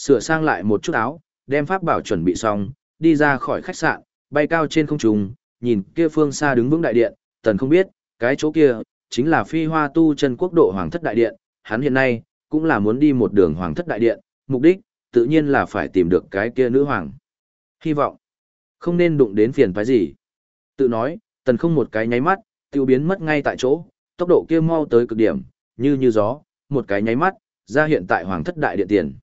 Sửa sang lại một chút áo, đem pháp bảo chuẩn bị xong, đi ra khỏi khách sạn, bay cao trên không trung, nhìn kia phương xa đứng vững đại điện, tần không biết, cái chỗ kia, chính là phi hoa tu chân quốc độ hoàng thất đại điện, hắn hiện nay, cũng là muốn đi một đường hoàng thất đại điện, mục đích, tự nhiên là phải tìm được cái kia nữ hoàng. Hy vọng, không nên đụng đến phiền phải gì. Tự nói, tần không một cái nháy mắt, tiêu biến mất ngay tại chỗ, tốc độ kia mau tới cực điểm, như như gió, một cái nháy mắt, ra hiện tại hoàng thất đại điện tiền.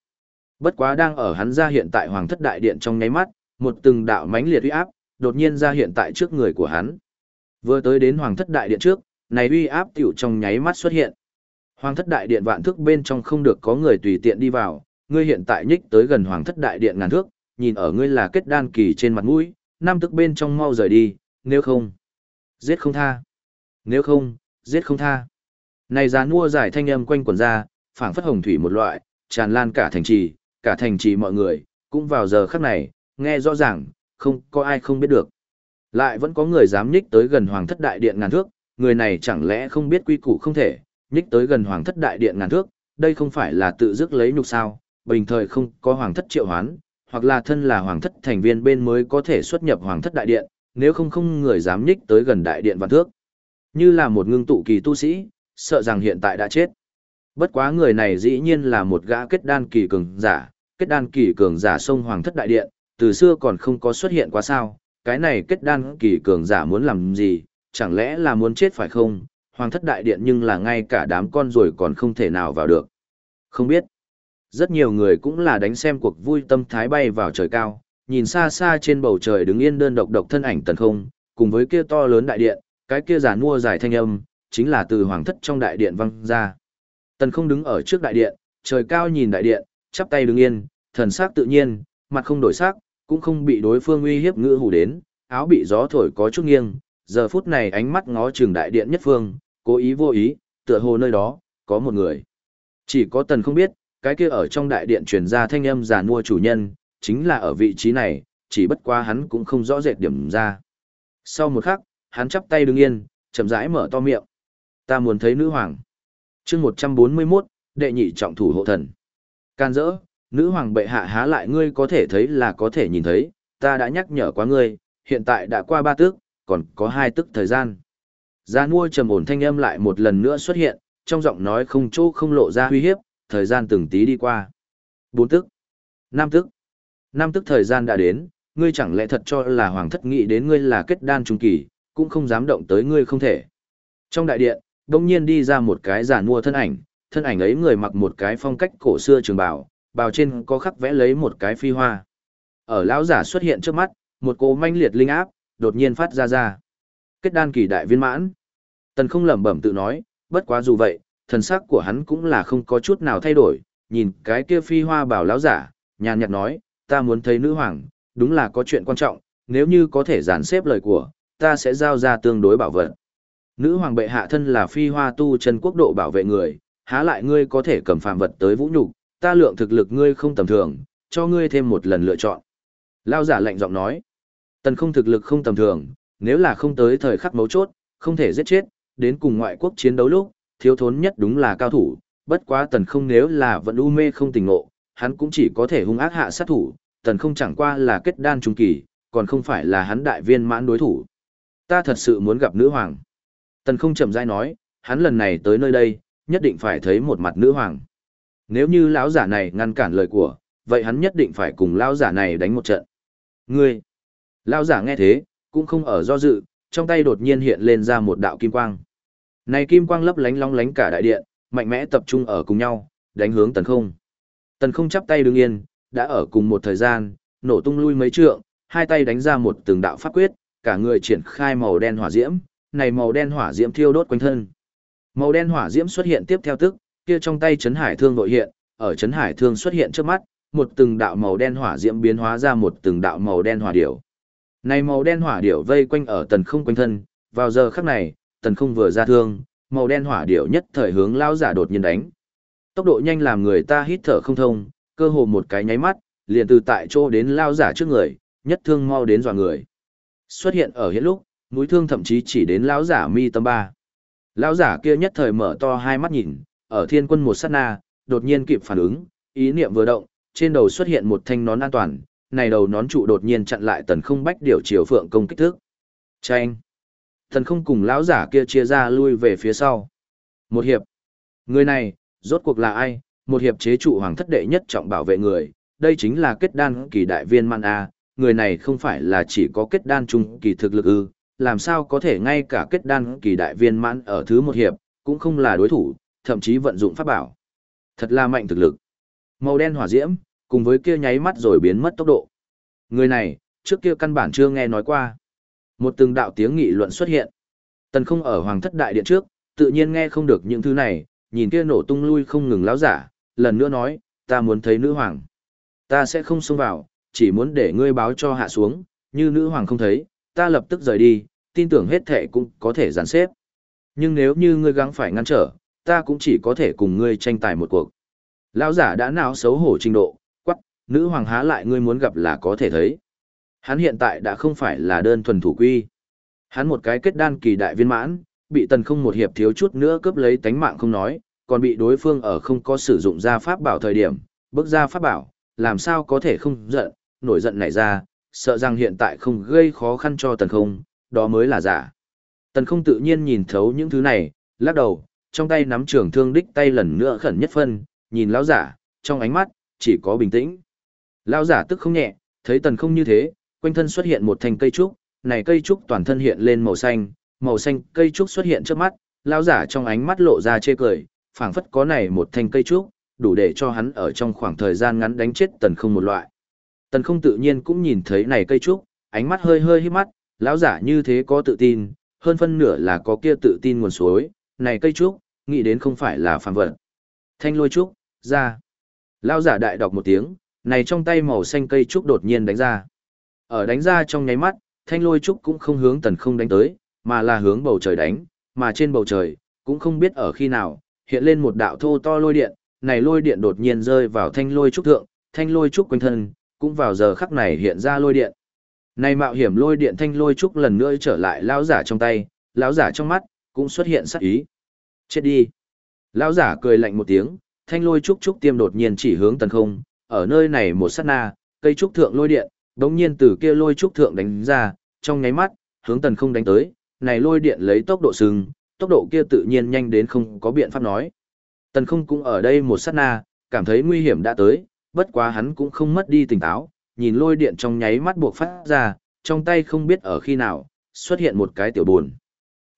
Bất quá đang ở hắn ra hiện tại hoàng thất đại điện trong nháy mắt, một từng đạo mãnh liệt uy áp, đột nhiên ra hiện tại trước người của hắn. Vừa tới đến hoàng thất đại điện trước, này uy áp tiểu trong nháy mắt xuất hiện. Hoàng thất đại điện vạn thước bên trong không được có người tùy tiện đi vào, ngươi hiện tại nhích tới gần hoàng thất đại điện ngàn thước, nhìn ở ngươi là kết đan kỳ trên mặt mũi, năm tức bên trong mau rời đi, nếu không, giết không tha. Nếu không, giết không tha. Này giá mua giải thanh âm quanh quần ra, phảng phất hồng thủy một loại, tràn lan cả thành trì, cả thành trì mọi người, cũng vào giờ khắc này, nghe rõ ràng, không có ai không biết được. Lại vẫn có người dám nhích tới gần hoàng thất đại điện ngàn thước, người này chẳng lẽ không biết quy củ không thể, nhích tới gần hoàng thất đại điện ngàn thước, đây không phải là tự dứt lấy nhục sao, bình thời không có hoàng thất triệu hoán, hoặc là thân là hoàng thất thành viên bên mới có thể xuất nhập hoàng thất đại điện, nếu không không người dám nhích tới gần đại điện vạn thước. Như là một ngưng tụ kỳ tu sĩ, sợ rằng hiện tại đã chết. Bất quá người này dĩ nhiên là một gã kết đan kỳ cường giả, kết đan kỳ cường giả sông hoàng thất đại điện, từ xưa còn không có xuất hiện quá sao, cái này kết đan kỳ cường giả muốn làm gì, chẳng lẽ là muốn chết phải không, hoàng thất đại điện nhưng là ngay cả đám con rồi còn không thể nào vào được. Không biết, rất nhiều người cũng là đánh xem cuộc vui tâm thái bay vào trời cao, nhìn xa xa trên bầu trời đứng yên đơn độc độc thân ảnh tần không, cùng với kia to lớn đại điện, cái kia giả mua dài thanh âm, chính là từ hoàng thất trong đại điện văng ra. Tần không đứng ở trước đại điện, trời cao nhìn đại điện, chắp tay đứng yên, thần sắc tự nhiên, mặt không đổi sắc, cũng không bị đối phương uy hiếp ngữ hủ đến, áo bị gió thổi có chút nghiêng, giờ phút này ánh mắt ngó trường đại điện nhất phương, cố ý vô ý, tựa hồ nơi đó, có một người. Chỉ có tần không biết, cái kia ở trong đại điện truyền ra thanh âm giả mua chủ nhân, chính là ở vị trí này, chỉ bất quá hắn cũng không rõ rệt điểm ra. Sau một khắc, hắn chắp tay đứng yên, chậm rãi mở to miệng. Ta muốn thấy nữ hoàng. chương 141, đệ nhị trọng thủ hộ thần. Can dỡ, nữ hoàng bệ hạ há lại ngươi có thể thấy là có thể nhìn thấy, ta đã nhắc nhở quá ngươi, hiện tại đã qua ba tức, còn có hai tức thời gian. Gia nua trầm ổn thanh âm lại một lần nữa xuất hiện, trong giọng nói không chỗ không lộ ra uy hiếp, thời gian từng tí đi qua. Bốn tức, năm tức, năm tức thời gian đã đến, ngươi chẳng lẽ thật cho là hoàng thất nghĩ đến ngươi là kết đan trung kỳ, cũng không dám động tới ngươi không thể. Trong đại điện, đông nhiên đi ra một cái giả mua thân ảnh, thân ảnh ấy người mặc một cái phong cách cổ xưa trường bào, bào trên có khắc vẽ lấy một cái phi hoa. Ở lão giả xuất hiện trước mắt, một cô manh liệt linh áp, đột nhiên phát ra ra. Kết đan kỳ đại viên mãn. Tần không lẩm bẩm tự nói, bất quá dù vậy, thần sắc của hắn cũng là không có chút nào thay đổi, nhìn cái kia phi hoa bảo lão giả, nhàn nhạt nói, ta muốn thấy nữ hoàng, đúng là có chuyện quan trọng, nếu như có thể dàn xếp lời của, ta sẽ giao ra tương đối bảo vật. Nữ hoàng bệ hạ thân là phi hoa tu chân quốc độ bảo vệ người, há lại ngươi có thể cầm phạm vật tới vũ nhục, ta lượng thực lực ngươi không tầm thường, cho ngươi thêm một lần lựa chọn. Lao giả lạnh giọng nói, tần không thực lực không tầm thường, nếu là không tới thời khắc mấu chốt, không thể giết chết, đến cùng ngoại quốc chiến đấu lúc, thiếu thốn nhất đúng là cao thủ, bất quá tần không nếu là vẫn u mê không tình ngộ, hắn cũng chỉ có thể hung ác hạ sát thủ, tần không chẳng qua là kết đan trung kỳ, còn không phải là hắn đại viên mãn đối thủ. Ta thật sự muốn gặp nữ hoàng. Tần không chậm rãi nói, hắn lần này tới nơi đây, nhất định phải thấy một mặt nữ hoàng. Nếu như lão giả này ngăn cản lời của, vậy hắn nhất định phải cùng lão giả này đánh một trận. Ngươi! Lão giả nghe thế, cũng không ở do dự, trong tay đột nhiên hiện lên ra một đạo kim quang. Này kim quang lấp lánh long lánh cả đại điện, mạnh mẽ tập trung ở cùng nhau, đánh hướng tần không. Tần không chắp tay đứng yên, đã ở cùng một thời gian, nổ tung lui mấy trượng, hai tay đánh ra một từng đạo pháp quyết, cả người triển khai màu đen hỏa diễm, này màu đen hỏa diễm thiêu đốt quanh thân. Màu đen hỏa diễm xuất hiện tiếp theo tức, kia trong tay chấn hải thương nội hiện, ở chấn hải thương xuất hiện trước mắt, một từng đạo màu đen hỏa diễm biến hóa ra một từng đạo màu đen hỏa điểu. Này màu đen hỏa điểu vây quanh ở tần không quanh thân, vào giờ khắc này, tần không vừa ra thương, màu đen hỏa điểu nhất thời hướng lao giả đột nhiên đánh. Tốc độ nhanh làm người ta hít thở không thông, cơ hồ một cái nháy mắt, liền từ tại chỗ đến lao giả trước người, nhất thương mau đến dọa người. Xuất hiện ở hiện lúc, mũi thương thậm chí chỉ đến lão giả mi tâm ba. Lão giả kia nhất thời mở to hai mắt nhìn, ở thiên quân một sát na, đột nhiên kịp phản ứng, ý niệm vừa động, trên đầu xuất hiện một thanh nón an toàn, này đầu nón trụ đột nhiên chặn lại tần không bách điều chiều phượng công kích thước. Chanh! Tần không cùng lão giả kia chia ra lui về phía sau. Một hiệp. Người này, rốt cuộc là ai? Một hiệp chế trụ hoàng thất đệ nhất trọng bảo vệ người. Đây chính là kết đan kỳ đại viên man A. Người này không phải là chỉ có kết đan trung kỳ thực lực ư. Làm sao có thể ngay cả kết đan kỳ đại viên mãn ở thứ một hiệp, cũng không là đối thủ, thậm chí vận dụng pháp bảo. Thật là mạnh thực lực. Màu đen hỏa diễm, cùng với kia nháy mắt rồi biến mất tốc độ. Người này, trước kia căn bản chưa nghe nói qua. Một từng đạo tiếng nghị luận xuất hiện. Tần không ở hoàng thất đại điện trước, tự nhiên nghe không được những thứ này, nhìn kia nổ tung lui không ngừng láo giả, lần nữa nói, ta muốn thấy nữ hoàng. Ta sẽ không xông vào, chỉ muốn để ngươi báo cho hạ xuống, như nữ hoàng không thấy, ta lập tức rời đi, tin tưởng hết thệ cũng có thể giàn xếp. Nhưng nếu như ngươi gắng phải ngăn trở, ta cũng chỉ có thể cùng ngươi tranh tài một cuộc. Lão giả đã nào xấu hổ trình độ, quắc, nữ hoàng há lại ngươi muốn gặp là có thể thấy. Hắn hiện tại đã không phải là đơn thuần thủ quy. Hắn một cái kết đan kỳ đại viên mãn, bị tần không một hiệp thiếu chút nữa cướp lấy tánh mạng không nói, còn bị đối phương ở không có sử dụng ra pháp bảo thời điểm, bước ra pháp bảo, làm sao có thể không giận, nổi giận này ra, sợ rằng hiện tại không gây khó khăn cho tần không, đó mới là giả. Tần không tự nhiên nhìn thấu những thứ này, lắc đầu, trong tay nắm trường thương đích tay lần nữa khẩn nhất phân, nhìn lão giả, trong ánh mắt, chỉ có bình tĩnh. Lão giả tức không nhẹ, thấy tần không như thế, quanh thân xuất hiện một thành cây trúc, này cây trúc toàn thân hiện lên màu xanh, màu xanh cây trúc xuất hiện trước mắt, lão giả trong ánh mắt lộ ra chê cười, phảng phất có này một thanh cây trúc, đủ để cho hắn ở trong khoảng thời gian ngắn đánh chết tần không một loại. Tần không tự nhiên cũng nhìn thấy này cây trúc, ánh mắt hơi hơi hít mắt, lão giả như thế có tự tin, hơn phân nửa là có kia tự tin nguồn suối, này cây trúc, nghĩ đến không phải là phàm vật. Thanh lôi trúc, ra. Lão giả đại đọc một tiếng, này trong tay màu xanh cây trúc đột nhiên đánh ra. Ở đánh ra trong nháy mắt, thanh lôi trúc cũng không hướng tần không đánh tới, mà là hướng bầu trời đánh, mà trên bầu trời, cũng không biết ở khi nào, hiện lên một đạo thô to lôi điện, này lôi điện đột nhiên rơi vào thanh lôi trúc thượng, thanh lôi trúc quanh thân, cũng vào giờ khắc này hiện ra lôi điện. Này mạo hiểm lôi điện thanh lôi trúc lần nữa trở lại lão giả trong tay, lão giả trong mắt cũng xuất hiện sắc ý. Chết đi. Lão giả cười lạnh một tiếng, thanh lôi trúc trúc tiêm đột nhiên chỉ hướng tần không, ở nơi này một sát na, cây trúc thượng lôi điện, đống nhiên từ kia lôi trúc thượng đánh ra, trong nháy mắt, hướng tần không đánh tới, này lôi điện lấy tốc độ sừng, tốc độ kia tự nhiên nhanh đến không có biện pháp nói. Tần không cũng ở đây một sát na, cảm thấy nguy hiểm đã tới, bất quá hắn cũng không mất đi tỉnh táo, nhìn lôi điện trong nháy mắt buộc phát ra, trong tay không biết ở khi nào, xuất hiện một cái tiểu buồn.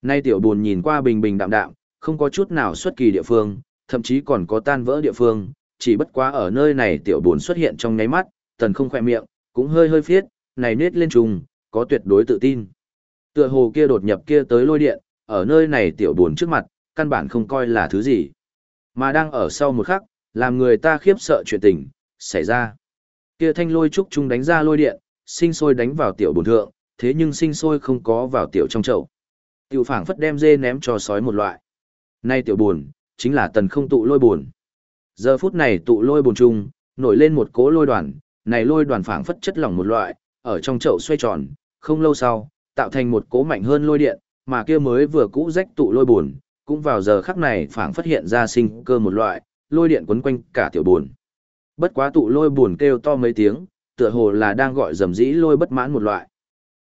Nay tiểu buồn nhìn qua bình bình đạm đạm, không có chút nào xuất kỳ địa phương, thậm chí còn có tan vỡ địa phương, chỉ bất quá ở nơi này tiểu buồn xuất hiện trong nháy mắt, tần không khỏe miệng, cũng hơi hơi phiết, này nết lên trùng, có tuyệt đối tự tin. Tựa hồ kia đột nhập kia tới lôi điện, ở nơi này tiểu buồn trước mặt, căn bản không coi là thứ gì. Mà đang ở sau một khắc, làm người ta khiếp sợ chuyện tình, xảy ra. Kia thanh lôi trúc trung đánh ra lôi điện, sinh sôi đánh vào tiểu buồn thượng, thế nhưng sinh sôi không có vào tiểu trong chậu. Tiểu phảng phất đem dê ném cho sói một loại. Nay tiểu buồn, chính là tần không tụ lôi buồn. Giờ phút này tụ lôi buồn trung, nổi lên một cỗ lôi đoàn, này lôi đoàn phảng phất chất lỏng một loại, ở trong chậu xoay tròn, không lâu sau, tạo thành một cỗ mạnh hơn lôi điện, mà kia mới vừa cũ rách tụ lôi buồn, cũng vào giờ khắc này phảng phất hiện ra sinh cơ một loại, lôi điện quấn quanh cả tiểu buồn. Bất quá tụ lôi buồn kêu to mấy tiếng, tựa hồ là đang gọi dầm dĩ lôi bất mãn một loại.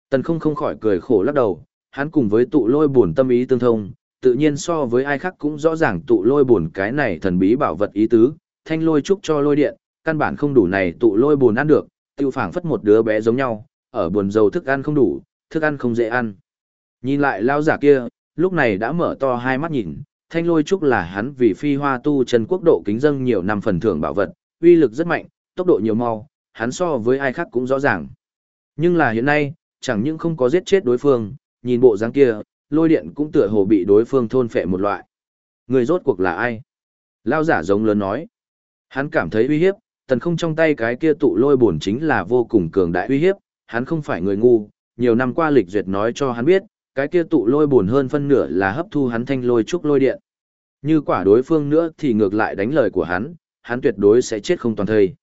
Tần không không khỏi cười khổ lắc đầu, hắn cùng với tụ lôi buồn tâm ý tương thông, tự nhiên so với ai khác cũng rõ ràng tụ lôi buồn cái này thần bí bảo vật ý tứ, thanh lôi trúc cho lôi điện, căn bản không đủ này tụ lôi buồn ăn được, tiêu phảng phất một đứa bé giống nhau, ở buồn dầu thức ăn không đủ, thức ăn không dễ ăn. Nhìn lại lao giả kia, lúc này đã mở to hai mắt nhìn, thanh lôi trúc là hắn vì phi hoa tu chân quốc độ kính dâng nhiều năm phần thưởng bảo vật, uy lực rất mạnh, tốc độ nhiều mau, hắn so với ai khác cũng rõ ràng. Nhưng là hiện nay, chẳng những không có giết chết đối phương, nhìn bộ dáng kia, lôi điện cũng tựa hồ bị đối phương thôn phệ một loại. Người rốt cuộc là ai? Lao giả giống lớn nói. Hắn cảm thấy uy hiếp, tần không trong tay cái kia tụ lôi bổn chính là vô cùng cường đại uy hiếp, hắn không phải người ngu, nhiều năm qua lịch duyệt nói cho hắn biết, cái kia tụ lôi bổn hơn phân nửa là hấp thu hắn thanh lôi trúc lôi điện. Như quả đối phương nữa thì ngược lại đánh lời của hắn, hắn tuyệt đối sẽ chết không toàn thây.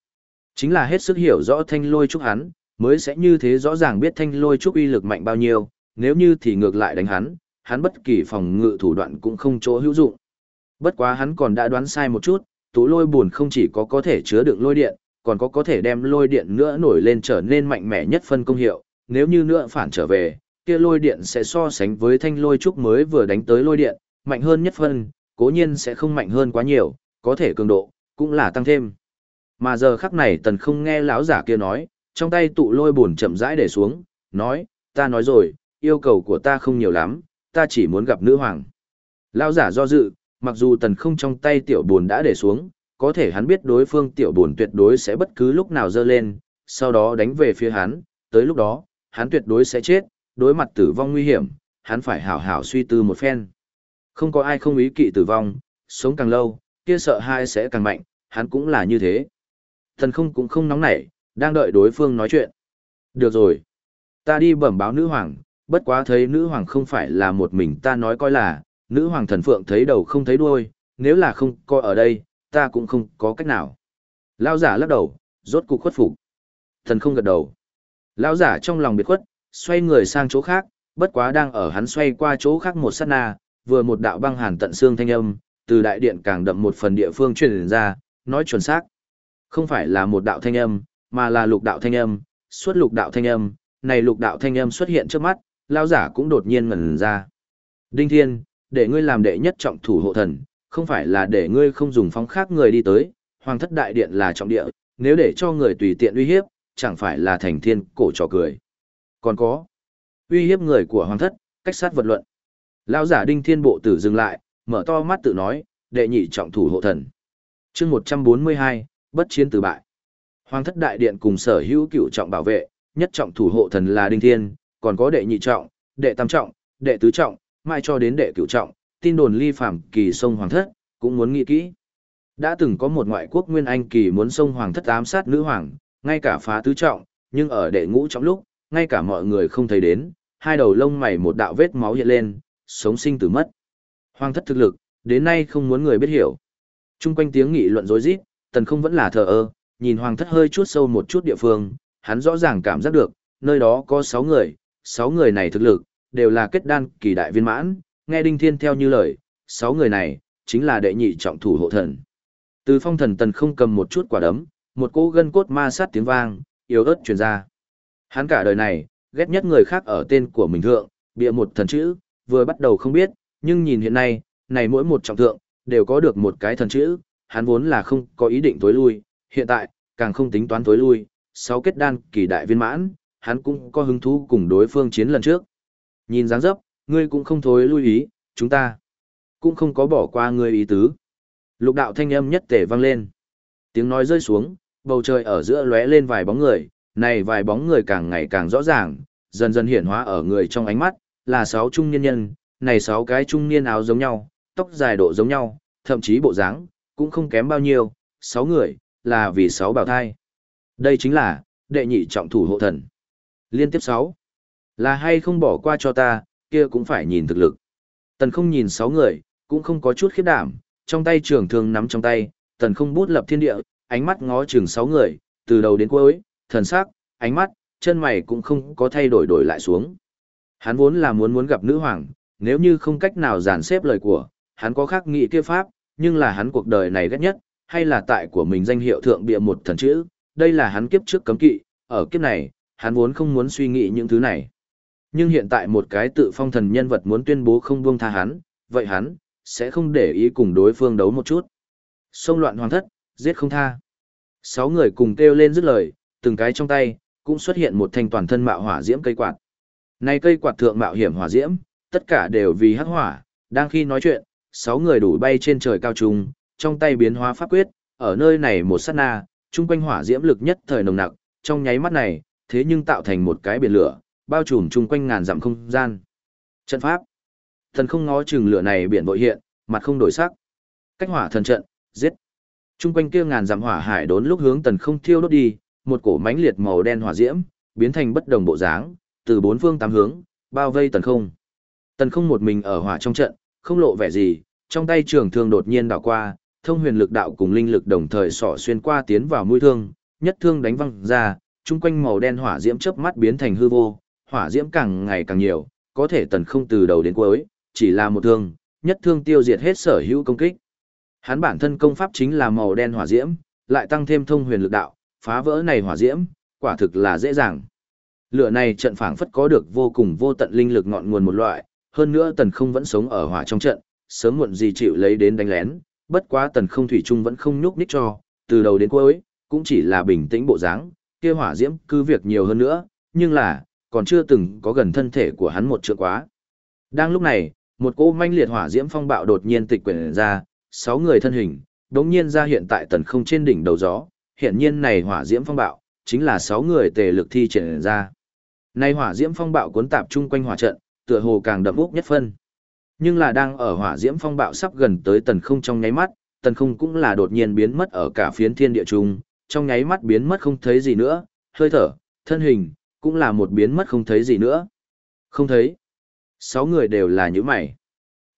Chính là hết sức hiểu rõ thanh lôi trúc hắn, mới sẽ như thế rõ ràng biết thanh lôi trúc uy lực mạnh bao nhiêu, nếu như thì ngược lại đánh hắn, hắn bất kỳ phòng ngự thủ đoạn cũng không chỗ hữu dụng. Bất quá hắn còn đã đoán sai một chút, tụ lôi buồn không chỉ có có thể chứa đựng lôi điện, còn có có thể đem lôi điện nữa nổi lên trở nên mạnh mẽ nhất phân công hiệu, nếu như nữa phản trở về, kia lôi điện sẽ so sánh với thanh lôi trúc mới vừa đánh tới lôi điện, mạnh hơn nhất phân, cố nhiên sẽ không mạnh hơn quá nhiều, có thể cường độ, cũng là tăng thêm. Mà giờ khắc này tần không nghe lão giả kia nói, trong tay tụ lôi buồn chậm rãi để xuống, nói, ta nói rồi, yêu cầu của ta không nhiều lắm, ta chỉ muốn gặp nữ hoàng. Lão giả do dự, mặc dù tần không trong tay tiểu buồn đã để xuống, có thể hắn biết đối phương tiểu buồn tuyệt đối sẽ bất cứ lúc nào dơ lên, sau đó đánh về phía hắn, tới lúc đó, hắn tuyệt đối sẽ chết, đối mặt tử vong nguy hiểm, hắn phải hảo hảo suy tư một phen. Không có ai không ý kỵ tử vong, sống càng lâu, kia sợ hai sẽ càng mạnh, hắn cũng là như thế. Thần không cũng không nóng nảy, đang đợi đối phương nói chuyện. Được rồi. Ta đi bẩm báo nữ hoàng, bất quá thấy nữ hoàng không phải là một mình ta nói coi là, nữ hoàng thần phượng thấy đầu không thấy đuôi, nếu là không coi ở đây, ta cũng không có cách nào. Lao giả lắc đầu, rốt cục khuất phục. Thần không gật đầu. Lao giả trong lòng biệt khuất, xoay người sang chỗ khác, bất quá đang ở hắn xoay qua chỗ khác một sát na, vừa một đạo băng hàn tận xương thanh âm, từ đại điện càng đậm một phần địa phương truyền ra, nói chuẩn xác. Không phải là một đạo thanh âm, mà là lục đạo thanh âm, suốt lục đạo thanh âm, này lục đạo thanh âm xuất hiện trước mắt, lao giả cũng đột nhiên ngẩn ra. Đinh Thiên, để ngươi làm đệ nhất trọng thủ hộ thần, không phải là để ngươi không dùng phóng khác người đi tới, hoàng thất đại điện là trọng địa, nếu để cho người tùy tiện uy hiếp, chẳng phải là thành thiên cổ trò cười. Còn có, uy hiếp người của hoàng thất, cách sát vật luận. Lão giả Đinh Thiên bộ tử dừng lại, mở to mắt tự nói, đệ nhị trọng thủ hộ thần. Chương 142, bất chiến từ bại. Hoàng thất đại điện cùng sở hữu cựu trọng bảo vệ, nhất trọng thủ hộ thần là Đinh Thiên, còn có đệ nhị trọng, đệ tam trọng, đệ tứ trọng, mai cho đến đệ cửu trọng, tin đồn ly phạm kỳ sông hoàng thất, cũng muốn nghĩ kỹ. Đã từng có một ngoại quốc nguyên anh kỳ muốn sông hoàng thất ám sát nữ hoàng, ngay cả phá tứ trọng, nhưng ở đệ ngũ trọng lúc, ngay cả mọi người không thấy đến, hai đầu lông mày một đạo vết máu hiện lên, sống sinh tử mất. Hoàng thất thực lực, đến nay không muốn người biết hiểu. Trung quanh tiếng nghị luận rối rít, tần không vẫn là thờ ơ, nhìn hoàng thất hơi chút sâu một chút địa phương, hắn rõ ràng cảm giác được, nơi đó có 6 người, 6 người này thực lực, đều là kết đan kỳ đại viên mãn, nghe Đinh Thiên theo như lời, 6 người này, chính là đệ nhị trọng thủ hộ thần. Từ phong thần tần không cầm một chút quả đấm, một cỗ gân cốt ma sát tiếng vang, yếu ớt truyền ra. Hắn cả đời này, ghét nhất người khác ở tên của mình thượng, bịa một thần chữ, vừa bắt đầu không biết, nhưng nhìn hiện nay, này mỗi một trọng thượng, đều có được một cái thần chữ, hắn vốn là không có ý định tối lui, hiện tại, càng không tính toán tối lui, sáu kết đan kỳ đại viên mãn, hắn cũng có hứng thú cùng đối phương chiến lần trước. Nhìn dáng dấp, ngươi cũng không thối lui ý, chúng ta cũng không có bỏ qua ngươi ý tứ. Lục đạo thanh âm nhất tể vang lên. Tiếng nói rơi xuống, bầu trời ở giữa lóe lên vài bóng người, này vài bóng người càng ngày càng rõ ràng, dần dần hiển hóa ở người trong ánh mắt, là sáu trung nhân nhân, này sáu cái trung niên áo giống nhau, tóc dài độ giống nhau, thậm chí bộ dáng cũng không kém bao nhiêu, sáu người, là vì sáu bảo thai. Đây chính là, đệ nhị trọng thủ hộ thần. Liên tiếp sáu Là hay không bỏ qua cho ta, kia cũng phải nhìn thực lực. Tần không nhìn sáu người, cũng không có chút khiếp đảm, trong tay trường thương nắm trong tay, tần không bút lập thiên địa, ánh mắt ngó chừng sáu người, từ đầu đến cuối, thần sắc, ánh mắt, chân mày cũng không có thay đổi đổi lại xuống. Hắn vốn là muốn muốn gặp nữ hoàng, nếu như không cách nào dàn xếp lời của, hắn có khác nghị kia pháp, nhưng là hắn cuộc đời này ghét nhất, hay là tại của mình danh hiệu thượng bịa một thần chữ, đây là hắn kiếp trước cấm kỵ, ở kiếp này, hắn vốn không muốn suy nghĩ những thứ này. Nhưng hiện tại một cái tự phong thần nhân vật muốn tuyên bố không buông tha hắn, vậy hắn, sẽ không để ý cùng đối phương đấu một chút. Xông loạn hoàng thất, giết không tha. Sáu người cùng kêu lên dứt lời, từng cái trong tay, cũng xuất hiện một thanh toàn thân mạo hỏa diễm cây quạt. Này cây quạt thượng mạo hiểm hỏa diễm, tất cả đều vì hắc hỏa, đang khi nói chuyện, sáu người đủ bay trên trời cao trung, trong tay biến hóa pháp quyết, ở nơi này một sát na, trung quanh hỏa diễm lực nhất thời nồng nặc, trong nháy mắt này, thế nhưng tạo thành một cái biển lửa, bao trùm trung quanh ngàn dặm không gian. Trận pháp. Thần không ngó chừng lửa này biển bội hiện, mặt không đổi sắc. Cách hỏa thần trận, giết. Trung quanh kia ngàn dặm hỏa hải đốn lúc hướng tần không thiêu đốt đi, một cổ mãnh liệt màu đen hỏa diễm, biến thành bất đồng bộ dáng, từ bốn phương tám hướng, bao vây tần không. Tần không một mình ở hỏa trong trận, không lộ vẻ gì, trong tay trường thương đột nhiên đảo qua, thông huyền lực đạo cùng linh lực đồng thời xỏ xuyên qua tiến vào mũi thương, nhất thương đánh văng ra, chung quanh màu đen hỏa diễm chớp mắt biến thành hư vô, hỏa diễm càng ngày càng nhiều, có thể tần không từ đầu đến cuối, chỉ là một thương, nhất thương tiêu diệt hết sở hữu công kích. Hắn bản thân công pháp chính là màu đen hỏa diễm, lại tăng thêm thông huyền lực đạo, phá vỡ này hỏa diễm, quả thực là dễ dàng. Lửa này trận phảng phất có được vô cùng vô tận linh lực ngọn nguồn một loại, hơn nữa tần không vẫn sống ở hỏa trong trận, sớm muộn gì chịu lấy đến đánh lén, bất quá tần không thủy chung vẫn không nhúc nhích cho, từ đầu đến cuối, cũng chỉ là bình tĩnh bộ dáng, kia hỏa diễm cứ việc nhiều hơn nữa, nhưng là, còn chưa từng có gần thân thể của hắn một trượng quá. Đang lúc này, một cỗ manh liệt hỏa diễm phong bạo đột nhiên tịch quyển ra, sáu người thân hình, đống nhiên ra hiện tại tần không trên đỉnh đầu gió, hiện nhiên này hỏa diễm phong bạo, chính là sáu người tề lực thi triển ra. nay hỏa diễm phong bạo cuốn tạp chung quanh hỏa trận, tựa hồ càng đậm úc nhất phân. Nhưng là đang ở hỏa diễm phong bạo sắp gần tới tần không trong nháy mắt, tần không cũng là đột nhiên biến mất ở cả phiến thiên địa trung, trong nháy mắt biến mất không thấy gì nữa, hơi thở, thân hình, cũng là một biến mất không thấy gì nữa. Không thấy. Sáu người đều là những mày.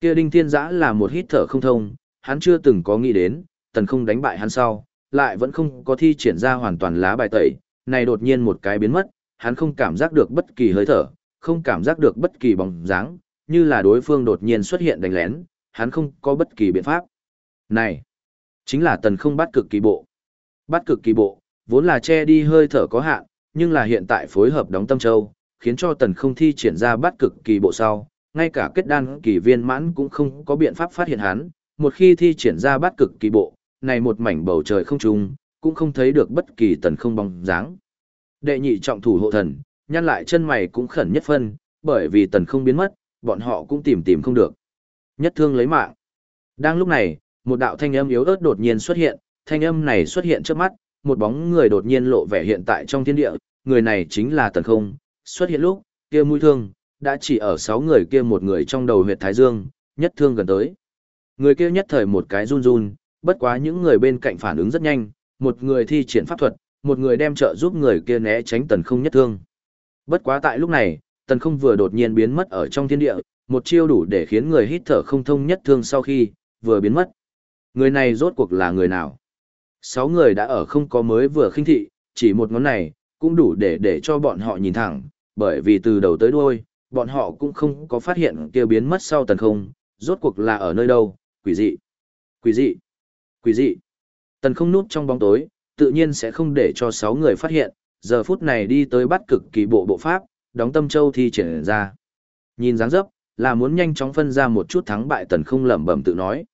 Kia đinh thiên giã là một hít thở không thông, hắn chưa từng có nghĩ đến, tần không đánh bại hắn sau, lại vẫn không có thi triển ra hoàn toàn lá bài tẩy, này đột nhiên một cái biến mất, hắn không cảm giác được bất kỳ hơi thở, không cảm giác được bất kỳ bóng dáng, như là đối phương đột nhiên xuất hiện đánh lén, hắn không có bất kỳ biện pháp. Này, chính là tần không bắt cực kỳ bộ. Bắt cực kỳ bộ, vốn là che đi hơi thở có hạn, nhưng là hiện tại phối hợp đóng tâm châu, khiến cho tần không thi triển ra bắt cực kỳ bộ sau, ngay cả kết đan kỳ viên mãn cũng không có biện pháp phát hiện hắn, một khi thi triển ra bắt cực kỳ bộ, này một mảnh bầu trời không trung cũng không thấy được bất kỳ tần không bóng dáng. Đệ nhị trọng thủ hộ thần, nhăn lại chân mày cũng khẩn nhất phân, bởi vì tần không biến mất, bọn họ cũng tìm tìm không được. Nhất thương lấy mạng. Đang lúc này, một đạo thanh âm yếu ớt đột nhiên xuất hiện, thanh âm này xuất hiện trước mắt, một bóng người đột nhiên lộ vẻ hiện tại trong thiên địa, người này chính là tần không, xuất hiện lúc, kia mũi thương, đã chỉ ở sáu người kia một người trong đầu huyệt thái dương, nhất thương gần tới. Người kia nhất thời một cái run run, bất quá những người bên cạnh phản ứng rất nhanh, một người thi triển pháp thuật, một người đem trợ giúp người kia né tránh tần không nhất thương. Bất quá tại lúc này, tần không vừa đột nhiên biến mất ở trong thiên địa, một chiêu đủ để khiến người hít thở không thông nhất thương sau khi, vừa biến mất. Người này rốt cuộc là người nào? Sáu người đã ở không có mới vừa khinh thị, chỉ một ngón này, cũng đủ để để cho bọn họ nhìn thẳng, bởi vì từ đầu tới đuôi, bọn họ cũng không có phát hiện kia biến mất sau tần không, rốt cuộc là ở nơi đâu, quỷ dị, quỷ dị, quỷ dị. Tần không núp trong bóng tối, tự nhiên sẽ không để cho sáu người phát hiện, giờ phút này đi tới bắt cực kỳ bộ bộ pháp, đóng tâm châu thi triển ra. Nhìn dáng dấp, là muốn nhanh chóng phân ra một chút thắng bại tần không lẩm bẩm tự nói.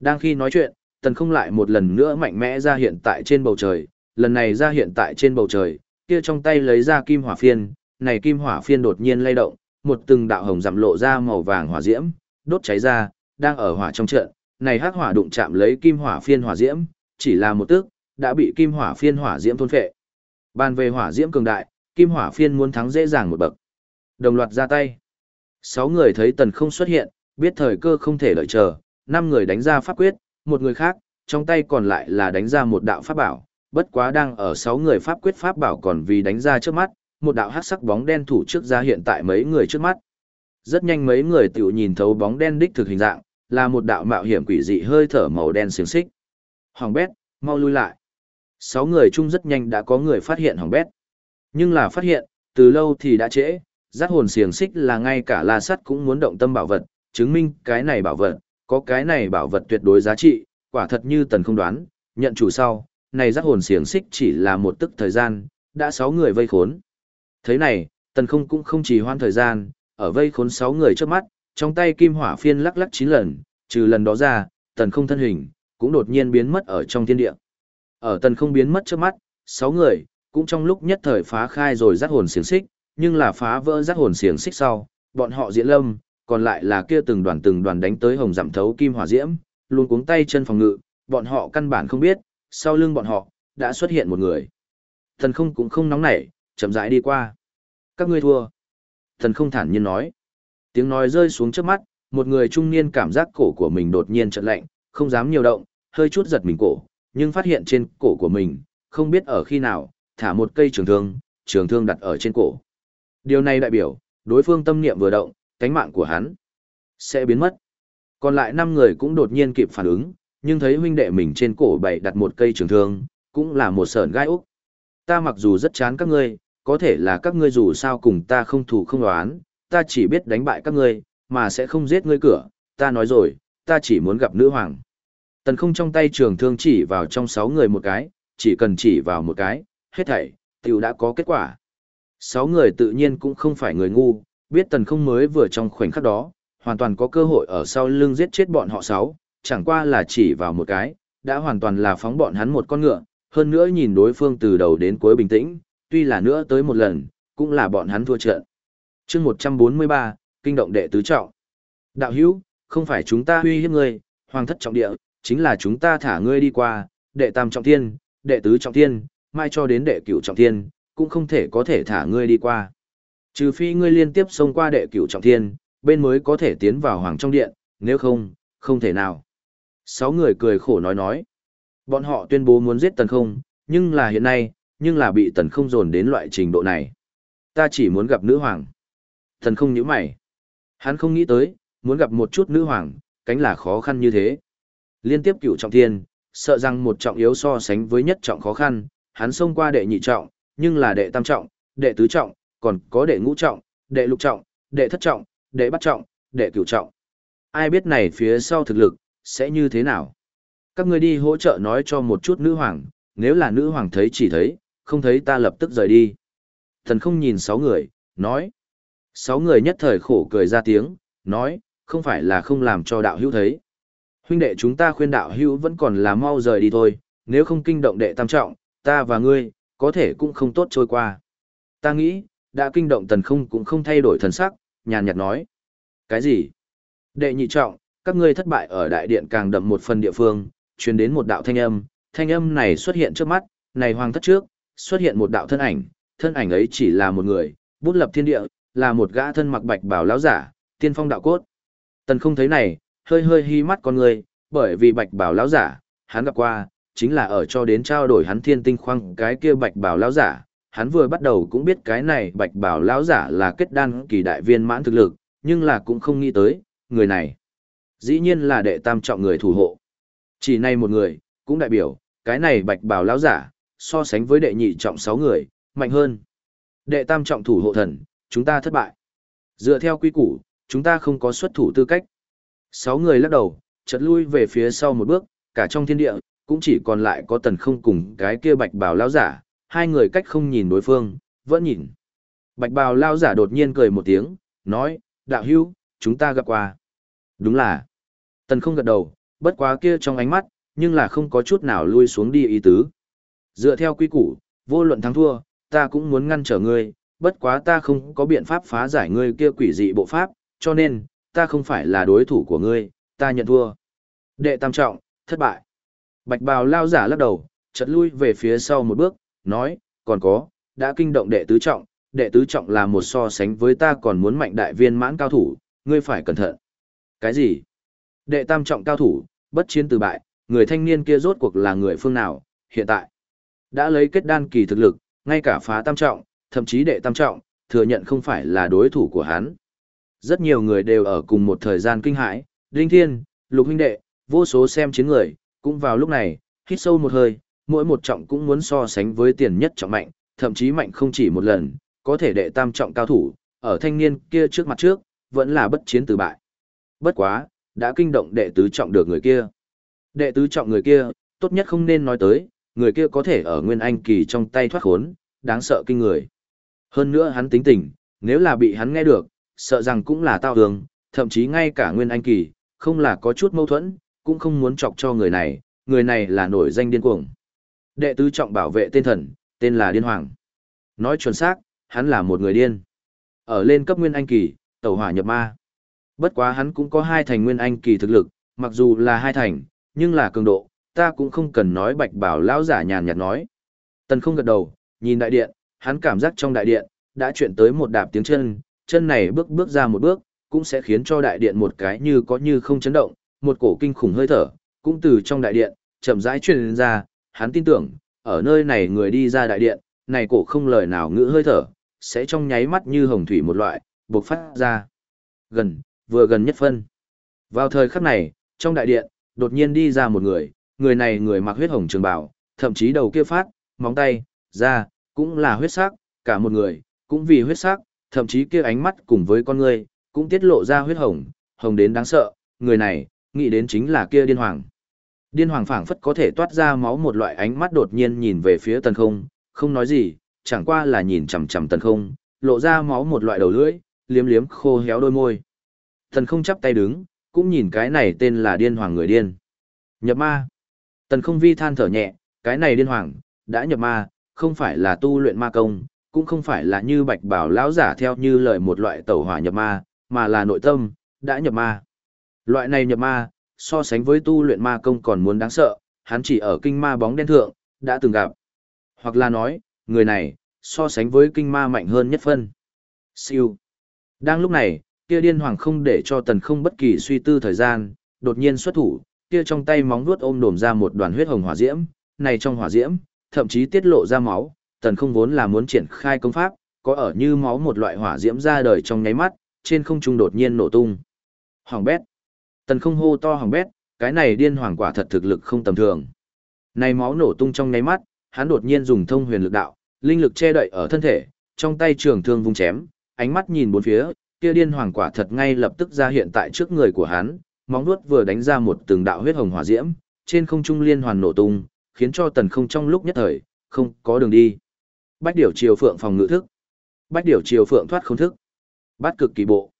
Đang khi nói chuyện, tần không lại một lần nữa mạnh mẽ ra hiện tại trên bầu trời, lần này ra hiện tại trên bầu trời, kia trong tay lấy ra kim hỏa phiên, này kim hỏa phiên đột nhiên lay động, một từng đạo hồng giảm lộ ra màu vàng hỏa diễm, đốt cháy ra, đang ở hỏa trong trận, này hắc hỏa đụng chạm lấy kim hỏa phiên hỏa diễm, chỉ là một tức, đã bị kim hỏa phiên hỏa diễm thôn phệ. Bàn về hỏa diễm cường đại, kim hỏa phiên muốn thắng dễ dàng một bậc. Đồng loạt ra tay. Sáu người thấy tần không xuất hiện, biết thời cơ không thể đợi chờ, năm người đánh ra pháp quyết, một người khác, trong tay còn lại là đánh ra một đạo pháp bảo, bất quá đang ở sáu người pháp quyết pháp bảo còn vì đánh ra trước mắt, một đạo hắc sắc bóng đen thủ trước ra hiện tại mấy người trước mắt. Rất nhanh mấy người tiểu nhìn thấu bóng đen đích thực hình dạng, là một đạo mạo hiểm quỷ dị hơi thở màu đen xiềng xích. Hoàng bét, mau lui lại. Sáu người chung rất nhanh đã có người phát hiện hỏng bét. Nhưng là phát hiện, từ lâu thì đã trễ, giác hồn xiềng xích là ngay cả la sắt cũng muốn động tâm bảo vật, chứng minh cái này bảo vật, có cái này bảo vật tuyệt đối giá trị, quả thật như tần không đoán, nhận chủ sau, này giác hồn xiềng xích chỉ là một tức thời gian, đã sáu người vây khốn. Thế này, tần không cũng không chỉ hoan thời gian, ở vây khốn sáu người trước mắt, trong tay kim hỏa phiên lắc lắc chín lần, trừ lần đó ra, tần không thân hình, cũng đột nhiên biến mất ở trong thiên địa. Ở tần không biến mất trước mắt, sáu người, cũng trong lúc nhất thời phá khai rồi giác hồn xiềng xích, nhưng là phá vỡ giác hồn xiềng xích sau, bọn họ diễn lâm, còn lại là kia từng đoàn từng đoàn đánh tới hồng giảm thấu kim hỏa diễm, luôn cuống tay chân phòng ngự, bọn họ căn bản không biết, sau lưng bọn họ, đã xuất hiện một người. Thần không cũng không nóng nảy, chậm rãi đi qua. Các ngươi thua. Thần không thản nhiên nói. Tiếng nói rơi xuống trước mắt, một người trung niên cảm giác cổ của mình đột nhiên chợt lạnh, không dám nhiều động, hơi chút giật mình cổ, nhưng phát hiện trên cổ của mình, không biết ở khi nào, thả một cây trường thương, trường thương đặt ở trên cổ. Điều này đại biểu, đối phương tâm niệm vừa động, cánh mạng của hắn sẽ biến mất. Còn lại năm người cũng đột nhiên kịp phản ứng, nhưng thấy huynh đệ mình trên cổ bày đặt một cây trường thương, cũng là một sởn gai úc. Ta mặc dù rất chán các ngươi, có thể là các ngươi dù sao cùng ta không thủ không đoán, ta chỉ biết đánh bại các ngươi, mà sẽ không giết ngươi cửa, ta nói rồi, ta chỉ muốn gặp nữ hoàng. Tần không trong tay trường thương chỉ vào trong sáu người một cái, chỉ cần chỉ vào một cái, hết thảy, tiểu đã có kết quả. Sáu người tự nhiên cũng không phải người ngu, biết tần không mới vừa trong khoảnh khắc đó, hoàn toàn có cơ hội ở sau lưng giết chết bọn họ sáu, chẳng qua là chỉ vào một cái, đã hoàn toàn là phóng bọn hắn một con ngựa, hơn nữa nhìn đối phương từ đầu đến cuối bình tĩnh, tuy là nữa tới một lần, cũng là bọn hắn thua trận. chương 143, kinh động đệ tứ trọng. Đạo hữu, không phải chúng ta huy hiếp ngươi, hoàng thất trọng địa, chính là chúng ta thả ngươi đi qua, đệ tam trọng thiên, đệ tứ trọng thiên, mai cho đến đệ cửu trọng thiên, cũng không thể có thể thả ngươi đi qua. Trừ phi ngươi liên tiếp xông qua đệ cửu trọng thiên, bên mới có thể tiến vào hoàng trong điện, nếu không, không thể nào. Sáu người cười khổ nói nói. Bọn họ tuyên bố muốn giết tần không, nhưng là hiện nay, nhưng là bị tần không dồn đến loại trình độ này. Ta chỉ muốn gặp nữ hoàng. Tần không nhíu mày. Hắn không nghĩ tới, muốn gặp một chút nữ hoàng, cánh là khó khăn như thế. Liên tiếp cửu trọng thiên, sợ rằng một trọng yếu so sánh với nhất trọng khó khăn, hắn xông qua đệ nhị trọng, nhưng là đệ tam trọng, đệ tứ trọng, còn có đệ ngũ trọng, đệ lục trọng, đệ thất trọng, đệ bắt trọng, đệ cửu trọng. Ai biết này phía sau thực lực, sẽ như thế nào? Các ngươi đi hỗ trợ nói cho một chút nữ hoàng, nếu là nữ hoàng thấy chỉ thấy, không thấy ta lập tức rời đi. Thần không nhìn sáu người, nói. Sáu người nhất thời khổ cười ra tiếng, nói, không phải là không làm cho đạo hữu thấy. Huynh đệ chúng ta khuyên đạo hữu vẫn còn là mau rời đi thôi, nếu không kinh động đệ tam trọng, ta và ngươi, có thể cũng không tốt trôi qua. Ta nghĩ, đã kinh động tần không cũng không thay đổi thần sắc, nhàn nhạt nói. Cái gì? Đệ nhị trọng, các ngươi thất bại ở đại điện càng đậm một phần địa phương, truyền đến một đạo thanh âm, thanh âm này xuất hiện trước mắt, này hoàng thất trước, xuất hiện một đạo thân ảnh, thân ảnh ấy chỉ là một người, bút lập thiên địa, là một gã thân mặc bạch bào lão giả, tiên phong đạo cốt. Tần không thấy này, hơi hơi hi mắt con người, bởi vì bạch bảo lão giả, hắn gặp qua, chính là ở cho đến trao đổi hắn thiên tinh khoang cái kia bạch bảo lão giả, hắn vừa bắt đầu cũng biết cái này bạch bảo lão giả là kết đan kỳ đại viên mãn thực lực, nhưng là cũng không nghĩ tới, người này dĩ nhiên là đệ tam trọng người thủ hộ. Chỉ này một người, cũng đại biểu, cái này bạch bảo lão giả, so sánh với đệ nhị trọng sáu người, mạnh hơn. Đệ tam trọng thủ hộ thần, chúng ta thất bại. Dựa theo quy củ, chúng ta không có xuất thủ tư cách. Sáu người lắc đầu, chợt lui về phía sau một bước, cả trong thiên địa, cũng chỉ còn lại có tần không cùng cái kia bạch bào lão giả, hai người cách không nhìn đối phương, vẫn nhìn. Bạch bào lão giả đột nhiên cười một tiếng, nói, đạo hữu, chúng ta gặp qua. Đúng là. Tần không gật đầu, bất quá kia trong ánh mắt, nhưng là không có chút nào lui xuống đi ý tứ. Dựa theo quy củ, vô luận thắng thua, ta cũng muốn ngăn trở ngươi, bất quá ta không có biện pháp phá giải ngươi kia quỷ dị bộ pháp, cho nên, ta không phải là đối thủ của ngươi, ta nhận thua. Đệ tam trọng, thất bại. Bạch bào lao giả lắc đầu, chật lui về phía sau một bước, nói, còn có, đã kinh động đệ tứ trọng, đệ tứ trọng là một so sánh với ta còn muốn mạnh đại viên mãn cao thủ, ngươi phải cẩn thận. Cái gì? Đệ tam trọng cao thủ, bất chiến từ bại, người thanh niên kia rốt cuộc là người phương nào, hiện tại. Đã lấy kết đan kỳ thực lực, ngay cả phá tam trọng, thậm chí đệ tam trọng, thừa nhận không phải là đối thủ của hắn. Rất nhiều người đều ở cùng một thời gian kinh hãi, Đinh Thiên, Lục huynh đệ, vô số xem chiến người, cũng vào lúc này, hít sâu một hơi, mỗi một trọng cũng muốn so sánh với tiền nhất trọng mạnh, thậm chí mạnh không chỉ một lần, có thể đệ tam trọng cao thủ, ở thanh niên kia trước mặt trước, vẫn là bất chiến từ bại. Bất quá, đã kinh động đệ tứ trọng được người kia. Đệ tứ trọng người kia, tốt nhất không nên nói tới, người kia có thể ở Nguyên Anh kỳ trong tay thoát khốn, đáng sợ kinh người. Hơn nữa hắn tính tình, nếu là bị hắn nghe được, sợ rằng cũng là tao hương, thậm chí ngay cả Nguyên Anh kỳ, không là có chút mâu thuẫn, cũng không muốn chọc cho người này, người này là nổi danh điên cuồng. Đệ tứ trọng bảo vệ tên thần, tên là Điên Hoàng. Nói chuẩn xác, hắn là một người điên. Ở lên cấp Nguyên Anh kỳ, tẩu hỏa nhập ma. Bất quá hắn cũng có hai thành Nguyên Anh kỳ thực lực, mặc dù là hai thành, nhưng là cường độ, ta cũng không cần nói bạch bảo lão giả nhàn nhạt nói. Tần không gật đầu, nhìn đại điện, hắn cảm giác trong đại điện, đã chuyển tới một đạp tiếng chân, chân này bước bước ra một bước, cũng sẽ khiến cho đại điện một cái như có như không chấn động, một cổ kinh khủng hơi thở, cũng từ trong đại điện, chậm rãi truyền ra, hắn tin tưởng, ở nơi này người đi ra đại điện, này cổ không lời nào ngữ hơi thở, sẽ trong nháy mắt như hồng thủy một loại, bộc phát ra. Gần, vừa gần nhất phân. Vào thời khắc này, trong đại điện, đột nhiên đi ra một người, người này người mặc huyết hồng trường bào, thậm chí đầu kia phát, móng tay, da, cũng là huyết sắc, cả một người, cũng vì huyết sắc, thậm chí kia ánh mắt cùng với con người, cũng tiết lộ ra huyết hồng, hồng đến đáng sợ, người này, nghĩ đến chính là kia điên hoàng. Điên hoàng phảng phất có thể toát ra máu một loại ánh mắt đột nhiên nhìn về phía tần không, không nói gì, chẳng qua là nhìn chằm chằm tần không, lộ ra máu một loại đầu lưỡi, liếm liếm khô héo đôi môi. Tần không chắp tay đứng, cũng nhìn cái này tên là điên hoàng người điên. Nhập ma. Tần không vi than thở nhẹ, cái này điên hoàng, đã nhập ma, không phải là tu luyện ma công, cũng không phải là như bạch bảo lão giả theo như lời một loại tẩu hỏa nhập ma, mà là nội tâm, đã nhập ma. Loại này nhập ma, so sánh với tu luyện ma công còn muốn đáng sợ, hắn chỉ ở kinh ma bóng đen thượng, đã từng gặp. Hoặc là nói, người này, so sánh với kinh ma mạnh hơn nhất phân. Siêu. Đang lúc này, kia điên hoàng không để cho tần không bất kỳ suy tư thời gian, đột nhiên xuất thủ, kia trong tay móng vuốt ôm đồm ra một đoàn huyết hồng hỏa diễm, này trong hỏa diễm, thậm chí tiết lộ ra máu, tần không vốn là muốn triển khai công pháp, có ở như máu một loại hỏa diễm ra đời trong nháy mắt, trên không trung đột nhiên nổ tung. Hoàng bét. Tần không hô to hoàng bét, cái này điên hoàng quả thật thực lực không tầm thường. Này máu nổ tung trong nháy mắt, hắn đột nhiên dùng thông huyền lực đạo, linh lực che đậy ở thân thể, trong tay trường thương vung chém, ánh mắt nhìn bốn phía, kia điên hoàng quả thật ngay lập tức ra hiện tại trước người của hắn, móng vuốt vừa đánh ra một từng đạo huyết hồng hỏa diễm, trên không trung liên hoàn nổ tung, khiến cho tần không trong lúc nhất thời, không có đường đi. Bách điểu triều phượng phòng ngự thức. Bách điểu triều phượng thoát không thức. Bát cực kỳ bộ.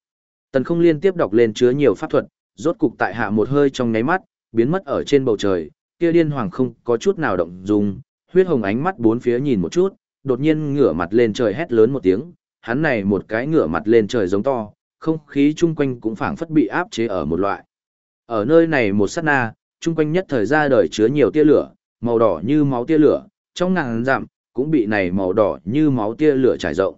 Tần không liên tiếp đọc lên chứa nhiều pháp thuật, rốt cục tại hạ một hơi trong nháy mắt, biến mất ở trên bầu trời, kia điên hoàng không có chút nào động dung, huyết hồng ánh mắt bốn phía nhìn một chút, đột nhiên ngửa mặt lên trời hét lớn một tiếng, hắn này một cái ngửa mặt lên trời giống to, không khí chung quanh cũng phảng phất bị áp chế ở một loại. Ở nơi này một sát na, chung quanh nhất thời ra đời chứa nhiều tia lửa, màu đỏ như máu tia lửa, trong ngàn dặm cũng bị này màu đỏ như máu tia lửa trải rộng.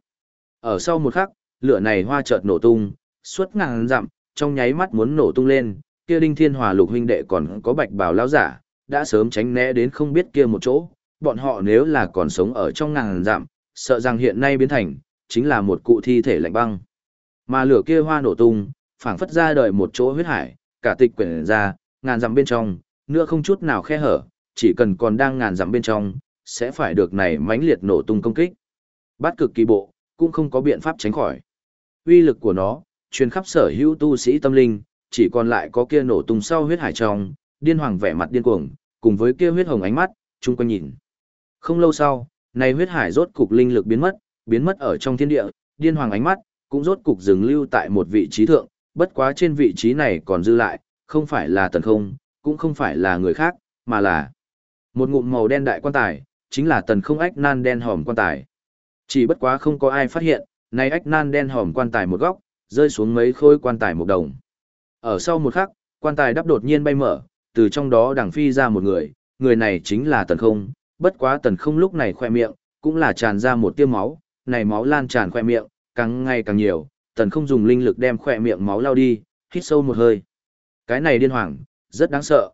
Ở sau một khắc, lửa này hoa chợt nổ tung, suốt ngàn dặm, trong nháy mắt muốn nổ tung lên, kia Đinh Thiên Hòa lục huynh đệ còn có Bạch Bào lão giả, đã sớm tránh né đến không biết kia một chỗ, bọn họ nếu là còn sống ở trong ngàn dặm, sợ rằng hiện nay biến thành chính là một cụ thi thể lạnh băng. Mà lửa kia hoa nổ tung, phảng phất ra đời một chỗ huyết hải, cả tịch quyển ra, ngàn dặm bên trong, nữa không chút nào khe hở, chỉ cần còn đang ngàn dặm bên trong, sẽ phải được này mãnh liệt nổ tung công kích. Bát cực kỳ bộ, cũng không có biện pháp tránh khỏi. Uy lực của nó, truyền khắp sở hữu tu sĩ tâm linh, chỉ còn lại có kia nổ tung sau huyết hải trong, điên hoàng vẻ mặt điên cuồng, cùng với kia huyết hồng ánh mắt, chung quanh nhìn. Không lâu sau, này huyết hải rốt cục linh lực biến mất, biến mất ở trong thiên địa, điên hoàng ánh mắt, cũng rốt cục dừng lưu tại một vị trí thượng, bất quá trên vị trí này còn dư lại, không phải là tần không, cũng không phải là người khác, mà là một ngụm màu đen đại quan tài, chính là tần không ách nan đen hòm quan tài. Chỉ bất quá không có ai phát hiện, nay ách nan đen hòm quan tài một góc, rơi xuống mấy khối quan tài một đồng. Ở sau một khắc, quan tài đắp đột nhiên bay mở, từ trong đó đằng phi ra một người, người này chính là tần không, bất quá tần không lúc này khoe miệng, cũng là tràn ra một tiêu máu, này máu lan tràn khoe miệng, càng ngày càng nhiều, tần không dùng linh lực đem khoe miệng máu lao đi, hít sâu một hơi. Cái này điên hoàng, rất đáng sợ.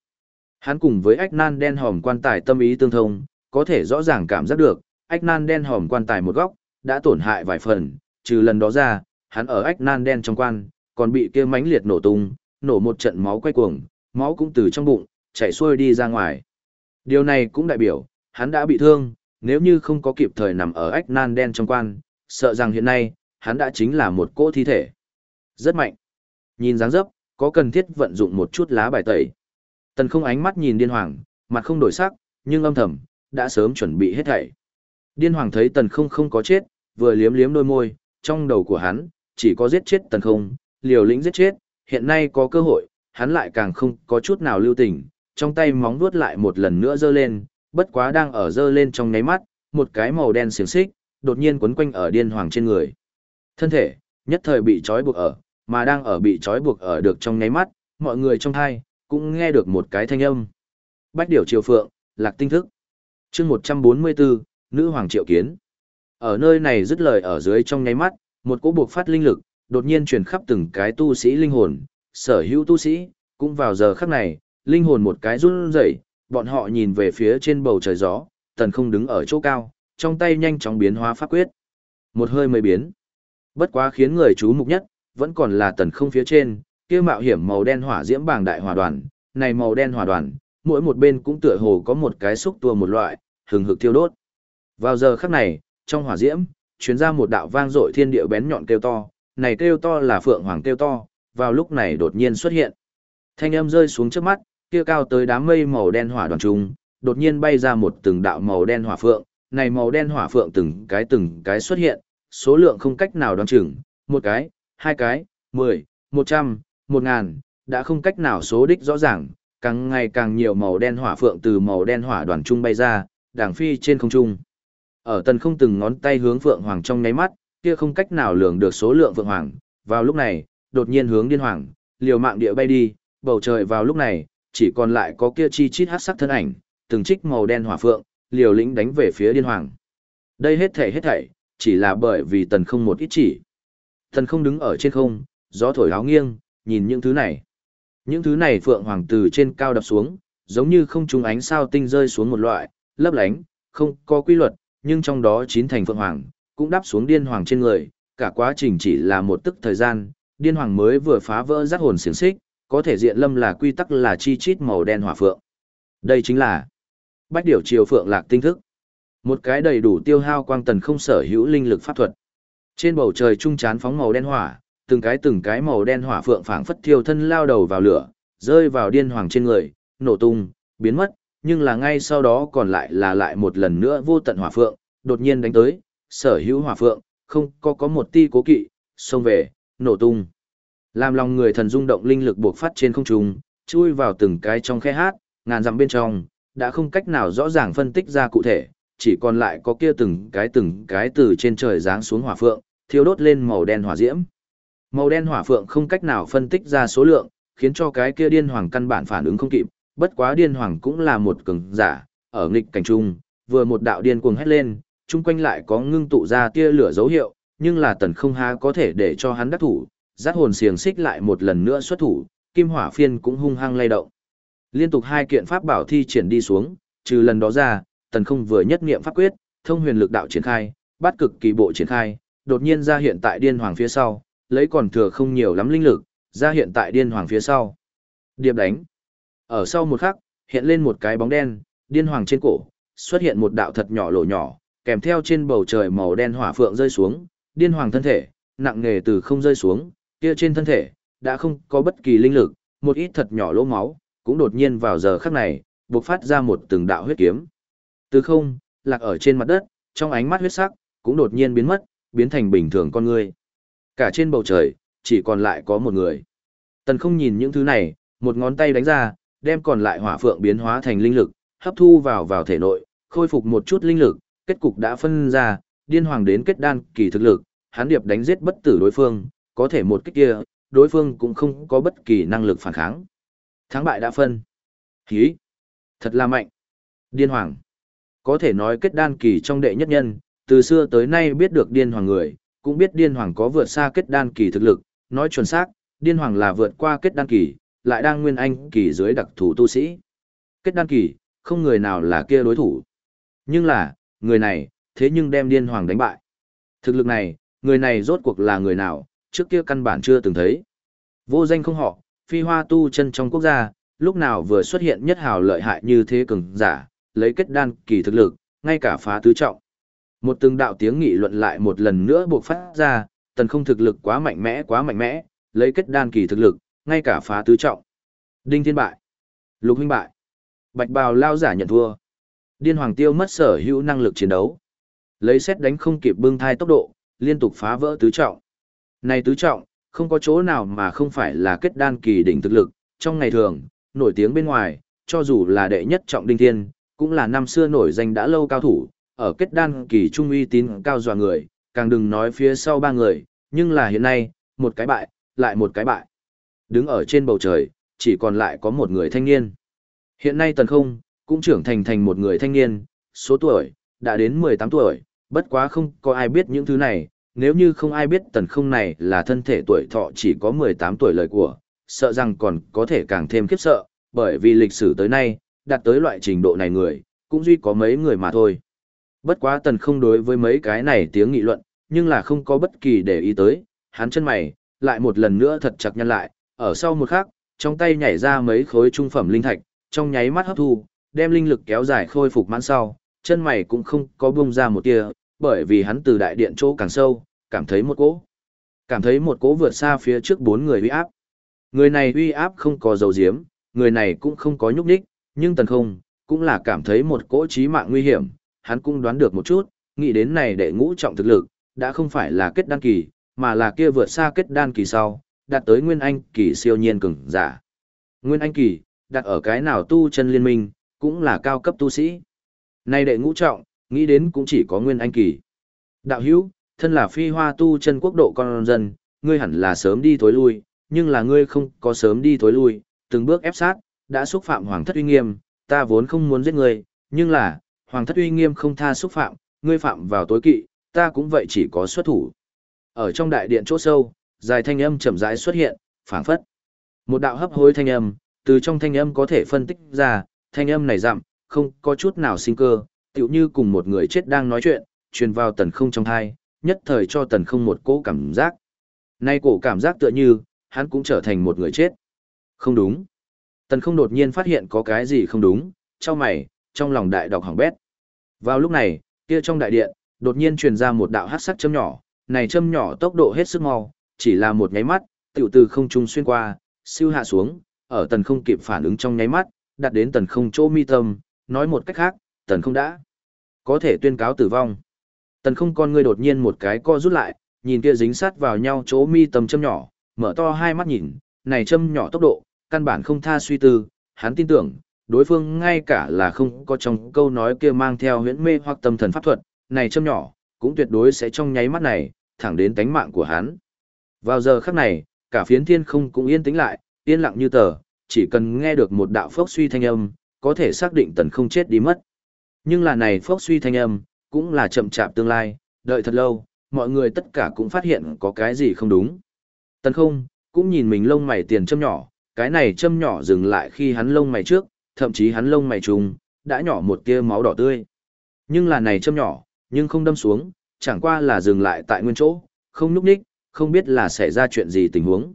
Hắn cùng với ách nan đen hòm quan tài tâm ý tương thông, có thể rõ ràng cảm giác được, ách nan đen hòm quan tài một góc, đã tổn hại vài phần, trừ lần đó ra, hắn ở ách nan đen trong quan, còn bị kia mãnh liệt nổ tung, nổ một trận máu quay cuồng, máu cũng từ trong bụng, chảy xuôi đi ra ngoài. Điều này cũng đại biểu, hắn đã bị thương, nếu như không có kịp thời nằm ở ách nan đen trong quan, sợ rằng hiện nay, hắn đã chính là một cỗ thi thể. Rất mạnh. Nhìn dáng dấp, có cần thiết vận dụng một chút lá bài tẩy. Tần không ánh mắt nhìn điên hoàng, mặt không đổi sắc, nhưng âm thầm, đã sớm chuẩn bị hết thảy. Điên hoàng thấy tần không không có chết, vừa liếm liếm đôi môi, trong đầu của hắn, chỉ có giết chết tần không, liều lĩnh giết chết, hiện nay có cơ hội, hắn lại càng không có chút nào lưu tình, trong tay móng vuốt lại một lần nữa giơ lên, bất quá đang ở giơ lên trong nháy mắt, một cái màu đen xiềng xích, đột nhiên quấn quanh ở điên hoàng trên người. Thân thể, nhất thời bị trói buộc ở, mà đang ở bị trói buộc ở được trong nháy mắt, mọi người trong thai, cũng nghe được một cái thanh âm. Bách điểu triều phượng, lạc tinh thức chương 144, nữ hoàng triệu kiến. Ở nơi này dứt lời ở dưới trong nháy mắt, một cỗ buộc phát linh lực, đột nhiên truyền khắp từng cái tu sĩ linh hồn, sở hữu tu sĩ, cũng vào giờ khắc này, linh hồn một cái run rẩy, bọn họ nhìn về phía trên bầu trời gió, tần không đứng ở chỗ cao, trong tay nhanh chóng biến hóa pháp quyết. Một hơi mới biến. Bất quá khiến người chú mục nhất, vẫn còn là tần không phía trên, kia mạo hiểm màu đen hỏa diễm bảng đại hỏa đoàn, này màu đen hỏa đoàn, mỗi một bên cũng tựa hồ có một cái xúc tua một loại, hừng hực thiêu đốt. Vào giờ khắc này, trong hỏa diễm, truyền ra một đạo vang dội thiên địa bén nhọn kêu to, này kêu to là phượng hoàng kêu to, vào lúc này đột nhiên xuất hiện. Thanh âm rơi xuống trước mắt, kia cao tới đám mây màu đen hỏa đoàn trung, đột nhiên bay ra một từng đạo màu đen hỏa phượng, này màu đen hỏa phượng từng cái từng cái xuất hiện, số lượng không cách nào đoán chừng, một cái, hai cái, mười, một trăm, một ngàn, đã không cách nào số đích rõ ràng, càng ngày càng nhiều màu đen hỏa phượng từ màu đen hỏa đoàn trung bay ra, đảng phi trên không trung. Ở tần không từng ngón tay hướng phượng hoàng trong nháy mắt, kia không cách nào lường được số lượng phượng hoàng, vào lúc này, đột nhiên hướng điên hoàng, liều mạng địa bay đi, bầu trời vào lúc này, chỉ còn lại có kia chi chít hát sắc thân ảnh, từng trích màu đen hỏa phượng, liều lĩnh đánh về phía điên hoàng. Đây hết thảy hết thảy, chỉ là bởi vì tần không một ít chỉ. Tần không đứng ở trên không, gió thổi áo nghiêng, nhìn những thứ này. Những thứ này phượng hoàng từ trên cao đập xuống, giống như không trùng ánh sao tinh rơi xuống một loại, lấp lánh, không có quy luật, nhưng trong đó chín thành phượng hoàng, cũng đáp xuống điên hoàng trên người, cả quá trình chỉ là một tức thời gian, điên hoàng mới vừa phá vỡ giác hồn xiềng xích, có thể diện lâm là quy tắc là chi chít màu đen hỏa phượng. Đây chính là bách điểu chiều phượng lạc tinh thức. Một cái đầy đủ tiêu hao quang tần không sở hữu linh lực pháp thuật. Trên bầu trời trung chán phóng màu đen hỏa, từng cái từng cái màu đen hỏa phượng phảng phất thiêu thân lao đầu vào lửa, rơi vào điên hoàng trên người, nổ tung, biến mất, nhưng là ngay sau đó còn lại là lại một lần nữa vô tận hỏa phượng, đột nhiên đánh tới, sở hữu hỏa phượng, không có có một ti cố kỵ, xông về, nổ tung. Làm lòng người thần rung động linh lực buộc phát trên không trung, chui vào từng cái trong khe hát, ngàn dặm bên trong, đã không cách nào rõ ràng phân tích ra cụ thể, chỉ còn lại có kia từng cái từng cái từ trên trời giáng xuống hỏa phượng, thiêu đốt lên màu đen hỏa diễm. Màu đen hỏa phượng không cách nào phân tích ra số lượng, khiến cho cái kia điên hoàng căn bản phản ứng không kịp, bất quá điên hoàng cũng là một cường giả, ở nghịch cảnh trung, vừa một đạo điên cuồng hét lên, chung quanh lại có ngưng tụ ra tia lửa dấu hiệu, nhưng là tần không há có thể để cho hắn đắc thủ, giác hồn xiềng xích lại một lần nữa xuất thủ, kim hỏa phiên cũng hung hăng lay động. Liên tục hai kiện pháp bảo thi triển đi xuống, trừ lần đó ra, tần không vừa nhất nghiệm pháp quyết, thông huyền lực đạo triển khai, bắt cực kỳ bộ triển khai, đột nhiên ra hiện tại điên hoàng phía sau, lấy còn thừa không nhiều lắm linh lực, ra hiện tại điên hoàng phía sau. Điệp đánh. Ở sau một khắc, hiện lên một cái bóng đen, điên hoàng trên cổ, xuất hiện một đạo thật nhỏ lỗ nhỏ, kèm theo trên bầu trời màu đen hỏa phượng rơi xuống, điên hoàng thân thể, nặng nghề từ không rơi xuống, kia trên thân thể, đã không có bất kỳ linh lực, một ít thật nhỏ lỗ máu, cũng đột nhiên vào giờ khắc này, bộc phát ra một từng đạo huyết kiếm. Từ không, lạc ở trên mặt đất, trong ánh mắt huyết sắc, cũng đột nhiên biến mất, biến thành bình thường con người. Cả trên bầu trời, chỉ còn lại có một người. Tần không nhìn những thứ này, một ngón tay đánh ra, đem còn lại hỏa phượng biến hóa thành linh lực, hấp thu vào vào thể nội, khôi phục một chút linh lực, kết cục đã phân ra, điên hoàng đến kết đan kỳ thực lực, hắn điệp đánh giết bất tử đối phương, có thể một kích kia, đối phương cũng không có bất kỳ năng lực phản kháng. Thắng bại đã phân. Hí! Thật là mạnh. Điên hoàng. Có thể nói kết đan kỳ trong đệ nhất nhân, từ xưa tới nay biết được điên hoàng người, cũng biết điên hoàng có vượt xa kết đan kỳ thực lực, nói chuẩn xác, điên hoàng là vượt qua kết đan kỳ, lại đang nguyên anh kỳ dưới đặc thủ tu sĩ. Kết đan kỳ, không người nào là kia đối thủ. Nhưng là, người này, thế nhưng đem điên hoàng đánh bại. Thực lực này, người này rốt cuộc là người nào, trước kia căn bản chưa từng thấy. Vô danh không họ, phi hoa tu chân trong quốc gia, lúc nào vừa xuất hiện nhất hào lợi hại như thế cường giả, lấy kết đan kỳ thực lực, ngay cả phá tứ trọng. Một từng đạo tiếng nghị luận lại một lần nữa buộc phát ra, tần không thực lực quá mạnh mẽ quá mạnh mẽ, lấy kết đan kỳ thực lực, ngay cả phá tứ trọng. Đinh thiên bại. Lục huynh bại. Bạch bào lao giả nhận thua. Điên hoàng tiêu mất sở hữu năng lực chiến đấu. Lấy xét đánh không kịp bưng thai tốc độ, liên tục phá vỡ tứ trọng. Này tứ trọng, không có chỗ nào mà không phải là kết đan kỳ đỉnh thực lực, trong ngày thường, nổi tiếng bên ngoài, cho dù là đệ nhất trọng đinh thiên, cũng là năm xưa nổi danh đã lâu cao thủ, ở kết đan kỳ trung uy tín cao dọa người, càng đừng nói phía sau ba người, nhưng là hiện nay, một cái bại, lại một cái bại. Đứng ở trên bầu trời, chỉ còn lại có một người thanh niên. Hiện nay tần không, cũng trưởng thành thành một người thanh niên, số tuổi, đã đến 18 tuổi, bất quá không có ai biết những thứ này, nếu như không ai biết tần không này là thân thể tuổi thọ chỉ có 18 tuổi lời của, sợ rằng còn có thể càng thêm khiếp sợ, bởi vì lịch sử tới nay, đạt tới loại trình độ này người, cũng duy có mấy người mà thôi. Bất quá tần không đối với mấy cái này tiếng nghị luận, nhưng là không có bất kỳ để ý tới, hắn chân mày, lại một lần nữa thật chặt nhăn lại, ở sau một khắc, trong tay nhảy ra mấy khối trung phẩm linh thạch, trong nháy mắt hấp thu, đem linh lực kéo dài khôi phục mãn sau, chân mày cũng không có bung ra một tia, bởi vì hắn từ đại điện chỗ càng sâu, cảm thấy một cỗ. Cảm thấy một cỗ vượt xa phía trước bốn người uy áp. Người này uy áp không có dầu diếm, người này cũng không có nhúc nhích, nhưng tần không, cũng là cảm thấy một cỗ chí mạng nguy hiểm, hắn cũng đoán được một chút, nghĩ đến này đệ ngũ trọng thực lực, đã không phải là kết đan kỳ, mà là kia vượt xa kết đan kỳ sau, đạt tới nguyên anh kỳ siêu nhiên cường giả. Nguyên anh kỳ, đặt ở cái nào tu chân liên minh, cũng là cao cấp tu sĩ. Nay đệ ngũ trọng, nghĩ đến cũng chỉ có nguyên anh kỳ. Đạo hữu, thân là phi hoa tu chân quốc độ con dân, ngươi hẳn là sớm đi thối lui, nhưng là ngươi không có sớm đi thối lui, từng bước ép sát, đã xúc phạm hoàng thất uy nghiêm, ta vốn không muốn giết ngươi, nhưng là, hoàng thất uy nghiêm không tha xúc phạm, ngươi phạm vào tối kỵ, ta cũng vậy chỉ có xuất thủ. Ở trong đại điện chỗ sâu, dài thanh âm chậm rãi xuất hiện, phảng phất. Một đạo hấp hối thanh âm, từ trong thanh âm có thể phân tích ra, thanh âm này dặm, không có chút nào sinh cơ, tựu như cùng một người chết đang nói chuyện, truyền vào tần không trong thai, nhất thời cho tần không một cỗ cảm giác. Nay cổ cảm giác tựa như, hắn cũng trở thành một người chết. Không đúng. Tần không đột nhiên phát hiện có cái gì không đúng, cho mày, trong lòng đại đọc hỏng bét. Vào lúc này, kia trong đại điện, đột nhiên truyền ra một đạo hát sắc châm nhỏ, này châm nhỏ tốc độ hết sức mau, chỉ là một nháy mắt, tiểu từ không trung xuyên qua, siêu hạ xuống, ở tần không kịp phản ứng trong nháy mắt, đặt đến tần không chỗ mi tâm, nói một cách khác, tần không đã có thể tuyên cáo tử vong. Tần không con ngươi đột nhiên một cái co rút lại, nhìn kia dính sát vào nhau chỗ mi tâm châm nhỏ, mở to hai mắt nhìn, này châm nhỏ tốc độ, căn bản không tha suy tư, hắn tin tưởng, đối phương ngay cả là không có trong câu nói kia mang theo huyễn mê hoặc tâm thần pháp thuật, này châm nhỏ, cũng tuyệt đối sẽ trong nháy mắt này, thẳng đến tánh mạng của hắn. Vào giờ khắc này, cả phiến thiên không cũng yên tĩnh lại, yên lặng như tờ, chỉ cần nghe được một đạo phốc suy thanh âm, có thể xác định tần không chết đi mất. Nhưng là này phốc suy thanh âm, cũng là chậm chạp tương lai, đợi thật lâu, mọi người tất cả cũng phát hiện có cái gì không đúng. Tần không, cũng nhìn mình lông mày tiền châm nhỏ, cái này châm nhỏ dừng lại khi hắn lông mày trước, thậm chí hắn lông mày trùng, đã nhỏ một tia máu đỏ tươi. Nhưng là này châm nhỏ, nhưng không đâm xuống, chẳng qua là dừng lại tại nguyên chỗ, không núp ních, không biết là xảy ra chuyện gì tình huống.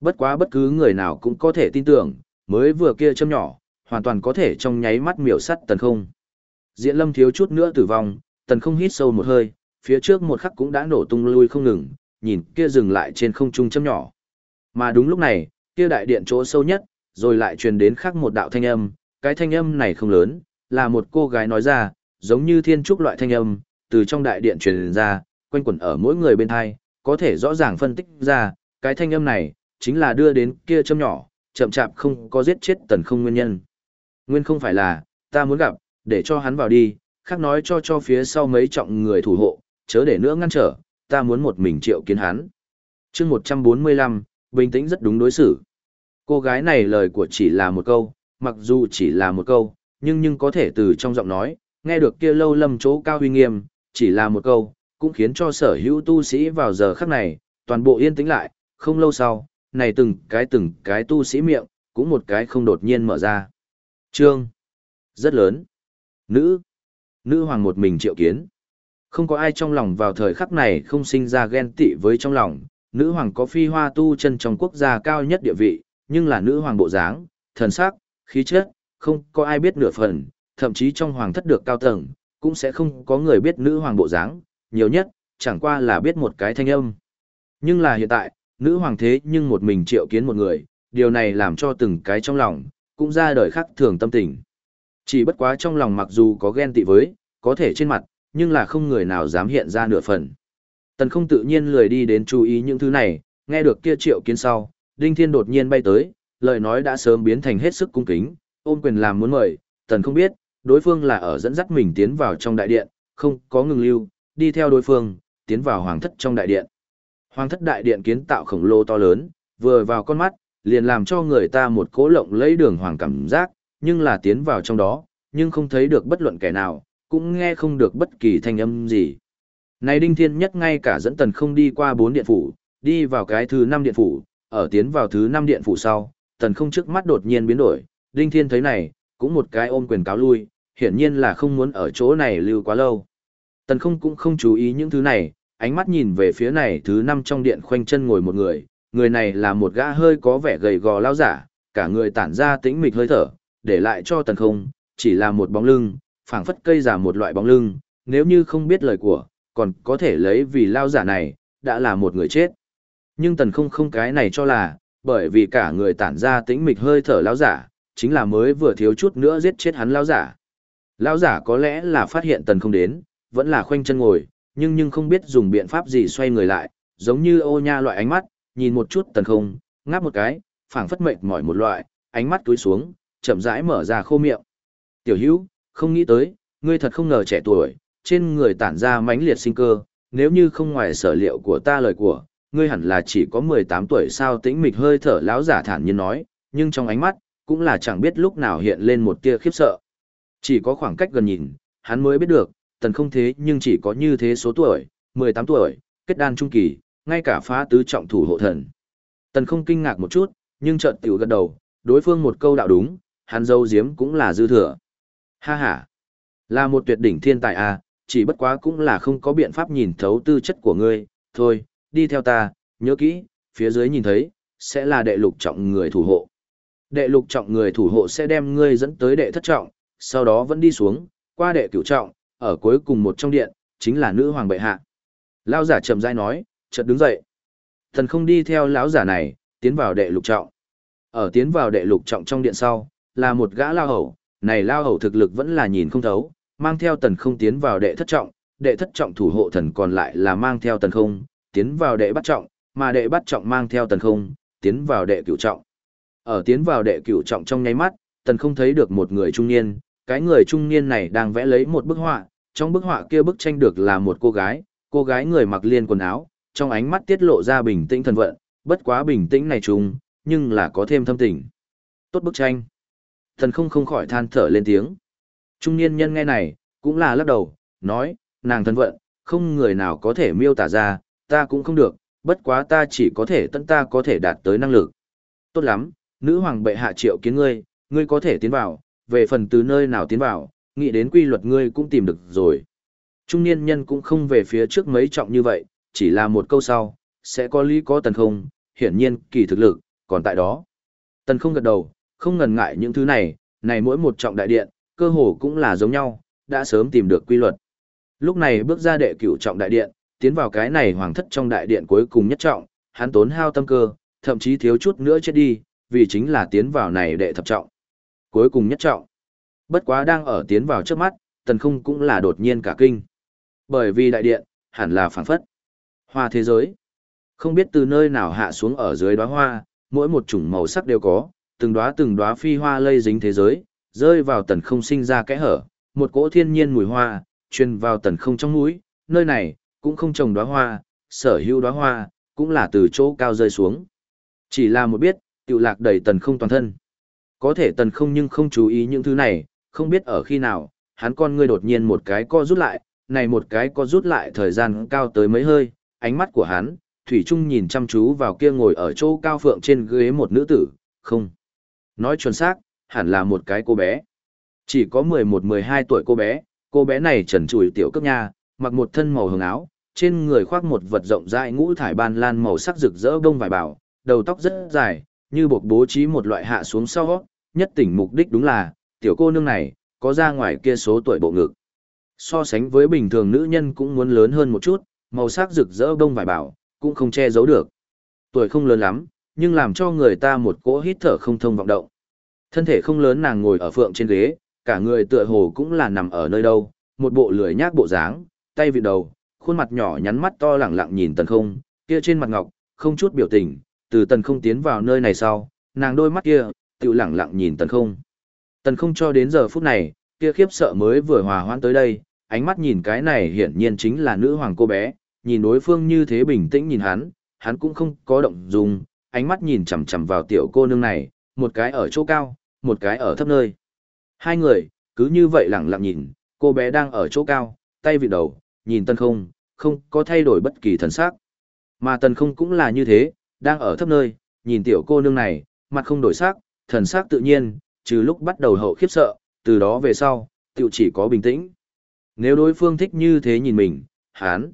Bất quá bất cứ người nào cũng có thể tin tưởng, mới vừa kia châm nhỏ, hoàn toàn có thể trong nháy mắt miểu sắt tần không. Diễn lâm thiếu chút nữa tử vong, tần không hít sâu một hơi, phía trước một khắc cũng đã nổ tung lui không ngừng, nhìn kia dừng lại trên không trung châm nhỏ. Mà đúng lúc này, kia đại điện chỗ sâu nhất, rồi lại truyền đến khác một đạo thanh âm, cái thanh âm này không lớn, là một cô gái nói ra, giống như thiên trúc loại thanh âm, từ trong đại điện truyền ra, quanh quẩn ở mỗi người bên thai, có thể rõ ràng phân tích ra, cái thanh âm này, chính là đưa đến kia châm nhỏ, chậm chạp không có giết chết tần không nguyên nhân. Nguyên không phải là, ta muốn gặp, để cho hắn vào đi, khác nói cho cho phía sau mấy trọng người thủ hộ, chớ để nữa ngăn trở, ta muốn một mình triệu kiến hắn. chương 145, bình tĩnh rất đúng đối xử. Cô gái này lời của chỉ là một câu, mặc dù chỉ là một câu, nhưng nhưng có thể từ trong giọng nói, nghe được kia lâu lâm chỗ cao huy nghiêm, chỉ là một câu, cũng khiến cho sở hữu tu sĩ vào giờ khắc này, toàn bộ yên tĩnh lại, không lâu sau, này từng cái từng cái tu sĩ miệng, cũng một cái không đột nhiên mở ra. Trương. Rất lớn. Nữ. Nữ hoàng một mình triệu kiến. Không có ai trong lòng vào thời khắc này không sinh ra ghen tị với trong lòng, nữ hoàng có phi hoa tu chân trong quốc gia cao nhất địa vị, nhưng là nữ hoàng bộ dáng, thần sắc, khí chất, không có ai biết nửa phần, thậm chí trong hoàng thất được cao tầng, cũng sẽ không có người biết nữ hoàng bộ dáng, nhiều nhất, chẳng qua là biết một cái thanh âm. Nhưng là hiện tại, nữ hoàng thế nhưng một mình triệu kiến một người, điều này làm cho từng cái trong lòng, cũng ra đời khác thường tâm tình. Chỉ bất quá trong lòng mặc dù có ghen tị với, có thể trên mặt, nhưng là không người nào dám hiện ra nửa phần. Tần không tự nhiên lười đi đến chú ý những thứ này, nghe được kia triệu kiến sau, Đinh Thiên đột nhiên bay tới, lời nói đã sớm biến thành hết sức cung kính, ôm quyền làm muốn mời, tần không biết, đối phương là ở dẫn dắt mình tiến vào trong đại điện, không có ngừng lưu, đi theo đối phương, tiến vào hoàng thất trong đại điện. Hoàng thất đại điện kiến tạo khổng lồ to lớn, vừa vào con mắt, liền làm cho người ta một cố lộng lấy đường hoàng cảm giác, nhưng là tiến vào trong đó, nhưng không thấy được bất luận kẻ nào, cũng nghe không được bất kỳ thanh âm gì. Này Đinh Thiên nhất ngay cả dẫn tần không đi qua bốn điện phủ, đi vào cái thứ năm điện phủ, ở tiến vào thứ năm điện phủ sau, tần không trước mắt đột nhiên biến đổi, Đinh Thiên thấy này, cũng một cái ôm quyền cáo lui, hiển nhiên là không muốn ở chỗ này lưu quá lâu. Tần không cũng không chú ý những thứ này, ánh mắt nhìn về phía này thứ năm trong điện khoanh chân ngồi một người, người này là một gã hơi có vẻ gầy gò lao giả, cả người tản ra tĩnh mịch hơi thở, để lại cho tần không, chỉ là một bóng lưng, phảng phất cây giả một loại bóng lưng, nếu như không biết lời của, còn có thể lấy vì lao giả này, đã là một người chết. Nhưng tần không không cái này cho là, bởi vì cả người tản ra tĩnh mịch hơi thở lao giả, chính là mới vừa thiếu chút nữa giết chết hắn lao giả. Lão giả có lẽ là phát hiện tần không đến, vẫn là khoanh chân ngồi, nhưng nhưng không biết dùng biện pháp gì xoay người lại, giống như ô nha loại ánh mắt, nhìn một chút tần không, ngáp một cái, phảng phất mệt mỏi một loại, ánh mắt túi xuống, chậm rãi mở ra khô miệng. Tiểu hữu, không nghĩ tới, ngươi thật không ngờ trẻ tuổi, trên người tản ra mãnh liệt sinh cơ, nếu như không ngoài sở liệu của ta lời của, ngươi hẳn là chỉ có 18 tuổi sao tĩnh mịch hơi thở lão giả thản nhiên nói, nhưng trong ánh mắt, cũng là chẳng biết lúc nào hiện lên một tia khiếp sợ. Chỉ có khoảng cách gần nhìn, hắn mới biết được, tần không thế nhưng chỉ có như thế số tuổi, 18 tuổi, kết đan trung kỳ, ngay cả phá tứ trọng thủ hộ thần. Tần không kinh ngạc một chút, nhưng chợt tiểu gật đầu, đối phương một câu đạo đúng, hắn dâu diếm cũng là dư thừa. Ha ha, là một tuyệt đỉnh thiên tài à, chỉ bất quá cũng là không có biện pháp nhìn thấu tư chất của ngươi, thôi, đi theo ta, nhớ kỹ, phía dưới nhìn thấy, sẽ là đệ lục trọng người thủ hộ. Đệ lục trọng người thủ hộ sẽ đem ngươi dẫn tới đệ thất trọng, sau đó vẫn đi xuống, qua đệ cửu trọng, ở cuối cùng một trong điện, chính là nữ hoàng bệ hạ. Lão giả chậm rãi nói, chợt đứng dậy. Thần không đi theo lão giả này, tiến vào đệ lục trọng. Ở tiến vào đệ lục trọng trong điện sau, là một gã lao hầu, này lao hầu thực lực vẫn là nhìn không thấu, mang theo tần không tiến vào đệ thất trọng, đệ thất trọng thủ hộ thần còn lại là mang theo tần không, tiến vào đệ bắt trọng, mà đệ bắt trọng mang theo tần không, tiến vào đệ cửu trọng. Ở tiến vào đệ cửu trọng trong nháy mắt, tần không thấy được một người trung niên, cái người trung niên này đang vẽ lấy một bức họa, trong bức họa kia bức tranh được là một cô gái, cô gái người mặc liên quần áo, trong ánh mắt tiết lộ ra bình tĩnh thần vận, bất quá bình tĩnh này trùng, nhưng là có thêm thâm tình. Tốt bức tranh. Thần không không khỏi than thở lên tiếng. Trung niên nhân nghe này, cũng là lắc đầu, nói, nàng thân vận, không người nào có thể miêu tả ra, ta cũng không được, bất quá ta chỉ có thể tận ta có thể đạt tới năng lực. Tốt lắm, nữ hoàng bệ hạ triệu kiến ngươi, ngươi có thể tiến vào, về phần từ nơi nào tiến vào, nghĩ đến quy luật ngươi cũng tìm được rồi. Trung niên nhân cũng không về phía trước mấy trọng như vậy, chỉ là một câu sau, sẽ có lý có tần không, hiển nhiên kỳ thực lực, còn tại đó. Tần không gật đầu, không ngần ngại những thứ này, này mỗi một trọng đại điện, cơ hồ cũng là giống nhau, đã sớm tìm được quy luật. Lúc này bước ra đệ cửu trọng đại điện, tiến vào cái này hoàng thất trong đại điện cuối cùng nhất trọng, hắn tốn hao tâm cơ, thậm chí thiếu chút nữa chết đi, vì chính là tiến vào này đệ thập trọng. Cuối cùng nhất trọng. Bất quá đang ở tiến vào trước mắt, tần không cũng là đột nhiên cả kinh. Bởi vì đại điện, hẳn là phảng phất. Hoa thế giới. Không biết từ nơi nào hạ xuống ở dưới đóa hoa, mỗi một chủng màu sắc đều có, từng đóa từng đóa phi hoa lây dính thế giới, rơi vào tần không sinh ra kẽ hở, một cỗ thiên nhiên mùi hoa, truyền vào tần không trong mũi, nơi này, cũng không trồng đóa hoa, sở hữu đóa hoa, cũng là từ chỗ cao rơi xuống. Chỉ là một biết, tiểu lạc đầy tần không toàn thân. Có thể tần không nhưng không chú ý những thứ này, không biết ở khi nào, hắn con ngươi đột nhiên một cái co rút lại, này một cái co rút lại thời gian cao tới mấy hơi, ánh mắt của hắn, Thủy Trung nhìn chăm chú vào kia ngồi ở chỗ cao phượng trên ghế một nữ tử, không. Nói chuẩn xác, hẳn là một cái cô bé. Chỉ có 11-12 tuổi cô bé, cô bé này trần trùi tiểu cấp nha, mặc một thân màu hồng áo, trên người khoác một vật rộng rãi ngũ thải ban lan màu sắc rực rỡ bông vải bảo, đầu tóc rất dài, như buộc bố trí một loại hạ xuống sau, nhất tỉnh mục đích đúng là, tiểu cô nương này, có ra ngoài kia số tuổi bộ ngực. So sánh với bình thường nữ nhân cũng muốn lớn hơn một chút, màu sắc rực rỡ bông vải bảo, cũng không che giấu được. Tuổi không lớn lắm, nhưng làm cho người ta một cỗ hít thở không thông vọng động. Thân thể không lớn nàng ngồi ở phượng trên ghế, cả người tựa hồ cũng là nằm ở nơi đâu, một bộ lười nhác bộ dáng, tay vị đầu, khuôn mặt nhỏ nhắn mắt to lẳng lặng nhìn tần không, kia trên mặt ngọc, không chút biểu tình, từ tần không tiến vào nơi này sau, nàng đôi mắt kia, tự lẳng lặng nhìn tần không. Tần không cho đến giờ phút này, kia khiếp sợ mới vừa hòa hoãn tới đây, ánh mắt nhìn cái này hiển nhiên chính là nữ hoàng cô bé, nhìn đối phương như thế bình tĩnh nhìn hắn, hắn cũng không có động dung, ánh mắt nhìn chằm chằm vào tiểu cô nương này, một cái ở chỗ cao, một cái ở thấp nơi. Hai người, cứ như vậy lặng lặng nhìn, cô bé đang ở chỗ cao, tay vị đầu, nhìn tân không, không có thay đổi bất kỳ thần sắc. Mà tân không cũng là như thế, đang ở thấp nơi, nhìn tiểu cô nương này, mặt không đổi sắc, thần sắc tự nhiên, trừ lúc bắt đầu hậu khiếp sợ, từ đó về sau, tiểu chỉ có bình tĩnh. Nếu đối phương thích như thế nhìn mình, hán,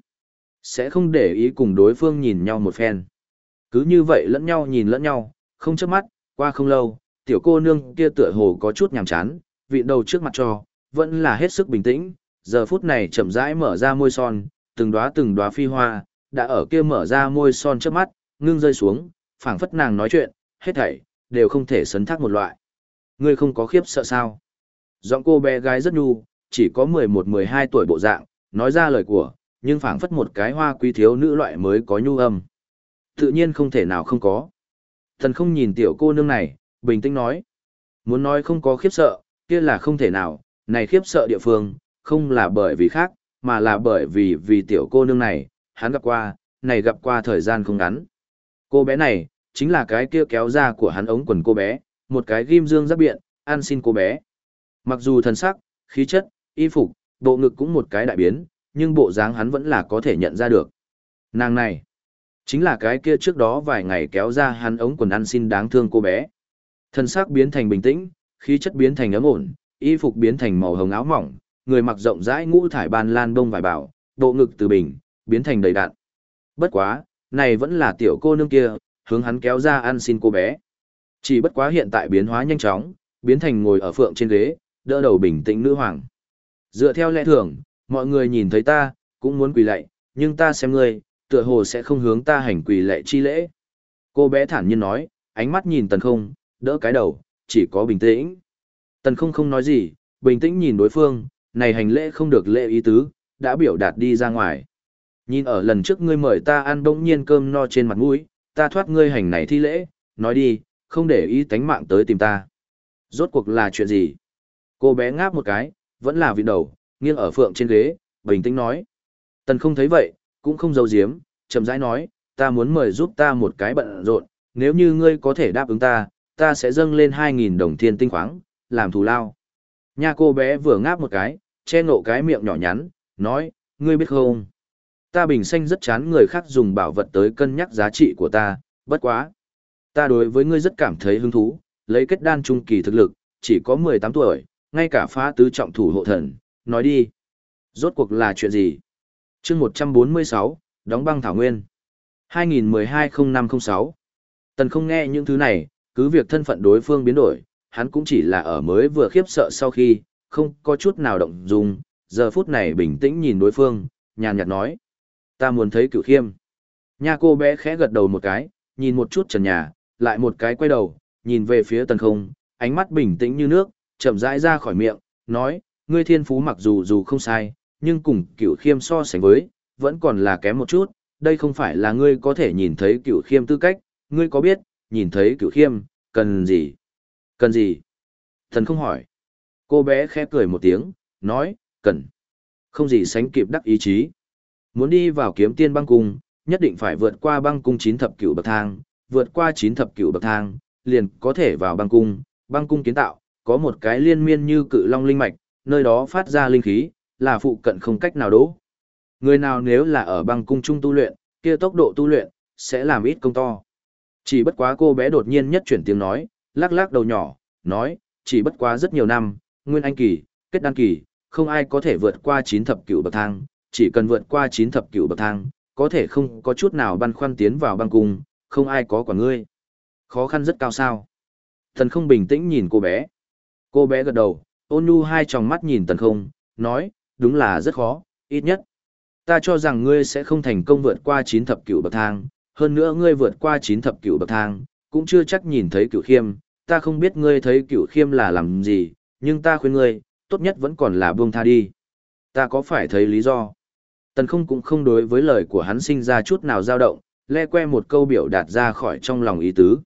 sẽ không để ý cùng đối phương nhìn nhau một phen. Cứ như vậy lẫn nhau nhìn lẫn nhau, không chớp mắt, qua không lâu, tiểu cô nương kia tựa hồ có chút nhàm chán, vị đầu trước mặt cho, vẫn là hết sức bình tĩnh, giờ phút này chậm rãi mở ra môi son, từng đóa từng đóa phi hoa, đã ở kia mở ra môi son trước mắt, ngưng rơi xuống, phảng phất nàng nói chuyện, hết thảy, đều không thể sấn thác một loại. Ngươi không có khiếp sợ sao? Giọng cô bé gái rất nhu, chỉ có 11-12 tuổi bộ dạng, nói ra lời của, nhưng phảng phất một cái hoa quý thiếu nữ loại mới có nhu âm. Tự nhiên không thể nào không có. Thần không nhìn tiểu cô nương này, bình tĩnh nói. Muốn nói không có khiếp sợ, kia là không thể nào, này khiếp sợ địa phương, không là bởi vì khác, mà là bởi vì vì tiểu cô nương này, hắn gặp qua, này gặp qua thời gian không ngắn. Cô bé này, chính là cái kia kéo ra của hắn ống quần cô bé, một cái ghim dương giáp biện, an xin cô bé. Mặc dù thần sắc, khí chất, y phục, bộ ngực cũng một cái đại biến, nhưng bộ dáng hắn vẫn là có thể nhận ra được. Nàng này, chính là cái kia trước đó vài ngày kéo ra hắn ống quần ăn xin đáng thương cô bé. Thần sắc biến thành bình tĩnh, khí chất biến thành ấm ổn, y phục biến thành màu hồng áo mỏng, người mặc rộng rãi ngũ thải ban lan đông vải bảo, bộ ngực từ bình, biến thành đầy đạn. Bất quá, này vẫn là tiểu cô nương kia, hướng hắn kéo ra ăn xin cô bé. Chỉ bất quá hiện tại biến hóa nhanh chóng, biến thành ngồi ở phượng trên ghế, đỡ đầu bình tĩnh nữ hoàng. Dựa theo lẽ thường, mọi người nhìn thấy ta, cũng muốn quỳ lạy, nhưng ta xem ngươi, tựa hồ sẽ không hướng ta hành quỳ lạy chi lễ. Cô bé thản nhiên nói, ánh mắt nhìn tần không, đỡ cái đầu, chỉ có bình tĩnh. Tần không không nói gì, bình tĩnh nhìn đối phương, này hành lễ không được lễ ý tứ, đã biểu đạt đi ra ngoài. Nhìn ở lần trước ngươi mời ta ăn bỗng nhiên cơm no trên mặt mũi, ta thoát ngươi hành này thi lễ, nói đi, không để ý tánh mạng tới tìm ta. Rốt cuộc là chuyện gì? Cô bé ngáp một cái, vẫn là vị đầu, nghiêng ở phượng trên ghế, bình tĩnh nói. Tần không thấy vậy, cũng không giấu giếm, chậm rãi nói, ta muốn mời giúp ta một cái bận rộn, nếu như ngươi có thể đáp ứng ta, ta sẽ dâng lên 2.000 đồng thiên tinh khoáng, làm thù lao. Nha cô bé vừa ngáp một cái, che ngộ cái miệng nhỏ nhắn, nói, ngươi biết không? Ta bình xanh rất chán người khác dùng bảo vật tới cân nhắc giá trị của ta, bất quá. Ta đối với ngươi rất cảm thấy hứng thú, lấy kết đan trung kỳ thực lực, chỉ có 18 tuổi, ngay cả phá tứ trọng thủ hộ thần, nói đi. Rốt cuộc là chuyện gì? chương 146, đóng băng thảo nguyên. 2012-0506. Tần không nghe những thứ này, cứ việc thân phận đối phương biến đổi, hắn cũng chỉ là ở mới vừa khiếp sợ sau khi, không có chút nào động dung, giờ phút này bình tĩnh nhìn đối phương, nhàn nhạt nói. Ta muốn thấy cửu khiêm. Nha cô bé khẽ gật đầu một cái, nhìn một chút trần nhà, lại một cái quay đầu, nhìn về phía tần không, ánh mắt bình tĩnh như nước, chậm rãi ra khỏi miệng, nói, ngươi thiên phú mặc dù dù không sai, nhưng cùng cửu khiêm so sánh với, vẫn còn là kém một chút, đây không phải là ngươi có thể nhìn thấy cửu khiêm tư cách, ngươi có biết, nhìn thấy cửu khiêm, cần gì? Cần gì? Thần không hỏi. Cô bé khẽ cười một tiếng, nói, cần. Không gì sánh kịp đắc ý chí. Muốn đi vào kiếm tiên băng cung, nhất định phải vượt qua băng cung chín thập cửu bậc thang, vượt qua chín thập cửu bậc thang, liền có thể vào băng cung. Băng cung kiến tạo, có một cái liên miên như cự long linh mạch, nơi đó phát ra linh khí, là phụ cận không cách nào đỗ. Người nào nếu là ở băng cung trung tu luyện, kia tốc độ tu luyện, sẽ làm ít công to. Chỉ bất quá cô bé đột nhiên nhất chuyển tiếng nói, lắc lắc đầu nhỏ, nói, chỉ bất quá rất nhiều năm, nguyên anh kỳ, kết đan kỳ, không ai có thể vượt qua chín thập cửu bậc thang, chỉ cần vượt qua chín thập cửu bậc thang, có thể không có chút nào băn khoăn tiến vào băng cung, không ai có quả ngươi. Khó khăn rất cao sao. Thần không bình tĩnh nhìn cô bé. Cô bé gật đầu, ôn nhu hai tròng mắt nhìn tần không, nói, đúng là rất khó, ít nhất. Ta cho rằng ngươi sẽ không thành công vượt qua chín thập cửu bậc thang, hơn nữa ngươi vượt qua chín thập cửu bậc thang, cũng chưa chắc nhìn thấy cửu khiêm, ta không biết ngươi thấy cửu khiêm là làm gì, nhưng ta khuyên ngươi, tốt nhất vẫn còn là buông tha đi. Ta có phải thấy lý do? Tần không cũng không đối với lời của hắn sinh ra chút nào dao động, le que một câu biểu đạt ra khỏi trong lòng ý tứ.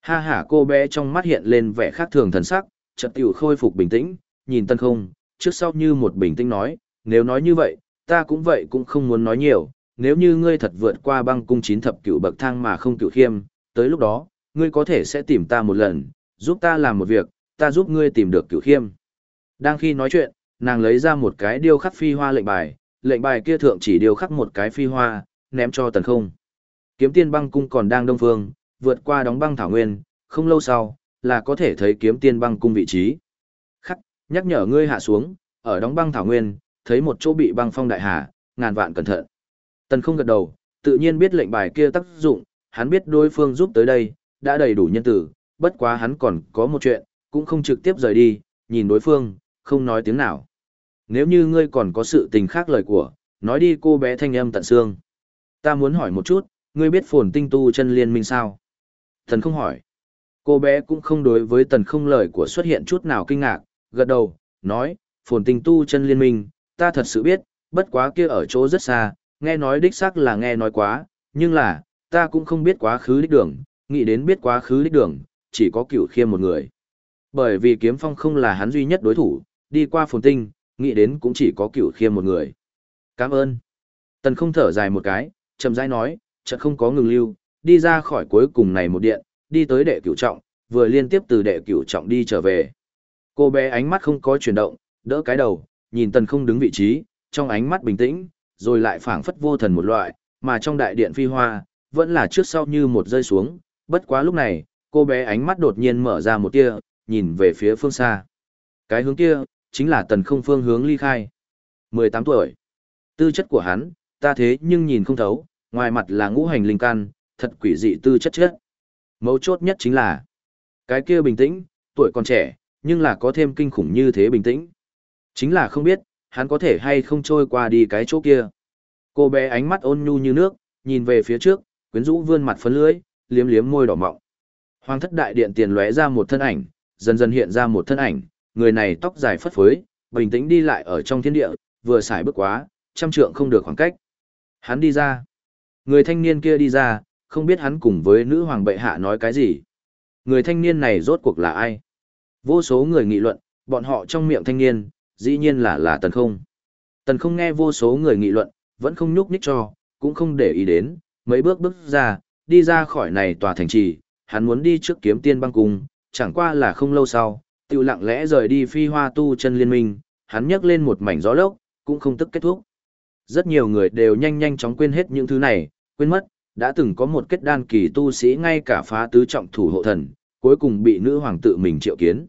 Ha ha cô bé trong mắt hiện lên vẻ khác thường thần sắc, chợt tiểu khôi phục bình tĩnh, nhìn tần không, trước sau như một bình tĩnh nói, nếu nói như vậy, ta cũng vậy cũng không muốn nói nhiều, nếu như ngươi thật vượt qua băng cung chín thập cửu bậc thang mà không cửu khiêm, tới lúc đó, ngươi có thể sẽ tìm ta một lần, giúp ta làm một việc, ta giúp ngươi tìm được cửu khiêm. Đang khi nói chuyện, nàng lấy ra một cái điêu khắc phi hoa lệnh bài, lệnh bài kia thượng chỉ điêu khắc một cái phi hoa, ném cho tần không. Kiếm tiên băng cung còn đang đông phương, vượt qua đóng băng thảo nguyên, không lâu sau, là có thể thấy kiếm tiên băng cung vị trí. Khắc, nhắc nhở ngươi hạ xuống, ở đóng băng thảo nguyên, thấy một chỗ bị băng phong đại hà, ngàn vạn cẩn thận. Tần không gật đầu, tự nhiên biết lệnh bài kia tác dụng, hắn biết đối phương giúp tới đây, đã đầy đủ nhân tử, bất quá hắn còn có một chuyện, cũng không trực tiếp rời đi, nhìn đối phương, không nói tiếng nào. Nếu như ngươi còn có sự tình khác lời của, nói đi cô bé thanh âm tận xương. Ta muốn hỏi một chút, ngươi biết phồn tinh tu chân liên minh sao? Thần không hỏi. Cô bé cũng không đối với tần không lời của xuất hiện chút nào kinh ngạc, gật đầu, nói, phồn tinh tu chân liên minh, ta thật sự biết, bất quá kia ở chỗ rất xa, nghe nói đích xác là nghe nói quá, nhưng là, ta cũng không biết quá khứ đích đường, nghĩ đến biết quá khứ đích đường, chỉ có cửu khiêm một người. Bởi vì kiếm phong không là hắn duy nhất đối thủ, đi qua phồn tinh, nghĩ đến cũng chỉ có cửu khiêm một người. Cảm ơn. Tần không thở dài một cái, chậm rãi nói, chợt không có ngừng lưu, đi ra khỏi cuối cùng này một điện, đi tới đệ cửu trọng, vừa liên tiếp từ đệ cửu trọng đi trở về. Cô bé ánh mắt không có chuyển động, đỡ cái đầu, nhìn tần không đứng vị trí, trong ánh mắt bình tĩnh, rồi lại phảng phất vô thần một loại, mà trong đại điện phi hoa, vẫn là trước sau như một rơi xuống, bất quá lúc này, cô bé ánh mắt đột nhiên mở ra một tia, nhìn về phía phương xa. Cái hướng kia, chính là tần không phương hướng ly khai. 18 tuổi. Tư chất của hắn, ta thế nhưng nhìn không thấu, ngoài mặt là ngũ hành linh căn, thật quỷ dị tư chất chất. Mấu chốt nhất chính là, cái kia bình tĩnh, tuổi còn trẻ, nhưng là có thêm kinh khủng như thế bình tĩnh. Chính là không biết, hắn có thể hay không trôi qua đi cái chỗ kia. Cô bé ánh mắt ôn nhu như nước, nhìn về phía trước, quyến rũ vươn mặt phấn lưới, liếm liếm môi đỏ mọng. Hoàng thất đại điện tiền lóe ra một thân ảnh, dần dần hiện ra một thân ảnh, người này tóc dài phất phới, bình tĩnh đi lại ở trong thiên địa, vừa xài bước quá, trăm trượng không được khoảng cách. Hắn đi ra. Người thanh niên kia đi ra, không biết hắn cùng với nữ hoàng bệ hạ nói cái gì. Người thanh niên này rốt cuộc là ai? Vô số người nghị luận, bọn họ trong miệng thanh niên, dĩ nhiên là là tần không. Tần không nghe vô số người nghị luận, vẫn không nhúc nhích cho, cũng không để ý đến, mấy bước bước ra, đi ra khỏi này tòa thành trì, hắn muốn đi trước kiếm tiên băng cung, chẳng qua là không lâu sau, tiêu lặng lẽ rời đi phi hoa tu chân liên minh, hắn nhấc lên một mảnh gió lốc, cũng không tức kết thúc. Rất nhiều người đều nhanh nhanh chóng quên hết những thứ này, quên mất, đã từng có một kết đan kỳ tu sĩ ngay cả phá tứ trọng thủ hộ thần, cuối cùng bị nữ hoàng tự mình triệu kiến.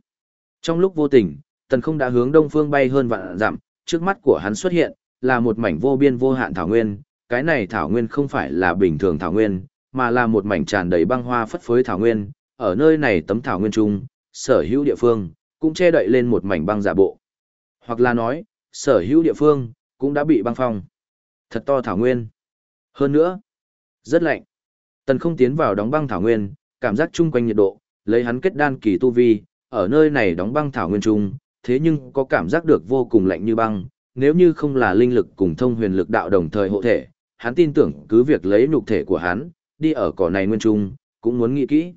Trong lúc vô tình, tần không đã hướng đông phương bay hơn vạn dặm, trước mắt của hắn xuất hiện, là một mảnh vô biên vô hạn thảo nguyên, cái này thảo nguyên không phải là bình thường thảo nguyên, mà là một mảnh tràn đầy băng hoa phất phới thảo nguyên, ở nơi này tấm thảo nguyên trung, sở hữu địa phương, cũng che đậy lên một mảnh băng giả bộ. Hoặc là nói, sở hữu địa phương, cũng đã bị băng phong. Thật to thảo nguyên. Hơn nữa, rất lạnh. Tần không tiến vào đóng băng thảo nguyên, cảm giác chung quanh nhiệt độ, lấy hắn kết đan kỳ tu vi, ở nơi này đóng băng thảo nguyên trung, thế nhưng có cảm giác được vô cùng lạnh như băng, nếu như không là linh lực cùng thông huyền lực đạo đồng thời hộ thể, hắn tin tưởng cứ việc lấy nhục thể của hắn, đi ở cỏ này nguyên trung, cũng muốn nghĩ kỹ.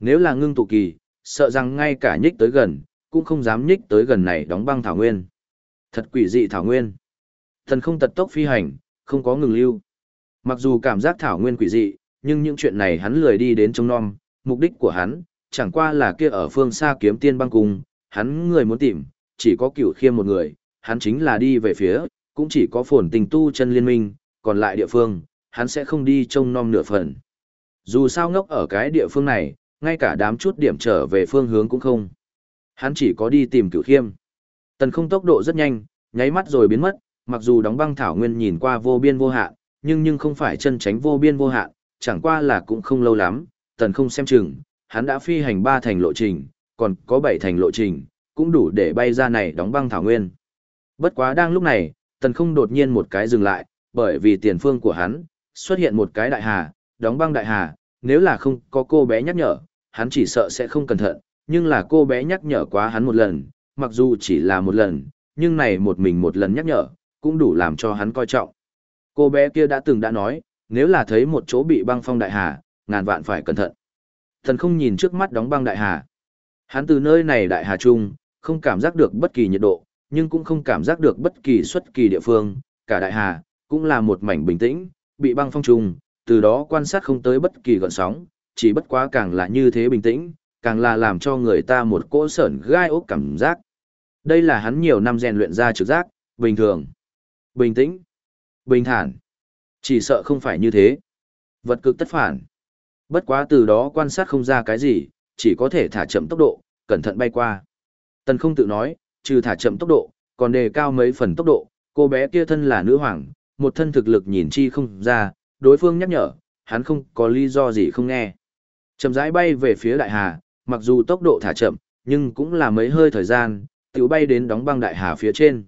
Nếu là ngưng tụ kỳ, sợ rằng ngay cả nhích tới gần, cũng không dám nhích tới gần này đóng băng thảo nguyên. Thật quỷ dị thảo nguyên. Thần không tật tốc phi hành, không có ngừng lưu. Mặc dù cảm giác thảo nguyên quỷ dị, nhưng những chuyện này hắn lười đi đến trông non, mục đích của hắn, chẳng qua là kia ở phương xa kiếm tiên băng cung, hắn người muốn tìm, chỉ có cửu khiêm một người, hắn chính là đi về phía, cũng chỉ có phồn tình tu chân liên minh, còn lại địa phương, hắn sẽ không đi trông nom nửa phần. Dù sao ngốc ở cái địa phương này, ngay cả đám chút điểm trở về phương hướng cũng không. Hắn chỉ có đi tìm cửu khiêm. Tần không tốc độ rất nhanh, nháy mắt rồi biến mất, mặc dù đóng băng thảo nguyên nhìn qua vô biên vô hạn, nhưng nhưng không phải chân tránh vô biên vô hạn, chẳng qua là cũng không lâu lắm, tần không xem chừng, hắn đã phi hành ba thành lộ trình, còn có bảy thành lộ trình, cũng đủ để bay ra này đóng băng thảo nguyên. Bất quá đang lúc này, tần không đột nhiên một cái dừng lại, bởi vì tiền phương của hắn, xuất hiện một cái đại hà, đóng băng đại hà, nếu là không có cô bé nhắc nhở, hắn chỉ sợ sẽ không cẩn thận, nhưng là cô bé nhắc nhở quá hắn một lần, mặc dù chỉ là một lần, nhưng này một mình một lần nhắc nhở, cũng đủ làm cho hắn coi trọng. Cô bé kia đã từng đã nói, nếu là thấy một chỗ bị băng phong đại hà, ngàn vạn phải cẩn thận. Thần không nhìn trước mắt đóng băng đại hà. Hắn từ nơi này đại hà trung, không cảm giác được bất kỳ nhiệt độ, nhưng cũng không cảm giác được bất kỳ xuất kỳ địa phương, cả đại hà, cũng là một mảnh bình tĩnh, bị băng phong trùng, từ đó quan sát không tới bất kỳ gợn sóng, chỉ bất quá càng là như thế bình tĩnh, càng là làm cho người ta một cỗ sởn gai ốc cảm giác. Đây là hắn nhiều năm rèn luyện ra trực giác, bình thường, bình tĩnh, bình thản. Chỉ sợ không phải như thế. Vật cực tất phản. Bất quá từ đó quan sát không ra cái gì, chỉ có thể thả chậm tốc độ, cẩn thận bay qua. Tần không tự nói, trừ thả chậm tốc độ, còn đề cao mấy phần tốc độ, cô bé kia thân là nữ hoàng, một thân thực lực nhìn chi không ra, đối phương nhắc nhở, hắn không có lý do gì không nghe. Chậm rãi bay về phía đại hà, mặc dù tốc độ thả chậm, nhưng cũng là mấy hơi thời gian, tiểu bay đến đóng băng đại hà phía trên.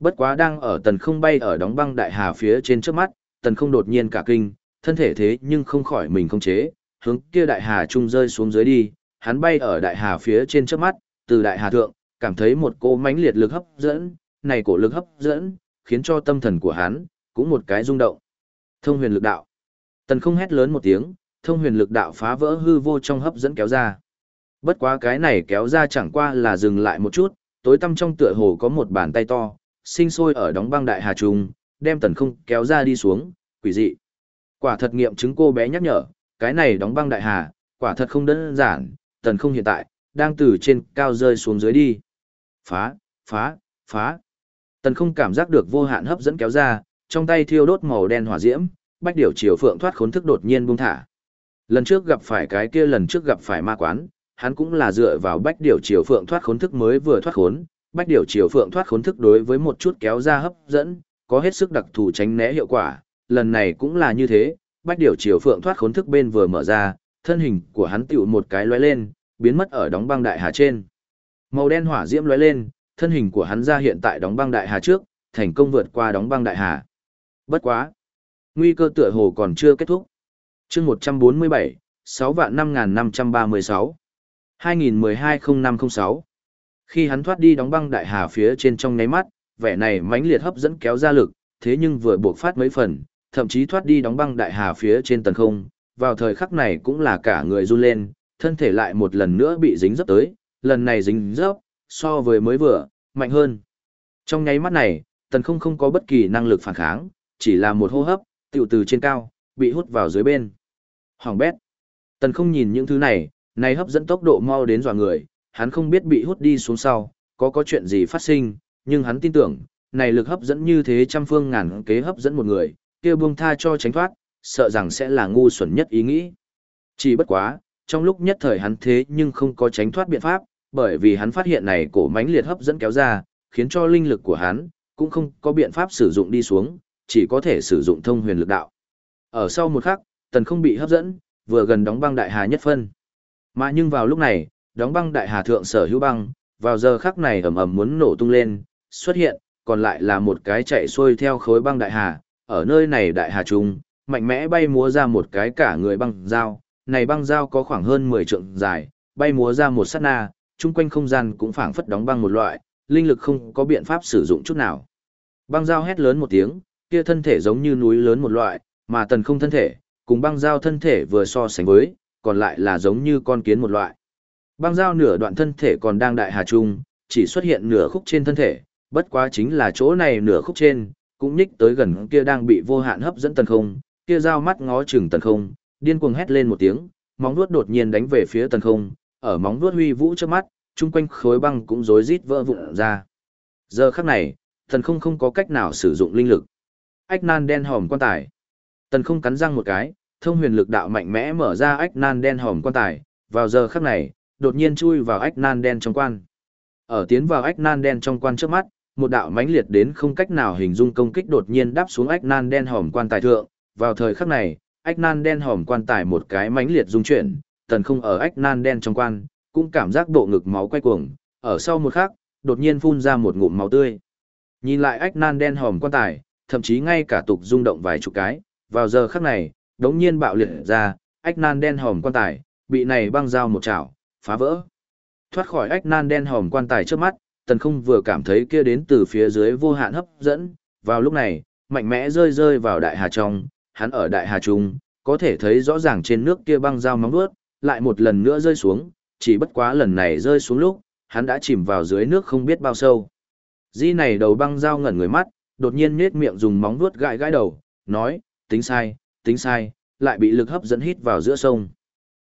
Bất quá đang ở tần không bay ở đóng băng đại hà phía trên trước mắt, tần không đột nhiên cả kinh, thân thể thế nhưng không khỏi mình không chế, hướng kia đại hà trung rơi xuống dưới đi, hắn bay ở đại hà phía trên trước mắt, từ đại hà thượng, cảm thấy một cô mãnh liệt lực hấp dẫn, này cổ lực hấp dẫn, khiến cho tâm thần của hắn cũng một cái rung động. Thông huyền lực đạo. Tần không hét lớn một tiếng, thông huyền lực đạo phá vỡ hư vô trong hấp dẫn kéo ra. Bất quá cái này kéo ra chẳng qua là dừng lại một chút, tối tăm trong tựa hồ có một bàn tay to, sinh sôi ở đóng băng đại hà trùng, đem tần không kéo ra đi xuống, quỷ dị. Quả thật nghiệm chứng cô bé nhắc nhở, cái này đóng băng đại hà, quả thật không đơn giản, tần không hiện tại, đang từ trên cao rơi xuống dưới đi. Phá, phá, phá. Tần không cảm giác được vô hạn hấp dẫn kéo ra, trong tay thiêu đốt màu đen hỏa diễm, bách điểu chiều phượng thoát khốn thức đột nhiên buông thả. Lần trước gặp phải cái kia lần trước gặp phải ma quán, hắn cũng là dựa vào bách điều chiều phượng thoát khốn thức mới vừa thoát khốn, bách điều chiều phượng thoát khốn thức đối với một chút kéo ra hấp dẫn, có hết sức đặc thù tránh né hiệu quả, lần này cũng là như thế, bách điều chiều phượng thoát khốn thức bên vừa mở ra, thân hình của hắn tựu một cái lóe lên, biến mất ở đóng băng đại hà trên. Màu đen hỏa diễm lóe lên, thân hình của hắn ra hiện tại đóng băng đại hà trước, thành công vượt qua đóng băng đại hà. Bất quá, nguy cơ tựa hồ còn chưa kết thúc. Chương 147, 6 vạn 5536. 2012-0506. Khi hắn thoát đi đóng băng đại hà phía trên trong nháy mắt, vẻ này mãnh liệt hấp dẫn kéo ra lực, thế nhưng vừa buộc phát mấy phần, thậm chí thoát đi đóng băng đại hà phía trên tầng không, vào thời khắc này cũng là cả người run lên, thân thể lại một lần nữa bị dính dấp tới, lần này dính dấp, so với mới vừa, mạnh hơn. Trong nháy mắt này, tần không không có bất kỳ năng lực phản kháng, chỉ là một hô hấp, tiểu từ trên cao, bị hút vào dưới bên. Hoàng bét. Tần không nhìn những thứ này, này hấp dẫn tốc độ mau đến dọa người, hắn không biết bị hút đi xuống sau, có có chuyện gì phát sinh, nhưng hắn tin tưởng, này lực hấp dẫn như thế trăm phương ngàn kế hấp dẫn một người, kia buông tha cho tránh thoát, sợ rằng sẽ là ngu xuẩn nhất ý nghĩ. Chỉ bất quá, trong lúc nhất thời hắn thế nhưng không có tránh thoát biện pháp, bởi vì hắn phát hiện này cổ mãnh liệt hấp dẫn kéo ra, khiến cho linh lực của hắn cũng không có biện pháp sử dụng đi xuống, chỉ có thể sử dụng thông huyền lực đạo. Ở sau một khắc, tần không bị hấp dẫn, vừa gần đóng băng đại hà nhất phân. Mà nhưng vào lúc này, đóng băng đại hà thượng sở hữu băng, vào giờ khắc này ầm ầm muốn nổ tung lên, xuất hiện, còn lại là một cái chạy xuôi theo khối băng đại hà, ở nơi này đại hà trung, mạnh mẽ bay múa ra một cái cả người băng dao, này băng dao có khoảng hơn 10 trượng dài, bay múa ra một sát na, chung quanh không gian cũng phảng phất đóng băng một loại, linh lực không có biện pháp sử dụng chút nào. Băng dao hét lớn một tiếng, kia thân thể giống như núi lớn một loại, mà tần không thân thể, cùng băng dao thân thể vừa so sánh với, còn lại là giống như con kiến một loại. Băng dao nửa đoạn thân thể còn đang đại hà trung, chỉ xuất hiện nửa khúc trên thân thể, bất quá chính là chỗ này nửa khúc trên, cũng nhích tới gần kia đang bị vô hạn hấp dẫn tần không, kia dao mắt ngó chừng tần không, điên cuồng hét lên một tiếng, móng vuốt đột nhiên đánh về phía tần không, ở móng vuốt huy vũ trước mắt, chung quanh khối băng cũng rối rít vỡ vụn ra. Giờ khắc này, tần không không có cách nào sử dụng linh lực. Ách nan đen hòm quan tài. Tần không cắn răng một cái, thông huyền lực đạo mạnh mẽ mở ra ách nan đen hòm quan tài, vào giờ khắc này, đột nhiên chui vào ách nan đen trong quan. Ở tiến vào ách nan đen trong quan trước mắt, một đạo mãnh liệt đến không cách nào hình dung công kích đột nhiên đáp xuống ách nan đen hòm quan tài thượng, vào thời khắc này, ách nan đen hòm quan tài một cái mãnh liệt dung chuyển, tần không ở ách nan đen trong quan, cũng cảm giác bộ ngực máu quay cuồng, ở sau một khắc, đột nhiên phun ra một ngụm máu tươi. Nhìn lại ách nan đen hòm quan tài, thậm chí ngay cả tục rung động vài chục cái, vào giờ khắc này, đống nhiên bạo liệt ra, ách nan đen hòm quan tài, bị này băng dao một chảo, phá vỡ. Thoát khỏi ách nan đen hòm quan tài trước mắt, tần không vừa cảm thấy kia đến từ phía dưới vô hạn hấp dẫn, vào lúc này, mạnh mẽ rơi rơi vào đại hà trong, hắn ở đại hà trung, có thể thấy rõ ràng trên nước kia băng dao móng vuốt, lại một lần nữa rơi xuống, chỉ bất quá lần này rơi xuống lúc, hắn đã chìm vào dưới nước không biết bao sâu. Di này đầu băng dao ngẩn người mắt, đột nhiên nhếch miệng dùng móng vuốt gãi gãi đầu, nói, tính sai, tính sai, lại bị lực hấp dẫn hít vào giữa sông.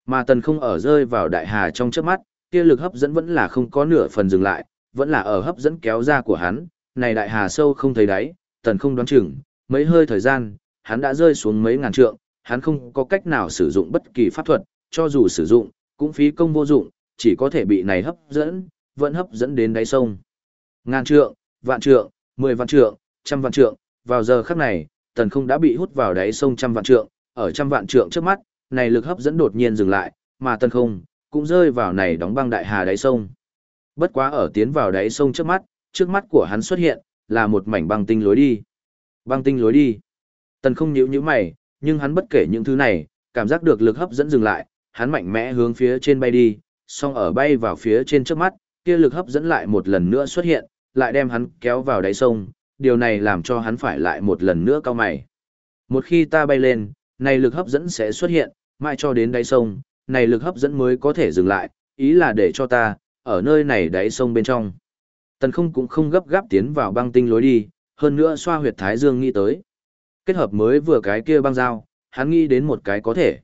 Mà tần không ở rơi vào đại hà trong trước mắt, kia lực hấp dẫn vẫn là không có nửa phần dừng lại, vẫn là ở hấp dẫn kéo ra của hắn, này đại hà sâu không thấy đáy, tần không đoán chừng, mấy hơi thời gian, hắn đã rơi xuống mấy ngàn trượng, hắn không có cách nào sử dụng bất kỳ pháp thuật, cho dù sử dụng, cũng phí công vô dụng, chỉ có thể bị này hấp dẫn, vẫn hấp dẫn đến đáy sông. Ngàn trượng, vạn trượng, mười vạn trượng, trăm vạn trượng, vào giờ khắc này, tần không đã bị hút vào đáy sông trăm vạn trượng, ở trăm vạn trượng trước mắt, này lực hấp dẫn đột nhiên dừng lại, mà tần không, cũng rơi vào này đóng băng đại hà đáy sông. Bất quá ở tiến vào đáy sông trước mắt, trước mắt của hắn xuất hiện, là một mảnh băng tinh lối đi. Băng tinh lối đi. Tần không nhíu nhíu mày, nhưng hắn bất kể những thứ này, cảm giác được lực hấp dẫn dừng lại, hắn mạnh mẽ hướng phía trên bay đi, song ở bay vào phía trên trước mắt, kia lực hấp dẫn lại một lần nữa xuất hiện, lại đem hắn kéo vào đáy sông, điều này làm cho hắn phải lại một lần nữa cao mày. Một khi ta bay lên, này lực hấp dẫn sẽ xuất hiện, mãi cho đến đáy sông, này lực hấp dẫn mới có thể dừng lại, ý là để cho ta, ở nơi này đáy sông bên trong. Tần không cũng không gấp gáp tiến vào băng tinh lối đi, hơn nữa xoa huyệt thái dương nghĩ tới. Kết hợp mới vừa cái kia băng dao, hắn nghĩ đến một cái có thể.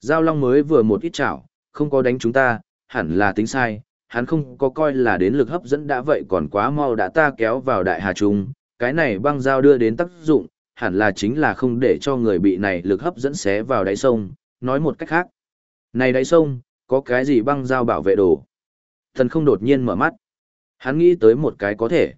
Giao long mới vừa một ít chảo, không có đánh chúng ta, hẳn là tính sai, hắn không có coi là đến lực hấp dẫn đã vậy còn quá mau đã ta kéo vào đại hà trung, cái này băng dao đưa đến tác dụng, hẳn là chính là không để cho người bị này lực hấp dẫn xé vào đáy sông, nói một cách khác. Này đáy sông, có cái gì băng dao bảo vệ đồ? Thần không đột nhiên mở mắt. Hắn nghĩ tới một cái có thể.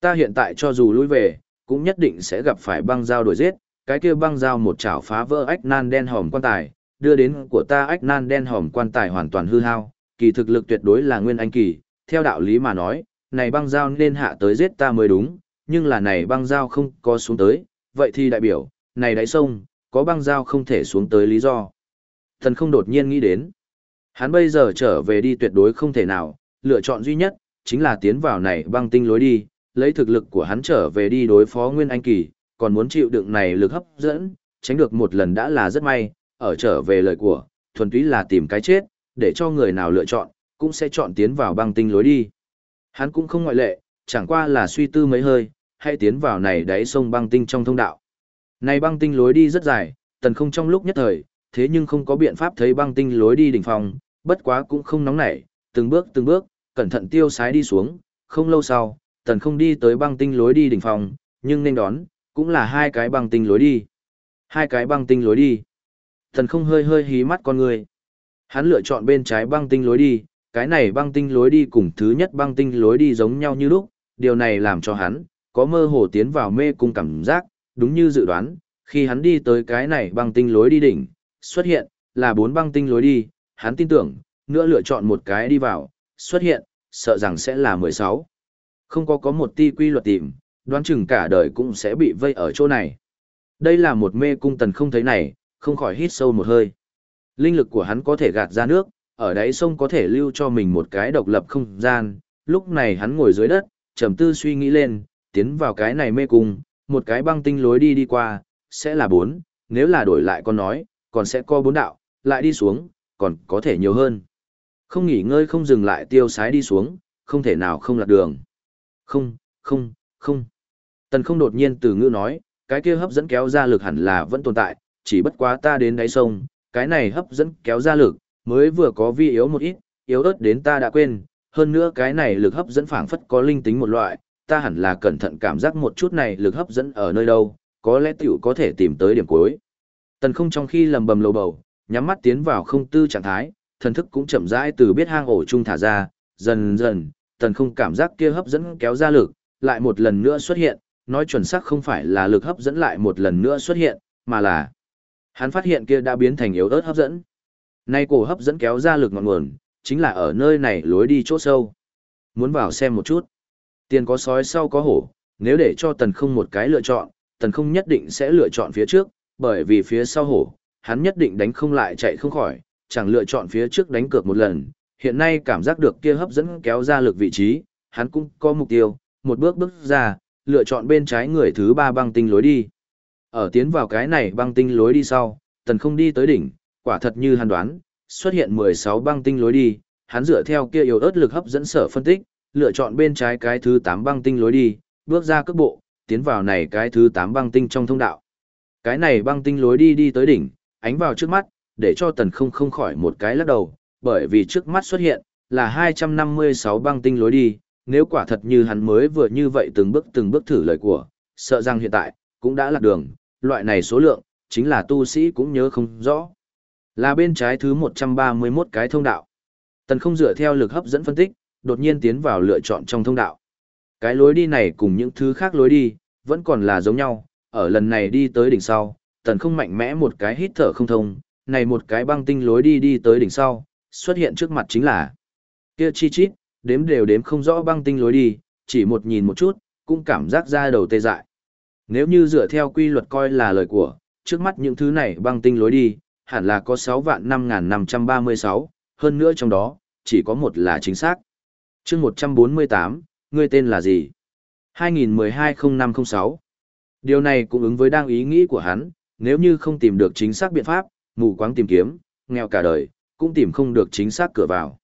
Ta hiện tại cho dù lui về, cũng nhất định sẽ gặp phải băng dao đuổi giết, cái kia băng dao một chảo phá vỡ ách nan đen hòm quan tài, đưa đến của ta ách nan đen hòm quan tài hoàn toàn hư hao, kỳ thực lực tuyệt đối là nguyên anh kỳ, theo đạo lý mà nói, này băng dao nên hạ tới giết ta mới đúng, nhưng là này băng dao không có xuống tới, vậy thì đại biểu, này đáy sông, có băng dao không thể xuống tới lý do. Thần không đột nhiên nghĩ đến, hắn bây giờ trở về đi tuyệt đối không thể nào, lựa chọn duy nhất, chính là tiến vào này băng tinh lối đi, lấy thực lực của hắn trở về đi đối phó Nguyên Anh Kỳ, còn muốn chịu đựng này lực hấp dẫn, tránh được một lần đã là rất may, ở trở về lời của, thuần túy là tìm cái chết, để cho người nào lựa chọn, cũng sẽ chọn tiến vào băng tinh lối đi. Hắn cũng không ngoại lệ, chẳng qua là suy tư mấy hơi, Hãy tiến vào này đáy sông băng tinh trong thông đạo. Này băng tinh lối đi rất dài, tần không trong lúc nhất thời, thế nhưng không có biện pháp thấy băng tinh lối đi đỉnh phòng, bất quá cũng không nóng nảy, từng bước từng bước, cẩn thận tiêu sái đi xuống, không lâu sau, tần không đi tới băng tinh lối đi đỉnh phòng, nhưng nên đón, cũng là hai cái băng tinh lối đi. Hai cái băng tinh lối đi. Tần không hơi hơi hí mắt con người. Hắn lựa chọn bên trái băng tinh lối đi, cái này băng tinh lối đi cùng thứ nhất băng tinh lối đi giống nhau như lúc, điều này làm cho hắn, có mơ hồ tiến vào mê cung cảm giác, đúng như dự đoán, khi hắn đi tới cái này băng tinh lối đi đỉnh, xuất hiện, là bốn băng tinh lối đi, hắn tin tưởng, nữa lựa chọn một cái đi vào, xuất hiện, sợ rằng sẽ là 16. Không có có một ti quy luật tìm, đoán chừng cả đời cũng sẽ bị vây ở chỗ này. Đây là một mê cung tần không thấy này, không khỏi hít sâu một hơi. Linh lực của hắn có thể gạt ra nước, ở đáy sông có thể lưu cho mình một cái độc lập không gian. Lúc này hắn ngồi dưới đất, trầm tư suy nghĩ lên, tiến vào cái này mê cung, một cái băng tinh lối đi đi qua, sẽ là bốn, nếu là đổi lại con nói, còn sẽ có bốn đạo, lại đi xuống, còn có thể nhiều hơn. Không nghỉ ngơi không dừng lại tiêu sái đi xuống, không thể nào không lạc đường. Không, không, không. Tần không đột nhiên từ ngữ nói, cái kia hấp dẫn kéo ra lực hẳn là vẫn tồn tại, chỉ bất quá ta đến đáy sông, cái này hấp dẫn kéo ra lực, mới vừa có vi yếu một ít, yếu ớt đến ta đã quên, hơn nữa cái này lực hấp dẫn phảng phất có linh tính một loại, ta hẳn là cẩn thận cảm giác một chút này lực hấp dẫn ở nơi đâu, có lẽ tiểu có thể tìm tới điểm cuối. Tần không trong khi lầm bầm lầu bầu, nhắm mắt tiến vào không tư trạng thái, thần thức cũng chậm rãi từ biết hang ổ chung thả ra, dần dần, tần không cảm giác kia hấp dẫn kéo ra lực, lại một lần nữa xuất hiện, nói chuẩn xác không phải là lực hấp dẫn lại một lần nữa xuất hiện, mà là hắn phát hiện kia đã biến thành yếu ớt hấp dẫn. Nay cổ hấp dẫn kéo ra lực ngọn nguồn, chính là ở nơi này lối đi chỗ sâu. Muốn vào xem một chút. Tiền có sói sau có hổ, nếu để cho tần không một cái lựa chọn, tần không nhất định sẽ lựa chọn phía trước, bởi vì phía sau hổ, hắn nhất định đánh không lại chạy không khỏi, chẳng lựa chọn phía trước đánh cược một lần. Hiện nay cảm giác được kia hấp dẫn kéo ra lực vị trí, hắn cũng có mục tiêu, một bước bước ra, lựa chọn bên trái người thứ ba băng tinh lối đi. Ở tiến vào cái này băng tinh lối đi sau, tần không đi tới đỉnh, quả thật như hắn đoán, xuất hiện 16 băng tinh lối đi, hắn dựa theo kia yếu ớt lực hấp dẫn sở phân tích, lựa chọn bên trái cái thứ 8 băng tinh lối đi, bước ra cước bộ, tiến vào này cái thứ 8 băng tinh trong thông đạo. Cái này băng tinh lối đi đi tới đỉnh, ánh vào trước mắt, để cho tần không không khỏi một cái lắc đầu, bởi vì trước mắt xuất hiện, là 256 băng tinh lối đi, nếu quả thật như hắn mới vừa như vậy từng bước từng bước thử lời của, sợ rằng hiện tại, cũng đã lạc đường, loại này số lượng, chính là tu sĩ cũng nhớ không rõ. Là bên trái thứ 131 cái thông đạo. Tần không dựa theo lực hấp dẫn phân tích, đột nhiên tiến vào lựa chọn trong thông đạo. Cái lối đi này cùng những thứ khác lối đi, vẫn còn là giống nhau, ở lần này đi tới đỉnh sau, tần không mạnh mẽ một cái hít thở không thông, này một cái băng tinh lối đi đi tới đỉnh sau, xuất hiện trước mặt chính là kia chi chít, đếm đều đếm không rõ băng tinh lối đi, chỉ một nhìn một chút, cũng cảm giác ra đầu tê dại. Nếu như dựa theo quy luật coi là lời của, trước mắt những thứ này băng tinh lối đi, hẳn là có 6 vạn 5.536, hơn nữa trong đó, chỉ có một là chính xác chương 148, ngươi tên là gì? 2012-0506 Điều này cũng ứng với đang ý nghĩ của hắn, nếu như không tìm được chính xác biện pháp, mù quáng tìm kiếm, nghèo cả đời, cũng tìm không được chính xác cửa vào.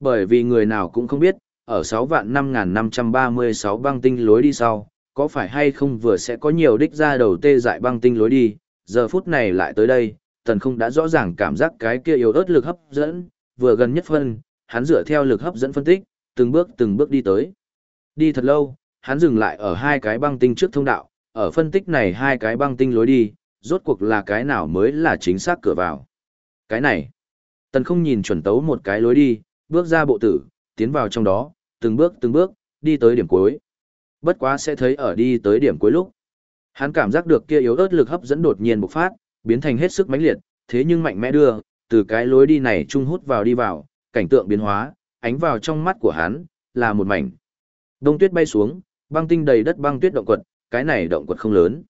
Bởi vì người nào cũng không biết, ở 6 vạn 5536 băng tinh lối đi sau, có phải hay không vừa sẽ có nhiều đích ra đầu tê dại băng tinh lối đi, giờ phút này lại tới đây, tần không đã rõ ràng cảm giác cái kia yếu ớt lực hấp dẫn, vừa gần nhất phân, hắn dựa theo lực hấp dẫn phân tích, từng bước từng bước đi tới. Đi thật lâu, hắn dừng lại ở hai cái băng tinh trước thông đạo, ở phân tích này hai cái băng tinh lối đi, rốt cuộc là cái nào mới là chính xác cửa vào. Cái này, tần không nhìn chuẩn tấu một cái lối đi, bước ra bộ tử, tiến vào trong đó, từng bước từng bước, đi tới điểm cuối. Bất quá sẽ thấy ở đi tới điểm cuối lúc. Hắn cảm giác được kia yếu ớt lực hấp dẫn đột nhiên bộc phát, biến thành hết sức mãnh liệt, thế nhưng mạnh mẽ đưa, từ cái lối đi này trung hút vào đi vào, cảnh tượng biến hóa, ánh vào trong mắt của hắn, là một mảnh. Đông tuyết bay xuống, băng tinh đầy đất băng tuyết động quật, cái này động quật không lớn.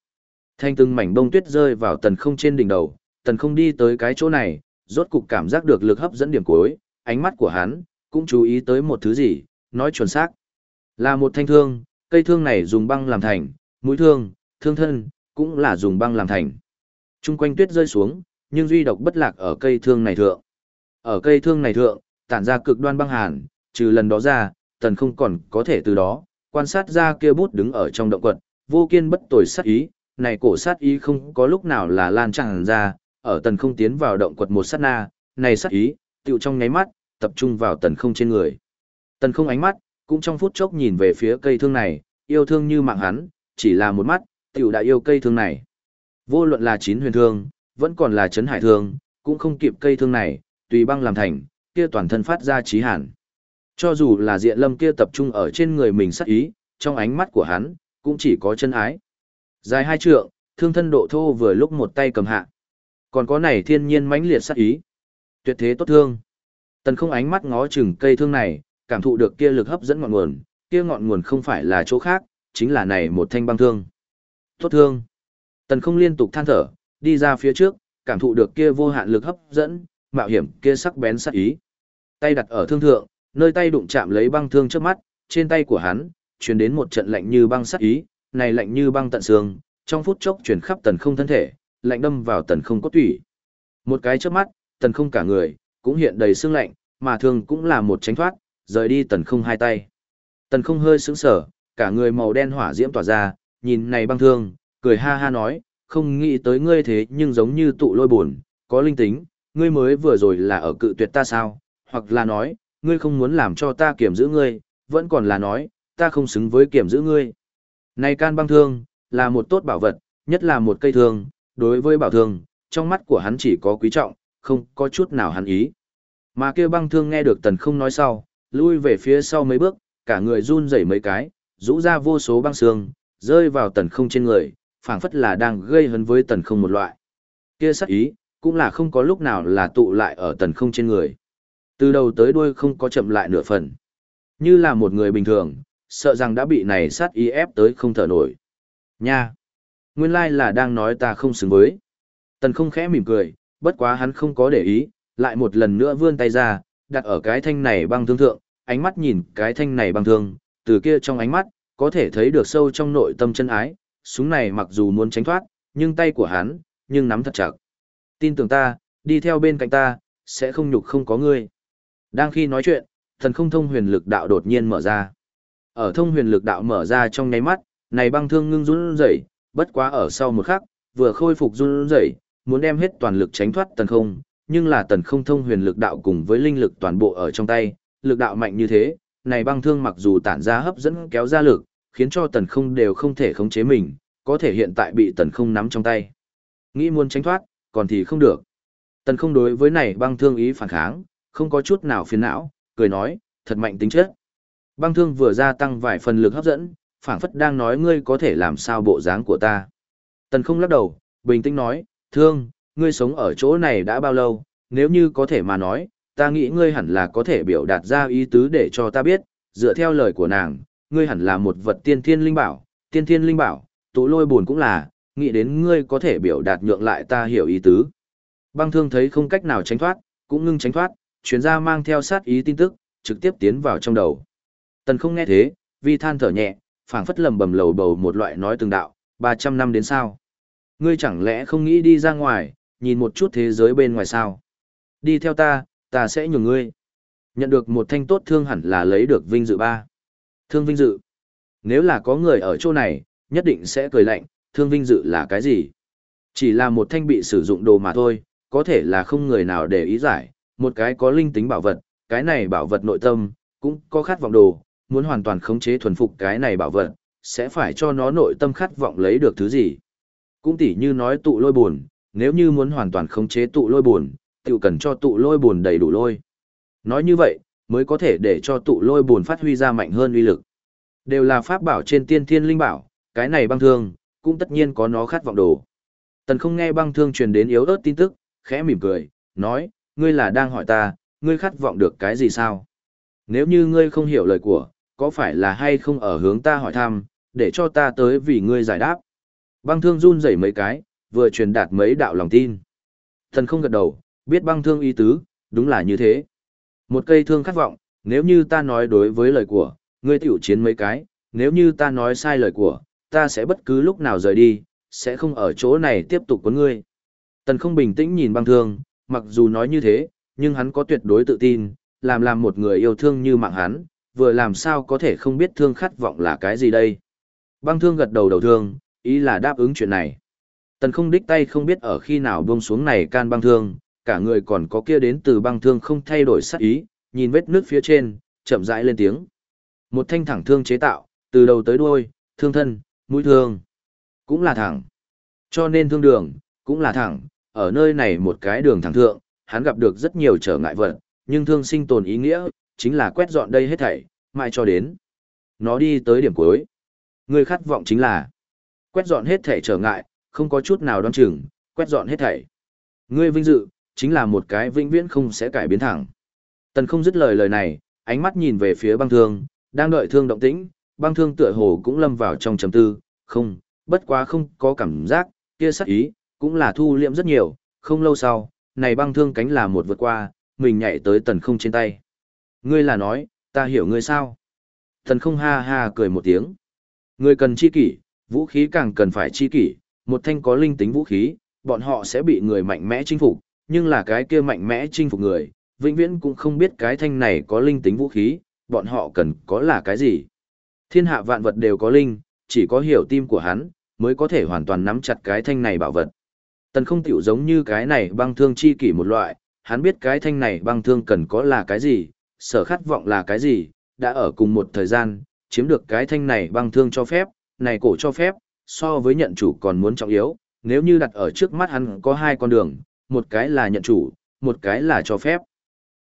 Thanh từng mảnh bông tuyết rơi vào tần không trên đỉnh đầu, tần không đi tới cái chỗ này, rốt cục cảm giác được lực hấp dẫn điểm cuối, ánh mắt của hắn, cũng chú ý tới một thứ gì, nói chuẩn xác. Là một thanh thương, cây thương này dùng băng làm thành, mũi thương, thương thân, cũng là dùng băng làm thành. Trung quanh tuyết rơi xuống, nhưng duy độc bất lạc ở cây thương này thượng. Ở cây thương này thượng, tản ra cực đoan băng hàn, trừ lần đó ra, tần không còn có thể từ đó, quan sát ra kia bút đứng ở trong động quật, vô kiên bất tồi sát ý, này cổ sát ý không có lúc nào là lan tràn ra, ở tần không tiến vào động quật một sát na, này sát ý, tựu trong nháy mắt, tập trung vào tần không trên người. Tần không ánh mắt, cũng trong phút chốc nhìn về phía cây thương này, yêu thương như mạng hắn, chỉ là một mắt, tiểu đã yêu cây thương này. Vô luận là chín huyền thương, vẫn còn là chấn hải thương, cũng không kịp cây thương này, tùy băng làm thành, kia toàn thân phát ra trí hẳn. Cho dù là diện lâm kia tập trung ở trên người mình sắc ý, trong ánh mắt của hắn, cũng chỉ có chân ái. Dài hai trượng, thương thân độ thô vừa lúc một tay cầm hạ. Còn có này thiên nhiên mãnh liệt sắc ý. Tuyệt thế tốt thương. Tần không ánh mắt ngó chừng cây thương này, cảm thụ được kia lực hấp dẫn ngọn nguồn, kia ngọn nguồn không phải là chỗ khác, chính là này một thanh băng thương. Tốt thương. Tần không liên tục than thở, đi ra phía trước, cảm thụ được kia vô hạn lực hấp dẫn, mạo hiểm kia sắc bén sắc ý. Tay đặt ở thương thượng, nơi tay đụng chạm lấy băng thương trước mắt, trên tay của hắn, truyền đến một trận lạnh như băng sắc ý, này lạnh như băng tận xương, trong phút chốc truyền khắp tần không thân thể, lạnh đâm vào tần không có tủy. Một cái trước mắt, tần không cả người, cũng hiện đầy xương lạnh, mà thương cũng là một tránh thoát, rời đi tần không hai tay. Tần không hơi sững sở, cả người màu đen hỏa diễm tỏa ra, nhìn này băng thương, cười ha ha nói, không nghĩ tới ngươi thế nhưng giống như tụ lôi buồn, có linh tính, ngươi mới vừa rồi là ở cự tuyệt ta sao, hoặc là nói, ngươi không muốn làm cho ta kiểm giữ ngươi, vẫn còn là nói, ta không xứng với kiểm giữ ngươi. Này can băng thương, là một tốt bảo vật, nhất là một cây thương, đối với bảo thương, trong mắt của hắn chỉ có quý trọng, không có chút nào hắn ý. Mà kia băng thương nghe được tần không nói sau, lui về phía sau mấy bước, cả người run rẩy mấy cái, rũ ra vô số băng xương, rơi vào tần không trên người, phảng phất là đang gây hấn với tần không một loại. Kia sắc ý, cũng là không có lúc nào là tụ lại ở tần không trên người. Từ đầu tới đuôi không có chậm lại nửa phần. Như là một người bình thường, sợ rằng đã bị này sát y ép tới không thở nổi. Nha! Nguyên lai là đang nói ta không xứng với. Tần không khẽ mỉm cười, bất quá hắn không có để ý, lại một lần nữa vươn tay ra, đặt ở cái thanh này băng thương thượng, ánh mắt nhìn cái thanh này băng thương, từ kia trong ánh mắt, có thể thấy được sâu trong nội tâm chân ái, súng này mặc dù muốn tránh thoát, nhưng tay của hắn, nhưng nắm thật chặt. Tin tưởng ta, đi theo bên cạnh ta, sẽ không nhục không có ngươi. Đang khi nói chuyện, thần không thông huyền lực đạo đột nhiên mở ra. Ở thông huyền lực đạo mở ra trong nháy mắt, này băng thương ngưng run rẩy, bất quá ở sau một khắc, vừa khôi phục run rẩy, muốn đem hết toàn lực tránh thoát tần không, nhưng là tần không thông huyền lực đạo cùng với linh lực toàn bộ ở trong tay, lực đạo mạnh như thế, này băng thương mặc dù tản ra hấp dẫn kéo ra lực, khiến cho tần không đều không thể khống chế mình, có thể hiện tại bị tần không nắm trong tay. Nghĩ muốn tránh thoát, còn thì không được. Tần không đối với này băng thương ý phản kháng, không có chút nào phiền não, cười nói, thật mạnh tính chất. Băng thương vừa gia tăng vài phần lực hấp dẫn, phảng phất đang nói ngươi có thể làm sao bộ dáng của ta. Tần không lắc đầu, bình tĩnh nói, thương, ngươi sống ở chỗ này đã bao lâu, nếu như có thể mà nói, ta nghĩ ngươi hẳn là có thể biểu đạt ra ý tứ để cho ta biết, dựa theo lời của nàng, ngươi hẳn là một vật tiên thiên linh bảo, tiên thiên linh bảo, tụ lôi buồn cũng là, nghĩ đến ngươi có thể biểu đạt nhượng lại ta hiểu ý tứ. Băng thương thấy không cách nào tránh thoát, cũng ngưng tránh thoát, chuyến ra mang theo sát ý tin tức, trực tiếp tiến vào trong đầu. Tần không nghe thế, vi than thở nhẹ, phảng phất lầm bầm lầu bầu một loại nói từng đạo, 300 năm đến sao? Ngươi chẳng lẽ không nghĩ đi ra ngoài, nhìn một chút thế giới bên ngoài sao? Đi theo ta, ta sẽ nhường ngươi. Nhận được một thanh tốt thương hẳn là lấy được vinh dự ba. Thương vinh dự. Nếu là có người ở chỗ này, nhất định sẽ cười lạnh, thương vinh dự là cái gì? Chỉ là một thanh bị sử dụng đồ mà thôi, có thể là không người nào để ý giải, một cái có linh tính bảo vật, cái này bảo vật nội tâm, cũng có khát vọng đồ, muốn hoàn toàn khống chế thuần phục cái này bảo vật, sẽ phải cho nó nội tâm khát vọng lấy được thứ gì. Cũng tỉ như nói tụ lôi buồn, nếu như muốn hoàn toàn khống chế tụ lôi buồn, tự cần cho tụ lôi buồn đầy đủ lôi. Nói như vậy, mới có thể để cho tụ lôi buồn phát huy ra mạnh hơn uy lực. Đều là pháp bảo trên tiên thiên linh bảo, cái này băng thương, cũng tất nhiên có nó khát vọng đồ. Tần không nghe băng thương truyền đến yếu ớt tin tức, khẽ mỉm cười, nói, ngươi là đang hỏi ta, ngươi khát vọng được cái gì sao? Nếu như ngươi không hiểu lời của, có phải là hay không ở hướng ta hỏi thăm, để cho ta tới vì ngươi giải đáp? Băng thương run rẩy mấy cái, vừa truyền đạt mấy đạo lòng tin. Thần không gật đầu, biết băng thương ý tứ, đúng là như thế. Một cây thương khát vọng, nếu như ta nói đối với lời của, ngươi tiểu chiến mấy cái, nếu như ta nói sai lời của, ta sẽ bất cứ lúc nào rời đi, sẽ không ở chỗ này tiếp tục có ngươi. Tần không bình tĩnh nhìn băng thương, mặc dù nói như thế, nhưng hắn có tuyệt đối tự tin, làm làm một người yêu thương như mạng hắn, vừa làm sao có thể không biết thương khát vọng là cái gì đây. Băng thương gật đầu đầu thương, ý là đáp ứng chuyện này. Tần không đích tay không biết ở khi nào buông xuống này can băng thương, cả người còn có kia đến từ băng thương không thay đổi sắc ý, nhìn vết nước phía trên, chậm rãi lên tiếng. Một thanh thẳng thương chế tạo, từ đầu tới đuôi, thương thân, mũi thương, cũng là thẳng. Cho nên thương đường, cũng là thẳng, ở nơi này một cái đường thẳng thượng, hắn gặp được rất nhiều trở ngại vật, nhưng thương sinh tồn ý nghĩa, chính là quét dọn đây hết thảy, mãi cho đến. Nó đi tới điểm cuối. Người khát vọng chính là quét dọn hết thảy trở ngại, không có chút nào đoan chừng, quét dọn hết thảy. Ngươi vinh dự, chính là một cái vĩnh viễn không sẽ cải biến thẳng. Tần không dứt lời lời này, ánh mắt nhìn về phía băng thương, đang đợi thương động tĩnh, băng thương tựa hồ cũng lâm vào trong trầm tư, không, bất quá không có cảm giác, kia sắc ý, cũng là thu liệm rất nhiều, không lâu sau, này băng thương cánh là một vượt qua, mình nhảy tới tần không trên tay. Ngươi là nói, ta hiểu ngươi sao? Tần không ha ha cười một tiếng. Ngươi cần chi kỷ, vũ khí càng cần phải chi kỷ, một thanh có linh tính vũ khí, bọn họ sẽ bị người mạnh mẽ chinh phục, nhưng là cái kia mạnh mẽ chinh phục người, vĩnh viễn cũng không biết cái thanh này có linh tính vũ khí, bọn họ cần có là cái gì. Thiên hạ vạn vật đều có linh, chỉ có hiểu tim của hắn, mới có thể hoàn toàn nắm chặt cái thanh này bảo vật. Tần không tiểu giống như cái này băng thương chi kỷ một loại, hắn biết cái thanh này băng thương cần có là cái gì, sở khát vọng là cái gì, đã ở cùng một thời gian, chiếm được cái thanh này băng thương cho phép, này cổ cho phép, so với nhận chủ còn muốn trọng yếu, nếu như đặt ở trước mắt hắn có hai con đường, một cái là nhận chủ, một cái là cho phép.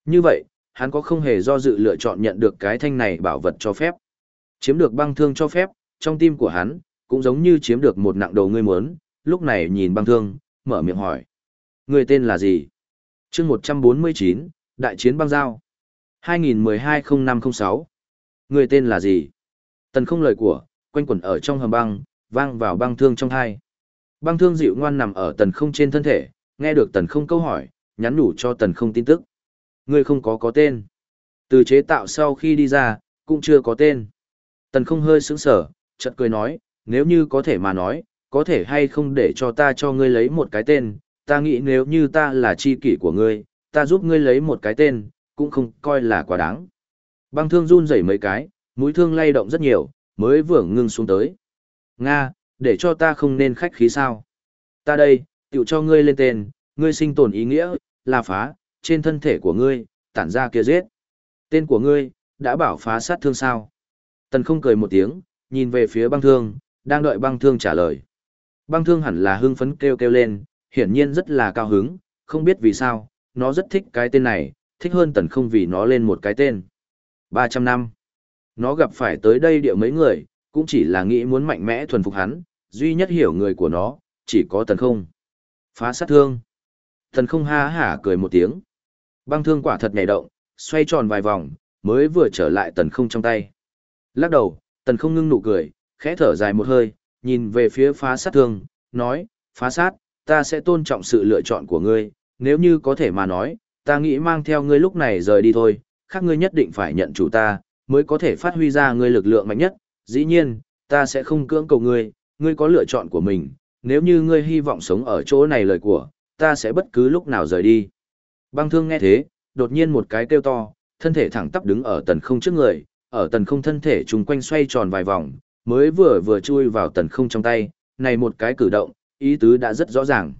Như vậy, hắn có không hề do dự lựa chọn nhận được cái thanh này bảo vật cho phép. Chiếm được băng thương cho phép, trong tim của hắn, cũng giống như chiếm được một nặng đầu ngươi muốn, lúc này nhìn băng thương, mở miệng hỏi. Người tên là gì? chương 149, Đại chiến băng giao. 2012-0506. Người tên là gì? Tần không lời của, quanh quẩn ở trong hầm băng, vang vào băng thương trong thai. Băng thương dịu ngoan nằm ở tần không trên thân thể, nghe được tần không câu hỏi, nhắn nhủ cho tần không tin tức. Người không có có tên. Từ chế tạo sau khi đi ra, cũng chưa có tên. Tần không hơi sững sở, chợt cười nói, nếu như có thể mà nói, có thể hay không để cho ta cho ngươi lấy một cái tên, ta nghĩ nếu như ta là chi kỷ của ngươi, ta giúp ngươi lấy một cái tên, cũng không coi là quá đáng. Băng thương run rẩy mấy cái, mũi thương lay động rất nhiều, mới vừa ngưng xuống tới. Nga, để cho ta không nên khách khí sao. Ta đây, tiểu cho ngươi lên tên, ngươi sinh tồn ý nghĩa, là phá, trên thân thể của ngươi, tản ra kia giết. Tên của ngươi, đã bảo phá sát thương sao. Tần không cười một tiếng, nhìn về phía băng thương, đang đợi băng thương trả lời. Băng thương hẳn là hưng phấn kêu kêu lên, hiển nhiên rất là cao hứng, không biết vì sao, nó rất thích cái tên này, thích hơn tần không vì nó lên một cái tên. 300 năm. Nó gặp phải tới đây địa mấy người, cũng chỉ là nghĩ muốn mạnh mẽ thuần phục hắn, duy nhất hiểu người của nó, chỉ có tần không. Phá sát thương. Tần không ha hả cười một tiếng. Băng thương quả thật nhảy động, xoay tròn vài vòng, mới vừa trở lại tần không trong tay. Lắc đầu, tần không ngưng nụ cười, khẽ thở dài một hơi, nhìn về phía phá sát thương, nói, phá sát, ta sẽ tôn trọng sự lựa chọn của ngươi, nếu như có thể mà nói, ta nghĩ mang theo ngươi lúc này rời đi thôi, khác ngươi nhất định phải nhận chủ ta, mới có thể phát huy ra ngươi lực lượng mạnh nhất. Dĩ nhiên, ta sẽ không cưỡng cầu ngươi, ngươi có lựa chọn của mình, nếu như ngươi hy vọng sống ở chỗ này lời của, ta sẽ bất cứ lúc nào rời đi. Băng thương nghe thế, đột nhiên một cái kêu to, thân thể thẳng tắp đứng ở tần không trước người, ở tần không thân thể trùng quanh xoay tròn vài vòng, mới vừa vừa chui vào tần không trong tay, này một cái cử động, ý tứ đã rất rõ ràng.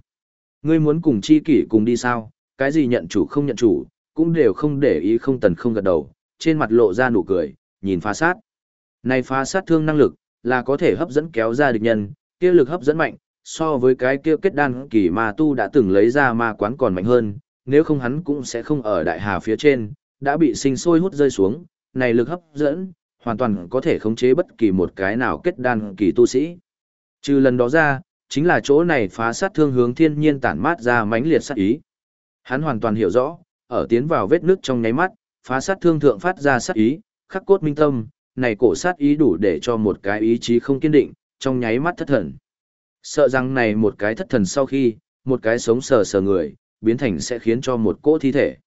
Ngươi muốn cùng chi kỷ cùng đi sao, cái gì nhận chủ không nhận chủ, cũng đều không để ý không tần không gật đầu, trên mặt lộ ra nụ cười, nhìn phá sát. Này phá sát thương năng lực, là có thể hấp dẫn kéo ra địch nhân, kia lực hấp dẫn mạnh, so với cái kia kết đan kỳ ma tu đã từng lấy ra ma quán còn mạnh hơn, nếu không hắn cũng sẽ không ở đại hà phía trên, đã bị sinh sôi hút rơi xuống, này lực hấp dẫn, hoàn toàn có thể khống chế bất kỳ một cái nào kết đan kỳ tu sĩ. Trừ lần đó ra, chính là chỗ này phá sát thương hướng thiên nhiên tản mát ra mãnh liệt sát ý. Hắn hoàn toàn hiểu rõ, ở tiến vào vết nước trong nháy mắt, phá sát thương thượng phát ra sát ý, khắc cốt minh tâm, này cổ sát ý đủ để cho một cái ý chí không kiên định, trong nháy mắt thất thần. Sợ rằng này một cái thất thần sau khi, một cái sống sờ sờ người, biến thành sẽ khiến cho một cỗ thi thể.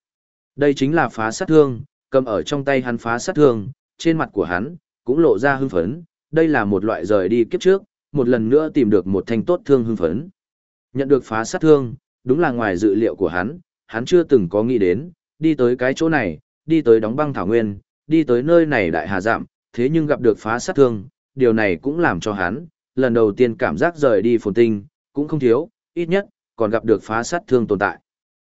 Đây chính là phá sát thương, cầm ở trong tay hắn phá sát thương, trên mặt của hắn, cũng lộ ra hưng phấn, đây là một loại rời đi kiếp trước, một lần nữa tìm được một thanh tốt thương hưng phấn. Nhận được phá sát thương, đúng là ngoài dự liệu của hắn, hắn chưa từng có nghĩ đến, đi tới cái chỗ này, đi tới đóng băng thảo nguyên, đi tới nơi này đại hà giảm, thế nhưng gặp được phá sát thương, điều này cũng làm cho hắn, lần đầu tiên cảm giác rời đi phồn tinh, cũng không thiếu, ít nhất, còn gặp được phá sát thương tồn tại.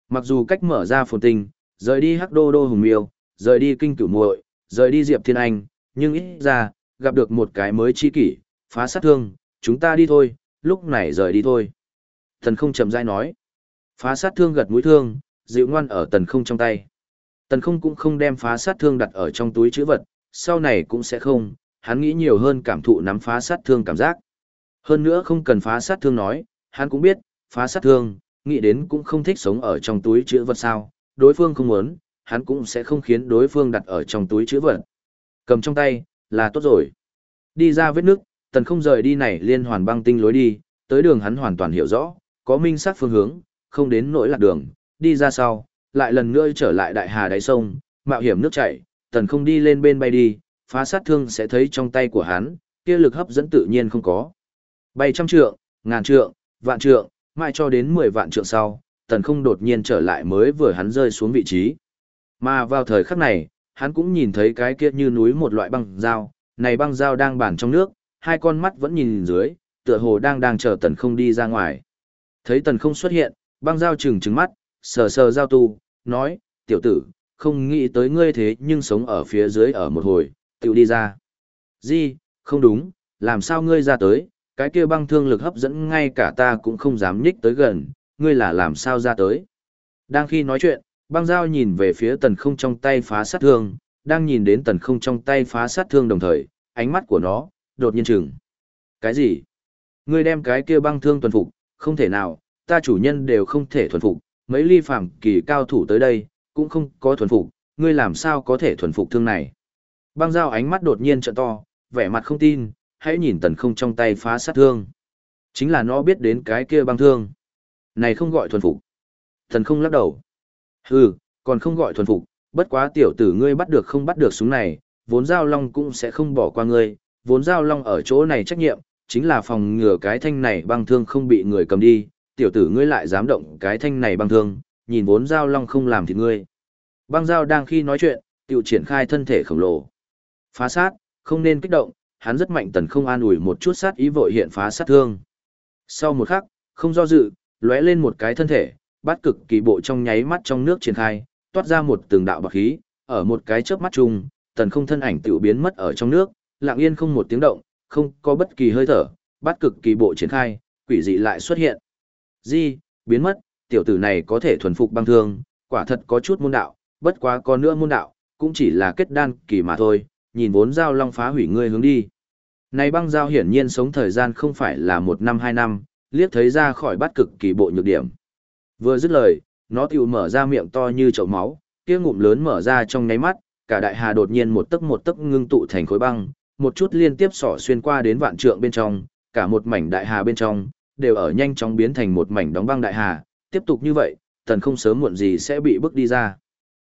Mặc dù cách mở ra phồn tinh, rời đi hắc đô đô hùng miêu, rời đi kinh cửu muội, rời đi diệp thiên anh, nhưng ít ra, gặp được một cái mới chi kỷ, phá sát thương, chúng ta đi thôi, lúc này rời đi thôi. Tần không chậm rãi nói. Phá sát thương gật mũi thương, dịu ngoan ở tần không trong tay. Tần không cũng không đem phá sát thương đặt ở trong túi chữ vật, sau này cũng sẽ không, hắn nghĩ nhiều hơn cảm thụ nắm phá sát thương cảm giác. Hơn nữa không cần phá sát thương nói, hắn cũng biết, phá sát thương, nghĩ đến cũng không thích sống ở trong túi chữ vật sao, đối phương không muốn, hắn cũng sẽ không khiến đối phương đặt ở trong túi chữ vật. Cầm trong tay, là tốt rồi. Đi ra vết nước, tần không rời đi này liên hoàn băng tinh lối đi, tới đường hắn hoàn toàn hiểu rõ, có minh sát phương hướng, không đến nỗi lạc đường, đi ra sau, lại lần nữa trở lại đại hà đáy sông, mạo hiểm nước chảy, tần không đi lên bên bay đi, phá sát thương sẽ thấy trong tay của hắn, kia lực hấp dẫn tự nhiên không có. Bay trăm trượng, ngàn trượng, vạn trượng, mãi cho đến 10 vạn trượng sau, tần không đột nhiên trở lại mới vừa hắn rơi xuống vị trí. Mà vào thời khắc này, hắn cũng nhìn thấy cái kia như núi một loại băng dao, này băng dao đang bản trong nước, hai con mắt vẫn nhìn dưới, tựa hồ đang đang chờ tần không đi ra ngoài. Thấy tần không xuất hiện, băng dao trừng trừng mắt, sờ sờ giao tu, nói, tiểu tử, không nghĩ tới ngươi thế nhưng sống ở phía dưới ở một hồi, tiểu đi ra. Di, không đúng, làm sao ngươi ra tới, cái kia băng thương lực hấp dẫn ngay cả ta cũng không dám nhích tới gần, ngươi là làm sao ra tới. Đang khi nói chuyện, băng dao nhìn về phía tần không trong tay phá sát thương, đang nhìn đến tần không trong tay phá sát thương đồng thời, ánh mắt của nó, đột nhiên chừng. Cái gì? Ngươi đem cái kia băng thương tuần phục, không thể nào, ta chủ nhân đều không thể thuần phục, mấy ly phạm kỳ cao thủ tới đây, cũng không có thuần phục, ngươi làm sao có thể thuần phục thương này. Băng dao ánh mắt đột nhiên trợ to, vẻ mặt không tin, hãy nhìn tần không trong tay phá sát thương. Chính là nó biết đến cái kia băng thương. Này không gọi thuần phục. Tần không lắc đầu. Hừ, còn không gọi thuần phục, bất quá tiểu tử ngươi bắt được không bắt được súng này, vốn giao long cũng sẽ không bỏ qua ngươi, vốn giao long ở chỗ này trách nhiệm, chính là phòng ngừa cái thanh này băng thương không bị người cầm đi, tiểu tử ngươi lại dám động cái thanh này băng thương, nhìn vốn giao long không làm thì ngươi. Băng giao đang khi nói chuyện, tiểu triển khai thân thể khổng lồ. Phá sát, không nên kích động, hắn rất mạnh tần không an ủi một chút sát ý vội hiện phá sát thương. Sau một khắc, không do dự, lóe lên một cái thân thể, Bát cực kỳ bộ trong nháy mắt trong nước triển khai, toát ra một từng đạo bạc khí, ở một cái chớp mắt chung, tần không thân ảnh tiểu biến mất ở trong nước, lặng yên không một tiếng động, không có bất kỳ hơi thở, Bát cực kỳ bộ triển khai, quỷ dị lại xuất hiện. Di, biến mất, tiểu tử này có thể thuần phục băng thương, quả thật có chút môn đạo, bất quá có nữa môn đạo, cũng chỉ là kết đan kỳ mà thôi, nhìn vốn giao long phá hủy ngươi hướng đi. Này băng giao hiển nhiên sống thời gian không phải là một năm hai năm, liếc thấy ra khỏi bát cực kỳ bộ nhược điểm. Vừa dứt lời, nó tiểu mở ra miệng to như chậu máu, kia ngụm lớn mở ra trong nháy mắt, cả đại hà đột nhiên một tấc một tấc ngưng tụ thành khối băng, một chút liên tiếp xỏ xuyên qua đến vạn trượng bên trong, cả một mảnh đại hà bên trong, đều ở nhanh chóng biến thành một mảnh đóng băng đại hà, tiếp tục như vậy, tần không sớm muộn gì sẽ bị bước đi ra.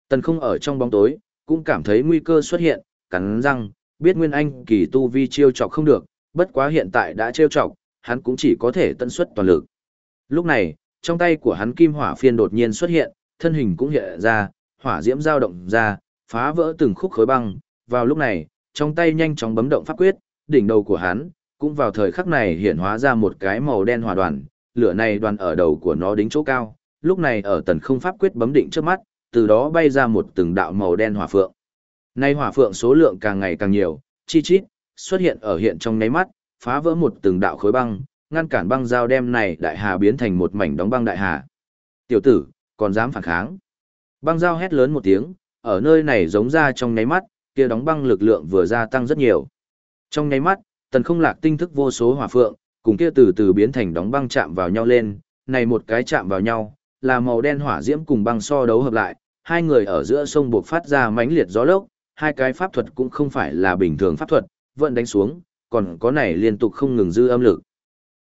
Tần không ở trong bóng tối, cũng cảm thấy nguy cơ xuất hiện, cắn răng, biết Nguyên Anh kỳ tu vi chiêu chọc không được, bất quá hiện tại đã trêu chọc, hắn cũng chỉ có thể tận suất toàn lực. Lúc này, trong tay của hắn kim hỏa phiên đột nhiên xuất hiện, thân hình cũng hiện ra, hỏa diễm dao động ra, phá vỡ từng khúc khối băng. Vào lúc này, trong tay nhanh chóng bấm động pháp quyết, đỉnh đầu của hắn, cũng vào thời khắc này hiện hóa ra một cái màu đen hỏa đoàn, lửa này đoàn ở đầu của nó đính chỗ cao, lúc này ở tần không pháp quyết bấm định trước mắt, từ đó bay ra một từng đạo màu đen hỏa phượng. Nay hỏa phượng số lượng càng ngày càng nhiều, chi chít, xuất hiện ở hiện trong nháy mắt, phá vỡ một từng đạo khối băng, ngăn cản băng giao đem này đại hà biến thành một mảnh đóng băng đại hà. Tiểu tử, còn dám phản kháng. Băng giao hét lớn một tiếng, ở nơi này giống ra trong nháy mắt, kia đóng băng lực lượng vừa gia tăng rất nhiều. Trong nháy mắt, tần không lạc tinh thức vô số hỏa phượng, cùng kia từ từ biến thành đóng băng chạm vào nhau lên, này một cái chạm vào nhau, là màu đen hỏa diễm cùng băng so đấu hợp lại, hai người ở giữa sông buộc phát ra mãnh liệt gió lốc, hai cái pháp thuật cũng không phải là bình thường pháp thuật, vẫn đánh xuống, còn có này liên tục không ngừng dư âm lực.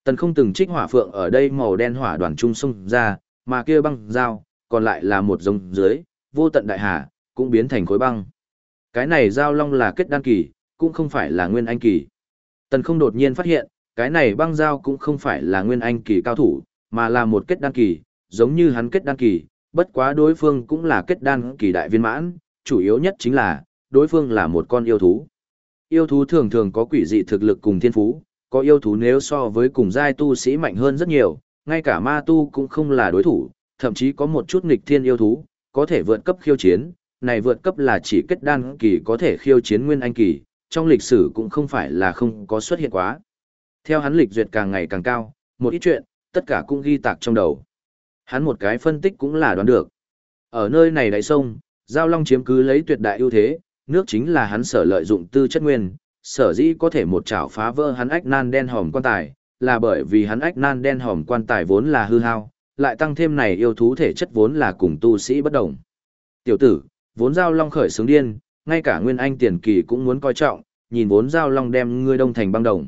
Tần không từng trích hỏa phượng ở đây màu đen hỏa đoàn trung sông ra, mà kia băng dao, còn lại là một giống dưới, vô tận đại hà, cũng biến thành khối băng. Cái này giao long là kết đan kỳ, cũng không phải là nguyên anh kỳ. Tần không đột nhiên phát hiện, cái này băng dao cũng không phải là nguyên anh kỳ cao thủ, mà là một kết đan kỳ, giống như hắn kết đan kỳ, bất quá đối phương cũng là kết đan kỳ đại viên mãn, chủ yếu nhất chính là, đối phương là một con yêu thú. Yêu thú thường thường có quỷ dị thực lực cùng thiên phú, có yêu thú nếu so với cùng giai tu sĩ mạnh hơn rất nhiều, ngay cả ma tu cũng không là đối thủ, thậm chí có một chút nghịch thiên yêu thú, có thể vượt cấp khiêu chiến, này vượt cấp là chỉ kết đan kỳ có thể khiêu chiến nguyên anh kỳ, trong lịch sử cũng không phải là không có xuất hiện quá. Theo hắn lịch duyệt càng ngày càng cao, một ít chuyện, tất cả cũng ghi tạc trong đầu. Hắn một cái phân tích cũng là đoán được. Ở nơi này đáy sông, Giao Long chiếm cứ lấy tuyệt đại ưu thế, nước chính là hắn sở lợi dụng tư chất nguyên, sở dĩ có thể một chảo phá vỡ hắn ách nan đen hòm quan tài, là bởi vì hắn ách nan đen hòm quan tài vốn là hư hao, lại tăng thêm này yêu thú thể chất vốn là cùng tu sĩ bất đồng. Tiểu tử, vốn giao long khởi sướng điên, ngay cả nguyên anh tiền kỳ cũng muốn coi trọng, nhìn vốn giao long đem ngươi đông thành băng đồng.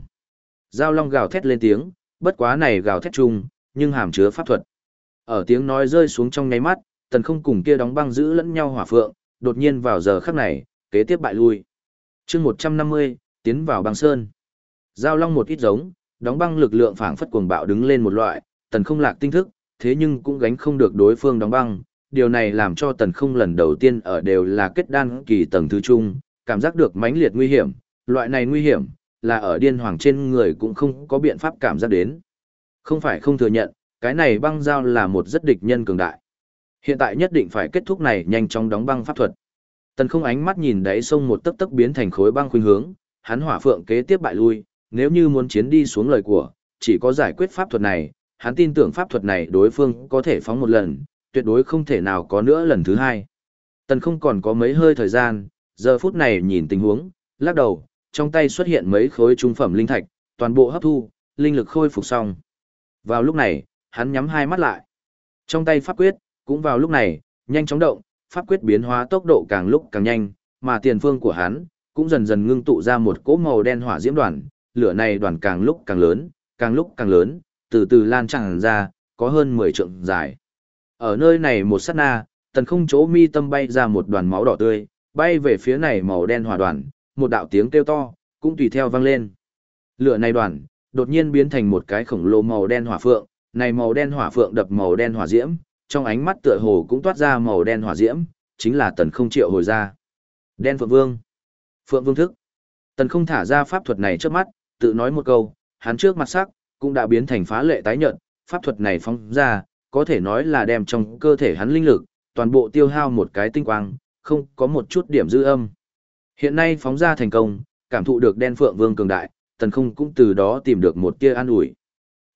Giao long gào thét lên tiếng, bất quá này gào thét chung, nhưng hàm chứa pháp thuật. Ở tiếng nói rơi xuống trong nháy mắt, tần không cùng kia đóng băng giữ lẫn nhau hỏa phượng, đột nhiên vào giờ khắc này, kế tiếp bại lui. chương 150, tiến vào băng sơn. Giao long một ít giống, đóng băng lực lượng phảng phất cuồng bạo đứng lên một loại, tần không lạc tinh thức, thế nhưng cũng gánh không được đối phương đóng băng. Điều này làm cho tần không lần đầu tiên ở đều là kết đan kỳ tầng thứ trung, cảm giác được mãnh liệt nguy hiểm, loại này nguy hiểm, là ở điên hoàng trên người cũng không có biện pháp cảm giác đến. Không phải không thừa nhận, cái này băng giao là một rất địch nhân cường đại. Hiện tại nhất định phải kết thúc này nhanh chóng đóng băng pháp thuật. Tần không ánh mắt nhìn đáy sông một tấc tấc biến thành khối băng khuynh hướng, hắn hỏa phượng kế tiếp bại lui, nếu như muốn chiến đi xuống lời của, chỉ có giải quyết pháp thuật này, hắn tin tưởng pháp thuật này đối phương có thể phóng một lần, tuyệt đối không thể nào có nữa lần thứ hai. Tần không còn có mấy hơi thời gian, giờ phút này nhìn tình huống, lắc đầu, trong tay xuất hiện mấy khối trung phẩm linh thạch, toàn bộ hấp thu, linh lực khôi phục xong. Vào lúc này, hắn nhắm hai mắt lại. Trong tay pháp quyết, cũng vào lúc này, nhanh chóng động, pháp quyết biến hóa tốc độ càng lúc càng nhanh, mà tiền phương của hắn cũng dần dần ngưng tụ ra một cỗ màu đen hỏa diễm đoàn, lửa này đoàn càng lúc càng lớn, càng lúc càng lớn, từ từ lan tràn ra, có hơn 10 trượng dài. Ở nơi này một sát na, tần không chỗ mi tâm bay ra một đoàn máu đỏ tươi, bay về phía này màu đen hỏa đoàn, một đạo tiếng kêu to, cũng tùy theo vang lên. Lửa này đoàn, đột nhiên biến thành một cái khổng lồ màu đen hỏa phượng, này màu đen hỏa phượng đập màu đen hỏa diễm, trong ánh mắt tựa hồ cũng toát ra màu đen hỏa diễm, chính là tần không triệu hồi ra. Đen Phượng Vương. Phượng Vương thức. Tần không thả ra pháp thuật này trước mắt, tự nói một câu, hắn trước mặt sắc, cũng đã biến thành phá lệ tái nhợt, pháp thuật này phóng ra, có thể nói là đem trong cơ thể hắn linh lực, toàn bộ tiêu hao một cái tinh quang, không có một chút điểm dư âm. Hiện nay phóng ra thành công, cảm thụ được đen phượng vương cường đại, tần không cũng từ đó tìm được một tia an ủi.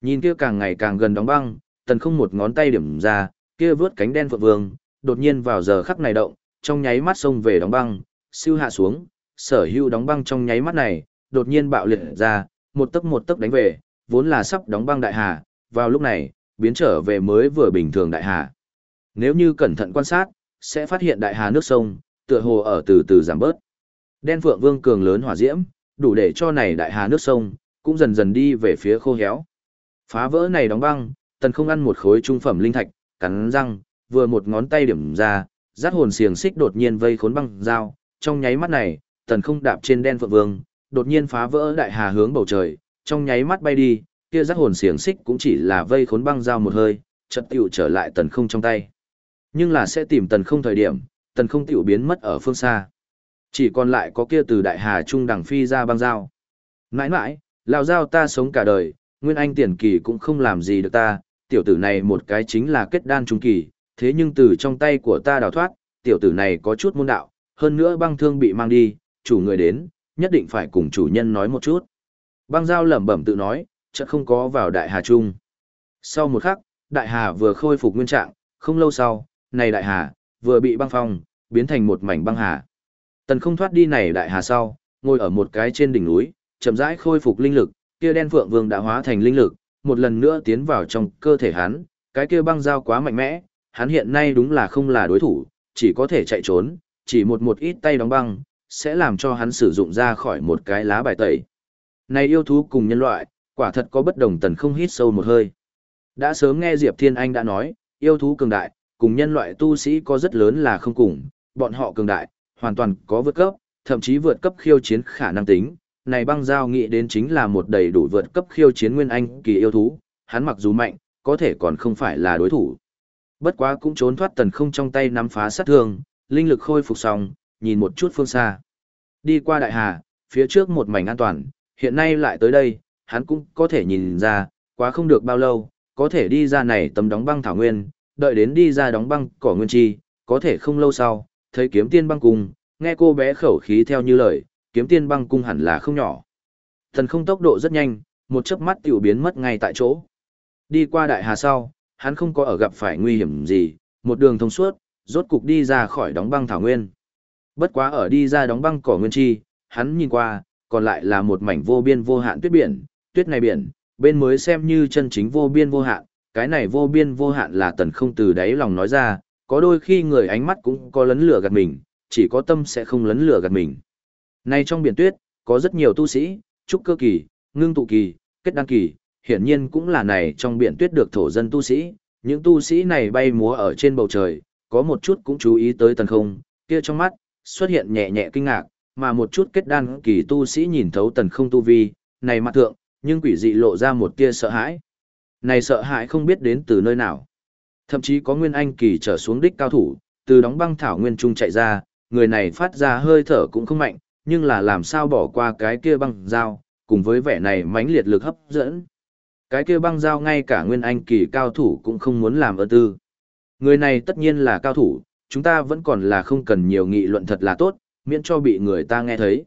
Nhìn kia càng ngày càng gần đóng băng, tần không một ngón tay điểm ra, kia vướt cánh đen phượng vương, đột nhiên vào giờ khắc này động, trong nháy mắt xông về đóng băng, siêu hạ xuống, sở hữu đóng băng trong nháy mắt này, đột nhiên bạo liệt ra, một tấc một tấc đánh về, vốn là sắp đóng băng đại hà, vào lúc này, biến trở về mới vừa bình thường đại hà. Nếu như cẩn thận quan sát, sẽ phát hiện đại hà nước sông, tựa hồ ở từ từ giảm bớt. Đen phượng vương cường lớn hỏa diễm, đủ để cho này đại hà nước sông, cũng dần dần đi về phía khô héo. Phá vỡ này đóng băng, tần không ăn một khối trung phẩm linh thạch, cắn răng, vừa một ngón tay điểm ra, rát hồn xiềng xích đột nhiên vây khốn băng dao, trong nháy mắt này, tần không đạp trên đen phượng vương, đột nhiên phá vỡ đại hà hướng bầu trời, trong nháy mắt bay đi, kia giác hồn xiềng xích cũng chỉ là vây khốn băng dao một hơi, chợt tiểu trở lại tần không trong tay. Nhưng là sẽ tìm tần không thời điểm, tần không tiểu biến mất ở phương xa. Chỉ còn lại có kia từ đại hà trung đẳng phi ra băng dao. Nãi nãi, lão dao ta sống cả đời, nguyên anh tiền kỳ cũng không làm gì được ta, tiểu tử này một cái chính là kết đan trung kỳ, thế nhưng từ trong tay của ta đào thoát, tiểu tử này có chút môn đạo, hơn nữa băng thương bị mang đi, chủ người đến, nhất định phải cùng chủ nhân nói một chút. Băng giao lẩm bẩm tự nói, chợt không có vào đại hà trung. Sau một khắc, đại hà vừa khôi phục nguyên trạng, không lâu sau, này đại hà, vừa bị băng phong, biến thành một mảnh băng hà. Tần không thoát đi này đại hà sau, ngồi ở một cái trên đỉnh núi, chậm rãi khôi phục linh lực, kia đen phượng vương đã hóa thành linh lực, một lần nữa tiến vào trong cơ thể hắn, cái kia băng dao quá mạnh mẽ, hắn hiện nay đúng là không là đối thủ, chỉ có thể chạy trốn, chỉ một một ít tay đóng băng, sẽ làm cho hắn sử dụng ra khỏi một cái lá bài tẩy. Này yêu thú cùng nhân loại, quả thật có bất đồng tần không hít sâu một hơi. Đã sớm nghe Diệp Thiên Anh đã nói, yêu thú cường đại, cùng nhân loại tu sĩ có rất lớn là không cùng, bọn họ cường đại, hoàn toàn có vượt cấp, thậm chí vượt cấp khiêu chiến khả năng tính. Này băng giao nghĩ đến chính là một đầy đủ vượt cấp khiêu chiến nguyên anh kỳ yêu thú, hắn mặc dù mạnh, có thể còn không phải là đối thủ. Bất quá cũng trốn thoát tần không trong tay nắm phá sát thương, linh lực khôi phục xong, nhìn một chút phương xa. Đi qua đại hà, phía trước một mảnh an toàn, hiện nay lại tới đây, hắn cũng có thể nhìn ra, quá không được bao lâu, có thể đi ra này tấm đóng băng thảo nguyên, đợi đến đi ra đóng băng cỏ nguyên chi, có thể không lâu sau, thấy kiếm tiên băng cung, nghe cô bé khẩu khí theo như lời, kiếm tiên băng cung hẳn là không nhỏ. Thần không tốc độ rất nhanh, một chớp mắt tiểu biến mất ngay tại chỗ. Đi qua đại hà sau, hắn không có ở gặp phải nguy hiểm gì, một đường thông suốt, rốt cục đi ra khỏi đóng băng thảo nguyên. Bất quá ở đi ra đóng băng cỏ nguyên chi, hắn nhìn qua, còn lại là một mảnh vô biên vô hạn tuyết biển, tuyết này biển, bên mới xem như chân chính vô biên vô hạn, cái này vô biên vô hạn là tần không từ đáy lòng nói ra, có đôi khi người ánh mắt cũng có lấn lửa gạt mình, chỉ có tâm sẽ không lấn lửa gạt mình. Nay trong biển tuyết, có rất nhiều tu sĩ, trúc cơ kỳ, ngưng tụ kỳ, kết đăng kỳ, hiển nhiên cũng là này trong biển tuyết được thổ dân tu sĩ, những tu sĩ này bay múa ở trên bầu trời, có một chút cũng chú ý tới tần không, kia trong mắt, xuất hiện nhẹ nhẹ kinh ngạc, mà một chút kết đan kỳ tu sĩ nhìn thấu tần không tu vi, này mặt thượng, nhưng quỷ dị lộ ra một tia sợ hãi. Này sợ hãi không biết đến từ nơi nào. Thậm chí có nguyên anh kỳ trở xuống đích cao thủ, từ đóng băng thảo nguyên trung chạy ra, người này phát ra hơi thở cũng không mạnh, nhưng là làm sao bỏ qua cái kia băng dao, cùng với vẻ này mãnh liệt lực hấp dẫn. Cái kia băng dao ngay cả nguyên anh kỳ cao thủ cũng không muốn làm ơ tư. Người này tất nhiên là cao thủ, chúng ta vẫn còn là không cần nhiều nghị luận thật là tốt, miễn cho bị người ta nghe thấy.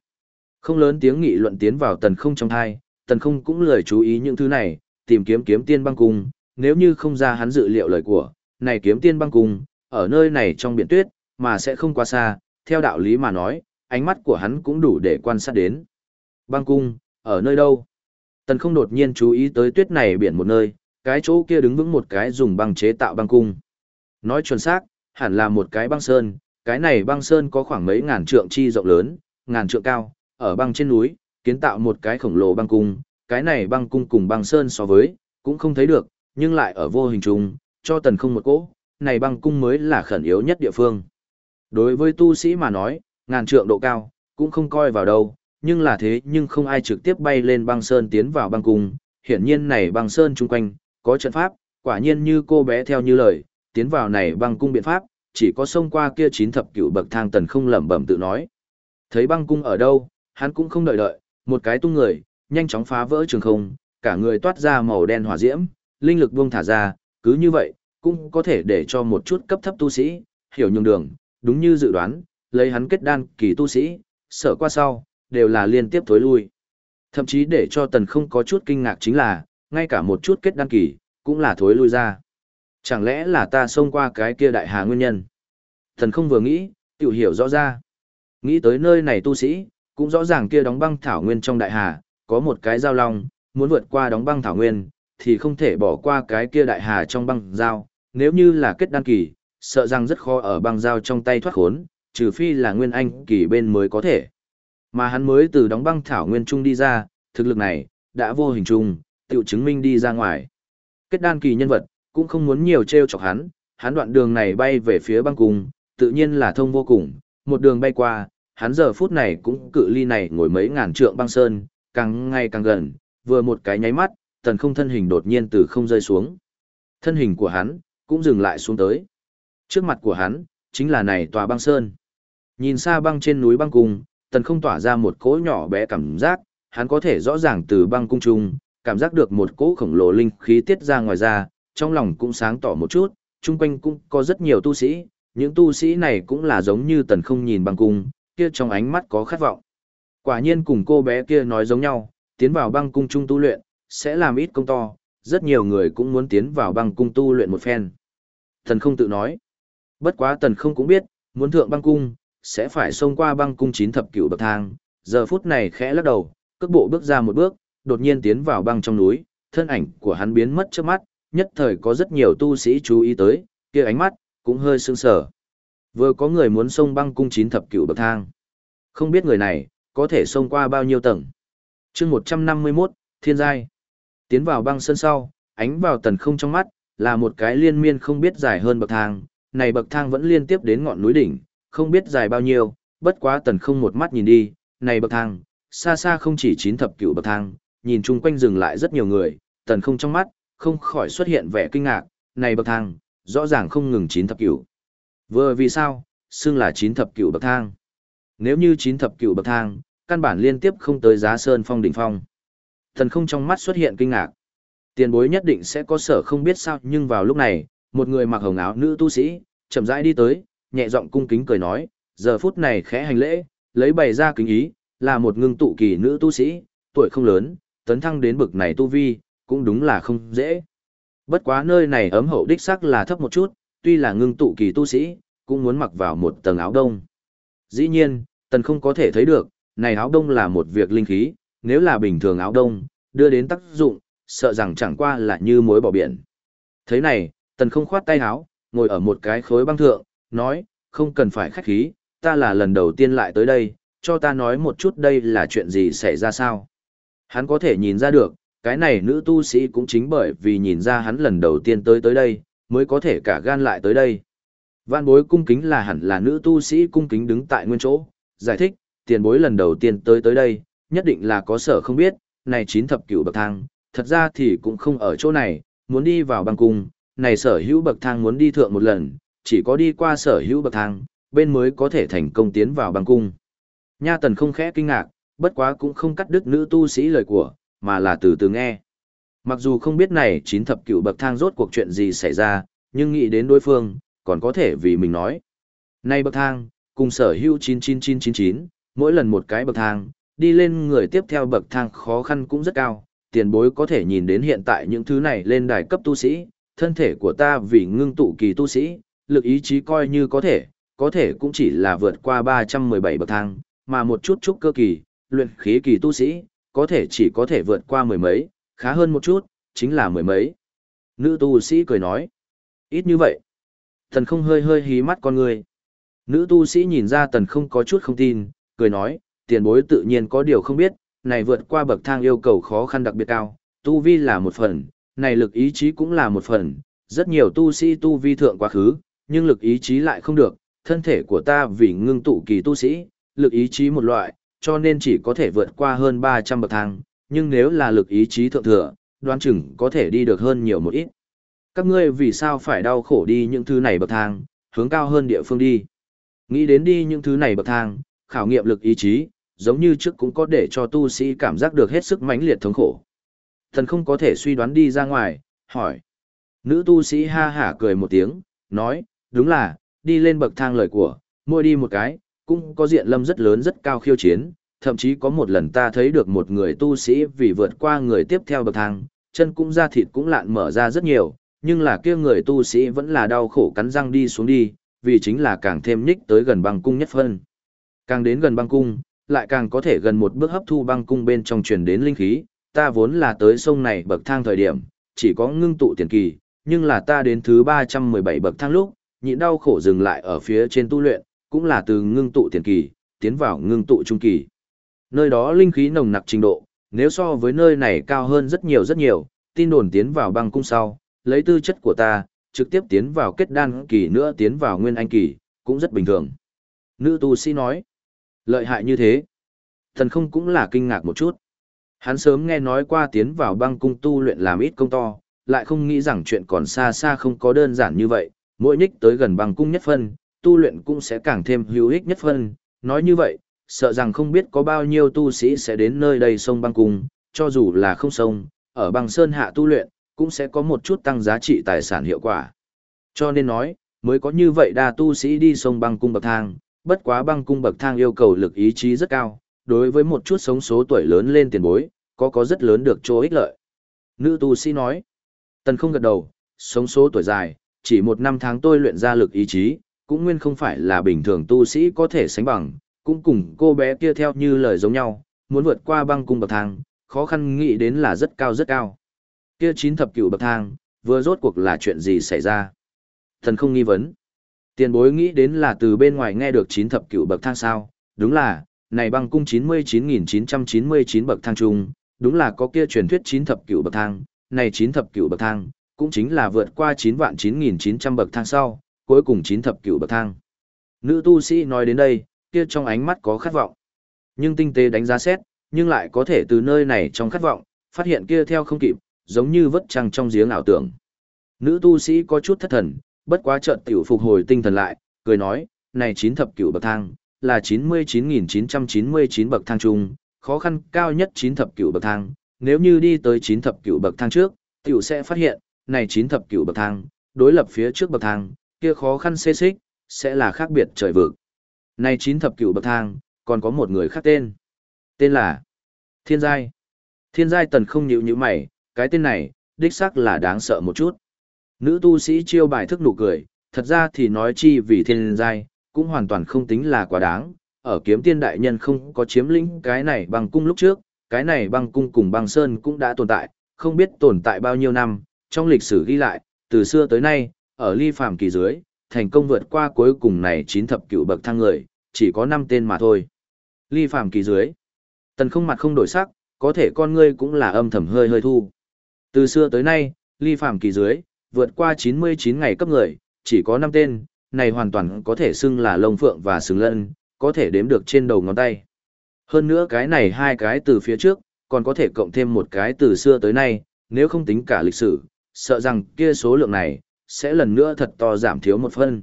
Không lớn tiếng nghị luận tiến vào tần không trong thai, tần không cũng lời chú ý những thứ này, tìm kiếm kiếm tiên băng cung, nếu như không ra hắn dự liệu lời của, này kiếm tiên băng cung, ở nơi này trong biển tuyết, mà sẽ không quá xa, theo đạo lý mà nói, ánh mắt của hắn cũng đủ để quan sát đến. Băng cung, ở nơi đâu? Tần không đột nhiên chú ý tới tuyết này biển một nơi, cái chỗ kia đứng vững một cái dùng băng chế tạo băng cung. Nói chuẩn xác, hẳn là một cái băng sơn, cái này băng sơn có khoảng mấy ngàn trượng chi rộng lớn, ngàn trượng cao, ở băng trên núi, kiến tạo một cái khổng lồ băng cung, cái này băng cung cùng băng sơn so với, cũng không thấy được, nhưng lại ở vô hình trùng, cho tần không một cỗ, này băng cung mới là khẩn yếu nhất địa phương. Đối với tu sĩ mà nói, ngàn trượng độ cao, cũng không coi vào đâu, nhưng là thế nhưng không ai trực tiếp bay lên băng sơn tiến vào băng cung, hiển nhiên này băng sơn chung quanh, có trận pháp, quả nhiên như cô bé theo như lời, tiến vào này băng cung biện pháp, chỉ có xông qua kia chín thập cửu bậc thang tần không lẩm bẩm tự nói. Thấy băng cung ở đâu, hắn cũng không đợi đợi, một cái tung người, nhanh chóng phá vỡ trường không, cả người toát ra màu đen hỏa diễm, linh lực buông thả ra, cứ như vậy, cũng có thể để cho một chút cấp thấp tu sĩ, hiểu nhường đường, đúng như dự đoán, lấy hắn kết đan kỳ tu sĩ, sợ qua sau, đều là liên tiếp thối lui. Thậm chí để cho tần không có chút kinh ngạc chính là, ngay cả một chút kết đan kỳ, cũng là thối lui ra. Chẳng lẽ là ta xông qua cái kia đại hà nguyên nhân? Thần không vừa nghĩ, tự hiểu rõ ra. Nghĩ tới nơi này tu sĩ, cũng rõ ràng kia đóng băng thảo nguyên trong đại hà, có một cái giao long, muốn vượt qua đóng băng thảo nguyên, thì không thể bỏ qua cái kia đại hà trong băng giao. Nếu như là kết đan kỳ, sợ rằng rất khó ở băng giao trong tay thoát khốn, trừ phi là nguyên anh kỳ bên mới có thể. Mà hắn mới từ đóng băng thảo nguyên trung đi ra, thực lực này, đã vô hình trung, tự chứng minh đi ra ngoài. Kết đan kỳ nhân vật, cũng không muốn nhiều treo chọc hắn, hắn đoạn đường này bay về phía băng cung, tự nhiên là thông vô cùng, một đường bay qua, hắn giờ phút này cũng cự ly này ngồi mấy ngàn trượng băng sơn, càng ngày càng gần, vừa một cái nháy mắt, tần không thân hình đột nhiên từ không rơi xuống. Thân hình của hắn, cũng dừng lại xuống tới. Trước mặt của hắn, chính là này tòa băng sơn. Nhìn xa băng trên núi băng cung, tần không tỏa ra một cỗ nhỏ bé cảm giác, hắn có thể rõ ràng từ băng cung trung, cảm giác được một cỗ khổng lồ linh khí tiết ra ngoài ra, trong lòng cũng sáng tỏ một chút, chung quanh cũng có rất nhiều tu sĩ, những tu sĩ này cũng là giống như tần không nhìn băng cung, kia trong ánh mắt có khát vọng. Quả nhiên cùng cô bé kia nói giống nhau, tiến vào băng cung trung tu luyện, sẽ làm ít công to, rất nhiều người cũng muốn tiến vào băng cung tu luyện một phen. Tần không tự nói. Bất quá tần không cũng biết, muốn thượng băng cung, sẽ phải xông qua băng cung chín thập cửu bậc thang. Giờ phút này khẽ lắc đầu, cước bộ bước ra một bước, đột nhiên tiến vào băng trong núi, thân ảnh của hắn biến mất trước mắt, nhất thời có rất nhiều tu sĩ chú ý tới, kia ánh mắt, cũng hơi sương sở. Vừa có người muốn xông băng cung chín thập cửu bậc thang. Không biết người này, có thể xông qua bao nhiêu tầng. chương 151, Thiên Giai. Tiến vào băng sân sau, ánh vào tần không trong mắt, là một cái liên miên không biết dài hơn bậc thang. Này bậc thang vẫn liên tiếp đến ngọn núi đỉnh, không biết dài bao nhiêu, bất quá tần không một mắt nhìn đi, này bậc thang, xa xa không chỉ chín thập cửu bậc thang, nhìn chung quanh dừng lại rất nhiều người, tần không trong mắt, không khỏi xuất hiện vẻ kinh ngạc, này bậc thang, rõ ràng không ngừng chín thập cửu. Vừa vì sao, xưng là chín thập cửu bậc thang. Nếu như chín thập cửu bậc thang, căn bản liên tiếp không tới giá sơn phong đỉnh phong. Thần không trong mắt xuất hiện kinh ngạc. Tiền bối nhất định sẽ có sở không biết sao nhưng vào lúc này, một người mặc hồng áo nữ tu sĩ, chậm rãi đi tới, nhẹ giọng cung kính cười nói, giờ phút này khẽ hành lễ, lấy bày ra kính ý, là một ngưng tụ kỳ nữ tu sĩ, tuổi không lớn, tấn thăng đến bực này tu vi, cũng đúng là không dễ. Bất quá nơi này ấm hậu đích sắc là thấp một chút, tuy là ngưng tụ kỳ tu sĩ, cũng muốn mặc vào một tầng áo đông. Dĩ nhiên, tần không có thể thấy được, này áo đông là một việc linh khí, nếu là bình thường áo đông, đưa đến tác dụng, sợ rằng chẳng qua là như muối bỏ biển. Thế này, tần không khoát tay áo, ngồi ở một cái khối băng thượng, nói, không cần phải khách khí, ta là lần đầu tiên lại tới đây, cho ta nói một chút đây là chuyện gì xảy ra sao. Hắn có thể nhìn ra được, cái này nữ tu sĩ cũng chính bởi vì nhìn ra hắn lần đầu tiên tới tới đây, mới có thể cả gan lại tới đây. Vạn bối cung kính là hẳn là nữ tu sĩ cung kính đứng tại nguyên chỗ, giải thích, tiền bối lần đầu tiên tới tới đây, nhất định là có sở không biết, này chín thập cửu bậc thang, thật ra thì cũng không ở chỗ này, muốn đi vào băng cung, này sở hữu bậc thang muốn đi thượng một lần, chỉ có đi qua sở hữu bậc thang, bên mới có thể thành công tiến vào băng cung. Nha tần không khẽ kinh ngạc, bất quá cũng không cắt đứt nữ tu sĩ lời của, mà là từ từ nghe. Mặc dù không biết này chín thập cửu bậc thang rốt cuộc chuyện gì xảy ra, nhưng nghĩ đến đối phương, còn có thể vì mình nói. nay bậc thang, cùng sở hữu 99999, mỗi lần một cái bậc thang, đi lên người tiếp theo bậc thang khó khăn cũng rất cao, tiền bối có thể nhìn đến hiện tại những thứ này lên đài cấp tu sĩ, thân thể của ta vì ngưng tụ kỳ tu sĩ, lực ý chí coi như có thể, có thể cũng chỉ là vượt qua 317 bậc thang, mà một chút chút cơ kỳ, luyện khí kỳ tu sĩ, có thể chỉ có thể vượt qua mười mấy, khá hơn một chút, chính là mười mấy. Nữ tu sĩ cười nói, ít như vậy. Tần không hơi hơi hí mắt con người. Nữ tu sĩ nhìn ra tần không có chút không tin, cười nói, tiền bối tự nhiên có điều không biết, này vượt qua bậc thang yêu cầu khó khăn đặc biệt cao, tu vi là một phần, này lực ý chí cũng là một phần, rất nhiều tu sĩ tu vi thượng quá khứ, nhưng lực ý chí lại không được, thân thể của ta vì ngưng tụ kỳ tu sĩ, lực ý chí một loại, cho nên chỉ có thể vượt qua hơn 300 bậc thang, nhưng nếu là lực ý chí thượng thừa, đoán chừng có thể đi được hơn nhiều một ít. Các ngươi vì sao phải đau khổ đi những thứ này bậc thang, hướng cao hơn địa phương đi. Nghĩ đến đi những thứ này bậc thang, khảo nghiệm lực ý chí, giống như trước cũng có để cho tu sĩ cảm giác được hết sức mãnh liệt thống khổ. Thần không có thể suy đoán đi ra ngoài, hỏi. Nữ tu sĩ ha hả cười một tiếng, nói, đúng là, đi lên bậc thang lời của, môi đi một cái, cũng có diện lâm rất lớn rất cao khiêu chiến, thậm chí có một lần ta thấy được một người tu sĩ vì vượt qua người tiếp theo bậc thang, chân cũng da thịt cũng lạn mở ra rất nhiều, nhưng là kia người tu sĩ vẫn là đau khổ cắn răng đi xuống đi, vì chính là càng thêm nhích tới gần băng cung nhất phân. Càng đến gần băng cung, lại càng có thể gần một bước hấp thu băng cung bên trong truyền đến linh khí, ta vốn là tới sông này bậc thang thời điểm, chỉ có ngưng tụ tiền kỳ, nhưng là ta đến thứ 317 bậc thang lúc, nhịn đau khổ dừng lại ở phía trên tu luyện, cũng là từ ngưng tụ tiền kỳ, tiến vào ngưng tụ trung kỳ. Nơi đó linh khí nồng nặc trình độ, nếu so với nơi này cao hơn rất nhiều rất nhiều, tin đồn tiến vào băng cung sau, lấy tư chất của ta, trực tiếp tiến vào kết đan kỳ nữa tiến vào nguyên anh kỳ, cũng rất bình thường. Nữ tu sĩ nói, Lợi hại như thế. Thần không cũng là kinh ngạc một chút. Hắn sớm nghe nói qua tiến vào băng cung tu luyện làm ít công to, lại không nghĩ rằng chuyện còn xa xa không có đơn giản như vậy, mỗi nhích tới gần băng cung nhất phân, tu luyện cũng sẽ càng thêm hữu ích nhất phân. Nói như vậy, sợ rằng không biết có bao nhiêu tu sĩ sẽ đến nơi đây sông băng cung, cho dù là không sông, ở băng sơn hạ tu luyện, cũng sẽ có một chút tăng giá trị tài sản hiệu quả. Cho nên nói, mới có như vậy đa tu sĩ đi sông băng cung bậc thang, bất quá băng cung bậc thang yêu cầu lực ý chí rất cao, đối với một chút sống số tuổi lớn lên tiền bối, có có rất lớn được chỗ ích lợi. Nữ tu sĩ nói, tần không gật đầu, sống số tuổi dài, chỉ một năm tháng tôi luyện ra lực ý chí, cũng nguyên không phải là bình thường tu sĩ có thể sánh bằng, cũng cùng cô bé kia theo như lời giống nhau, muốn vượt qua băng cung bậc thang, khó khăn nghĩ đến là rất cao rất cao. Kia chín thập cửu bậc thang, vừa rốt cuộc là chuyện gì xảy ra? Thần không nghi vấn. Tiền bối nghĩ đến là từ bên ngoài nghe được chín thập cửu bậc thang sao? Đúng là, này băng cung 99.999 bậc thang chung, đúng là có kia truyền thuyết chín thập cửu bậc thang, này chín thập cửu bậc thang, cũng chính là vượt qua 9 vạn 9.900 bậc thang sau, cuối cùng chín thập cựu bậc thang. Nữ tu sĩ nói đến đây, kia trong ánh mắt có khát vọng. Nhưng tinh tế đánh giá xét, nhưng lại có thể từ nơi này trong khát vọng, phát hiện kia theo không kịp, giống như vất trăng trong giếng ảo tưởng. Nữ tu sĩ có chút thất thần, bất quá chợt tiểu phục hồi tinh thần lại, cười nói, này chín thập cửu bậc thang, là 99.999 bậc thang chung, khó khăn cao nhất chín thập cửu bậc thang, nếu như đi tới chín thập cửu bậc thang trước, tiểu sẽ phát hiện, này chín thập cửu bậc thang, đối lập phía trước bậc thang, kia khó khăn xê xích, sẽ là khác biệt trời vực. Này chín thập cửu bậc thang, còn có một người khác tên. Tên là Thiên Giai. Thiên Giai tần không nhịu như mày, cái tên này, đích xác là đáng sợ một chút. Nữ tu sĩ chiêu bài thức nụ cười, thật ra thì nói chi vì thiên giai, cũng hoàn toàn không tính là quá đáng. Ở kiếm tiên đại nhân không có chiếm lĩnh cái này băng cung lúc trước, cái này băng cung cùng băng sơn cũng đã tồn tại, không biết tồn tại bao nhiêu năm, trong lịch sử ghi lại, từ xưa tới nay, ở ly phàm kỳ dưới, thành công vượt qua cuối cùng này chín thập cựu bậc thang người, chỉ có năm tên mà thôi. Ly phàm kỳ dưới, tần không mặt không đổi sắc, có thể con ngươi cũng là âm thầm hơi hơi thu. Từ xưa tới nay, ly phàm kỳ dưới, vượt qua 99 ngày cấp người, chỉ có 5 tên, này hoàn toàn có thể xưng là lông phượng và xứng lân, có thể đếm được trên đầu ngón tay. Hơn nữa cái này hai cái từ phía trước, còn có thể cộng thêm một cái từ xưa tới nay, nếu không tính cả lịch sử, sợ rằng kia số lượng này, sẽ lần nữa thật to giảm thiếu một phân.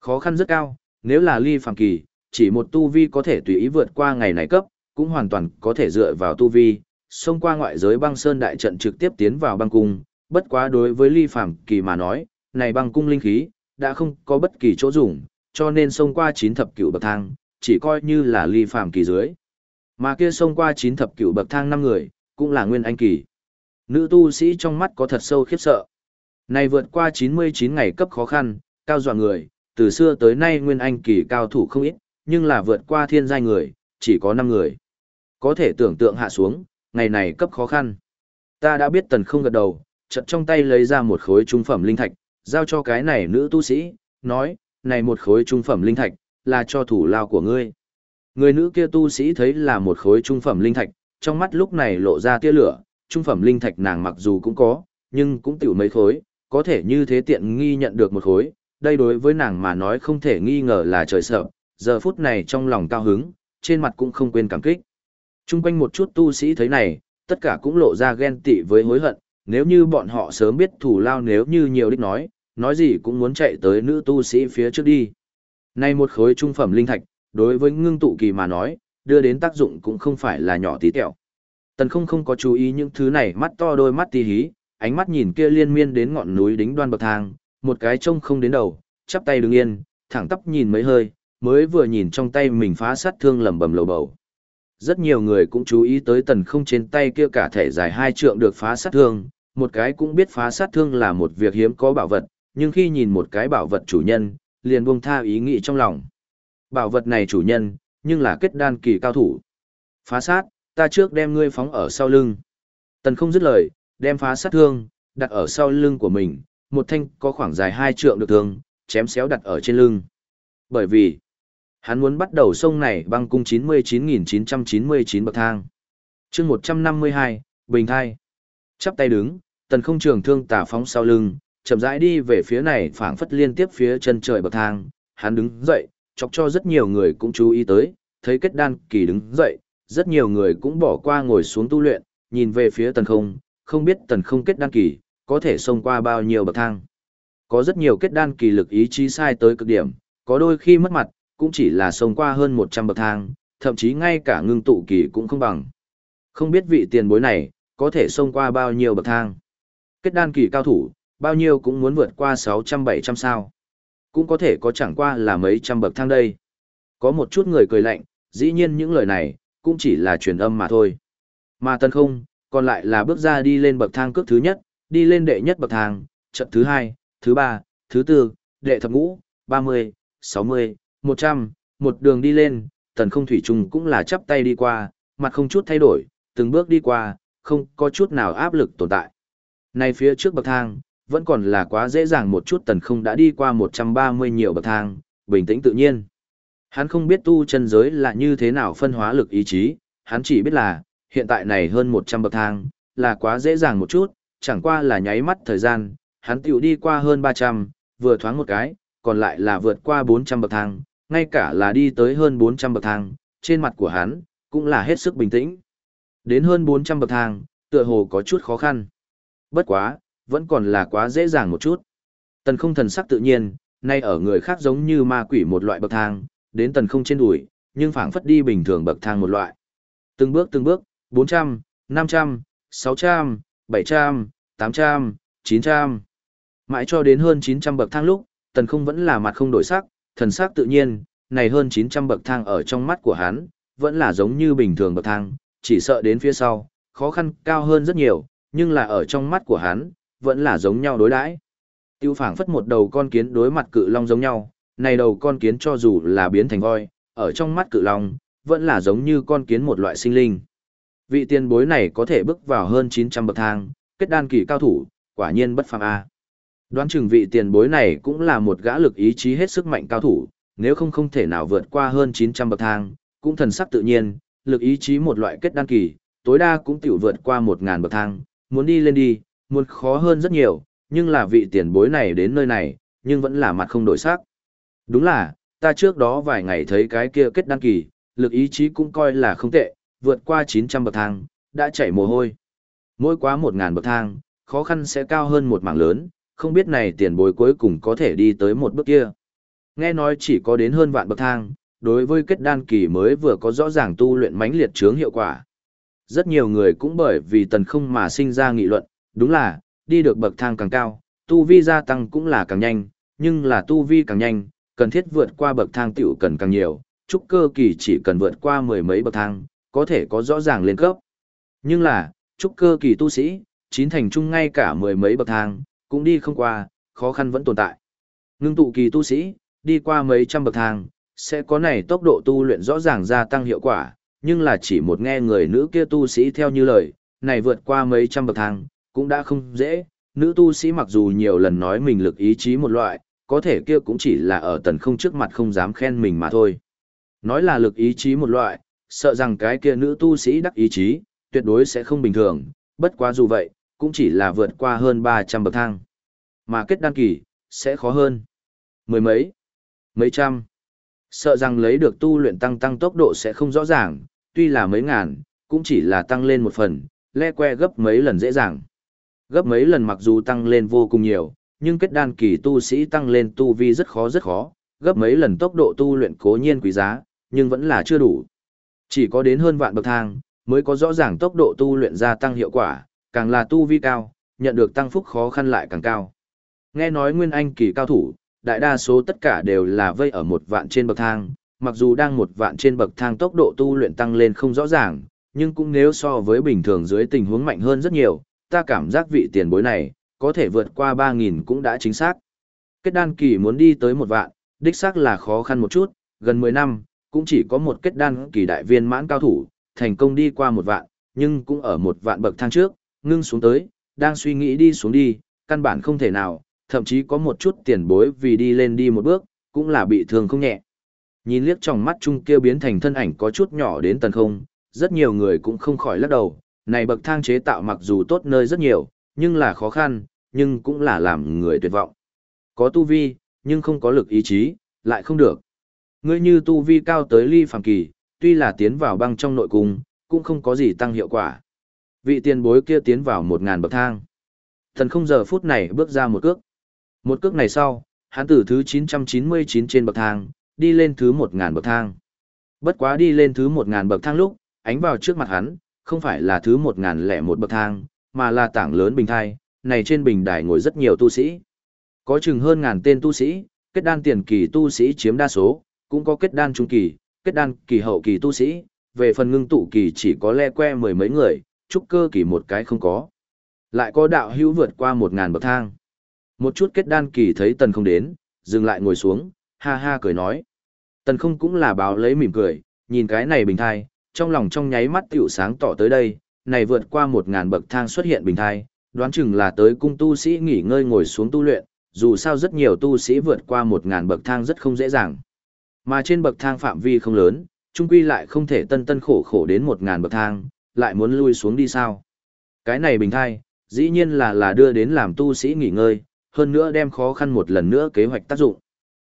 Khó khăn rất cao, nếu là ly phàm kỳ, chỉ một tu vi có thể tùy ý vượt qua ngày này cấp, cũng hoàn toàn có thể dựa vào tu vi, xông qua ngoại giới băng sơn đại trận trực tiếp tiến vào băng cung, bất quá đối với ly phàm kỳ mà nói, này băng cung linh khí, đã không có bất kỳ chỗ dùng, cho nên xông qua chín thập cửu bậc thang, chỉ coi như là ly phàm kỳ dưới. Mà kia xông qua chín thập cửu bậc thang năm người, cũng là nguyên anh kỳ. Nữ tu sĩ trong mắt có thật sâu khiếp sợ. Này vượt qua 99 ngày cấp khó khăn, cao dọa người, từ xưa tới nay nguyên anh kỳ cao thủ không ít, nhưng là vượt qua thiên giai người, chỉ có 5 người. Có thể tưởng tượng hạ xuống, ngày này cấp khó khăn. Ta đã biết tần không gật đầu, chợt trong tay lấy ra một khối trung phẩm linh thạch, giao cho cái này nữ tu sĩ, nói, này một khối trung phẩm linh thạch, là cho thủ lao của ngươi. Người nữ kia tu sĩ thấy là một khối trung phẩm linh thạch, trong mắt lúc này lộ ra tia lửa, trung phẩm linh thạch nàng mặc dù cũng có, nhưng cũng tiểu mấy khối, có thể như thế tiện nghi nhận được một khối, đây đối với nàng mà nói không thể nghi ngờ là trời sợ, giờ phút này trong lòng cao hứng, trên mặt cũng không quên cảm kích. Trung quanh một chút tu sĩ thấy này, tất cả cũng lộ ra ghen tị với hối hận, nếu như bọn họ sớm biết thủ lao nếu như nhiều đích nói, nói gì cũng muốn chạy tới nữ tu sĩ phía trước đi. Nay một khối trung phẩm linh thạch, đối với ngưng tụ kỳ mà nói, đưa đến tác dụng cũng không phải là nhỏ tí tẹo. Tần không không có chú ý những thứ này mắt to đôi mắt tí hí, ánh mắt nhìn kia liên miên đến ngọn núi đính đoan bậc thang, một cái trông không đến đầu, chắp tay đứng yên, thẳng tắp nhìn mấy hơi, mới vừa nhìn trong tay mình phá sát thương lầm bầm lầu bầu. Rất nhiều người cũng chú ý tới tần không trên tay kia cả thể dài hai trượng được phá sát thương, một cái cũng biết phá sát thương là một việc hiếm có bảo vật, nhưng khi nhìn một cái bảo vật chủ nhân, liền buông tha ý nghĩ trong lòng. Bảo vật này chủ nhân, nhưng là kết đan kỳ cao thủ. Phá sát, ta trước đem ngươi phóng ở sau lưng. Tần không dứt lời, đem phá sát thương, đặt ở sau lưng của mình, một thanh có khoảng dài hai trượng được thương, chém xéo đặt ở trên lưng. Bởi vì, hắn muốn bắt đầu sông này băng cung 99.999 bậc thang. chương 152, Bình Thai. Chắp tay đứng, tần không trường thương tả phóng sau lưng, chậm rãi đi về phía này phảng phất liên tiếp phía chân trời bậc thang, hắn đứng dậy, chọc cho rất nhiều người cũng chú ý tới, thấy kết đan kỳ đứng dậy, rất nhiều người cũng bỏ qua ngồi xuống tu luyện, nhìn về phía tần không, không biết tần không kết đan kỳ, có thể xông qua bao nhiêu bậc thang. Có rất nhiều kết đan kỳ lực ý chí sai tới cực điểm, có đôi khi mất mặt, cũng chỉ là xông qua hơn 100 bậc thang, thậm chí ngay cả ngưng tụ kỳ cũng không bằng. Không biết vị tiền bối này, có thể xông qua bao nhiêu bậc thang. Kết đan kỳ cao thủ, bao nhiêu cũng muốn vượt qua 600-700 sao. Cũng có thể có chẳng qua là mấy trăm bậc thang đây. Có một chút người cười lạnh, dĩ nhiên những lời này, cũng chỉ là truyền âm mà thôi. Mà tân không, còn lại là bước ra đi lên bậc thang cước thứ nhất, đi lên đệ nhất bậc thang, trận thứ hai, thứ ba, thứ tư, đệ thập ngũ, 30, 60, 100, một đường đi lên, tần không thủy trùng cũng là chắp tay đi qua, mặt không chút thay đổi, từng bước đi qua, không có chút nào áp lực tồn tại. Này phía trước bậc thang, vẫn còn là quá dễ dàng một chút tần không đã đi qua 130 nhiều bậc thang, bình tĩnh tự nhiên. Hắn không biết tu chân giới là như thế nào phân hóa lực ý chí, hắn chỉ biết là, hiện tại này hơn 100 bậc thang, là quá dễ dàng một chút, chẳng qua là nháy mắt thời gian, hắn tiểu đi qua hơn 300, vừa thoáng một cái, còn lại là vượt qua 400 bậc thang, ngay cả là đi tới hơn 400 bậc thang, trên mặt của hắn, cũng là hết sức bình tĩnh. Đến hơn 400 bậc thang, tựa hồ có chút khó khăn. Bất quá, vẫn còn là quá dễ dàng một chút. Tần không thần sắc tự nhiên, nay ở người khác giống như ma quỷ một loại bậc thang, đến tần không trên đùi, nhưng phảng phất đi bình thường bậc thang một loại. Từng bước từng bước, 400, 500, 600, 700, 800, 900. Mãi cho đến hơn 900 bậc thang lúc, tần không vẫn là mặt không đổi sắc, thần sắc tự nhiên, này hơn 900 bậc thang ở trong mắt của hắn, vẫn là giống như bình thường bậc thang, chỉ sợ đến phía sau, khó khăn cao hơn rất nhiều, nhưng là ở trong mắt của hắn, vẫn là giống nhau đối đãi. Tiêu phảng phất một đầu con kiến đối mặt cự long giống nhau, này đầu con kiến cho dù là biến thành voi, ở trong mắt cự long, vẫn là giống như con kiến một loại sinh linh. Vị tiền bối này có thể bước vào hơn 900 bậc thang, kết đan kỳ cao thủ, quả nhiên bất phàm a. Đoán chừng vị tiền bối này cũng là một gã lực ý chí hết sức mạnh cao thủ, nếu không không thể nào vượt qua hơn 900 bậc thang, cũng thần sắc tự nhiên, lực ý chí một loại kết đan kỳ, tối đa cũng tiểu vượt qua 1000 bậc thang, muốn đi lên đi, muốn khó hơn rất nhiều, nhưng là vị tiền bối này đến nơi này, nhưng vẫn là mặt không đổi sắc. Đúng là, ta trước đó vài ngày thấy cái kia kết đăng kỳ, lực ý chí cũng coi là không tệ, vượt qua 900 bậc thang, đã chảy mồ hôi. Mỗi quá 1000 bậc thang, khó khăn sẽ cao hơn một mảng lớn, không biết này tiền bối cuối cùng có thể đi tới một bước kia. Nghe nói chỉ có đến hơn vạn bậc thang, đối với kết đan kỳ mới vừa có rõ ràng tu luyện mãnh liệt chướng hiệu quả. Rất nhiều người cũng bởi vì tần không mà sinh ra nghị luận, đúng là, đi được bậc thang càng cao, tu vi gia tăng cũng là càng nhanh, nhưng là tu vi càng nhanh, cần thiết vượt qua bậc thang tiểu cần càng nhiều, trúc cơ kỳ chỉ cần vượt qua mười mấy bậc thang, có thể có rõ ràng lên cấp. Nhưng là, trúc cơ kỳ tu sĩ, chín thành chung ngay cả mười mấy bậc thang, cũng đi không qua, khó khăn vẫn tồn tại. Ngưng tụ kỳ tu sĩ, đi qua mấy trăm bậc thang, sẽ có này tốc độ tu luyện rõ ràng gia tăng hiệu quả, nhưng là chỉ một nghe người nữ kia tu sĩ theo như lời, này vượt qua mấy trăm bậc thang, cũng đã không dễ. Nữ tu sĩ mặc dù nhiều lần nói mình lực ý chí một loại, có thể kia cũng chỉ là ở tần không trước mặt không dám khen mình mà thôi. Nói là lực ý chí một loại, sợ rằng cái kia nữ tu sĩ đắc ý chí, tuyệt đối sẽ không bình thường, bất quá dù vậy, cũng chỉ là vượt qua hơn 300 bậc thang. Mà kết đăng kỳ, sẽ khó hơn. Mười mấy, mấy trăm. Sợ rằng lấy được tu luyện tăng tăng tốc độ sẽ không rõ ràng, tuy là mấy ngàn, cũng chỉ là tăng lên một phần, le que gấp mấy lần dễ dàng. Gấp mấy lần mặc dù tăng lên vô cùng nhiều, nhưng kết đan kỳ tu sĩ tăng lên tu vi rất khó rất khó, gấp mấy lần tốc độ tu luyện cố nhiên quý giá, nhưng vẫn là chưa đủ. Chỉ có đến hơn vạn bậc thang, mới có rõ ràng tốc độ tu luyện gia tăng hiệu quả, càng là tu vi cao, nhận được tăng phúc khó khăn lại càng cao. Nghe nói nguyên anh kỳ cao thủ, đại đa số tất cả đều là vây ở một vạn trên bậc thang, mặc dù đang một vạn trên bậc thang tốc độ tu luyện tăng lên không rõ ràng, nhưng cũng nếu so với bình thường dưới tình huống mạnh hơn rất nhiều, ta cảm giác vị tiền bối này, có thể vượt qua 3.000 cũng đã chính xác. Kết đan kỳ muốn đi tới một vạn, đích xác là khó khăn một chút, gần 10 năm, cũng chỉ có một kết đan kỳ đại viên mãn cao thủ, thành công đi qua một vạn, nhưng cũng ở một vạn bậc thang trước, ngưng xuống tới, đang suy nghĩ đi xuống đi, căn bản không thể nào, thậm chí có một chút tiền bối vì đi lên đi một bước, cũng là bị thương không nhẹ. Nhìn liếc trong mắt chung kia biến thành thân ảnh có chút nhỏ đến tần không, rất nhiều người cũng không khỏi lắc đầu, này bậc thang chế tạo mặc dù tốt nơi rất nhiều, nhưng là khó khăn, nhưng cũng là làm người tuyệt vọng. Có tu vi, nhưng không có lực ý chí, lại không được. Ngươi như tu vi cao tới ly phàm kỳ, tuy là tiến vào băng trong nội cung, cũng không có gì tăng hiệu quả. Vị tiền bối kia tiến vào một ngàn bậc thang. Thần không giờ phút này bước ra một cước. Một cước này sau, hắn từ thứ 999 trên bậc thang, đi lên thứ 1000 bậc thang. Bất quá đi lên thứ 1000 bậc thang lúc, ánh vào trước mặt hắn, không phải là thứ 1001 bậc thang, mà là tảng lớn bình thai, này trên bình đài ngồi rất nhiều tu sĩ. Có chừng hơn ngàn tên tu sĩ, kết đan tiền kỳ tu sĩ chiếm đa số, cũng có kết đan trung kỳ, kết đan kỳ hậu kỳ tu sĩ, về phần ngưng tụ kỳ chỉ có le que mười mấy người, trúc cơ kỳ một cái không có. Lại có đạo hữu vượt qua một ngàn bậc thang. Một chút kết đan kỳ thấy tần không đến, dừng lại ngồi xuống, ha ha cười nói. Tần không cũng là báo lấy mỉm cười, nhìn cái này bình thai, trong lòng trong nháy mắt tiểu sáng tỏ tới đây, này vượt qua một ngàn bậc thang xuất hiện bình thai, đoán chừng là tới cung tu sĩ nghỉ ngơi ngồi xuống tu luyện, dù sao rất nhiều tu sĩ vượt qua một ngàn bậc thang rất không dễ dàng. Mà trên bậc thang phạm vi không lớn, trung quy lại không thể tân tân khổ khổ đến một ngàn bậc thang, lại muốn lui xuống đi sao. Cái này bình thai, dĩ nhiên là là đưa đến làm tu sĩ nghỉ ngơi, hơn nữa đem khó khăn một lần nữa kế hoạch tác dụng.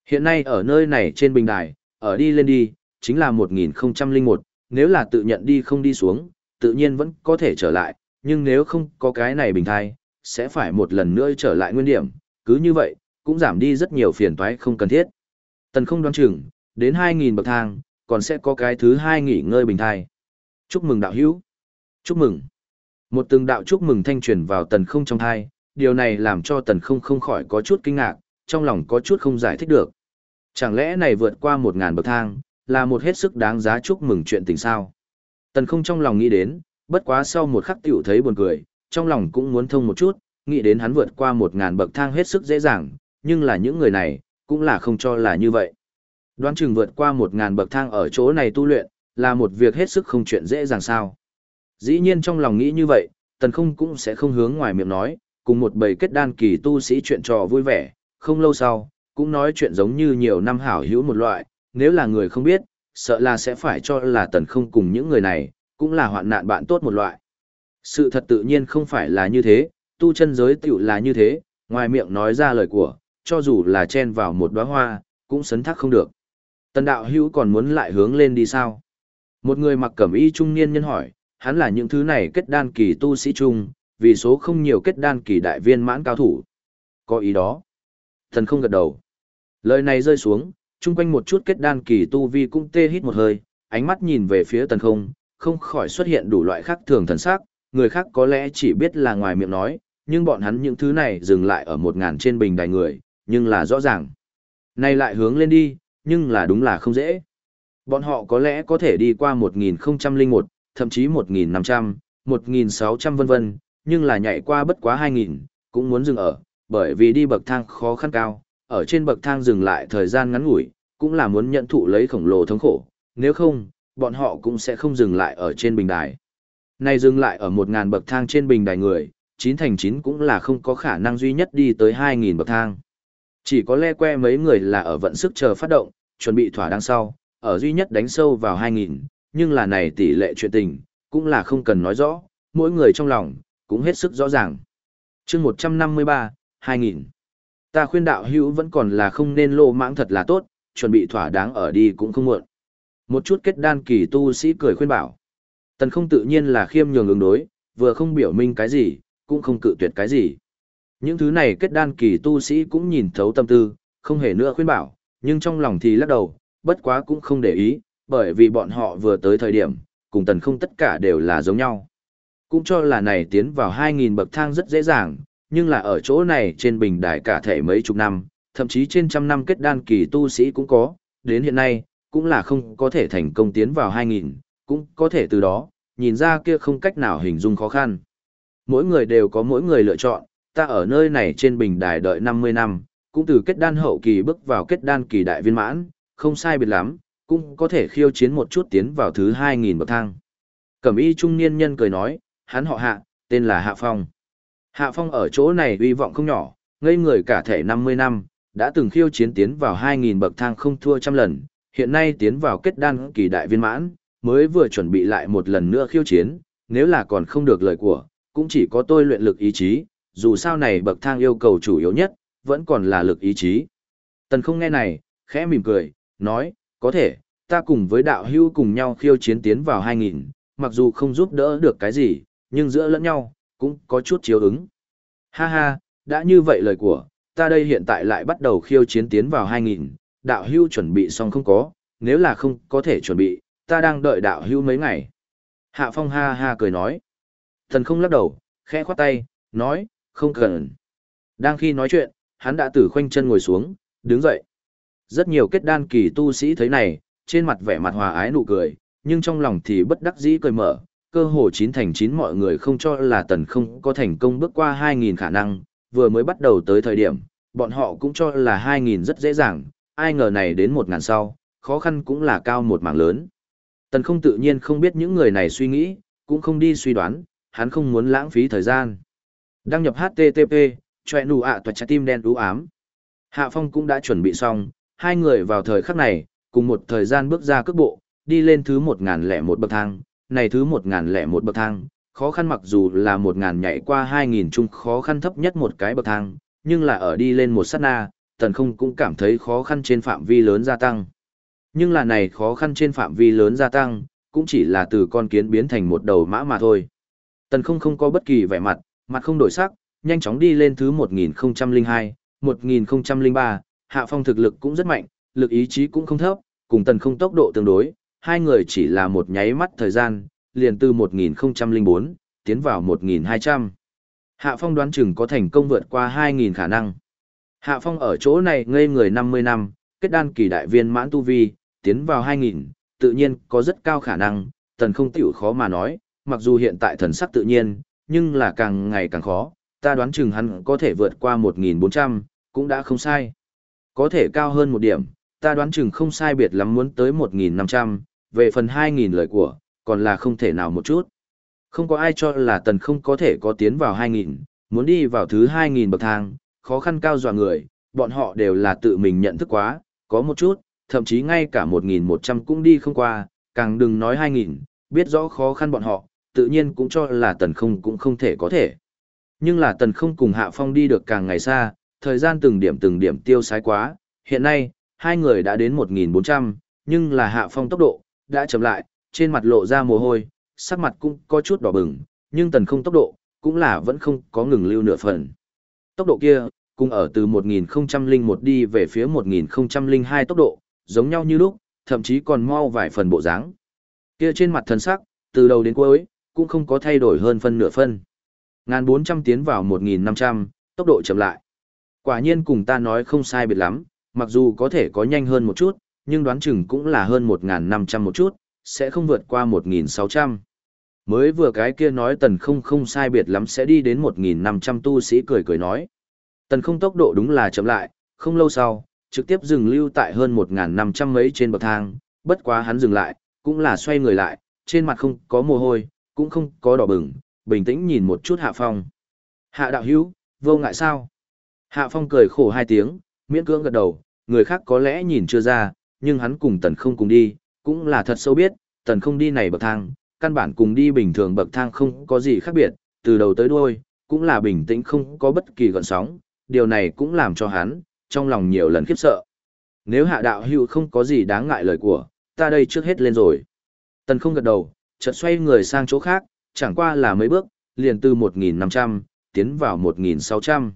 Hiện nay ở nơi này trên bình đài, ở đi lên đi, chính là 1001, nếu là tự nhận đi không đi xuống, tự nhiên vẫn có thể trở lại, nhưng nếu không có cái này bình thai, sẽ phải một lần nữa trở lại nguyên điểm, cứ như vậy, cũng giảm đi rất nhiều phiền toái không cần thiết. Tần không đoán chừng, đến 2.000 bậc thang, còn sẽ có cái thứ hai nghỉ ngơi bình thai. Chúc mừng đạo hữu. Chúc mừng. Một từng đạo chúc mừng thanh truyền vào tần không trong thai, điều này làm cho tần không không khỏi có chút kinh ngạc, trong lòng có chút không giải thích được. Chẳng lẽ này vượt qua một ngàn bậc thang, là một hết sức đáng giá chúc mừng chuyện tình sao? Tần không trong lòng nghĩ đến, bất quá sau một khắc tiểu thấy buồn cười, trong lòng cũng muốn thông một chút, nghĩ đến hắn vượt qua một ngàn bậc thang hết sức dễ dàng, nhưng là những người này, cũng là không cho là như vậy. Đoán chừng vượt qua một ngàn bậc thang ở chỗ này tu luyện, là một việc hết sức không chuyện dễ dàng sao. Dĩ nhiên trong lòng nghĩ như vậy, tần không cũng sẽ không hướng ngoài miệng nói, cùng một bầy kết đan kỳ tu sĩ chuyện trò vui vẻ, không lâu sau, cũng nói chuyện giống như nhiều năm hảo hữu một loại, nếu là người không biết, sợ là sẽ phải cho là tần không cùng những người này, cũng là hoạn nạn bạn tốt một loại. Sự thật tự nhiên không phải là như thế, tu chân giới tiểu là như thế, ngoài miệng nói ra lời của, cho dù là chen vào một đóa hoa, cũng sấn thác không được. Tần đạo hữu còn muốn lại hướng lên đi sao? Một người mặc cẩm y trung niên nhân hỏi, hắn là những thứ này kết đan kỳ tu sĩ trung, vì số không nhiều kết đan kỳ đại viên mãn cao thủ. Có ý đó. Thần không gật đầu. Lời này rơi xuống, chung quanh một chút kết đan kỳ tu vi cũng tê hít một hơi, ánh mắt nhìn về phía tần không, không khỏi xuất hiện đủ loại khác thường thần sắc, người khác có lẽ chỉ biết là ngoài miệng nói, nhưng bọn hắn những thứ này dừng lại ở một ngàn trên bình đài người, nhưng là rõ ràng. Này lại hướng lên đi, nhưng là đúng là không dễ. Bọn họ có lẽ có thể đi qua 1001, thậm chí 1500, 1600 vân vân, nhưng là nhảy qua bất quá 2000, cũng muốn dừng ở, bởi vì đi bậc thang khó khăn cao, ở trên bậc thang dừng lại thời gian ngắn ngủi, cũng là muốn nhận thụ lấy khổng lồ thống khổ, nếu không, bọn họ cũng sẽ không dừng lại ở trên bình đài. Này dừng lại ở 1000 bậc thang trên bình đài người, 9 thành 9 cũng là không có khả năng duy nhất đi tới 2000 bậc thang. Chỉ có le que mấy người là ở vận sức chờ phát động, chuẩn bị thỏa đáng sau, ở duy nhất đánh sâu vào 2000, nhưng là này tỷ lệ chuyện tình, cũng là không cần nói rõ, mỗi người trong lòng, cũng hết sức rõ ràng. chương 153, 2000. Ta khuyên đạo hữu vẫn còn là không nên lô mãng thật là tốt, chuẩn bị thỏa đáng ở đi cũng không muộn. Một chút kết đan kỳ tu sĩ cười khuyên bảo. Tần không tự nhiên là khiêm nhường ứng đối, vừa không biểu minh cái gì, cũng không cự tuyệt cái gì. Những thứ này kết đan kỳ tu sĩ cũng nhìn thấu tâm tư, không hề nữa khuyên bảo, nhưng trong lòng thì lắc đầu, bất quá cũng không để ý, bởi vì bọn họ vừa tới thời điểm, cùng tần không tất cả đều là giống nhau. Cũng cho là này tiến vào 2.000 bậc thang rất dễ dàng, nhưng là ở chỗ này trên bình đài cả thể mấy chục năm, thậm chí trên trăm năm kết đan kỳ tu sĩ cũng có, đến hiện nay, cũng là không có thể thành công tiến vào 2.000, cũng có thể từ đó, nhìn ra kia không cách nào hình dung khó khăn. Mỗi người đều có mỗi người lựa chọn, ta ở nơi này trên bình đài đợi 50 năm, cũng từ kết đan hậu kỳ bước vào kết đan kỳ đại viên mãn, không sai biệt lắm, cũng có thể khiêu chiến một chút tiến vào thứ 2.000 bậc thang. Cẩm y trung niên nhân cười nói, hắn họ hạ, tên là Hạ Phong. Hạ Phong ở chỗ này uy vọng không nhỏ, ngây người cả thể 50 năm, đã từng khiêu chiến tiến vào 2.000 bậc thang không thua trăm lần, hiện nay tiến vào kết đan kỳ đại viên mãn, mới vừa chuẩn bị lại một lần nữa khiêu chiến, nếu là còn không được lời của, cũng chỉ có tôi luyện lực ý chí, dù sao này bậc thang yêu cầu chủ yếu nhất, vẫn còn là lực ý chí. Tần không nghe này, khẽ mỉm cười, nói, có thể, ta cùng với đạo hưu cùng nhau khiêu chiến tiến vào 2000, mặc dù không giúp đỡ được cái gì, nhưng giữa lẫn nhau, cũng có chút chiếu ứng. Ha ha, đã như vậy lời của, ta đây hiện tại lại bắt đầu khiêu chiến tiến vào 2000, đạo hưu chuẩn bị xong không có, nếu là không có thể chuẩn bị, ta đang đợi đạo hưu mấy ngày. Hạ Phong ha ha cười nói. Thần không lắc đầu, khẽ khoát tay, nói, không cần. Đang khi nói chuyện, hắn đã từ khoanh chân ngồi xuống, đứng dậy. Rất nhiều kết đan kỳ tu sĩ thấy này, trên mặt vẻ mặt hòa ái nụ cười, nhưng trong lòng thì bất đắc dĩ cười mở, cơ hồ chín thành chín mọi người không cho là tần không có thành công bước qua 2.000 khả năng, vừa mới bắt đầu tới thời điểm, bọn họ cũng cho là 2.000 rất dễ dàng, ai ngờ này đến 1.000 sau, khó khăn cũng là cao một mảng lớn. Tần không tự nhiên không biết những người này suy nghĩ, cũng không đi suy đoán, hắn không muốn lãng phí thời gian. Đăng nhập HTTP, chọe nụ ạ toạch trái tim đen đú ám. Hạ Phong cũng đã chuẩn bị xong, hai người vào thời khắc này, cùng một thời gian bước ra cước bộ, đi lên thứ 1001 bậc thang, này thứ 1001 bậc thang, khó khăn mặc dù là một ngàn nhảy qua 2000 chung khó khăn thấp nhất một cái bậc thang, nhưng là ở đi lên một sát na, tần không cũng cảm thấy khó khăn trên phạm vi lớn gia tăng. Nhưng là này khó khăn trên phạm vi lớn gia tăng, cũng chỉ là từ con kiến biến thành một đầu mã mà thôi. Tần không không có bất kỳ vẻ mặt, mặt không đổi sắc, nhanh chóng đi lên thứ 1002, 1003, hạ phong thực lực cũng rất mạnh, lực ý chí cũng không thấp, cùng tần không tốc độ tương đối, hai người chỉ là một nháy mắt thời gian, liền từ 1004, tiến vào 1200. Hạ phong đoán chừng có thành công vượt qua 2000 khả năng. Hạ phong ở chỗ này ngây người 50 năm, kết đan kỳ đại viên mãn tu vi, tiến vào 2000, tự nhiên có rất cao khả năng, tần không tiểu khó mà nói, mặc dù hiện tại thần sắc tự nhiên, nhưng là càng ngày càng khó, ta đoán chừng hắn có thể vượt qua 1.400, cũng đã không sai. Có thể cao hơn một điểm, ta đoán chừng không sai biệt lắm muốn tới 1.500, về phần 2.000 lời của, còn là không thể nào một chút. Không có ai cho là tần không có thể có tiến vào 2.000, muốn đi vào thứ 2.000 bậc thang, khó khăn cao dọa người, bọn họ đều là tự mình nhận thức quá, có một chút, thậm chí ngay cả 1.100 cũng đi không qua, càng đừng nói 2.000, biết rõ khó khăn bọn họ, tự nhiên cũng cho là tần không cũng không thể có thể. Nhưng là tần không cùng hạ phong đi được càng ngày xa, thời gian từng điểm từng điểm tiêu sái quá, hiện nay, hai người đã đến 1.400, nhưng là hạ phong tốc độ, đã chậm lại, trên mặt lộ ra mồ hôi, sắc mặt cũng có chút đỏ bừng, nhưng tần không tốc độ, cũng là vẫn không có ngừng lưu nửa phần. Tốc độ kia, cùng ở từ 1001 đi về phía 1002 tốc độ, giống nhau như lúc, thậm chí còn mau vài phần bộ dáng. Kia trên mặt thần sắc, từ đầu đến cuối, cũng không có thay đổi hơn phân nửa phân. Ngàn 400 tiến vào 1.500, tốc độ chậm lại. Quả nhiên cùng ta nói không sai biệt lắm, mặc dù có thể có nhanh hơn một chút, nhưng đoán chừng cũng là hơn 1.500 một chút, sẽ không vượt qua 1.600. Mới vừa cái kia nói tần không không sai biệt lắm sẽ đi đến 1.500 tu sĩ cười cười nói. Tần không tốc độ đúng là chậm lại, không lâu sau, trực tiếp dừng lưu tại hơn 1.500 mấy trên bậc thang, bất quá hắn dừng lại, cũng là xoay người lại, trên mặt không có mồ hôi, cũng không có đỏ bừng, bình tĩnh nhìn một chút Hạ Phong. Hạ đạo hữu, vô ngại sao? Hạ Phong cười khổ hai tiếng, miễn cưỡng gật đầu, người khác có lẽ nhìn chưa ra, nhưng hắn cùng tần không cùng đi, cũng là thật sâu biết, tần không đi này bậc thang, căn bản cùng đi bình thường bậc thang không có gì khác biệt, từ đầu tới đuôi, cũng là bình tĩnh không có bất kỳ gợn sóng, điều này cũng làm cho hắn, trong lòng nhiều lần khiếp sợ. Nếu hạ đạo hữu không có gì đáng ngại lời của, ta đây trước hết lên rồi. Tần không gật đầu, chợt xoay người sang chỗ khác, chẳng qua là mấy bước, liền từ 1.500, tiến vào 1.600.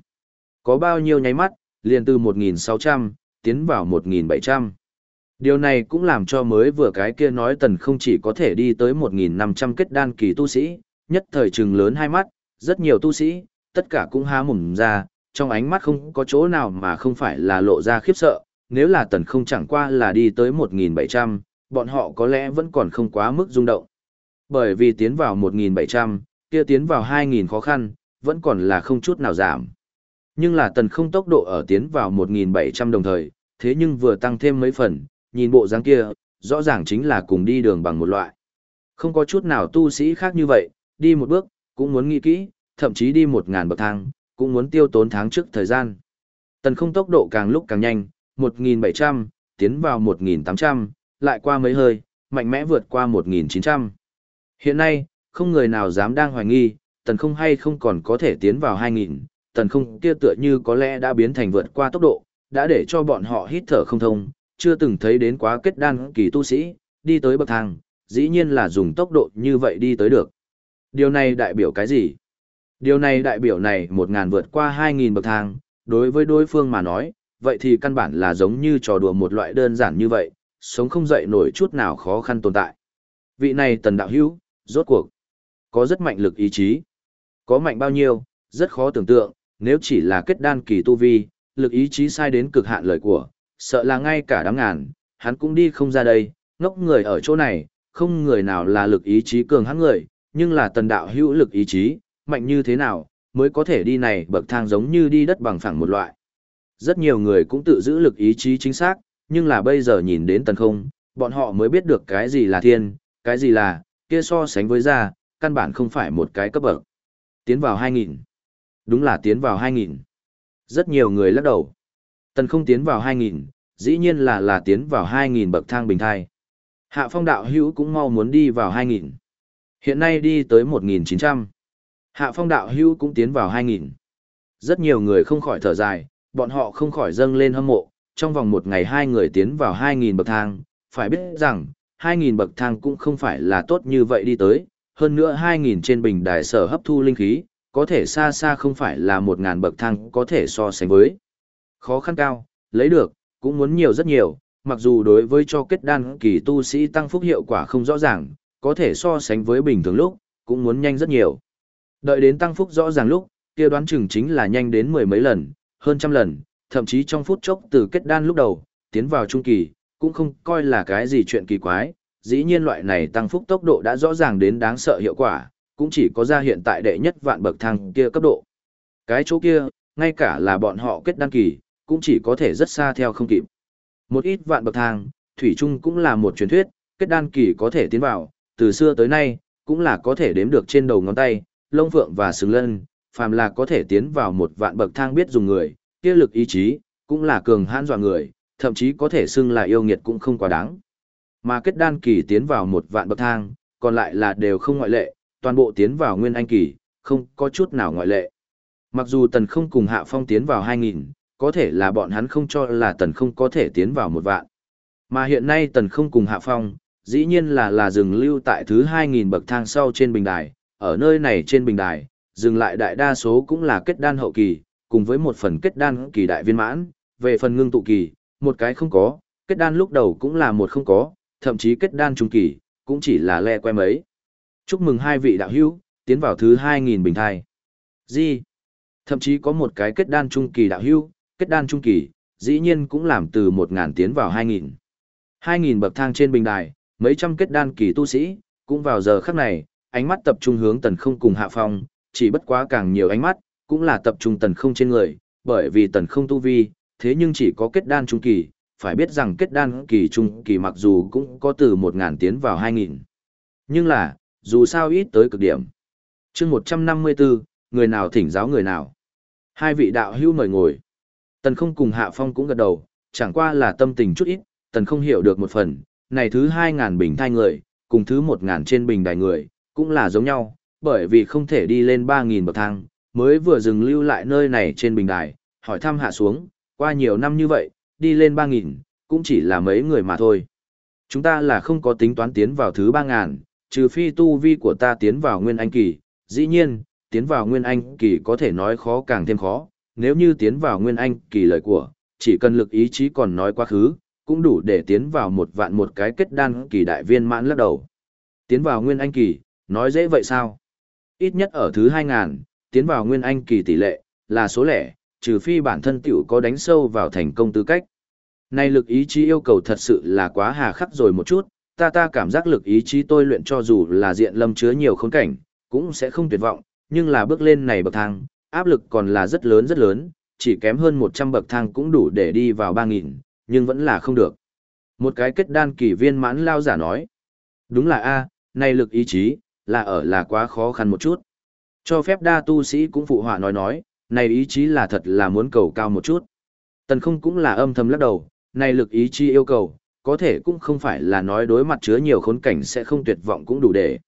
Có bao nhiêu nháy mắt, liền từ 1.600, tiến vào 1.700. Điều này cũng làm cho mới vừa cái kia nói tần không chỉ có thể đi tới 1.500 kết đan kỳ tu sĩ, nhất thời trừng lớn hai mắt, rất nhiều tu sĩ, tất cả cũng há mồm ra, trong ánh mắt không có chỗ nào mà không phải là lộ ra khiếp sợ, nếu là tần không chẳng qua là đi tới 1.700, bọn họ có lẽ vẫn còn không quá mức rung động. Bởi vì tiến vào 1.700, kia tiến vào 2.000 khó khăn, vẫn còn là không chút nào giảm. Nhưng là tần không tốc độ ở tiến vào 1.700 đồng thời, thế nhưng vừa tăng thêm mấy phần, nhìn bộ dáng kia, rõ ràng chính là cùng đi đường bằng một loại. Không có chút nào tu sĩ khác như vậy, đi một bước, cũng muốn nghĩ kỹ, thậm chí đi 1.000 bậc thang, cũng muốn tiêu tốn tháng trước thời gian. Tần không tốc độ càng lúc càng nhanh, 1.700, tiến vào 1.800, lại qua mấy hơi, mạnh mẽ vượt qua 1.900. Hiện nay, không người nào dám đang hoài nghi, tần không hay không còn có thể tiến vào 2.000, tần không kia tựa như có lẽ đã biến thành vượt qua tốc độ, đã để cho bọn họ hít thở không thông, chưa từng thấy đến quá kết đan kỳ tu sĩ, đi tới bậc thang, dĩ nhiên là dùng tốc độ như vậy đi tới được. Điều này đại biểu cái gì? Điều này đại biểu này một ngàn vượt qua hai nghìn bậc thang, đối với đối phương mà nói, vậy thì căn bản là giống như trò đùa một loại đơn giản như vậy, sống không dậy nổi chút nào khó khăn tồn tại. Vị này tần đạo hữu, rốt cuộc, có rất mạnh lực ý chí. Có mạnh bao nhiêu, rất khó tưởng tượng, nếu chỉ là kết đan kỳ tu vi, lực ý chí sai đến cực hạn lời của, sợ là ngay cả đám ngàn, hắn cũng đi không ra đây, ngốc người ở chỗ này, không người nào là lực ý chí cường hãn người, nhưng là tần đạo hữu lực ý chí, mạnh như thế nào, mới có thể đi này bậc thang giống như đi đất bằng phẳng một loại. Rất nhiều người cũng tự giữ lực ý chí chính xác, nhưng là bây giờ nhìn đến tần không, bọn họ mới biết được cái gì là thiên, cái gì là, kia so sánh với ra, căn bản không phải một cái cấp bậc. Tiến vào 2000. Đúng là tiến vào 2000. Rất nhiều người lắc đầu. Tần không tiến vào 2000, dĩ nhiên là là tiến vào 2000 bậc thang bình thai. Hạ phong đạo hữu cũng mau muốn đi vào 2000. Hiện nay đi tới 1900. Hạ phong đạo hữu cũng tiến vào 2000. Rất nhiều người không khỏi thở dài, bọn họ không khỏi dâng lên hâm mộ, trong vòng một ngày hai người tiến vào 2.000 bậc thang, phải biết rằng, 2.000 bậc thang cũng không phải là tốt như vậy đi tới, hơn nữa 2.000 trên bình đài sở hấp thu linh khí, có thể xa xa không phải là 1.000 bậc thang có thể so sánh với. Khó khăn cao, lấy được, cũng muốn nhiều rất nhiều, mặc dù đối với cho kết đan kỳ tu sĩ tăng phúc hiệu quả không rõ ràng, có thể so sánh với bình thường lúc, cũng muốn nhanh rất nhiều. Đợi đến tăng phúc rõ ràng lúc, kia đoán chừng chính là nhanh đến mười mấy lần, hơn trăm lần, thậm chí trong phút chốc từ kết đan lúc đầu, tiến vào trung kỳ, cũng không coi là cái gì chuyện kỳ quái, dĩ nhiên loại này tăng phúc tốc độ đã rõ ràng đến đáng sợ hiệu quả, cũng chỉ có ra hiện tại đệ nhất vạn bậc thang kia cấp độ. Cái chỗ kia, ngay cả là bọn họ kết đăng kỳ, cũng chỉ có thể rất xa theo không kịp. Một ít vạn bậc thang, thủy chung cũng là một truyền thuyết, kết đan kỳ có thể tiến vào, từ xưa tới nay, cũng là có thể đếm được trên đầu ngón tay, lông phượng và sừng lân, phàm là có thể tiến vào một vạn bậc thang biết dùng người, kia lực ý chí, cũng là cường hãn dọa người, thậm chí có thể xưng là yêu nghiệt cũng không quá đáng. Mà kết đan kỳ tiến vào một vạn bậc thang, còn lại là đều không ngoại lệ, toàn bộ tiến vào nguyên anh kỳ, không có chút nào ngoại lệ. Mặc dù tần không cùng hạ phong tiến vào 2000, có thể là bọn hắn không cho là tần không có thể tiến vào một vạn. Mà hiện nay tần không cùng hạ phong, dĩ nhiên là là dừng lưu tại thứ 2000 bậc thang sau trên bình đài, ở nơi này trên bình đài, dừng lại đại đa số cũng là kết đan hậu kỳ, cùng với một phần kết đan kỳ đại viên mãn, về phần ngưng tụ kỳ, một cái không có, kết đan lúc đầu cũng là một không có, thậm chí kết đan trung kỳ, cũng chỉ là le que mấy. Chúc mừng hai vị đạo hữu, tiến vào thứ 2000 bình thai. Gì? Thậm chí có một cái kết đan trung kỳ đạo hữu, kết đan trung kỳ, dĩ nhiên cũng làm từ 1000 tiến vào 2000. 2000 bậc thang trên bình đài, mấy trăm kết đan kỳ tu sĩ, cũng vào giờ khắc này, ánh mắt tập trung hướng tần không cùng hạ phong, chỉ bất quá càng nhiều ánh mắt, cũng là tập trung tần không trên người, bởi vì tần không tu vi, thế nhưng chỉ có kết đan trung kỳ, phải biết rằng kết đan kỳ trung kỳ mặc dù cũng có từ 1.000 tiến vào 2.000. Nhưng là, dù sao ít tới cực điểm. chương 154, người nào thỉnh giáo người nào. Hai vị đạo hưu mời ngồi. Tần không cùng hạ phong cũng gật đầu, chẳng qua là tâm tình chút ít, tần không hiểu được một phần, này thứ 2.000 bình thai người, cùng thứ 1.000 trên bình đài người, cũng là giống nhau, bởi vì không thể đi lên 3.000 bậc thang, mới vừa dừng lưu lại nơi này trên bình đài, hỏi thăm hạ xuống, qua nhiều năm như vậy, đi lên 3.000, cũng chỉ là mấy người mà thôi. Chúng ta là không có tính toán tiến vào thứ 3.000, trừ phi tu vi của ta tiến vào nguyên anh kỳ, dĩ nhiên, tiến vào nguyên anh kỳ có thể nói khó càng thêm khó, nếu như tiến vào nguyên anh kỳ lời của, chỉ cần lực ý chí còn nói quá khứ, cũng đủ để tiến vào một vạn một cái kết đan kỳ đại viên mãn lắc đầu. Tiến vào nguyên anh kỳ, nói dễ vậy sao? Ít nhất ở thứ 2000, tiến vào nguyên anh kỳ tỷ lệ, là số lẻ, trừ phi bản thân tiểu có đánh sâu vào thành công tư cách. Này lực ý chí yêu cầu thật sự là quá hà khắc rồi một chút, ta ta cảm giác lực ý chí tôi luyện cho dù là diện lâm chứa nhiều khốn cảnh, cũng sẽ không tuyệt vọng, nhưng là bước lên này bậc thang, áp lực còn là rất lớn rất lớn, chỉ kém hơn 100 bậc thang cũng đủ để đi vào 3.000, nhưng vẫn là không được. Một cái kết đan kỳ viên mãn lao giả nói. Đúng là A, này lực ý chí, là ở là quá khó khăn một chút. Cho phép đa tu sĩ cũng phụ họa nói nói, này ý chí là thật là muốn cầu cao một chút. Tần không cũng là âm thầm lắc đầu, này lực ý chí yêu cầu, có thể cũng không phải là nói đối mặt chứa nhiều khốn cảnh sẽ không tuyệt vọng cũng đủ để.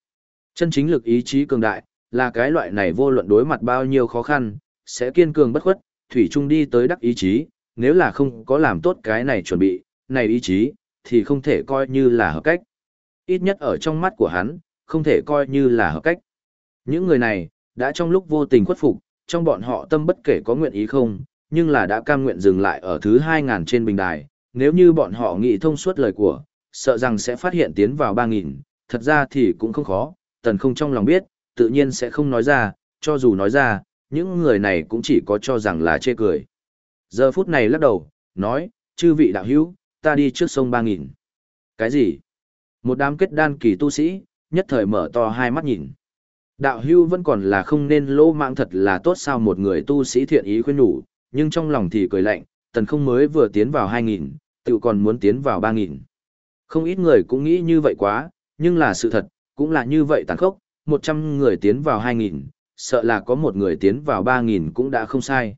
Chân chính lực ý chí cường đại, là cái loại này vô luận đối mặt bao nhiêu khó khăn, sẽ kiên cường bất khuất, thủy chung đi tới đắc ý chí, nếu là không có làm tốt cái này chuẩn bị, này ý chí, thì không thể coi như là hợp cách. Ít nhất ở trong mắt của hắn, không thể coi như là hợp cách. Những người này, đã trong lúc vô tình khuất phục, trong bọn họ tâm bất kể có nguyện ý không, nhưng là đã cam nguyện dừng lại ở thứ 2.000 trên bình đài, nếu như bọn họ nghĩ thông suốt lời của, sợ rằng sẽ phát hiện tiến vào 3.000, thật ra thì cũng không khó, tần không trong lòng biết, tự nhiên sẽ không nói ra, cho dù nói ra, những người này cũng chỉ có cho rằng là chê cười. Giờ phút này lắc đầu, nói, chư vị đạo hữu, ta đi trước sông 3.000. Cái gì? Một đám kết đan kỳ tu sĩ, nhất thời mở to hai mắt nhìn. Đạo hưu vẫn còn là không nên lỗ mạng thật là tốt sao một người tu sĩ thiện ý khuyên nhủ, nhưng trong lòng thì cười lạnh, tần không mới vừa tiến vào 2.000, tự còn muốn tiến vào 3.000. Không ít người cũng nghĩ như vậy quá, nhưng là sự thật, cũng là như vậy tàn khốc, 100 người tiến vào 2.000, sợ là có một người tiến vào 3.000 cũng đã không sai.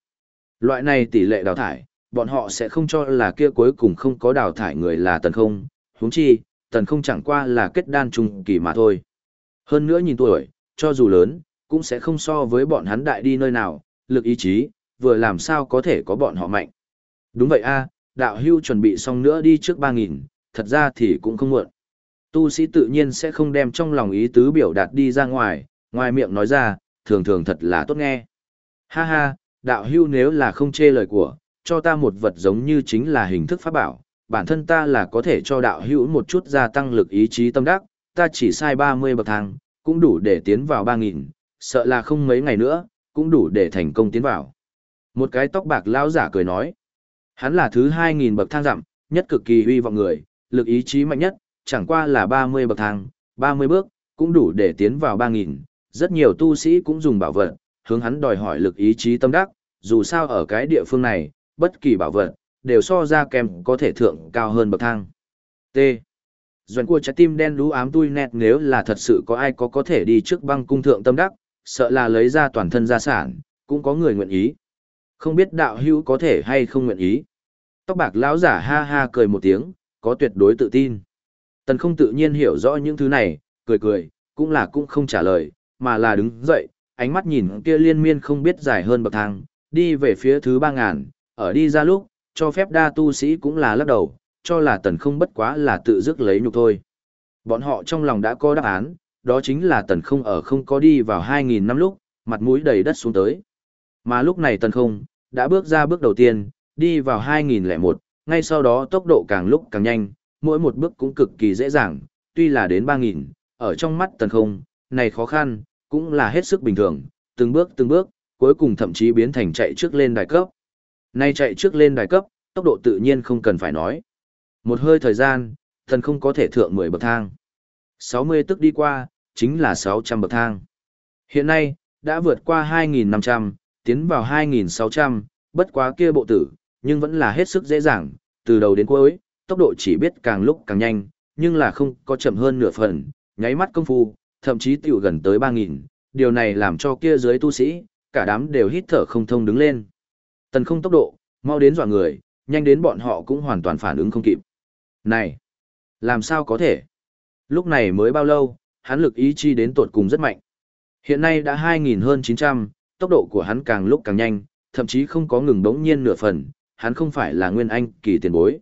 Loại này tỷ lệ đào thải, bọn họ sẽ không cho là kia cuối cùng không có đào thải người là tần không, huống chi, tần không chẳng qua là kết đan trung kỳ mà thôi. Hơn nữa nhìn tuổi, cho dù lớn, cũng sẽ không so với bọn hắn đại đi nơi nào, lực ý chí, vừa làm sao có thể có bọn họ mạnh. Đúng vậy a, đạo hưu chuẩn bị xong nữa đi trước 3.000, thật ra thì cũng không muộn. Tu sĩ tự nhiên sẽ không đem trong lòng ý tứ biểu đạt đi ra ngoài, ngoài miệng nói ra, thường thường thật là tốt nghe. Ha ha, đạo hưu nếu là không chê lời của, cho ta một vật giống như chính là hình thức pháp bảo, bản thân ta là có thể cho đạo hữu một chút gia tăng lực ý chí tâm đắc, ta chỉ sai 30 bậc thang, cũng đủ để tiến vào 3.000, sợ là không mấy ngày nữa, cũng đủ để thành công tiến vào. Một cái tóc bạc lão giả cười nói, hắn là thứ 2.000 bậc thang dặm, nhất cực kỳ uy vọng người, lực ý chí mạnh nhất, chẳng qua là 30 bậc thang, 30 bước, cũng đủ để tiến vào 3.000, rất nhiều tu sĩ cũng dùng bảo vật, hướng hắn đòi hỏi lực ý chí tâm đắc, dù sao ở cái địa phương này, bất kỳ bảo vật, đều so ra kèm có thể thượng cao hơn bậc thang. T doanh của trái tim đen lú ám tui nẹt nếu là thật sự có ai có có thể đi trước băng cung thượng tâm đắc, sợ là lấy ra toàn thân gia sản, cũng có người nguyện ý. Không biết đạo hữu có thể hay không nguyện ý. Tóc bạc lão giả ha ha cười một tiếng, có tuyệt đối tự tin. Tần không tự nhiên hiểu rõ những thứ này, cười cười, cũng là cũng không trả lời, mà là đứng dậy, ánh mắt nhìn kia liên miên không biết dài hơn bậc thang, đi về phía thứ ba ngàn, ở đi ra lúc, cho phép đa tu sĩ cũng là lắc đầu, cho là tần không bất quá là tự dứt lấy nhục thôi. Bọn họ trong lòng đã có đáp án, đó chính là tần không ở không có đi vào 2.000 năm lúc, mặt mũi đầy đất xuống tới. Mà lúc này tần không, đã bước ra bước đầu tiên, đi vào 2001, ngay sau đó tốc độ càng lúc càng nhanh, mỗi một bước cũng cực kỳ dễ dàng, tuy là đến 3.000, ở trong mắt tần không, này khó khăn, cũng là hết sức bình thường, từng bước từng bước, cuối cùng thậm chí biến thành chạy trước lên đài cấp. Nay chạy trước lên đài cấp, tốc độ tự nhiên không cần phải nói. Một hơi thời gian, thần không có thể thượng 10 bậc thang. 60 tức đi qua, chính là 600 bậc thang. Hiện nay, đã vượt qua 2.500, tiến vào 2.600, bất quá kia bộ tử, nhưng vẫn là hết sức dễ dàng, từ đầu đến cuối, tốc độ chỉ biết càng lúc càng nhanh, nhưng là không có chậm hơn nửa phần, nháy mắt công phu, thậm chí tiểu gần tới 3.000, điều này làm cho kia dưới tu sĩ, cả đám đều hít thở không thông đứng lên. Tần không tốc độ, mau đến dọa người, nhanh đến bọn họ cũng hoàn toàn phản ứng không kịp. Này, làm sao có thể? Lúc này mới bao lâu, hắn lực ý chi đến tột cùng rất mạnh. Hiện nay đã 2.000 hơn 900, tốc độ của hắn càng lúc càng nhanh, thậm chí không có ngừng đống nhiên nửa phần, hắn không phải là nguyên anh kỳ tiền bối.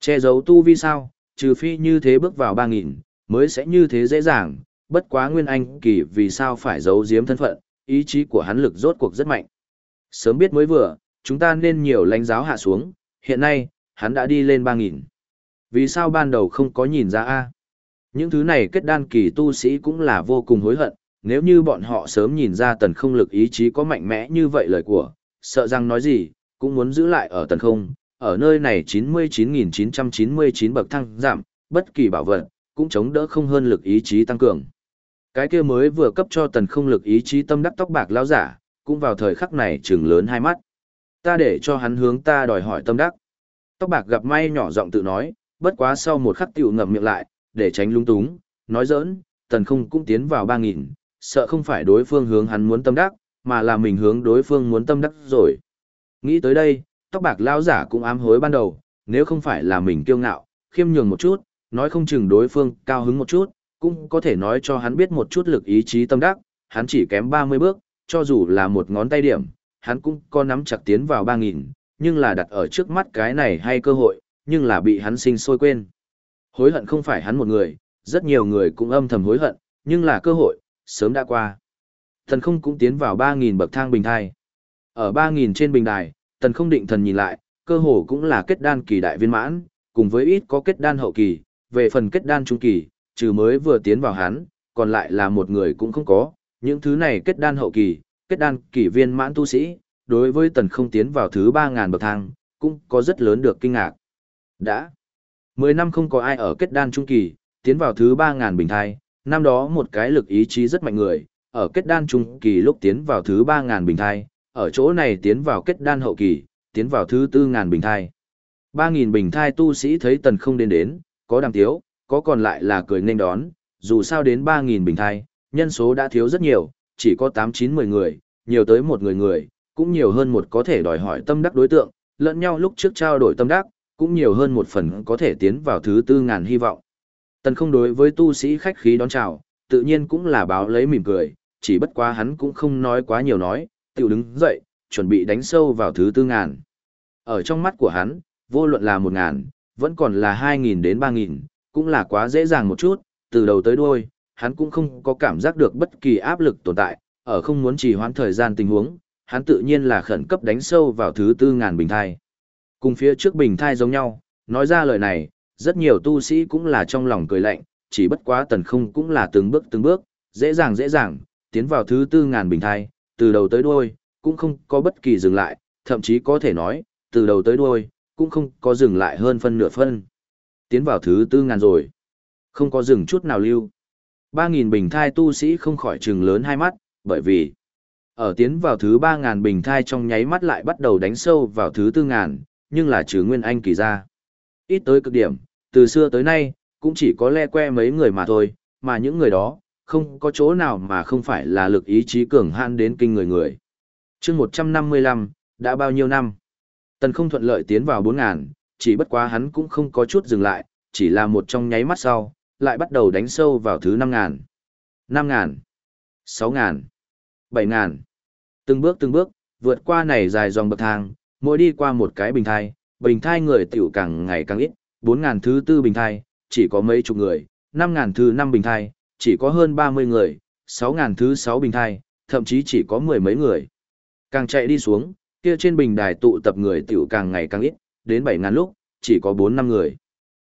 Che giấu tu vi sao, trừ phi như thế bước vào 3.000, mới sẽ như thế dễ dàng, bất quá nguyên anh kỳ vì sao phải giấu giếm thân phận, ý chí của hắn lực rốt cuộc rất mạnh. Sớm biết mới vừa, chúng ta nên nhiều lãnh giáo hạ xuống, hiện nay, hắn đã đi lên 3.000. Vì sao ban đầu không có nhìn ra a? Những thứ này kết đan kỳ tu sĩ cũng là vô cùng hối hận, nếu như bọn họ sớm nhìn ra tần không lực ý chí có mạnh mẽ như vậy lời của, sợ rằng nói gì, cũng muốn giữ lại ở tần không, ở nơi này 99.999 bậc thăng giảm, bất kỳ bảo vật, cũng chống đỡ không hơn lực ý chí tăng cường. Cái kia mới vừa cấp cho tần không lực ý chí tâm đắc tóc bạc lão giả, cũng vào thời khắc này trừng lớn hai mắt. Ta để cho hắn hướng ta đòi hỏi tâm đắc. Tóc bạc gặp may nhỏ giọng tự nói, bất quá sau một khắc tiểu ngậm miệng lại, để tránh lung túng, nói giỡn, tần không cũng tiến vào 3.000, sợ không phải đối phương hướng hắn muốn tâm đắc, mà là mình hướng đối phương muốn tâm đắc rồi. Nghĩ tới đây, tóc bạc lão giả cũng ám hối ban đầu, nếu không phải là mình kiêu ngạo, khiêm nhường một chút, nói không chừng đối phương cao hứng một chút, cũng có thể nói cho hắn biết một chút lực ý chí tâm đắc, hắn chỉ kém 30 bước, cho dù là một ngón tay điểm, hắn cũng có nắm chặt tiến vào 3.000, nhưng là đặt ở trước mắt cái này hay cơ hội, nhưng là bị hắn sinh sôi quên. Hối hận không phải hắn một người, rất nhiều người cũng âm thầm hối hận, nhưng là cơ hội, sớm đã qua. Thần không cũng tiến vào 3.000 bậc thang bình thai. Ở 3.000 trên bình đài, tần không định thần nhìn lại, cơ hồ cũng là kết đan kỳ đại viên mãn, cùng với ít có kết đan hậu kỳ, về phần kết đan trung kỳ, trừ mới vừa tiến vào hắn, còn lại là một người cũng không có, những thứ này kết đan hậu kỳ, kết đan kỳ viên mãn tu sĩ, đối với tần không tiến vào thứ 3.000 bậc thang, cũng có rất lớn được kinh ngạc. Đã 10 năm không có ai ở kết đan trung kỳ, tiến vào thứ 3.000 bình thai, năm đó một cái lực ý chí rất mạnh người, ở kết đan trung kỳ lúc tiến vào thứ 3.000 bình thai, ở chỗ này tiến vào kết đan hậu kỳ, tiến vào thứ 4.000 bình thai. 3.000 bình thai tu sĩ thấy tần không đến đến, có đàm tiếu, có còn lại là cười nên đón, dù sao đến 3.000 bình thai, nhân số đã thiếu rất nhiều, chỉ có 8-9-10 người, nhiều tới một người người, cũng nhiều hơn một có thể đòi hỏi tâm đắc đối tượng, lẫn nhau lúc trước trao đổi tâm đắc, cũng nhiều hơn một phần có thể tiến vào thứ tư ngàn hy vọng. Tần không đối với tu sĩ khách khí đón chào, tự nhiên cũng là báo lấy mỉm cười, chỉ bất quá hắn cũng không nói quá nhiều nói, tiểu đứng dậy, chuẩn bị đánh sâu vào thứ tư ngàn. Ở trong mắt của hắn, vô luận là một ngàn, vẫn còn là hai nghìn đến ba nghìn, cũng là quá dễ dàng một chút, từ đầu tới đuôi, hắn cũng không có cảm giác được bất kỳ áp lực tồn tại, ở không muốn trì hoãn thời gian tình huống, hắn tự nhiên là khẩn cấp đánh sâu vào thứ tư ngàn bình thai. Cùng phía trước bình thai giống nhau, nói ra lời này, rất nhiều tu sĩ cũng là trong lòng cười lạnh, chỉ bất quá tần không cũng là từng bước từng bước, dễ dàng dễ dàng, tiến vào thứ tư ngàn bình thai, từ đầu tới đuôi, cũng không có bất kỳ dừng lại, thậm chí có thể nói, từ đầu tới đuôi, cũng không có dừng lại hơn phân nửa phân. Tiến vào thứ tư ngàn rồi. Không có dừng chút nào lưu. Ba nghìn bình thai tu sĩ không khỏi trừng lớn hai mắt, bởi vì ở tiến vào thứ ba ngàn bình thai trong nháy mắt lại bắt đầu đánh sâu vào thứ tư ngàn, nhưng là trừ Nguyên Anh kỳ ra. Ít tới cực điểm, từ xưa tới nay, cũng chỉ có le que mấy người mà thôi, mà những người đó, không có chỗ nào mà không phải là lực ý chí cường hãn đến kinh người người. chương 155, đã bao nhiêu năm? Tần không thuận lợi tiến vào 4.000, chỉ bất quá hắn cũng không có chút dừng lại, chỉ là một trong nháy mắt sau, lại bắt đầu đánh sâu vào thứ 5.000. 5.000, 6.000, 7.000. Từng bước từng bước, vượt qua này dài dòng bậc thang, mỗi đi qua một cái bình thai, bình thai người tiểu càng ngày càng ít, 4.000 thứ tư bình thai, chỉ có mấy chục người, 5.000 thứ năm bình thai, chỉ có hơn 30 người, 6.000 thứ sáu bình thai, thậm chí chỉ có mười mấy người. Càng chạy đi xuống, kia trên bình đài tụ tập người tiểu càng ngày càng ít, đến 7.000 lúc, chỉ có 4 năm người.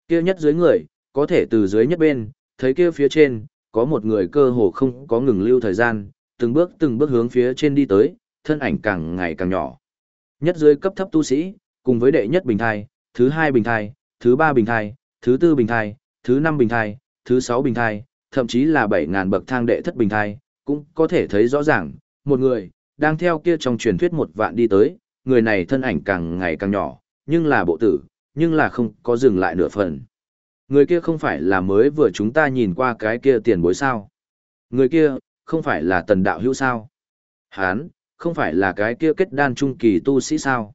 Kia nhất dưới người, có thể từ dưới nhất bên, thấy kia phía trên, có một người cơ hồ không có ngừng lưu thời gian, từng bước từng bước hướng phía trên đi tới, thân ảnh càng ngày càng nhỏ. Nhất dưới cấp thấp tu sĩ, cùng với đệ nhất bình thai, thứ hai bình thai, thứ ba bình thai, thứ tư bình thai, thứ năm bình thai, thứ sáu bình thai, thậm chí là bảy ngàn bậc thang đệ thất bình thai, cũng có thể thấy rõ ràng, một người, đang theo kia trong truyền thuyết một vạn đi tới, người này thân ảnh càng ngày càng nhỏ, nhưng là bộ tử, nhưng là không có dừng lại nửa phần. Người kia không phải là mới vừa chúng ta nhìn qua cái kia tiền bối sao. Người kia, không phải là tần đạo hữu sao. Hán, không phải là cái kia kết đan trung kỳ tu sĩ sao.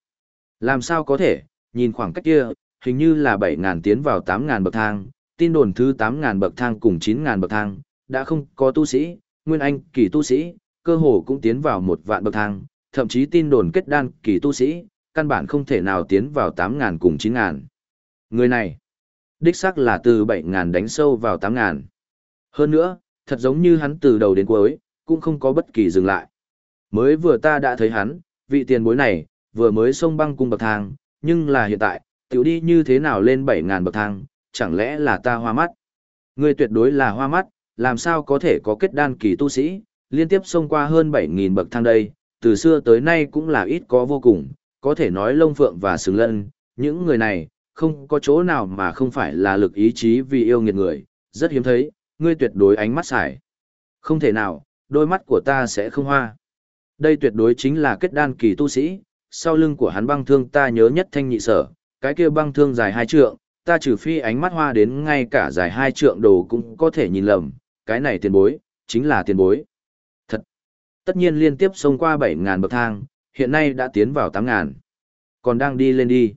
Làm sao có thể, nhìn khoảng cách kia, hình như là 7.000 tiến vào 8.000 bậc thang, tin đồn thứ 8.000 bậc thang cùng 9.000 bậc thang, đã không có tu sĩ, nguyên anh kỳ tu sĩ, cơ hồ cũng tiến vào một vạn bậc thang, thậm chí tin đồn kết đan kỳ tu sĩ, căn bản không thể nào tiến vào 8.000 cùng 9.000. Người này, đích xác là từ 7.000 đánh sâu vào 8.000. Hơn nữa, thật giống như hắn từ đầu đến cuối, cũng không có bất kỳ dừng lại. Mới vừa ta đã thấy hắn, vị tiền bối này, vừa mới xông băng cung bậc thang, nhưng là hiện tại, tiểu đi như thế nào lên 7.000 bậc thang, chẳng lẽ là ta hoa mắt? Ngươi tuyệt đối là hoa mắt, làm sao có thể có kết đan kỳ tu sĩ, liên tiếp xông qua hơn 7.000 bậc thang đây, từ xưa tới nay cũng là ít có vô cùng, có thể nói lông phượng và sừng lân, những người này, không có chỗ nào mà không phải là lực ý chí vì yêu nghiệt người, rất hiếm thấy, ngươi tuyệt đối ánh mắt xài. Không thể nào, đôi mắt của ta sẽ không hoa. Đây tuyệt đối chính là kết đan kỳ tu sĩ, sau lưng của hắn băng thương ta nhớ nhất thanh nhị sở, cái kia băng thương dài hai trượng, ta trừ phi ánh mắt hoa đến ngay cả dài hai trượng đồ cũng có thể nhìn lầm, cái này tiền bối, chính là tiền bối. Thật! Tất nhiên liên tiếp xông qua 7.000 bậc thang, hiện nay đã tiến vào 8.000. Còn đang đi lên đi.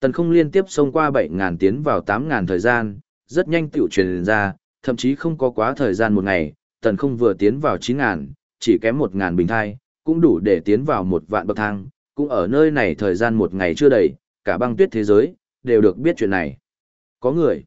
Tần không liên tiếp xông qua 7.000 tiến vào 8.000 thời gian, rất nhanh tiểu truyền ra, thậm chí không có quá thời gian một ngày, tần không vừa tiến vào 9.000, chỉ kém 1.000 bình thai, cũng đủ để tiến vào một vạn bậc thang, cũng ở nơi này thời gian một ngày chưa đầy, cả băng tuyết thế giới, đều được biết chuyện này. Có người,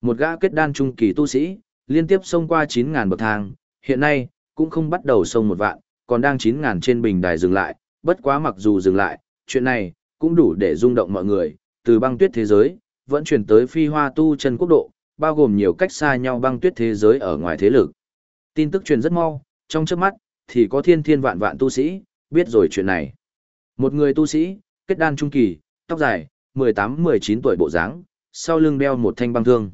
một gã kết đan trung kỳ tu sĩ, liên tiếp xông qua 9.000 bậc thang, hiện nay, cũng không bắt đầu xông một vạn, còn đang 9.000 trên bình đài dừng lại, bất quá mặc dù dừng lại, chuyện này, cũng đủ để rung động mọi người, từ băng tuyết thế giới, vẫn truyền tới phi hoa tu chân quốc độ, bao gồm nhiều cách xa nhau băng tuyết thế giới ở ngoài thế lực. Tin tức truyền rất mau, trong chớp mắt, thì có thiên thiên vạn vạn tu sĩ, biết rồi chuyện này. Một người tu sĩ, kết đan trung kỳ, tóc dài, 18-19 tuổi bộ dáng, sau lưng đeo một thanh băng thương.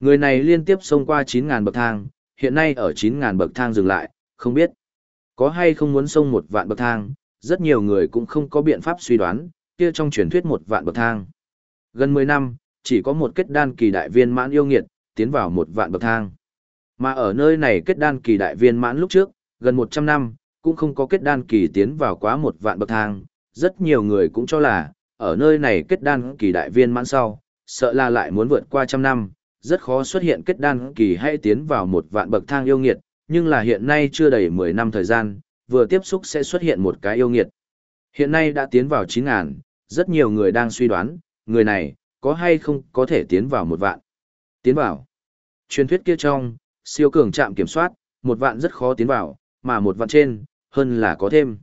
Người này liên tiếp xông qua 9.000 bậc thang, hiện nay ở 9.000 bậc thang dừng lại, không biết. Có hay không muốn xông một vạn bậc thang, rất nhiều người cũng không có biện pháp suy đoán, kia trong truyền thuyết một vạn bậc thang. Gần 10 năm, chỉ có một kết đan kỳ đại viên mãn yêu nghiệt, tiến vào một vạn bậc thang. Mà ở nơi này kết đan kỳ đại viên mãn lúc trước, gần 100 năm, cũng không có kết đan kỳ tiến vào quá một vạn bậc thang. Rất nhiều người cũng cho là, ở nơi này kết đan kỳ đại viên mãn sau, sợ là lại muốn vượt qua trăm năm, rất khó xuất hiện kết đan kỳ hay tiến vào một vạn bậc thang yêu nghiệt, nhưng là hiện nay chưa đầy 10 năm thời gian, vừa tiếp xúc sẽ xuất hiện một cái yêu nghiệt. Hiện nay đã tiến vào 9.000, rất nhiều người đang suy đoán, người này, có hay không có thể tiến vào một vạn. Tiến vào. Truyền thuyết kia trong, siêu cường trạm kiểm soát, một vạn rất khó tiến vào, mà một vạn trên, hơn là có thêm.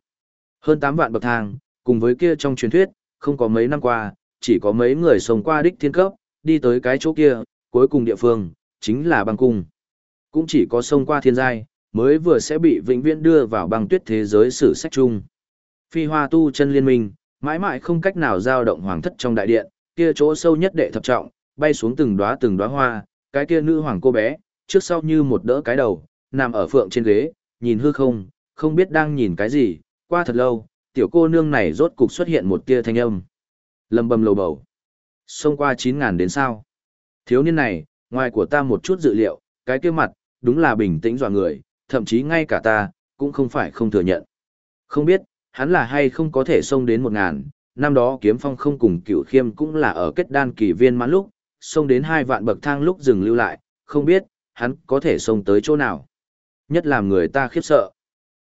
Hơn 8 vạn bậc thang, cùng với kia trong truyền thuyết, không có mấy năm qua, chỉ có mấy người sống qua đích thiên cấp, đi tới cái chỗ kia, cuối cùng địa phương, chính là băng cung. Cũng chỉ có sông qua thiên giai, mới vừa sẽ bị vĩnh viễn đưa vào băng tuyết thế giới sử sách chung. Phi hoa tu chân liên minh, mãi mãi không cách nào giao động hoàng thất trong đại điện, kia chỗ sâu nhất đệ thập trọng, bay xuống từng đóa từng đóa hoa, cái kia nữ hoàng cô bé, trước sau như một đỡ cái đầu, nằm ở phượng trên ghế, nhìn hư không, không biết đang nhìn cái gì, qua thật lâu, tiểu cô nương này rốt cục xuất hiện một tia thanh âm. lầm bầm lầu bầu. Xông qua 9.000 đến sao? Thiếu niên này, ngoài của ta một chút dự liệu, cái kia mặt, đúng là bình tĩnh dọa người, thậm chí ngay cả ta, cũng không phải không thừa nhận. Không biết, hắn là hay không có thể xông đến 1.000, năm đó kiếm phong không cùng cửu khiêm cũng là ở kết đan kỳ viên mãn lúc, xông đến hai vạn bậc thang lúc dừng lưu lại, không biết, hắn có thể xông tới chỗ nào. Nhất làm người ta khiếp sợ.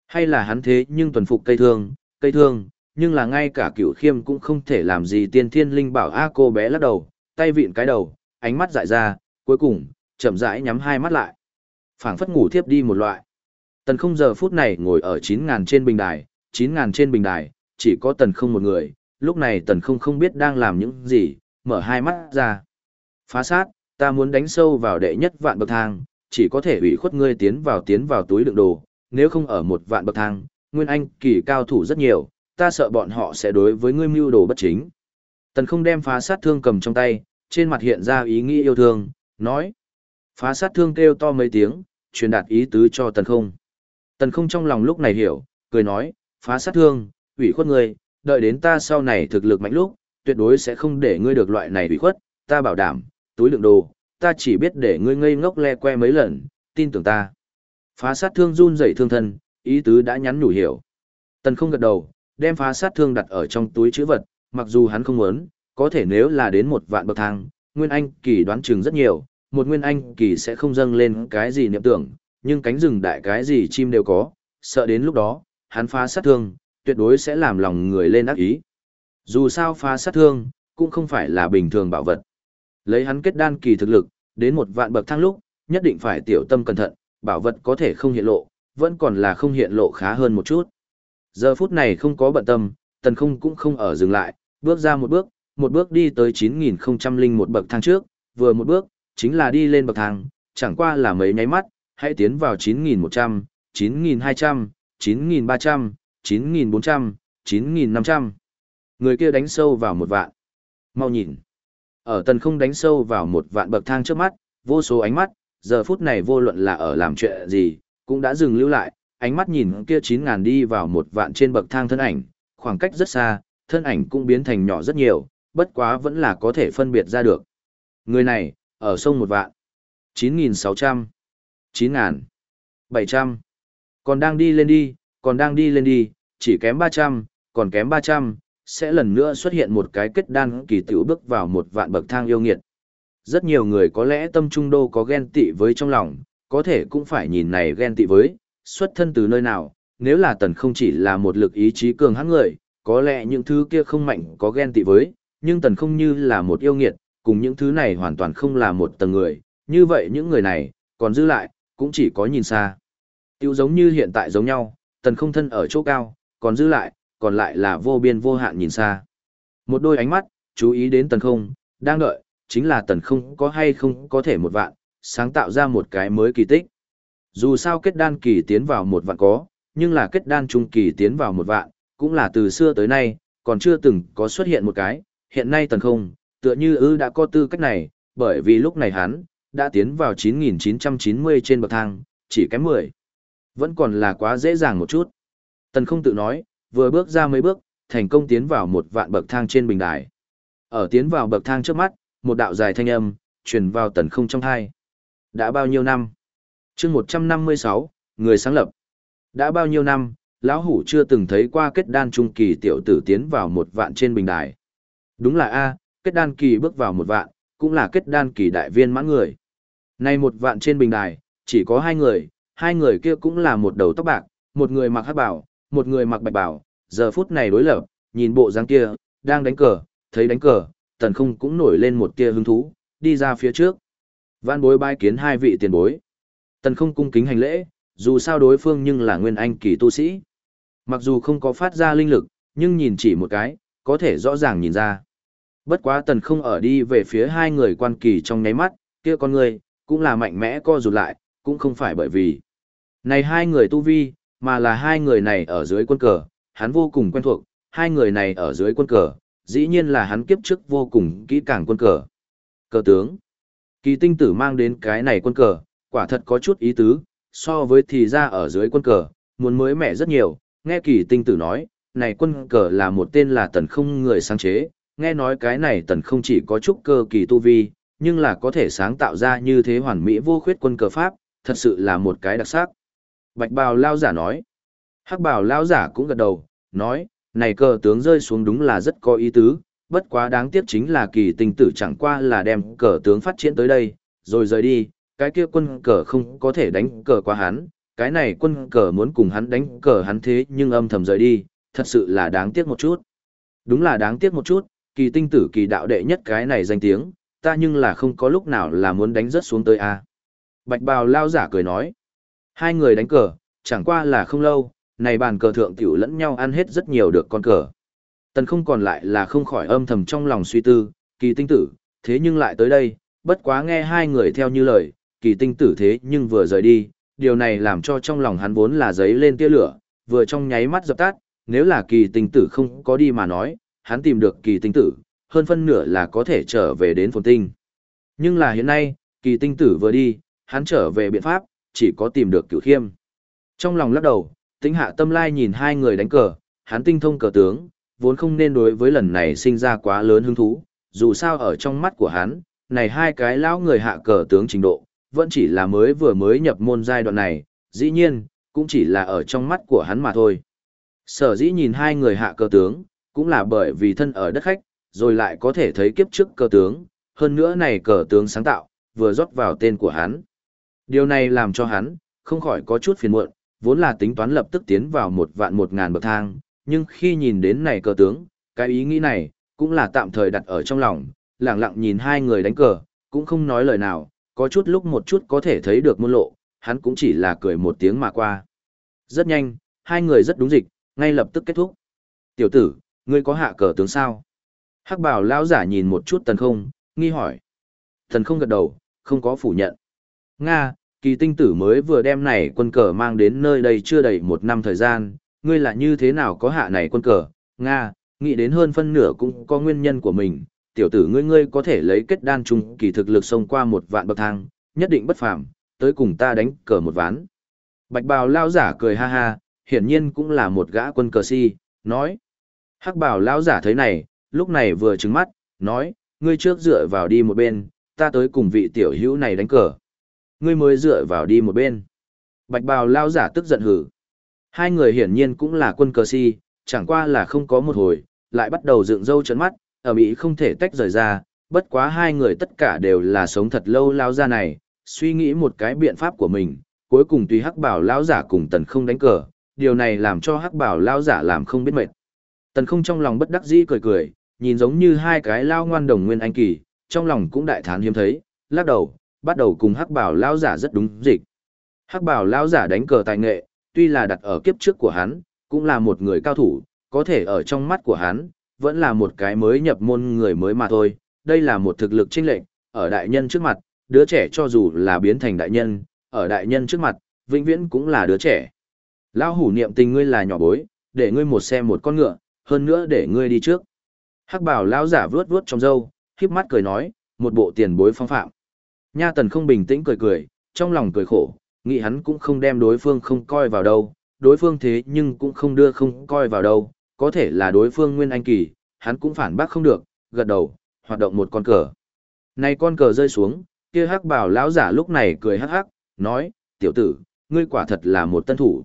Hay là hắn thế nhưng tuần phục cây thương, cây thương, nhưng là ngay cả cửu khiêm cũng không thể làm gì tiên thiên linh bảo A cô bé lắc đầu, tay vịn cái đầu, ánh mắt dại ra, cuối cùng, chậm rãi nhắm hai mắt lại. phảng phất ngủ thiếp đi một loại. Tần không giờ phút này ngồi ở 9.000 trên bình đài, 9.000 trên bình đài, chỉ có tần không một người, lúc này tần không không biết đang làm những gì, mở hai mắt ra. Phá sát, ta muốn đánh sâu vào đệ nhất vạn bậc thang, chỉ có thể ủy khuất ngươi tiến vào tiến vào túi đựng đồ, nếu không ở một vạn bậc thang, nguyên anh kỳ cao thủ rất nhiều, ta sợ bọn họ sẽ đối với ngươi mưu đồ bất chính. Tần không đem phá sát thương cầm trong tay, trên mặt hiện ra ý nghĩ yêu thương, nói. Phá sát thương kêu to mấy tiếng, truyền đạt ý tứ cho tần không. Tần không trong lòng lúc này hiểu, cười nói, phá sát thương, ủy khuất ngươi, đợi đến ta sau này thực lực mạnh lúc, tuyệt đối sẽ không để ngươi được loại này ủy khuất, ta bảo đảm, túi lượng đồ, ta chỉ biết để ngươi ngây ngốc le que mấy lần, tin tưởng ta. Phá sát thương run rẩy thương thân, ý tứ đã nhắn nhủ hiểu. Tần không gật đầu, đem phá sát thương đặt ở trong túi chữ vật, mặc dù hắn không muốn, có thể nếu là đến một vạn bậc thang, Nguyên Anh kỳ đoán chừng rất nhiều, một Nguyên Anh kỳ sẽ không dâng lên cái gì niệm tưởng, nhưng cánh rừng đại cái gì chim đều có, sợ đến lúc đó, hắn phá sát thương, tuyệt đối sẽ làm lòng người lên ác ý. Dù sao phá sát thương, cũng không phải là bình thường bảo vật. Lấy hắn kết đan kỳ thực lực, đến một vạn bậc thang lúc, nhất định phải tiểu tâm cẩn thận, bảo vật có thể không hiện lộ, vẫn còn là không hiện lộ khá hơn một chút. Giờ phút này không có bận tâm, tần không cũng không ở dừng lại, bước ra một bước, một bước đi tới 9001 bậc thang trước, vừa một bước, chính là đi lên bậc thang, chẳng qua là mấy nháy mắt, hãy tiến vào 9100, 9200, 9300, 9400, 9500. Người kia đánh sâu vào một vạn. Mau nhìn. Ở tần không đánh sâu vào một vạn bậc thang trước mắt, vô số ánh mắt, giờ phút này vô luận là ở làm chuyện gì, cũng đã dừng lưu lại, ánh mắt nhìn kia 9000 đi vào một vạn trên bậc thang thân ảnh, khoảng cách rất xa, thân ảnh cũng biến thành nhỏ rất nhiều, bất quá vẫn là có thể phân biệt ra được. Người này, ở sông một vạn. 9.600. 9.000. 700. Còn đang đi lên đi, còn đang đi lên đi, chỉ kém 300, còn kém 300, sẽ lần nữa xuất hiện một cái kết đan kỳ tiểu bước vào một vạn bậc thang yêu nghiệt. Rất nhiều người có lẽ tâm trung đô có ghen tị với trong lòng, có thể cũng phải nhìn này ghen tị với, xuất thân từ nơi nào, nếu là tần không chỉ là một lực ý chí cường hãn người, có lẽ những thứ kia không mạnh có ghen tị với, nhưng tần không như là một yêu nghiệt, cùng những thứ này hoàn toàn không là một tầng người, như vậy những người này, còn giữ lại, cũng chỉ có nhìn xa. Tiêu giống như hiện tại giống nhau, tần không thân ở chỗ cao, còn giữ lại, còn lại là vô biên vô hạn nhìn xa. Một đôi ánh mắt, chú ý đến tần không, đang đợi, chính là tần không có hay không có thể một vạn, sáng tạo ra một cái mới kỳ tích. Dù sao kết đan kỳ tiến vào một vạn có, nhưng là kết đan trung kỳ tiến vào một vạn, cũng là từ xưa tới nay, còn chưa từng có xuất hiện một cái, hiện nay tần không, tựa như ư đã có tư cách này, bởi vì lúc này hắn, đã tiến vào 9990 trên bậc thang, chỉ kém 10. Vẫn còn là quá dễ dàng một chút. Tần không tự nói, vừa bước ra mấy bước, thành công tiến vào một vạn bậc thang trên bình đài. Ở tiến vào bậc thang trước mắt, một đạo dài thanh âm, truyền vào tần không trong thai. Đã bao nhiêu năm? chương 156, người sáng lập. Đã bao nhiêu năm, lão hủ chưa từng thấy qua kết đan trung kỳ tiểu tử tiến vào một vạn trên bình đài. Đúng là A, kết đan kỳ bước vào một vạn, cũng là kết đan kỳ đại viên mãn người. Này một vạn trên bình đài, chỉ có hai người, hai người kia cũng là một đầu tóc bạc, một người mặc hắc bảo, một người mặc bạch bảo, giờ phút này đối lập, nhìn bộ dáng kia, đang đánh cờ, thấy đánh cờ, tần không cũng nổi lên một tia hứng thú, đi ra phía trước. Vạn bối bái kiến hai vị tiền bối. Tần không cung kính hành lễ, dù sao đối phương nhưng là nguyên anh kỳ tu sĩ. Mặc dù không có phát ra linh lực, nhưng nhìn chỉ một cái, có thể rõ ràng nhìn ra. Bất quá tần không ở đi về phía hai người quan kỳ trong nháy mắt, kia con người, cũng là mạnh mẽ co rụt lại, cũng không phải bởi vì. Này hai người tu vi, mà là hai người này ở dưới quân cờ, hắn vô cùng quen thuộc, hai người này ở dưới quân cờ, dĩ nhiên là hắn kiếp trước vô cùng kỹ càng quân cờ. Cờ tướng. Kỳ tinh tử mang đến cái này quân cờ, quả thật có chút ý tứ, so với thì ra ở dưới quân cờ, muốn mới mẻ rất nhiều, nghe kỳ tinh tử nói, này quân cờ là một tên là tần không người sáng chế, nghe nói cái này tần không chỉ có chút cơ kỳ tu vi, nhưng là có thể sáng tạo ra như thế hoàn mỹ vô khuyết quân cờ pháp, thật sự là một cái đặc sắc. Bạch bào lao giả nói, hắc bào lao giả cũng gật đầu, nói, này cờ tướng rơi xuống đúng là rất có ý tứ, bất quá đáng tiếc chính là kỳ tinh tử chẳng qua là đem cờ tướng phát triển tới đây, rồi rời đi, cái kia quân cờ không có thể đánh cờ qua hắn, cái này quân cờ muốn cùng hắn đánh cờ hắn thế nhưng âm thầm rời đi, thật sự là đáng tiếc một chút. Đúng là đáng tiếc một chút, kỳ tinh tử kỳ đạo đệ nhất cái này danh tiếng, ta nhưng là không có lúc nào là muốn đánh rớt xuống tới a. Bạch bào lao giả cười nói, hai người đánh cờ, chẳng qua là không lâu, này bàn cờ thượng tiểu lẫn nhau ăn hết rất nhiều được con cờ. Tần không còn lại là không khỏi âm thầm trong lòng suy tư, kỳ tinh tử, thế nhưng lại tới đây, bất quá nghe hai người theo như lời, kỳ tinh tử thế nhưng vừa rời đi, điều này làm cho trong lòng hắn vốn là giấy lên tia lửa, vừa trong nháy mắt dập tắt, nếu là kỳ tinh tử không có đi mà nói, hắn tìm được kỳ tinh tử, hơn phân nửa là có thể trở về đến phồn tinh. Nhưng là hiện nay, kỳ tinh tử vừa đi, hắn trở về biện pháp, chỉ có tìm được cửu khiêm. Trong lòng lắc đầu, Tĩnh hạ tâm lai nhìn hai người đánh cờ, hắn tinh thông cờ tướng, vốn không nên đối với lần này sinh ra quá lớn hứng thú, dù sao ở trong mắt của hắn, này hai cái lão người hạ cờ tướng trình độ, vẫn chỉ là mới vừa mới nhập môn giai đoạn này, dĩ nhiên, cũng chỉ là ở trong mắt của hắn mà thôi. Sở dĩ nhìn hai người hạ cờ tướng, cũng là bởi vì thân ở đất khách, rồi lại có thể thấy kiếp trước cờ tướng, hơn nữa này cờ tướng sáng tạo, vừa rót vào tên của hắn. Điều này làm cho hắn, không khỏi có chút phiền muộn, vốn là tính toán lập tức tiến vào một vạn một ngàn bậc thang, nhưng khi nhìn đến này cờ tướng, cái ý nghĩ này, cũng là tạm thời đặt ở trong lòng, lặng lặng nhìn hai người đánh cờ, cũng không nói lời nào, có chút lúc một chút có thể thấy được môn lộ, hắn cũng chỉ là cười một tiếng mà qua. Rất nhanh, hai người rất đúng dịch, ngay lập tức kết thúc. Tiểu tử, ngươi có hạ cờ tướng sao? Hắc bảo lão giả nhìn một chút tần không, nghi hỏi. Tần không gật đầu, không có phủ nhận. Nga, kỳ tinh tử mới vừa đem này quân cờ mang đến nơi đây chưa đầy một năm thời gian, ngươi là như thế nào có hạ này quân cờ? Nga, nghĩ đến hơn phân nửa cũng có nguyên nhân của mình, tiểu tử ngươi ngươi có thể lấy kết đan trung kỳ thực lực xông qua một vạn bậc thang, nhất định bất phàm, tới cùng ta đánh cờ một ván. Bạch bào lao giả cười ha ha, hiển nhiên cũng là một gã quân cờ si, nói. Hắc bào lao giả thấy này, lúc này vừa trừng mắt, nói, ngươi trước dựa vào đi một bên, ta tới cùng vị tiểu hữu này đánh cờ. Ngươi mới dựa vào đi một bên. Bạch bào lao giả tức giận hử. Hai người hiển nhiên cũng là quân cờ si, chẳng qua là không có một hồi, lại bắt đầu dựng râu chấn mắt, ở Mỹ không thể tách rời ra, bất quá hai người tất cả đều là sống thật lâu lao ra này, suy nghĩ một cái biện pháp của mình, cuối cùng tùy hắc bảo lão giả cùng tần không đánh cờ, điều này làm cho hắc bảo lão giả làm không biết mệt. Tần không trong lòng bất đắc dĩ cười cười, nhìn giống như hai cái lao ngoan đồng nguyên anh kỳ, trong lòng cũng đại thán hiếm thấy, lắc đầu, bắt đầu cùng hắc bảo Lão giả rất đúng dịch. Hắc bảo Lão giả đánh cờ tài nghệ, tuy là đặt ở kiếp trước của hắn, cũng là một người cao thủ, có thể ở trong mắt của hắn, vẫn là một cái mới nhập môn người mới mà thôi. Đây là một thực lực chênh lệch, ở đại nhân trước mặt, đứa trẻ cho dù là biến thành đại nhân, ở đại nhân trước mặt, vĩnh viễn cũng là đứa trẻ. Lão hủ niệm tình ngươi là nhỏ bối, để ngươi một xe một con ngựa, hơn nữa để ngươi đi trước. Hắc bảo lão giả vướt vướt trong râu, khiếp mắt cười nói, một bộ tiền bối phong phạm. Nha tần không bình tĩnh cười cười, trong lòng cười khổ, nghĩ hắn cũng không đem đối phương không coi vào đâu, đối phương thế nhưng cũng không đưa không coi vào đâu, có thể là đối phương nguyên anh kỳ, hắn cũng phản bác không được, gật đầu, hoạt động một con cờ. Này con cờ rơi xuống, kia hắc bảo lão giả lúc này cười hắc hắc, nói, tiểu tử, ngươi quả thật là một tân thủ.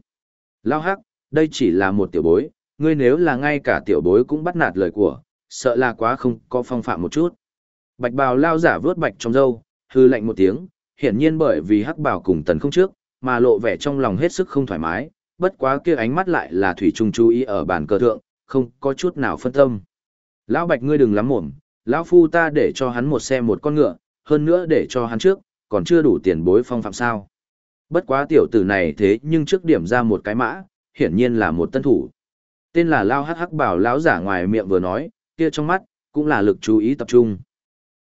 Lão hắc, đây chỉ là một tiểu bối, ngươi nếu là ngay cả tiểu bối cũng bắt nạt lời của, sợ là quá không có phong phạm một chút. Bạch bào lao giả vướt bạch trong râu, hư lạnh một tiếng, hiển nhiên bởi vì hắc bảo cùng tần không trước, mà lộ vẻ trong lòng hết sức không thoải mái, bất quá kia ánh mắt lại là thủy trung chú ý ở bàn cờ thượng, không có chút nào phân tâm. Lão bạch ngươi đừng lắm mồm, lão phu ta để cho hắn một xe một con ngựa, hơn nữa để cho hắn trước, còn chưa đủ tiền bối phong phạm sao. Bất quá tiểu tử này thế nhưng trước điểm ra một cái mã, hiển nhiên là một tân thủ. Tên là Lao Hắc Hắc bảo lão giả ngoài miệng vừa nói, kia trong mắt, cũng là lực chú ý tập trung.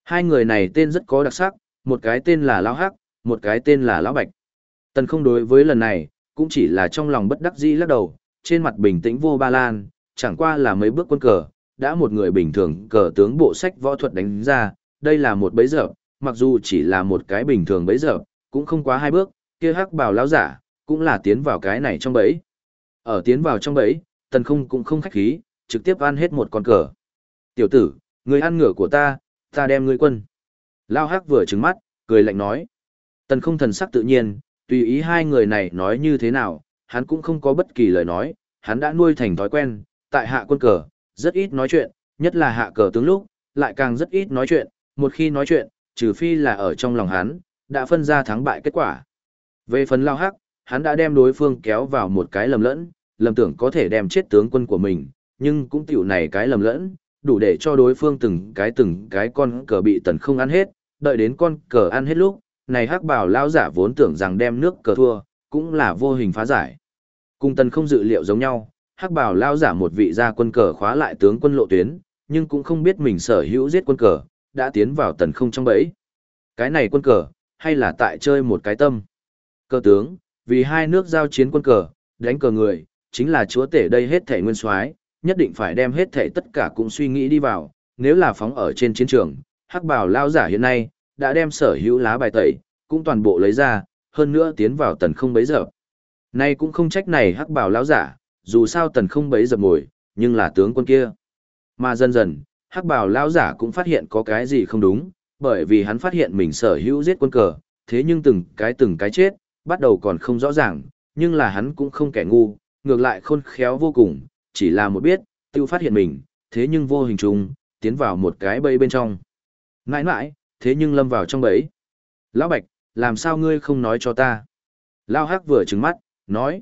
Hai người này tên rất có đặc sắc, một cái tên là Lão Hắc, một cái tên là Lão Bạch. Tần không đối với lần này, cũng chỉ là trong lòng bất đắc dĩ lắc đầu, trên mặt bình tĩnh vô ba lan, chẳng qua là mấy bước quân cờ, đã một người bình thường cờ tướng bộ sách võ thuật đánh ra, đây là một bấy giờ, mặc dù chỉ là một cái bình thường bấy giờ, cũng không quá hai bước, kia hắc bào lão giả, cũng là tiến vào cái này trong bẫy. Ở tiến vào trong bẫy, tần không cũng không khách khí, trực tiếp ăn hết một con cờ. Tiểu tử, người ăn ngựa của ta, ta đem ngươi quân. Lao hắc vừa trứng mắt, cười lạnh nói. Tần không thần sắc tự nhiên, tùy ý hai người này nói như thế nào, hắn cũng không có bất kỳ lời nói, hắn đã nuôi thành thói quen, tại hạ quân cờ, rất ít nói chuyện, nhất là hạ cờ tướng lúc, lại càng rất ít nói chuyện, một khi nói chuyện, trừ phi là ở trong lòng hắn, đã phân ra thắng bại kết quả. Về phần lao hắc, hắn đã đem đối phương kéo vào một cái lầm lẫn, lầm tưởng có thể đem chết tướng quân của mình, nhưng cũng tiểu này cái lầm lẫn, đủ để cho đối phương từng cái từng cái con cờ bị tần không ăn hết, đợi đến con cờ ăn hết lúc, này hắc bảo lao giả vốn tưởng rằng đem nước cờ thua, cũng là vô hình phá giải. Cung tần không dự liệu giống nhau, hắc bảo lao giả một vị gia quân cờ khóa lại tướng quân lộ tuyến, nhưng cũng không biết mình sở hữu giết quân cờ, đã tiến vào tần không trong bẫy. Cái này quân cờ, hay là tại chơi một cái tâm. Cơ tướng, vì hai nước giao chiến quân cờ, đánh cờ người, chính là chúa tể đây hết thể nguyên soái nhất định phải đem hết thể tất cả cũng suy nghĩ đi vào, nếu là phóng ở trên chiến trường, hắc bảo lao giả hiện nay, đã đem sở hữu lá bài tẩy, cũng toàn bộ lấy ra, hơn nữa tiến vào tần không bấy giờ. Nay cũng không trách này hắc bảo lao giả, dù sao tần không bấy giờ ngồi, nhưng là tướng quân kia. Mà dần dần, hắc bảo lao giả cũng phát hiện có cái gì không đúng, bởi vì hắn phát hiện mình sở hữu giết quân cờ, thế nhưng từng cái từng cái chết, bắt đầu còn không rõ ràng, nhưng là hắn cũng không kẻ ngu, ngược lại khôn khéo vô cùng, chỉ là một biết, tiêu phát hiện mình, thế nhưng vô hình chung tiến vào một cái bẫy bên trong. Ngãi ngãi, thế nhưng lâm vào trong bẫy. Lão Bạch, làm sao ngươi không nói cho ta? Lao Hắc vừa trừng mắt, nói.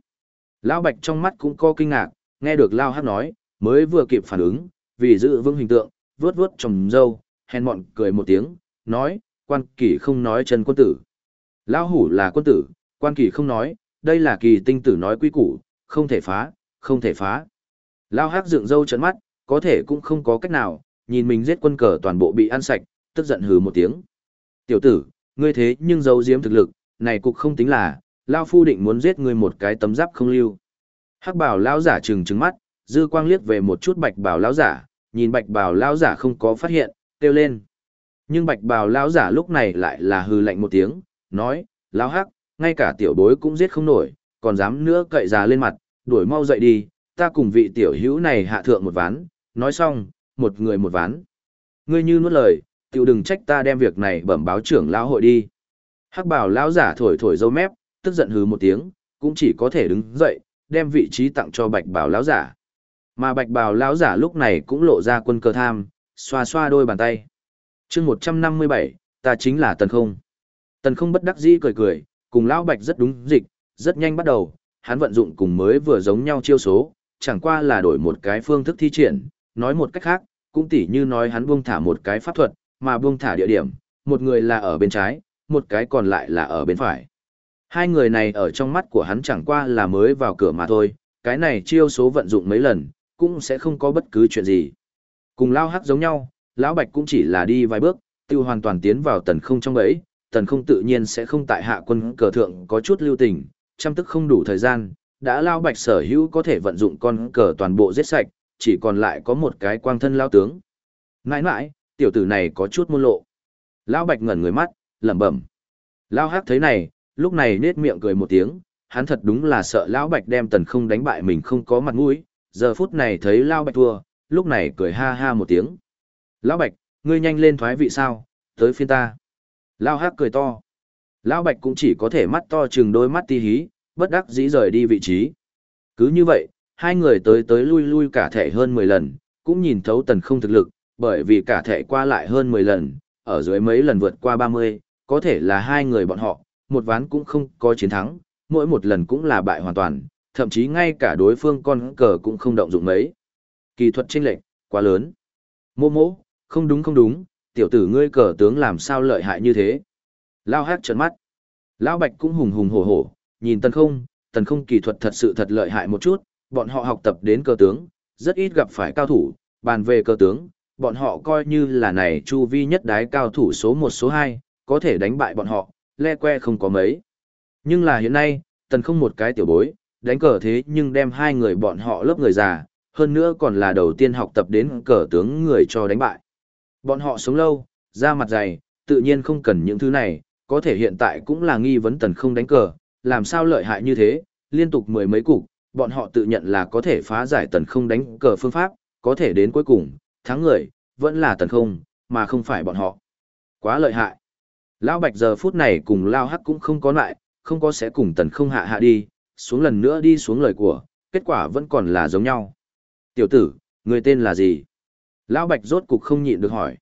Lão Bạch trong mắt cũng có kinh ngạc, nghe được Lao Hắc nói, mới vừa kịp phản ứng, vì giữ vững hình tượng, vướt vướt trồng dâu, hèn mọn cười một tiếng, nói, quan kỳ không nói chân quân tử. Lão hủ là quân tử, quan kỳ không nói, đây là kỳ tinh tử nói quy củ, không thể phá, không thể phá. Lao hắc dựng dâu trấn mắt, có thể cũng không có cách nào, nhìn mình giết quân cờ toàn bộ bị ăn sạch, tức giận hừ một tiếng. Tiểu tử, ngươi thế nhưng giấu giếm thực lực, này cục không tính là, Lao phu định muốn giết ngươi một cái tấm giáp không lưu. Hắc bảo Lao giả trừng trừng mắt, dư quang liếc về một chút bạch bảo Lao giả, nhìn bạch bảo Lao giả không có phát hiện, kêu lên. Nhưng bạch bào Lao giả lúc này lại là hừ lạnh một tiếng, nói, Lao hắc, ngay cả tiểu bối cũng giết không nổi, còn dám nữa cậy già lên mặt, đuổi mau dậy đi, ta cùng vị tiểu hữu này hạ thượng một ván, nói xong, một người một ván. Ngươi như nuốt lời, tiểu đừng trách ta đem việc này bẩm báo trưởng lão hội đi. Hắc bảo lão giả thổi thổi dâu mép, tức giận hừ một tiếng, cũng chỉ có thể đứng dậy, đem vị trí tặng cho bạch bảo lão giả. Mà bạch bảo lão giả lúc này cũng lộ ra quân cơ tham, xoa xoa đôi bàn tay. chương 157, ta chính là tần không. Tần không bất đắc dĩ cười cười, cùng lão bạch rất đúng dịch, rất nhanh bắt đầu, hắn vận dụng cùng mới vừa giống nhau chiêu số, chẳng qua là đổi một cái phương thức thi triển, nói một cách khác, cũng tỉ như nói hắn buông thả một cái pháp thuật, mà buông thả địa điểm, một người là ở bên trái, một cái còn lại là ở bên phải. Hai người này ở trong mắt của hắn chẳng qua là mới vào cửa mà thôi, cái này chiêu số vận dụng mấy lần, cũng sẽ không có bất cứ chuyện gì. Cùng lao hắc giống nhau, lão bạch cũng chỉ là đi vài bước, tiêu hoàn toàn tiến vào tần không trong ấy, tần không tự nhiên sẽ không tại hạ quân cờ thượng có chút lưu tình, chăm tức không đủ thời gian, đã lao bạch sở hữu có thể vận dụng con cờ toàn bộ giết sạch, chỉ còn lại có một cái quang thân lao tướng. Nãi nãi, tiểu tử này có chút môn lộ. lão bạch ngẩn người mắt, lẩm bẩm. Lão hắc thấy này, lúc này nết miệng cười một tiếng, hắn thật đúng là sợ lão bạch đem tần không đánh bại mình không có mặt mũi, giờ phút này thấy lão bạch thua, lúc này cười ha ha một tiếng. Lão bạch, ngươi nhanh lên thoái vị sao, tới phiên ta. Lão hắc cười to. Lão bạch cũng chỉ có thể mắt to chừng đôi mắt ti hí, bất đắc dĩ rời đi vị trí. Cứ như vậy, hai người tới tới lui lui cả thể hơn 10 lần, cũng nhìn thấu tần không thực lực, bởi vì cả thể qua lại hơn 10 lần, ở dưới mấy lần vượt qua 30, có thể là hai người bọn họ, một ván cũng không có chiến thắng, mỗi một lần cũng là bại hoàn toàn, thậm chí ngay cả đối phương con cờ cũng không động dụng mấy. Kỳ thuật chênh lệch quá lớn. Mô mô, không đúng không đúng, tiểu tử ngươi cờ tướng làm sao lợi hại như thế. Lao hát trợn mắt. Lão Bạch cũng hùng hùng hổ hổ, nhìn tần không, tần không kỳ thuật thật sự thật lợi hại một chút, bọn họ học tập đến cờ tướng, rất ít gặp phải cao thủ, bàn về cờ tướng, bọn họ coi như là này chu vi nhất đái cao thủ số 1 số 2, có thể đánh bại bọn họ, le que không có mấy. Nhưng là hiện nay, tần không một cái tiểu bối, đánh cờ thế nhưng đem hai người bọn họ lớp người già, hơn nữa còn là đầu tiên học tập đến cờ tướng người cho đánh bại. Bọn họ sống lâu, da mặt dày, tự nhiên không cần những thứ này, có thể hiện tại cũng là nghi vấn tần không đánh cờ, làm sao lợi hại như thế, liên tục mười mấy cục, bọn họ tự nhận là có thể phá giải tần không đánh cờ phương pháp, có thể đến cuối cùng, thắng người, vẫn là tần không, mà không phải bọn họ. Quá lợi hại. Lão Bạch giờ phút này cùng Lao Hắc cũng không có lại, không có sẽ cùng tần không hạ hạ đi, xuống lần nữa đi xuống lời của, kết quả vẫn còn là giống nhau. Tiểu tử, người tên là gì? Lão Bạch rốt cục không nhịn được hỏi.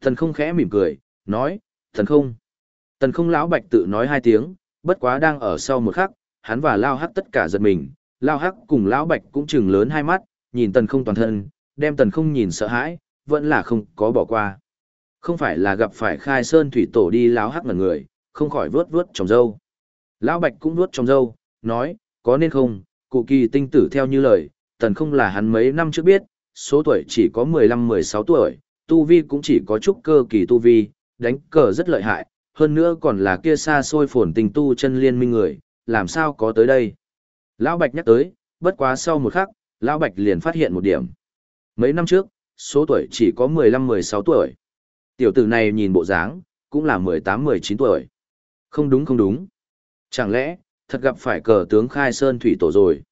Tần không khẽ mỉm cười, nói, tần không. Tần không lão Bạch tự nói hai tiếng, bất quá đang ở sau một khắc, hắn và Lao Hắc tất cả giật mình, Lao Hắc cùng Lão Bạch cũng chừng lớn hai mắt, nhìn tần không toàn thân, đem tần không nhìn sợ hãi, vẫn là không có bỏ qua. Không phải là gặp phải khai sơn thủy tổ đi Lão Hắc ngần người, không khỏi vướt vướt trong dâu. Lão Bạch cũng vướt trong dâu, nói, có nên không, cụ kỳ tinh tử theo như lời, tần không là hắn mấy năm trước biết, số tuổi chỉ có 15-16 tuổi, tu vi cũng chỉ có chút cơ kỳ tu vi, đánh cờ rất lợi hại, hơn nữa còn là kia xa xôi phồn tình tu chân liên minh người, làm sao có tới đây. Lão Bạch nhắc tới, bất quá sau một khắc, Lão Bạch liền phát hiện một điểm. Mấy năm trước, số tuổi chỉ có 15-16 tuổi. Tiểu tử này nhìn bộ dáng, cũng là 18-19 tuổi. Không đúng không đúng. Chẳng lẽ, thật gặp phải cờ tướng khai sơn thủy tổ rồi.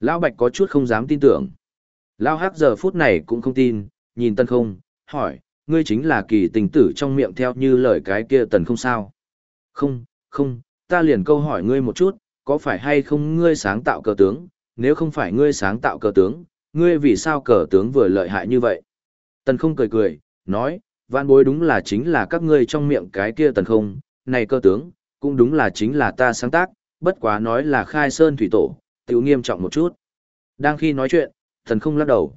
Lão Bạch có chút không dám tin tưởng. Lão Hắc giờ phút này cũng không tin, nhìn tân không, hỏi, ngươi chính là kỳ tình tử trong miệng theo như lời cái kia tần không sao. Không, không, ta liền câu hỏi ngươi một chút, có phải hay không ngươi sáng tạo cờ tướng, nếu không phải ngươi sáng tạo cờ tướng, ngươi vì sao cờ tướng vừa lợi hại như vậy? Tần không cười cười, nói, vạn bối đúng là chính là các ngươi trong miệng cái kia tần không, này cơ tướng, cũng đúng là chính là ta sáng tác, bất quá nói là khai sơn thủy tổ, tiểu nghiêm trọng một chút. Đang khi nói chuyện, tần không lắc đầu.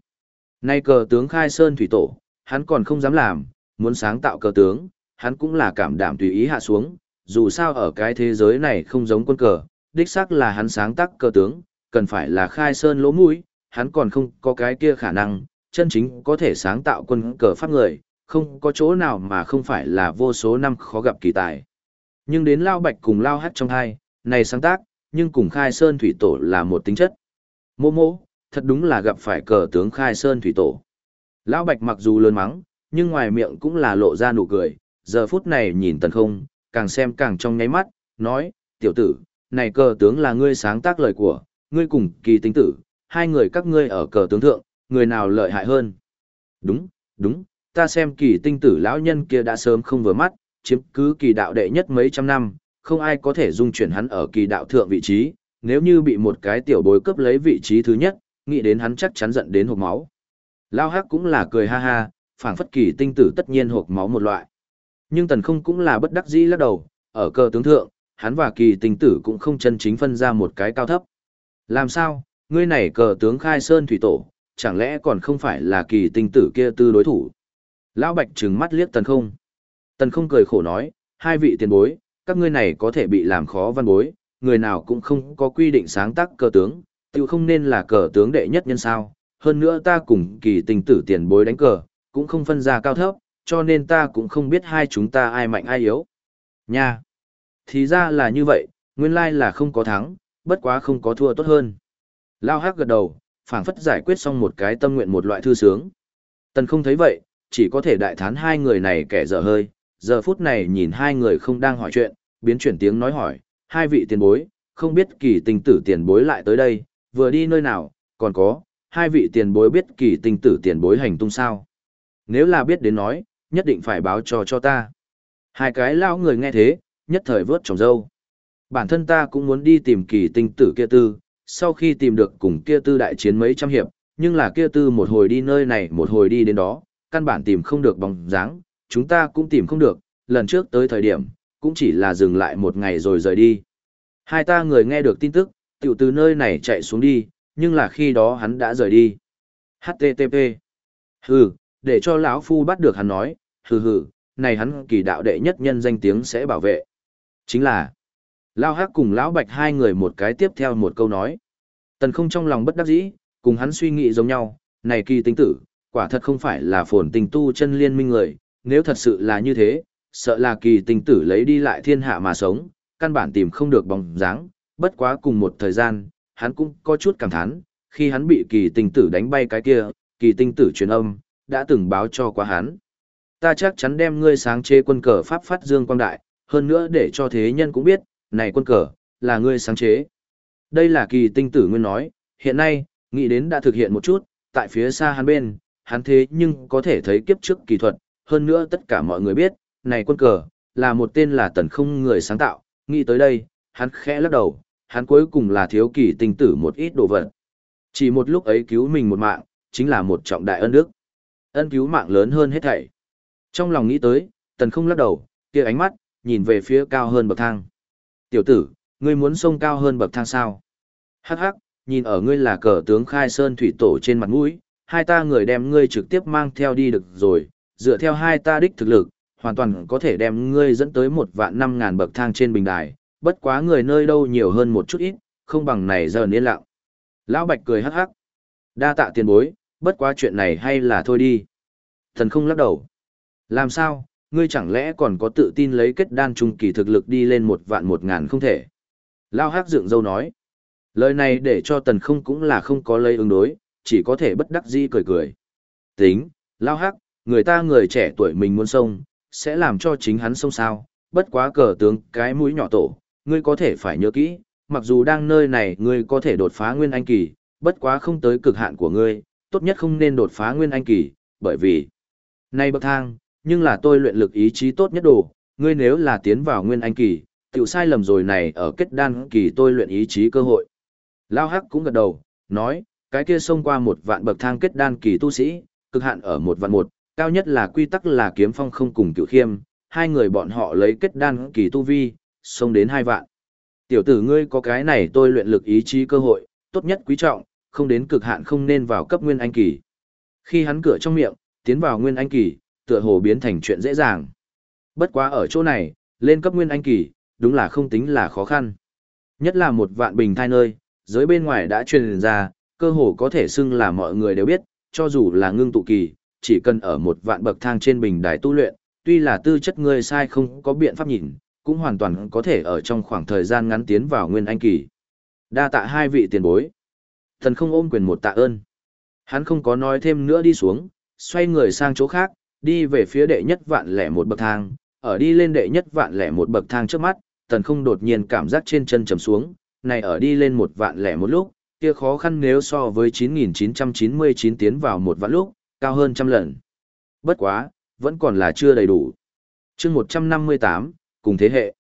Nay cờ tướng khai sơn thủy tổ, hắn còn không dám làm, muốn sáng tạo cờ tướng, hắn cũng là cảm đảm tùy ý hạ xuống, dù sao ở cái thế giới này không giống quân cờ, đích xác là hắn sáng tác cờ tướng, cần phải là khai sơn lỗ mũi, hắn còn không có cái kia khả năng, chân chính có thể sáng tạo quân cờ pháp người, không có chỗ nào mà không phải là vô số năm khó gặp kỳ tài. Nhưng đến Lao Bạch cùng Lao Hát trong hai, này sáng tác, nhưng cùng khai sơn thủy tổ là một tính chất. Mô mô, thật đúng là gặp phải cờ tướng khai sơn thủy tổ. Lão Bạch mặc dù lớn mắng, nhưng ngoài miệng cũng là lộ ra nụ cười, giờ phút này nhìn tần không, càng xem càng trong nháy mắt, nói, tiểu tử, này cờ tướng là ngươi sáng tác lời của, ngươi cùng kỳ tính tử, hai người các ngươi ở cờ tướng thượng, người nào lợi hại hơn. Đúng, đúng, ta xem kỳ tinh tử lão nhân kia đã sớm không vừa mắt, chiếm cứ kỳ đạo đệ nhất mấy trăm năm, không ai có thể dung chuyển hắn ở kỳ đạo thượng vị trí, nếu như bị một cái tiểu bối cướp lấy vị trí thứ nhất, nghĩ đến hắn chắc chắn giận đến hộp máu. Lao hắc cũng là cười ha ha, phảng phất kỳ tinh tử tất nhiên hộp máu một loại. Nhưng tần không cũng là bất đắc dĩ lắc đầu, ở cơ tướng thượng, hắn và kỳ tinh tử cũng không chân chính phân ra một cái cao thấp. Làm sao, ngươi này cờ tướng khai sơn thủy tổ, chẳng lẽ còn không phải là kỳ tinh tử kia tư đối thủ. Lão Bạch trừng mắt liếc tần không. Tần không cười khổ nói, hai vị tiền bối, các ngươi này có thể bị làm khó văn bối, người nào cũng không có quy định sáng tác cờ tướng, tiêu không nên là cờ tướng đệ nhất nhân sao. Hơn nữa ta cùng kỳ tinh tử tiền bối đánh cờ, cũng không phân ra cao thấp, cho nên ta cũng không biết hai chúng ta ai mạnh ai yếu. Nha! Thì ra là như vậy, nguyên lai là không có thắng, bất quá không có thua tốt hơn. Lao Hắc gật đầu, phảng phất giải quyết xong một cái tâm nguyện một loại thư sướng. Tần không thấy vậy, chỉ có thể đại thán hai người này kẻ dở hơi, giờ phút này nhìn hai người không đang hỏi chuyện, biến chuyển tiếng nói hỏi, hai vị tiền bối, không biết kỳ tình tử tiền bối lại tới đây, vừa đi nơi nào, còn có, hai vị tiền bối biết kỳ tình tử tiền bối hành tung sao. Nếu là biết đến nói, nhất định phải báo cho cho ta. Hai cái lao người nghe thế, nhất thời vớt trồng dâu. Bản thân ta cũng muốn đi tìm kỳ tinh tử kia tư, sau khi tìm được cùng kia tư đại chiến mấy trăm hiệp, nhưng là kia tư một hồi đi nơi này một hồi đi đến đó, căn bản tìm không được bóng dáng, chúng ta cũng tìm không được, lần trước tới thời điểm, cũng chỉ là dừng lại một ngày rồi rời đi. Hai ta người nghe được tin tức, tiểu từ nơi này chạy xuống đi, nhưng là khi đó hắn đã rời đi. HTTP. Hừ, để cho lão phu bắt được hắn nói, hừ hừ, này hắn kỳ đạo đệ nhất nhân danh tiếng sẽ bảo vệ. Chính là, Lao Hắc cùng Lão Bạch hai người một cái tiếp theo một câu nói. Tần không trong lòng bất đắc dĩ, cùng hắn suy nghĩ giống nhau, này kỳ tinh tử, quả thật không phải là phồn tình tu chân liên minh người, nếu thật sự là như thế, sợ là kỳ tinh tử lấy đi lại thiên hạ mà sống, căn bản tìm không được bóng dáng, bất quá cùng một thời gian, hắn cũng có chút cảm thán, khi hắn bị kỳ tinh tử đánh bay cái kia, kỳ tinh tử truyền âm, đã từng báo cho qua hắn. Ta chắc chắn đem ngươi sáng chế quân cờ Pháp phát dương quang đại, hơn nữa để cho thế nhân cũng biết, này quân cờ, là ngươi sáng chế. Đây là kỳ tinh tử nguyên nói, hiện nay, nghĩ đến đã thực hiện một chút, tại phía xa hắn bên, hắn thế nhưng có thể thấy kiếp trước kỳ thuật, hơn nữa tất cả mọi người biết, này quân cờ, là một tên là tần không người sáng tạo, nghĩ tới đây, hắn khẽ lắc đầu, hắn cuối cùng là thiếu kỳ tinh tử một ít đồ vật. Chỉ một lúc ấy cứu mình một mạng, chính là một trọng đại ân đức. Ân cứu mạng lớn hơn hết thảy. Trong lòng nghĩ tới, tần không lắc đầu, kia ánh mắt, nhìn về phía cao hơn bậc thang. Tiểu tử, ngươi muốn sông cao hơn bậc thang sao? Hắc hắc, nhìn ở ngươi là cờ tướng khai sơn thủy tổ trên mặt mũi, hai ta người đem ngươi trực tiếp mang theo đi được rồi, dựa theo hai ta đích thực lực, hoàn toàn có thể đem ngươi dẫn tới một vạn năm ngàn bậc thang trên bình đài, bất quá người nơi đâu nhiều hơn một chút ít, không bằng này giờ yên lặng. Lão Bạch cười hắc hắc. Đa tạ tiền bối, bất quá chuyện này hay là thôi đi. Thần không lắc đầu. Làm sao, ngươi chẳng lẽ còn có tự tin lấy kết đan trung kỳ thực lực đi lên một vạn một ngàn không thể. Lao hắc dựng dâu nói. Lời này để cho tần không cũng là không có lấy ứng đối, chỉ có thể bất đắc dĩ cười cười. Tính, Lao hắc, người ta người trẻ tuổi mình muốn sông, sẽ làm cho chính hắn sông sao, bất quá cờ tướng cái mũi nhỏ tổ, ngươi có thể phải nhớ kỹ, mặc dù đang nơi này ngươi có thể đột phá nguyên anh kỳ, bất quá không tới cực hạn của ngươi, tốt nhất không nên đột phá nguyên anh kỳ, bởi vì nay bậc thang, nhưng là tôi luyện lực ý chí tốt nhất đồ, ngươi nếu là tiến vào nguyên anh kỳ, tiểu sai lầm rồi này ở kết đan kỳ tôi luyện ý chí cơ hội. Lao Hắc cũng gật đầu, nói, cái kia xông qua một vạn bậc thang kết đan kỳ tu sĩ, cực hạn ở một vạn một, cao nhất là quy tắc là kiếm phong không cùng cựu khiêm, hai người bọn họ lấy kết đan kỳ tu vi, xông đến hai vạn. Tiểu tử ngươi có cái này tôi luyện lực ý chí cơ hội, tốt nhất quý trọng, không đến cực hạn không nên vào cấp nguyên anh kỳ. Khi hắn cửa trong miệng, tiến vào nguyên anh kỳ, tựa hồ biến thành chuyện dễ dàng. Bất quá ở chỗ này, lên cấp nguyên anh kỳ, đúng là không tính là khó khăn. Nhất là một vạn bình thai nơi, giới bên ngoài đã truyền ra, cơ hồ có thể xưng là mọi người đều biết, cho dù là ngưng tụ kỳ, chỉ cần ở một vạn bậc thang trên bình đài tu luyện, tuy là tư chất ngươi sai không có biện pháp nhìn, cũng hoàn toàn có thể ở trong khoảng thời gian ngắn tiến vào nguyên anh kỳ. Đa tạ hai vị tiền bối. Thần không ôm quyền một tạ ơn. Hắn không có nói thêm nữa đi xuống, xoay người sang chỗ khác, đi về phía đệ nhất vạn lẻ một bậc thang, ở đi lên đệ nhất vạn lẻ một bậc thang trước mắt, tần không đột nhiên cảm giác trên chân trầm xuống, này ở đi lên một vạn lẻ một lúc, kia khó khăn nếu so với 9.999 tiến vào một vạn lúc, cao hơn trăm lần. Bất quá, vẫn còn là chưa đầy đủ. chương 158, cùng thế hệ.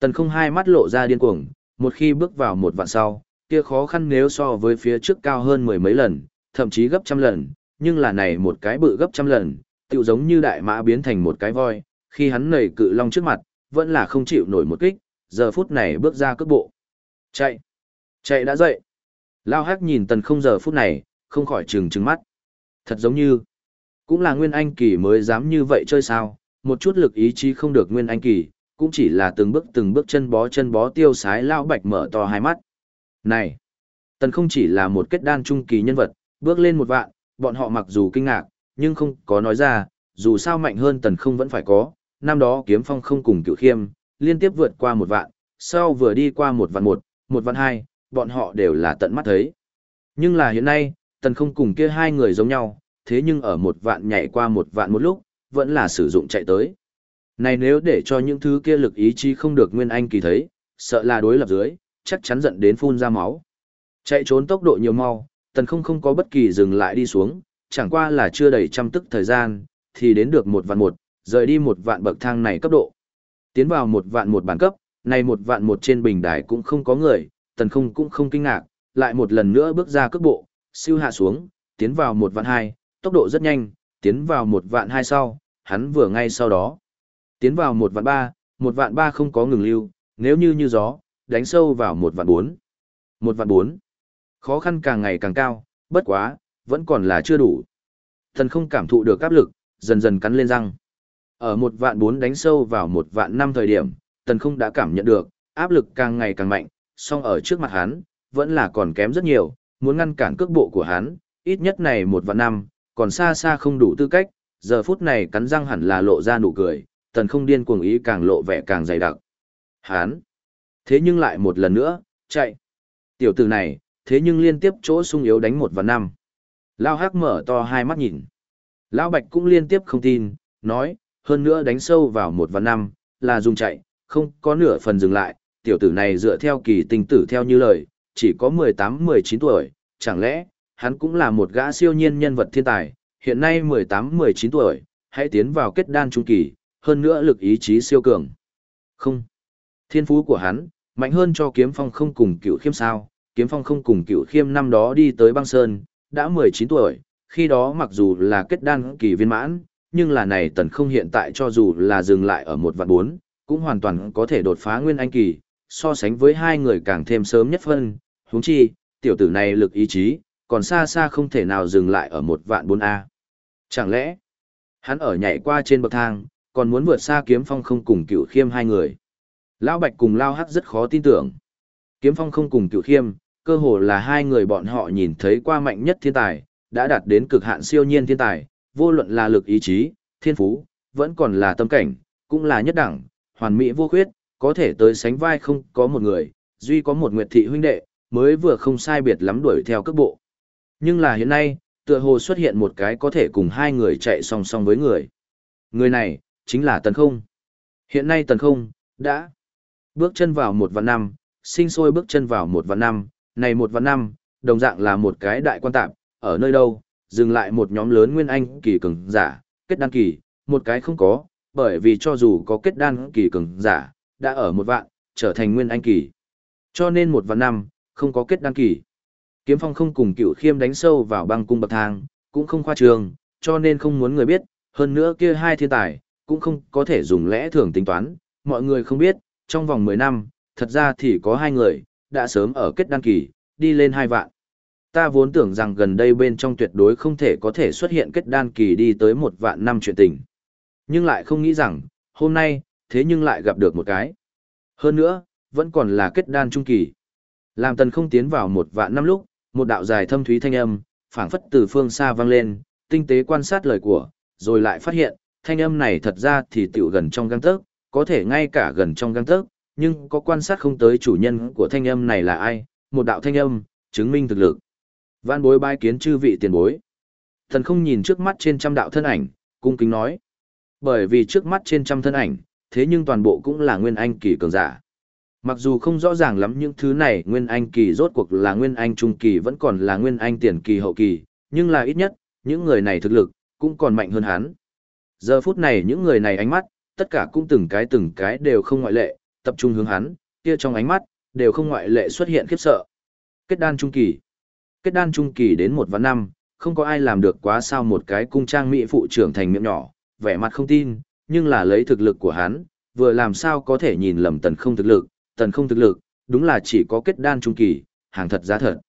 Tần không hai mắt lộ ra điên cuồng, một khi bước vào một vạn sau, kia khó khăn nếu so với phía trước cao hơn mười mấy lần, thậm chí gấp trăm lần, nhưng là này một cái bự gấp trăm lần, tựu giống như đại mã biến thành một cái voi, khi hắn nảy cự long trước mặt, vẫn là không chịu nổi một kích, giờ phút này bước ra cước bộ. Chạy! Chạy đã dậy! Lao hắc nhìn tần không giờ phút này, không khỏi trừng trừng mắt. Thật giống như, cũng là Nguyên Anh Kỳ mới dám như vậy chơi sao, một chút lực ý chí không được Nguyên Anh Kỳ, cũng chỉ là từng bước từng bước chân bó chân bó tiêu sái lao bạch mở to hai mắt. Này, tần không chỉ là một kết đan trung kỳ nhân vật, bước lên một vạn, bọn họ mặc dù kinh ngạc, nhưng không có nói ra, dù sao mạnh hơn tần không vẫn phải có, năm đó kiếm phong không cùng cựu khiêm, liên tiếp vượt qua một vạn, sau vừa đi qua một vạn một, một vạn hai, bọn họ đều là tận mắt thấy. Nhưng là hiện nay, tần không cùng kia hai người giống nhau, thế nhưng ở một vạn nhảy qua một vạn một lúc, vẫn là sử dụng chạy tới. Này nếu để cho những thứ kia lực ý chí không được Nguyên Anh kỳ thấy, sợ là đối lập dưới, chắc chắn giận đến phun ra máu. Chạy trốn tốc độ nhiều mau, tần không không có bất kỳ dừng lại đi xuống, chẳng qua là chưa đầy trăm tức thời gian, thì đến được một vạn một, rời đi một vạn bậc thang này cấp độ. Tiến vào một vạn một bản cấp, này một vạn một trên bình đài cũng không có người, tần không cũng không kinh ngạc, lại một lần nữa bước ra cước bộ, siêu hạ xuống, tiến vào một vạn hai, tốc độ rất nhanh, tiến vào một vạn hai sau, hắn vừa ngay sau đó. Tiến vào một vạn ba, một vạn ba không có ngừng lưu, nếu như như gió, đánh sâu vào một vạn bốn. Một vạn bốn. Khó khăn càng ngày càng cao, bất quá, vẫn còn là chưa đủ. Thần không cảm thụ được áp lực, dần dần cắn lên răng. Ở một vạn bốn đánh sâu vào một vạn năm thời điểm, tần không đã cảm nhận được, áp lực càng ngày càng mạnh, song ở trước mặt hắn, vẫn là còn kém rất nhiều, muốn ngăn cản cước bộ của hắn, ít nhất này một vạn năm, còn xa xa không đủ tư cách, giờ phút này cắn răng hẳn là lộ ra nụ cười, tần không điên cuồng ý càng lộ vẻ càng dày đặc. Hắn, thế nhưng lại một lần nữa, chạy. Tiểu tử này, thế nhưng liên tiếp chỗ sung yếu đánh một vạn năm. Lao Hắc mở to hai mắt nhìn. Lão Bạch cũng liên tiếp không tin, nói, hơn nữa đánh sâu vào một vạn năm, là dùng chạy, không có nửa phần dừng lại, tiểu tử này dựa theo kỳ tình tử theo như lời, chỉ có 18-19 tuổi, chẳng lẽ, hắn cũng là một gã siêu nhiên nhân vật thiên tài, hiện nay 18-19 tuổi, hãy tiến vào kết đan trung kỳ, hơn nữa lực ý chí siêu cường. Không. Thiên phú của hắn, mạnh hơn cho kiếm phong không cùng cựu khiêm sao, kiếm phong không cùng cựu khiêm năm đó đi tới băng sơn, đã 19 tuổi, khi đó mặc dù là kết đan kỳ viên mãn, nhưng là này tần không hiện tại cho dù là dừng lại ở một vạn bốn, cũng hoàn toàn có thể đột phá nguyên anh kỳ, so sánh với hai người càng thêm sớm nhất phân, huống chi, tiểu tử này lực ý chí, còn xa xa không thể nào dừng lại ở một vạn bốn a Chẳng lẽ, hắn ở nhảy qua trên bậc thang, còn muốn vượt xa kiếm phong không cùng cựu khiêm hai người. Lão Bạch cùng Lao Hắc rất khó tin tưởng. Kiếm phong không cùng cựu khiêm, cơ hồ là hai người bọn họ nhìn thấy qua mạnh nhất thiên tài, đã đạt đến cực hạn siêu nhiên thiên tài, vô luận là lực ý chí, thiên phú, vẫn còn là tâm cảnh, cũng là nhất đẳng, hoàn mỹ vô khuyết, có thể tới sánh vai không có một người, duy có một nguyệt thị huynh đệ, mới vừa không sai biệt lắm đuổi theo cước bộ. Nhưng là hiện nay, tựa hồ xuất hiện một cái có thể cùng hai người chạy song song với người. Người này, chính là Tần Không. Hiện nay Tần Không, đã bước chân vào một vạn năm, sinh sôi bước chân vào một vạn năm, này một vạn năm, đồng dạng là một cái đại quan tạp, ở nơi đâu, dừng lại một nhóm lớn nguyên anh kỳ cường giả, kết đan kỳ, một cái không có, bởi vì cho dù có kết đan kỳ cường giả, đã ở một vạn, trở thành nguyên anh kỳ. Cho nên một vạn năm, không có kết đan kỳ. Kiếm phong không cùng cựu khiêm đánh sâu vào băng cung bậc thang, cũng không khoa trường, cho nên không muốn người biết, hơn nữa kia hai thiên tài, cũng không có thể dùng lẽ thường tính toán, mọi người không biết, trong vòng 10 năm, thật ra thì có hai người, đã sớm ở kết đăng kỳ, đi lên hai vạn. Ta vốn tưởng rằng gần đây bên trong tuyệt đối không thể có thể xuất hiện kết đan kỳ đi tới một vạn năm chuyện tình. Nhưng lại không nghĩ rằng, hôm nay, thế nhưng lại gặp được một cái. Hơn nữa, vẫn còn là kết đan trung kỳ. Làm tần không tiến vào một vạn năm lúc, một đạo dài thâm thúy thanh âm, phảng phất từ phương xa vang lên, tinh tế quan sát lời của, rồi lại phát hiện, thanh âm này thật ra thì tiểu gần trong găng tớc, có thể ngay cả gần trong găng tớc, nhưng có quan sát không tới chủ nhân của thanh âm này là ai, một đạo thanh âm, chứng minh thực lực. Vạn bối bái kiến chư vị tiền bối. Thần không nhìn trước mắt trên trăm đạo thân ảnh, cung kính nói. Bởi vì trước mắt trên trăm thân ảnh, thế nhưng toàn bộ cũng là nguyên anh kỳ cường giả. Mặc dù không rõ ràng lắm những thứ này nguyên anh kỳ rốt cuộc là nguyên anh trung kỳ vẫn còn là nguyên anh tiền kỳ hậu kỳ, nhưng là ít nhất, những người này thực lực, cũng còn mạnh hơn hắn. Giờ phút này những người này ánh mắt, tất cả cũng từng cái từng cái đều không ngoại lệ, tập trung hướng hắn, kia trong ánh mắt, đều không ngoại lệ xuất hiện khiếp sợ. Kết đan trung kỳ. Kết đan trung kỳ đến một và năm, không có ai làm được quá sao một cái cung trang mỹ phụ trưởng thành miệng nhỏ, vẻ mặt không tin, nhưng là lấy thực lực của hắn, vừa làm sao có thể nhìn lầm tần không thực lực, tần không thực lực, đúng là chỉ có kết đan trung kỳ, hàng thật giá thật.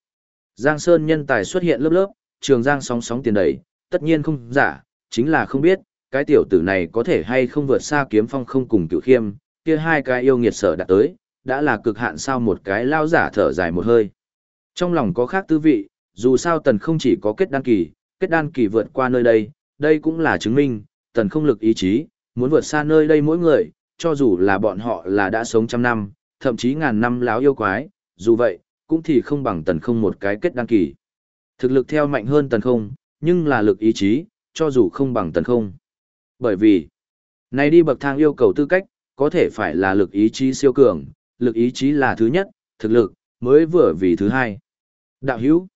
Giang Sơn nhân tài xuất hiện lớp lớp, trường giang sóng sóng tiền đầy, tất nhiên không giả, chính là không biết, cái tiểu tử này có thể hay không vượt xa kiếm phong không cùng cựu khiêm, kia hai cái yêu nghiệt sở đạt tới, đã là cực hạn sao một cái lao giả thở dài một hơi. Trong lòng có khác tư vị, dù sao tần không chỉ có kết đan kỳ, kết đan kỳ vượt qua nơi đây, đây cũng là chứng minh, tần không lực ý chí, muốn vượt xa nơi đây mỗi người, cho dù là bọn họ là đã sống trăm năm, thậm chí ngàn năm láo yêu quái, dù vậy, cũng thì không bằng tần không một cái kết đăng kỳ. Thực lực theo mạnh hơn tần không, nhưng là lực ý chí, cho dù không bằng tần không. Bởi vì, này đi bậc thang yêu cầu tư cách, có thể phải là lực ý chí siêu cường, lực ý chí là thứ nhất, thực lực, mới vừa vì thứ hai. Đạo hữu,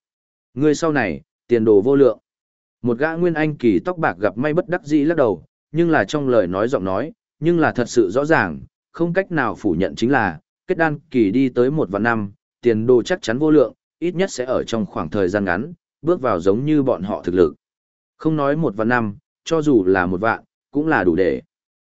người sau này, tiền đồ vô lượng. Một gã nguyên anh kỳ tóc bạc gặp may bất đắc dĩ lắc đầu, nhưng là trong lời nói giọng nói, nhưng là thật sự rõ ràng, không cách nào phủ nhận chính là, kết đan kỳ đi tới một vạn năm, tiền đồ chắc chắn vô lượng, ít nhất sẽ ở trong khoảng thời gian ngắn, bước vào giống như bọn họ thực lực. Không nói một vạn năm, cho dù là một vạn, cũng là đủ để.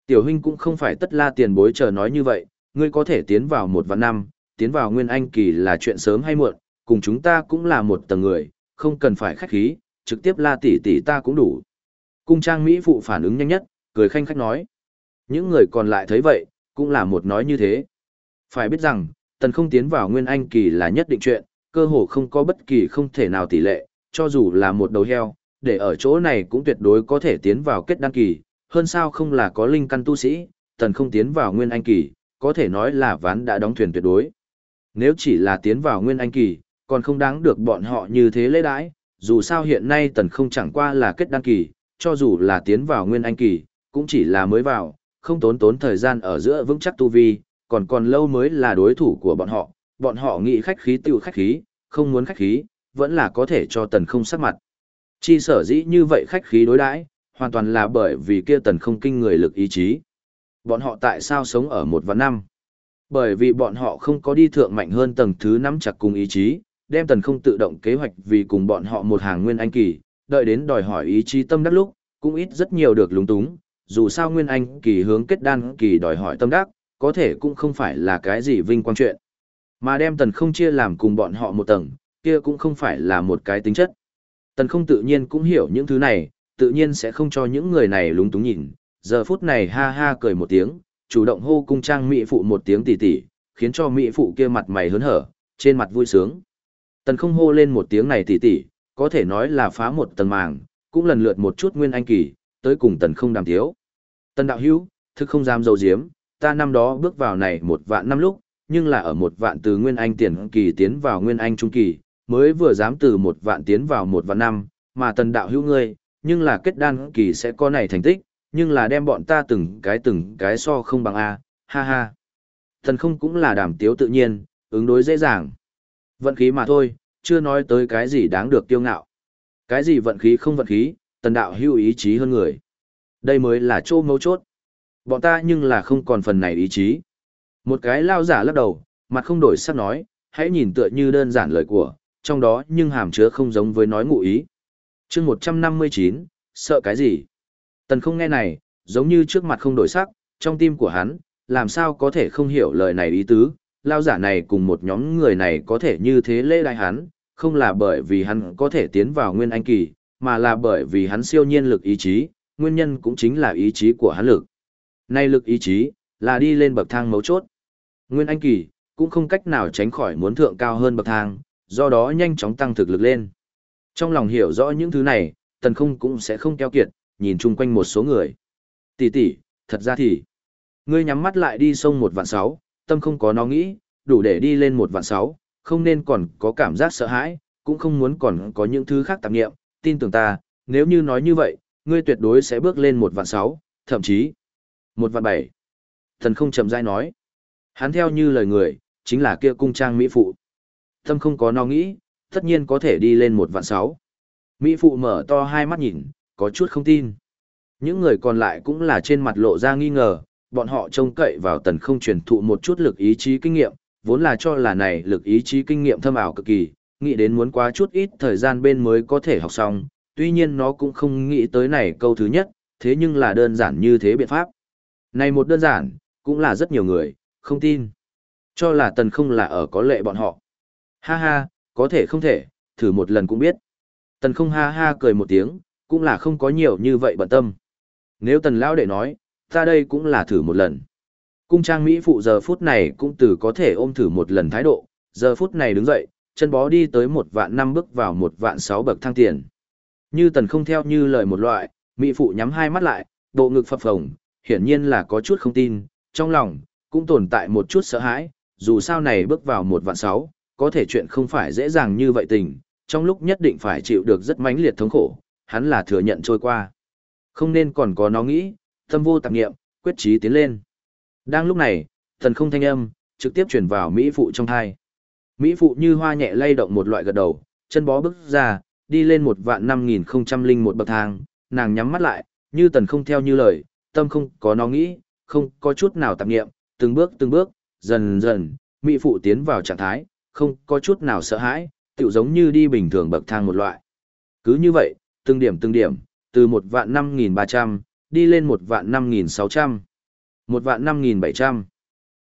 Tiểu huynh cũng không phải tất la tiền bối chờ nói như vậy, ngươi có thể tiến vào một vạn năm, tiến vào nguyên anh kỳ là chuyện sớm hay muộn, cùng chúng ta cũng là một tầng người, không cần phải khách khí, trực tiếp la tỷ tỷ ta cũng đủ. Cung trang Mỹ phụ phản ứng nhanh nhất, cười khanh khách nói. Những người còn lại thấy vậy, cũng là một nói như thế. Phải biết rằng, tần không tiến vào nguyên anh kỳ là nhất định chuyện, cơ hồ không có bất kỳ không thể nào tỷ lệ, cho dù là một đầu heo, để ở chỗ này cũng tuyệt đối có thể tiến vào kết đăng kỳ, hơn sao không là có linh căn tu sĩ, tần không tiến vào nguyên anh kỳ, có thể nói là ván đã đóng thuyền tuyệt đối. Nếu chỉ là tiến vào nguyên anh kỳ, còn không đáng được bọn họ như thế lễ đãi, dù sao hiện nay tần không chẳng qua là kết đăng kỳ, cho dù là tiến vào nguyên anh kỳ, cũng chỉ là mới vào, không tốn tốn thời gian ở giữa vững chắc tu vi, còn còn lâu mới là đối thủ của bọn họ, bọn họ nghĩ khách khí tiêu khách khí, không muốn khách khí, vẫn là có thể cho tần không sắc mặt. Chi sở dĩ như vậy khách khí đối đãi, hoàn toàn là bởi vì kia tần không kinh người lực ý chí. Bọn họ tại sao sống ở một và năm? Bởi vì bọn họ không có đi thượng mạnh hơn tầng thứ nắm chặt cùng ý chí, đem tần không tự động kế hoạch vì cùng bọn họ một hàng nguyên anh kỳ, đợi đến đòi hỏi ý chí tâm đắc lúc, cũng ít rất nhiều được lúng túng, dù sao nguyên anh kỳ hướng kết đan kỳ đòi hỏi tâm đắc, có thể cũng không phải là cái gì vinh quang chuyện. Mà đem tần không chia làm cùng bọn họ một tầng, kia cũng không phải là một cái tính chất. Tần không tự nhiên cũng hiểu những thứ này, tự nhiên sẽ không cho những người này lúng túng nhìn. Giờ phút này ha ha cười một tiếng, chủ động hô cung trang mỹ phụ một tiếng tỉ tỉ, khiến cho mỹ phụ kia mặt mày hớn hở, trên mặt vui sướng. Tần không hô lên một tiếng này tỉ tỉ, có thể nói là phá một tầng màng, cũng lần lượt một chút nguyên anh kỳ, tới cùng tần không đàm thiếu. Tần đạo hữu, thực không dám dầu diếm, ta năm đó bước vào này một vạn năm lúc, nhưng là ở một vạn từ nguyên anh tiền kỳ tiến vào nguyên anh trung kỳ, mới vừa dám từ một vạn tiến vào một vạn năm, mà tần đạo hữu ngươi, nhưng là kết đan kỳ sẽ có này thành tích, nhưng là đem bọn ta từng cái từng cái so không bằng A, ha ha. Thần không cũng là đàm tiếu tự nhiên, ứng đối dễ dàng. Vận khí mà thôi, chưa nói tới cái gì đáng được kiêu ngạo. Cái gì vận khí không vận khí, tần đạo hữu ý chí hơn người. Đây mới là chỗ mấu chốt. Bọn ta nhưng là không còn phần này ý chí. Một cái lao giả lắc đầu, mặt không đổi sắc nói, hãy nhìn tựa như đơn giản lời của, trong đó nhưng hàm chứa không giống với nói ngụ ý chương 159, sợ cái gì? Tần không nghe này, giống như trước mặt không đổi sắc, trong tim của hắn, làm sao có thể không hiểu lời này ý tứ, lao giả này cùng một nhóm người này có thể như thế lễ đại hắn, không là bởi vì hắn có thể tiến vào nguyên anh kỳ, mà là bởi vì hắn siêu nhiên lực ý chí, nguyên nhân cũng chính là ý chí của hắn lực. Nay lực ý chí, là đi lên bậc thang mấu chốt. Nguyên Anh Kỳ, cũng không cách nào tránh khỏi muốn thượng cao hơn bậc thang, do đó nhanh chóng tăng thực lực lên. Trong lòng hiểu rõ những thứ này, tần không cũng sẽ không keo kiệt, nhìn chung quanh một số người. Tỷ tỷ, thật ra thì, ngươi nhắm mắt lại đi sông một vạn sáu, tâm không có nó nghĩ, đủ để đi lên một vạn sáu, không nên còn có cảm giác sợ hãi, cũng không muốn còn có những thứ khác tạp nghiệm, tin tưởng ta, nếu như nói như vậy, ngươi tuyệt đối sẽ bước lên một vạn sáu, thậm chí một vạn bảy. Thần không chậm rãi nói. Hắn theo như lời người, chính là kia cung trang Mỹ Phụ. Tâm không có nó nghĩ, tất nhiên có thể đi lên một vạn sáu. Mỹ Phụ mở to hai mắt nhìn, có chút không tin. Những người còn lại cũng là trên mặt lộ ra nghi ngờ, bọn họ trông cậy vào tần không truyền thụ một chút lực ý chí kinh nghiệm, vốn là cho là này lực ý chí kinh nghiệm thâm ảo cực kỳ, nghĩ đến muốn quá chút ít thời gian bên mới có thể học xong, tuy nhiên nó cũng không nghĩ tới này câu thứ nhất, thế nhưng là đơn giản như thế biện pháp. Này một đơn giản, cũng là rất nhiều người, không tin. Cho là tần không là ở có lệ bọn họ. Ha ha, có thể không thể, thử một lần cũng biết. Tần không ha ha cười một tiếng, cũng là không có nhiều như vậy bận tâm. Nếu tần lão đệ nói, ta đây cũng là thử một lần. Cung trang Mỹ phụ giờ phút này cũng từ có thể ôm thử một lần thái độ, giờ phút này đứng dậy, chân bó đi tới một vạn năm bước vào một vạn sáu bậc thang tiền. Như tần không theo như lời một loại, Mỹ phụ nhắm hai mắt lại, bộ ngực phập phồng, hiển nhiên là có chút không tin, trong lòng, cũng tồn tại một chút sợ hãi, dù sao này bước vào một vạn sáu, có thể chuyện không phải dễ dàng như vậy tình, trong lúc nhất định phải chịu được rất mãnh liệt thống khổ, hắn là thừa nhận trôi qua. Không nên còn có nó nghĩ, tâm vô tạp nghiệm, quyết chí tiến lên. Đang lúc này, thần không thanh âm, trực tiếp chuyển vào Mỹ phụ trong thai. Mỹ phụ như hoa nhẹ lay động một loại gật đầu, chân bó bước ra, đi lên một vạn năm nghìn không trăm linh một bậc thang, nàng nhắm mắt lại, như tần không theo như lời, tâm không có nó nghĩ, không có chút nào tạp nghiệm, từng bước từng bước, dần dần, Mỹ phụ tiến vào trạng thái, không có chút nào sợ hãi, tựu giống như đi bình thường bậc thang một loại. Cứ như vậy, từng điểm từng điểm, từ một vạn năm nghìn ba trăm đi lên một vạn năm nghìn sáu trăm một vạn năm nghìn bảy trăm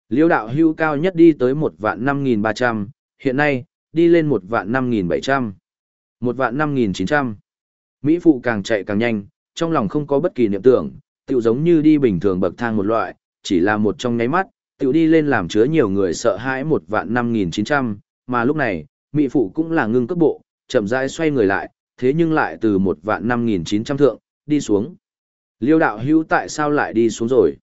Liêu đạo hưu cao nhất đi tới một vạn năm nghìn ba trăm hiện nay, đi lên một vạn năm nghìn bảy trăm một vạn năm nghìn chín trăm Mỹ phụ càng chạy càng nhanh, trong lòng không có bất kỳ niệm tưởng, tựu giống như đi bình thường bậc thang một loại, chỉ là một trong nháy mắt, tựu đi lên làm chứa nhiều người sợ hãi một vạn năm nghìn chín trăm mà lúc này, Mỹ phụ cũng là ngưng cước bộ, chậm rãi xoay người lại, thế nhưng lại từ một vạn năm nghìn chín trăm thượng, đi xuống. Liêu đạo hữu tại sao lại đi xuống rồi?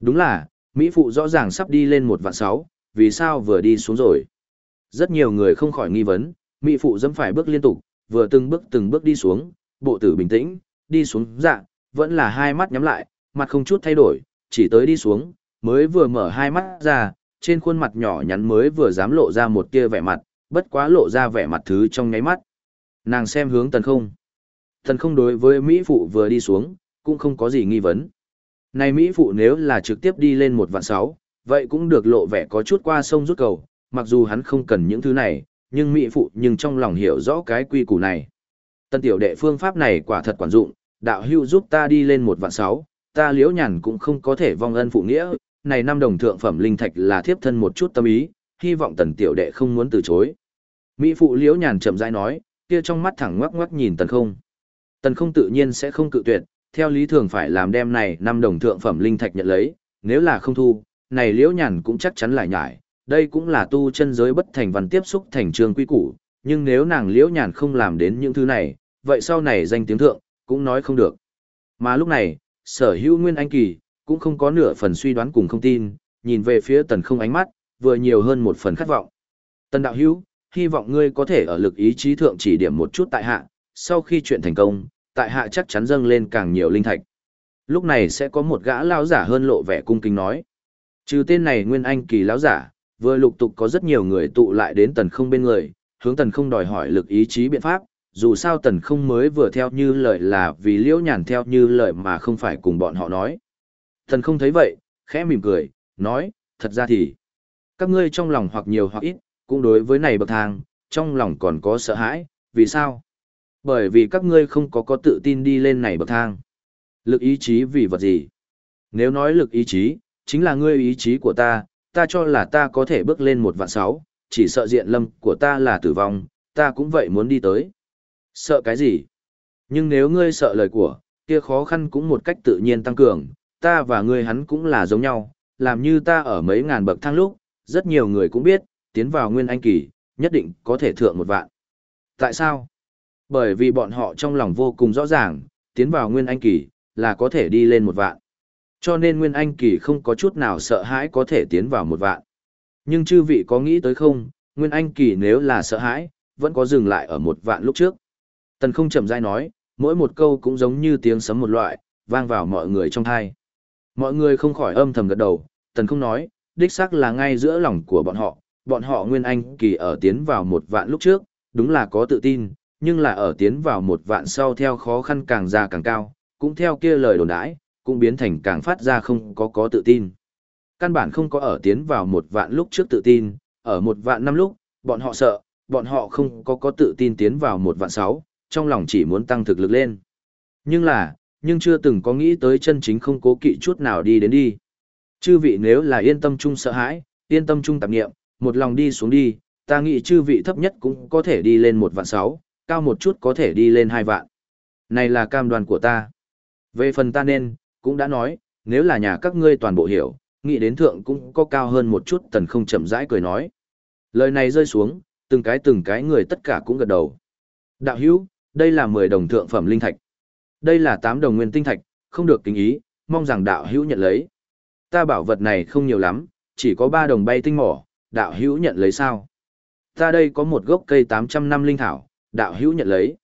Đúng là, Mỹ phụ rõ ràng sắp đi lên một vạn sáu, vì sao vừa đi xuống rồi? Rất nhiều người không khỏi nghi vấn, Mỹ phụ dẫm phải bước liên tục, vừa từng bước từng bước đi xuống, bộ tử bình tĩnh, đi xuống dạ vẫn là hai mắt nhắm lại, mặt không chút thay đổi, chỉ tới đi xuống, mới vừa mở hai mắt ra, trên khuôn mặt nhỏ nhắn mới vừa dám lộ ra một tia vẻ mặt, bất quá lộ ra vẻ mặt thứ trong nháy mắt. Nàng xem hướng tần không. Tần không đối với Mỹ phụ vừa đi xuống, cũng không có gì nghi vấn. Này Mỹ phụ nếu là trực tiếp đi lên một vạn sáu, vậy cũng được lộ vẻ có chút qua sông rút cầu, mặc dù hắn không cần những thứ này, nhưng Mỹ phụ nhưng trong lòng hiểu rõ cái quy củ này. Tân tiểu đệ phương pháp này quả thật quản dụng, đạo hưu giúp ta đi lên một vạn sáu, ta liễu nhàn cũng không có thể vong ân phụ nghĩa, này năm đồng thượng phẩm linh thạch là thiếp thân một chút tâm ý, hy vọng tần tiểu đệ không muốn từ chối. Mỹ phụ liễu nhàn chậm rãi nói, kia trong mắt thẳng ngoắc ngoắc nhìn tần không. Tần không tự nhiên sẽ không cự tuyệt, theo lý thường phải làm đem này năm đồng thượng phẩm linh thạch nhận lấy, nếu là không thu, này liễu nhàn cũng chắc chắn lại nhải, đây cũng là tu chân giới bất thành văn tiếp xúc thành trường quy củ, nhưng nếu nàng liễu nhàn không làm đến những thứ này, vậy sau này danh tiếng thượng, cũng nói không được. Mà lúc này, sở hữu nguyên anh kỳ, cũng không có nửa phần suy đoán cùng không tin, nhìn về phía tần không ánh mắt, vừa nhiều hơn một phần khát vọng. Tần đạo hữu, hy vọng ngươi có thể ở lực ý chí thượng chỉ điểm một chút tại hạ, sau khi chuyện thành công, tại hạ chắc chắn dâng lên càng nhiều linh thạch. Lúc này sẽ có một gã lão giả hơn lộ vẻ cung kính nói. Trừ tên này Nguyên Anh kỳ lão giả, vừa lục tục có rất nhiều người tụ lại đến tần không bên người, hướng tần không đòi hỏi lực ý chí biện pháp, dù sao tần không mới vừa theo như lời là vì liễu nhàn theo như lời mà không phải cùng bọn họ nói thần không thấy vậy, khẽ mỉm cười, nói, thật ra thì, các ngươi trong lòng hoặc nhiều hoặc ít, cũng đối với này bậc thang, trong lòng còn có sợ hãi, vì sao? Bởi vì các ngươi không có có tự tin đi lên này bậc thang. Lực ý chí vì vật gì? Nếu nói lực ý chí, chính là ngươi ý chí của ta, ta cho là ta có thể bước lên một vạn sáu, chỉ sợ diện lâm của ta là tử vong, ta cũng vậy muốn đi tới. Sợ cái gì? Nhưng nếu ngươi sợ lời của, kia khó khăn cũng một cách tự nhiên tăng cường, ta và ngươi hắn cũng là giống nhau, làm như ta ở mấy ngàn bậc thang lúc, rất nhiều người cũng biết, tiến vào nguyên anh kỳ, nhất định có thể thượng một vạn. Tại sao? Bởi vì bọn họ trong lòng vô cùng rõ ràng, tiến vào nguyên anh kỳ, là có thể đi lên một vạn. Cho nên nguyên anh kỳ không có chút nào sợ hãi có thể tiến vào một vạn. Nhưng chư vị có nghĩ tới không, nguyên anh kỳ nếu là sợ hãi, vẫn có dừng lại ở một vạn lúc trước. Tần không chậm rãi nói, mỗi một câu cũng giống như tiếng sấm một loại, vang vào mọi người trong thai. Mọi người không khỏi âm thầm gật đầu, tần không nói, đích xác là ngay giữa lòng của bọn họ, bọn họ nguyên anh kỳ ở tiến vào một vạn lúc trước, đúng là có tự tin, nhưng là ở tiến vào một vạn sau theo khó khăn càng ra càng cao, cũng theo kia lời đồn đãi, cũng biến thành càng phát ra không có có tự tin. Căn bản không có ở tiến vào một vạn lúc trước tự tin, ở một vạn năm lúc, bọn họ sợ, bọn họ không có có tự tin tiến vào một vạn sáu, trong lòng chỉ muốn tăng thực lực lên. Nhưng là, nhưng chưa từng có nghĩ tới chân chính không cố kỵ chút nào đi đến đi. Chư vị nếu là yên tâm chung sợ hãi, yên tâm chung tạp nghiệm, một lòng đi xuống đi, ta nghĩ chư vị thấp nhất cũng có thể đi lên một vạn sáu, cao một chút có thể đi lên hai vạn. Này là cam đoan của ta. Về phần ta nên, cũng đã nói, nếu là nhà các ngươi toàn bộ hiểu, nghĩ đến thượng cũng có cao hơn một chút tần không chậm rãi cười nói. Lời này rơi xuống, từng cái từng cái người tất cả cũng gật đầu. Đạo hữu, đây là 10 đồng thượng phẩm linh thạch. Đây là tám đồng nguyên tinh thạch, không được kính ý, mong rằng đạo hữu nhận lấy. Ta bảo vật này không nhiều lắm, chỉ có ba đồng bay tinh mỏ, đạo hữu nhận lấy sao? Ta đây có một gốc cây 800 năm linh thảo, đạo hữu nhận lấy.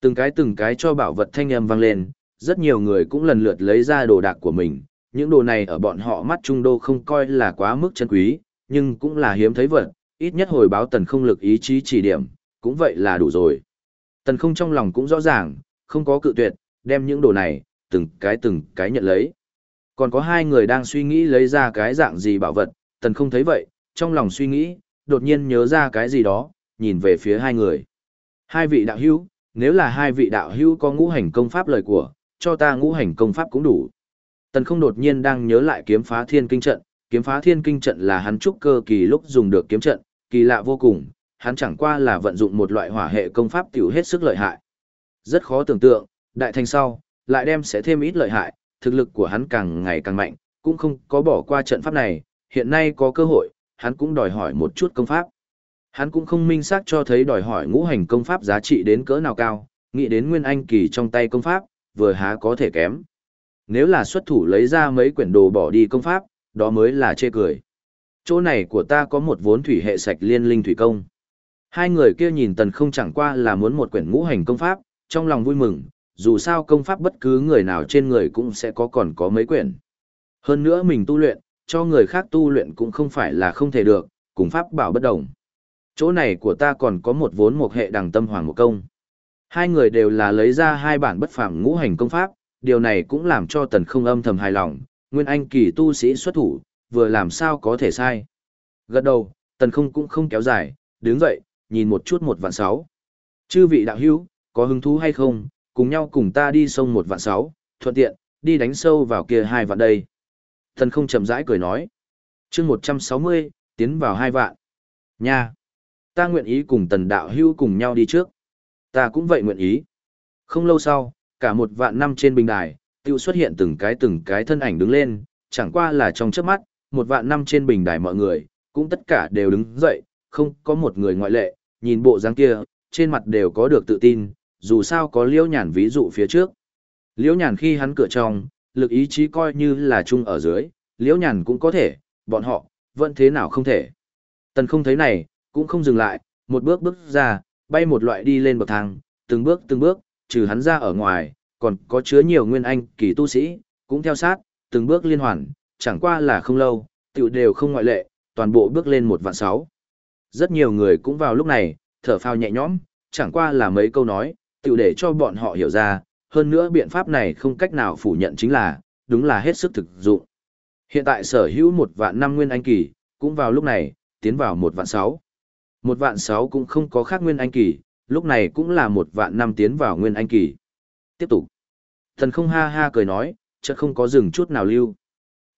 Từng cái từng cái cho bảo vật thanh âm vang lên, rất nhiều người cũng lần lượt lấy ra đồ đạc của mình. Những đồ này ở bọn họ mắt trung đô không coi là quá mức chân quý, nhưng cũng là hiếm thấy vật, ít nhất hồi báo tần không lực ý chí chỉ điểm, cũng vậy là đủ rồi. Tần không trong lòng cũng rõ ràng, không có cự tuyệt, đem những đồ này, từng cái từng cái nhận lấy. Còn có hai người đang suy nghĩ lấy ra cái dạng gì bảo vật, tần không thấy vậy, trong lòng suy nghĩ, đột nhiên nhớ ra cái gì đó, nhìn về phía hai người. Hai vị đạo hữu, nếu là hai vị đạo hữu có ngũ hành công pháp lời của, cho ta ngũ hành công pháp cũng đủ. Tần không đột nhiên đang nhớ lại kiếm phá thiên kinh trận, kiếm phá thiên kinh trận là hắn trúc cơ kỳ lúc dùng được kiếm trận, kỳ lạ vô cùng, hắn chẳng qua là vận dụng một loại hỏa hệ công pháp tiểu hết sức lợi hại. Rất khó tưởng tượng, đại thành sau, lại đem sẽ thêm ít lợi hại, thực lực của hắn càng ngày càng mạnh, cũng không có bỏ qua trận pháp này, hiện nay có cơ hội, hắn cũng đòi hỏi một chút công pháp. Hắn cũng không minh xác cho thấy đòi hỏi ngũ hành công pháp giá trị đến cỡ nào cao, nghĩ đến nguyên anh kỳ trong tay công pháp, vừa há có thể kém. Nếu là xuất thủ lấy ra mấy quyển đồ bỏ đi công pháp, đó mới là chê cười. Chỗ này của ta có một vốn thủy hệ sạch liên linh thủy công. Hai người kia nhìn tần không chẳng qua là muốn một quyển ngũ hành công pháp, trong lòng vui mừng, dù sao công pháp bất cứ người nào trên người cũng sẽ có còn có mấy quyển. Hơn nữa mình tu luyện, cho người khác tu luyện cũng không phải là không thể được, cùng pháp bảo bất đồng. Chỗ này của ta còn có một vốn một hệ đằng tâm hoàng một công. Hai người đều là lấy ra hai bản bất phàm ngũ hành công pháp, điều này cũng làm cho tần không âm thầm hài lòng, nguyên anh kỳ tu sĩ xuất thủ, vừa làm sao có thể sai. Gật đầu, tần không cũng không kéo dài, đứng dậy, nhìn một chút một vạn sáu. Chư vị đạo hữu, có hứng thú hay không, cùng nhau cùng ta đi sông một vạn sáu, thuận tiện, đi đánh sâu vào kia hai vạn đây. thần không chậm rãi cười nói. chương một trăm sáu mươi, tiến vào hai vạn. Nha! Ta nguyện ý cùng tần đạo hưu cùng nhau đi trước. Ta cũng vậy nguyện ý. Không lâu sau, cả một vạn năm trên bình đài, tiêu xuất hiện từng cái từng cái thân ảnh đứng lên, chẳng qua là trong chớp mắt, một vạn năm trên bình đài mọi người, cũng tất cả đều đứng dậy, không có một người ngoại lệ, nhìn bộ dáng kia, trên mặt đều có được tự tin, dù sao có liễu nhàn ví dụ phía trước. Liễu nhàn khi hắn cửa trong, lực ý chí coi như là chung ở dưới, liễu nhàn cũng có thể, bọn họ, vẫn thế nào không thể. Tần không thấy này, cũng không dừng lại, một bước bước ra, bay một loại đi lên bậc thang, từng bước từng bước, trừ hắn ra ở ngoài, còn có chứa nhiều nguyên anh kỳ tu sĩ, cũng theo sát, từng bước liên hoàn, chẳng qua là không lâu, tiểu đều không ngoại lệ, toàn bộ bước lên một vạn sáu. Rất nhiều người cũng vào lúc này, thở phào nhẹ nhõm, chẳng qua là mấy câu nói, tự để cho bọn họ hiểu ra, hơn nữa biện pháp này không cách nào phủ nhận chính là, đúng là hết sức thực dụng. Hiện tại sở hữu một vạn năm nguyên anh kỳ, cũng vào lúc này, tiến vào một vạn sáu. Một vạn sáu cũng không có khác nguyên anh kỳ, lúc này cũng là một vạn năm tiến vào nguyên anh kỳ. Tiếp tục. Thần không ha ha cười nói, chợt không có dừng chút nào lưu.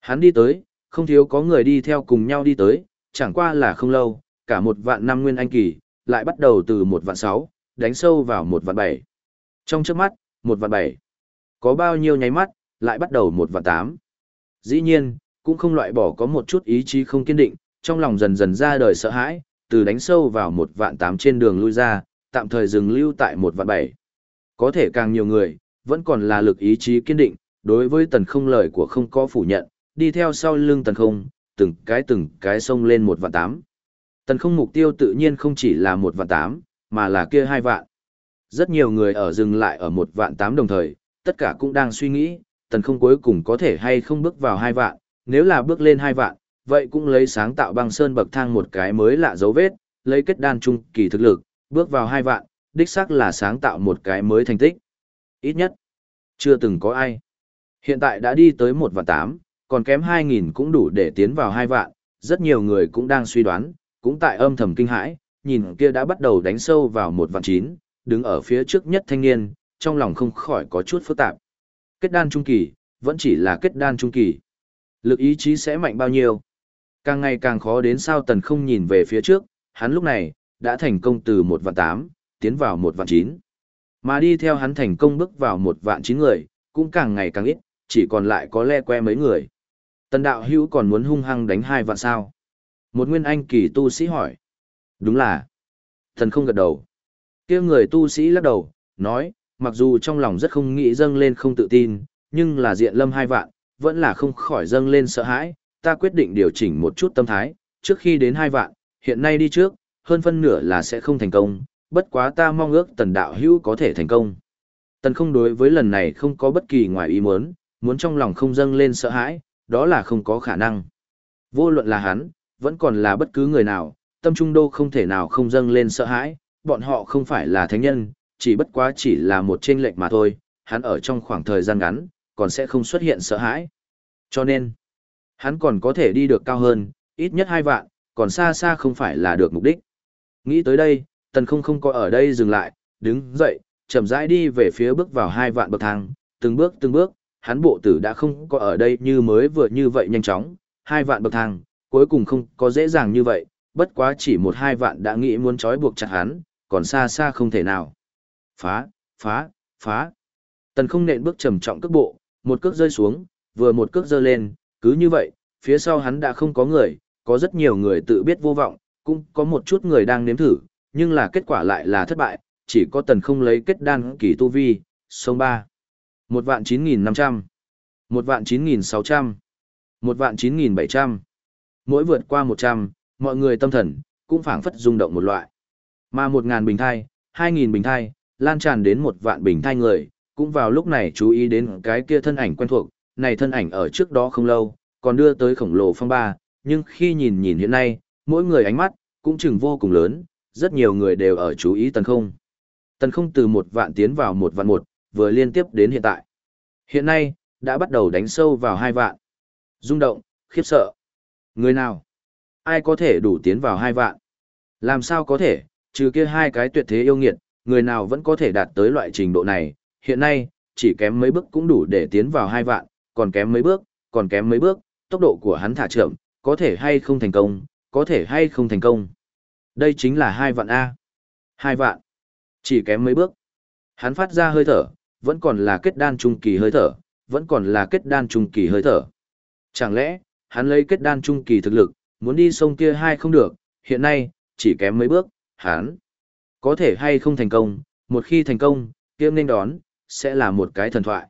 Hắn đi tới, không thiếu có người đi theo cùng nhau đi tới, chẳng qua là không lâu, cả một vạn năm nguyên anh kỳ, lại bắt đầu từ một vạn sáu, đánh sâu vào một vạn bảy. Trong trước mắt, một vạn bảy. Có bao nhiêu nháy mắt, lại bắt đầu một vạn tám. Dĩ nhiên, cũng không loại bỏ có một chút ý chí không kiên định, trong lòng dần dần ra đời sợ hãi, từ đánh sâu vào một vạn tám trên đường lui ra, tạm thời dừng lưu tại một vạn bảy. Có thể càng nhiều người, vẫn còn là lực ý chí kiên định, đối với tần không lời của không có phủ nhận, đi theo sau lưng tần không, từng cái từng cái sông lên một vạn tám. Tần không mục tiêu tự nhiên không chỉ là một vạn tám, mà là kia hai vạn. Rất nhiều người ở dừng lại ở một vạn tám đồng thời, tất cả cũng đang suy nghĩ, tần không cuối cùng có thể hay không bước vào hai vạn, nếu là bước lên hai vạn, vậy cũng lấy sáng tạo băng sơn bậc thang một cái mới lạ dấu vết, lấy kết đan trung kỳ thực lực, bước vào hai vạn, đích xác là sáng tạo một cái mới thành tích. Ít nhất, chưa từng có ai. Hiện tại đã đi tới một vạn tám, còn kém hai nghìn cũng đủ để tiến vào hai vạn, rất nhiều người cũng đang suy đoán, cũng tại âm thầm kinh hãi, nhìn kia đã bắt đầu đánh sâu vào một vạn chín, đứng ở phía trước nhất thanh niên, trong lòng không khỏi có chút phức tạp. Kết đan trung kỳ, vẫn chỉ là kết đan trung kỳ. Lực ý chí sẽ mạnh bao nhiêu? Càng ngày càng khó đến sao tần không nhìn về phía trước, hắn lúc này, đã thành công từ một vạn tám, tiến vào một vạn chín. Mà đi theo hắn thành công bước vào một vạn chín người, cũng càng ngày càng ít, chỉ còn lại có le que mấy người. Tần đạo hữu còn muốn hung hăng đánh hai vạn sao? Một nguyên anh kỳ tu sĩ hỏi. Đúng là. Thần không gật đầu. kia người tu sĩ lắc đầu, nói, mặc dù trong lòng rất không nghĩ dâng lên không tự tin, nhưng là diện lâm hai vạn, vẫn là không khỏi dâng lên sợ hãi, ta quyết định điều chỉnh một chút tâm thái, trước khi đến hai vạn, hiện nay đi trước, hơn phân nửa là sẽ không thành công, bất quá ta mong ước tần đạo hữu có thể thành công. Tần không đối với lần này không có bất kỳ ngoài ý muốn, muốn trong lòng không dâng lên sợ hãi, đó là không có khả năng. Vô luận là hắn, vẫn còn là bất cứ người nào, tâm trung đô không thể nào không dâng lên sợ hãi, bọn họ không phải là thánh nhân, chỉ bất quá chỉ là một chênh lệch mà thôi, hắn ở trong khoảng thời gian ngắn, còn sẽ không xuất hiện sợ hãi. Cho nên, hắn còn có thể đi được cao hơn, ít nhất hai vạn, còn xa xa không phải là được mục đích. Nghĩ tới đây, tần không không có ở đây dừng lại, đứng dậy, chậm rãi đi về phía bước vào hai vạn bậc thang, từng bước từng bước, hắn bộ tử đã không có ở đây như mới vừa như vậy nhanh chóng, hai vạn bậc thang, cuối cùng không có dễ dàng như vậy, bất quá chỉ một hai vạn đã nghĩ muốn trói buộc chặt hắn, còn xa xa không thể nào. Phá, phá, phá. Tần không nện bước trầm trọng cước bộ, một cước rơi xuống, vừa một cước giơ lên, cứ như vậy, phía sau hắn đã không có người, có rất nhiều người tự biết vô vọng, cũng có một chút người đang nếm thử, nhưng là kết quả lại là thất bại, chỉ có tần không lấy kết đan kỳ tu vi, sông ba một vạn chín nghìn năm trăm một vạn chín nghìn sáu trăm một vạn chín nghìn bảy trăm mỗi vượt qua một trăm mọi người tâm thần cũng phảng phất rung động một loại mà một ngàn bình thai hai nghìn bình thai lan tràn đến một vạn bình thai người cũng vào lúc này chú ý đến cái kia thân ảnh quen thuộc này thân ảnh ở trước đó không lâu còn đưa tới khổng lồ phong ba nhưng khi nhìn nhìn hiện nay mỗi người ánh mắt cũng chừng vô cùng lớn rất nhiều người đều ở chú ý tần không tần không từ một vạn tiến vào một vạn một vừa liên tiếp đến hiện tại. Hiện nay, đã bắt đầu đánh sâu vào hai vạn. rung động, khiếp sợ. Người nào? Ai có thể đủ tiến vào hai vạn? Làm sao có thể, trừ kia hai cái tuyệt thế yêu nghiệt, người nào vẫn có thể đạt tới loại trình độ này. Hiện nay, chỉ kém mấy bước cũng đủ để tiến vào hai vạn, còn kém mấy bước, còn kém mấy bước, tốc độ của hắn thả chậm, có thể hay không thành công, có thể hay không thành công. Đây chính là hai vạn A. Hai vạn. Chỉ kém mấy bước. Hắn phát ra hơi thở, vẫn còn là kết đan trung kỳ hơi thở, vẫn còn là kết đan trung kỳ hơi thở. Chẳng lẽ, hắn lấy kết đan trung kỳ thực lực, muốn đi sông kia hai không được, hiện nay, chỉ kém mấy bước, hắn có thể hay không thành công, một khi thành công, kia nên đón, sẽ là một cái thần thoại.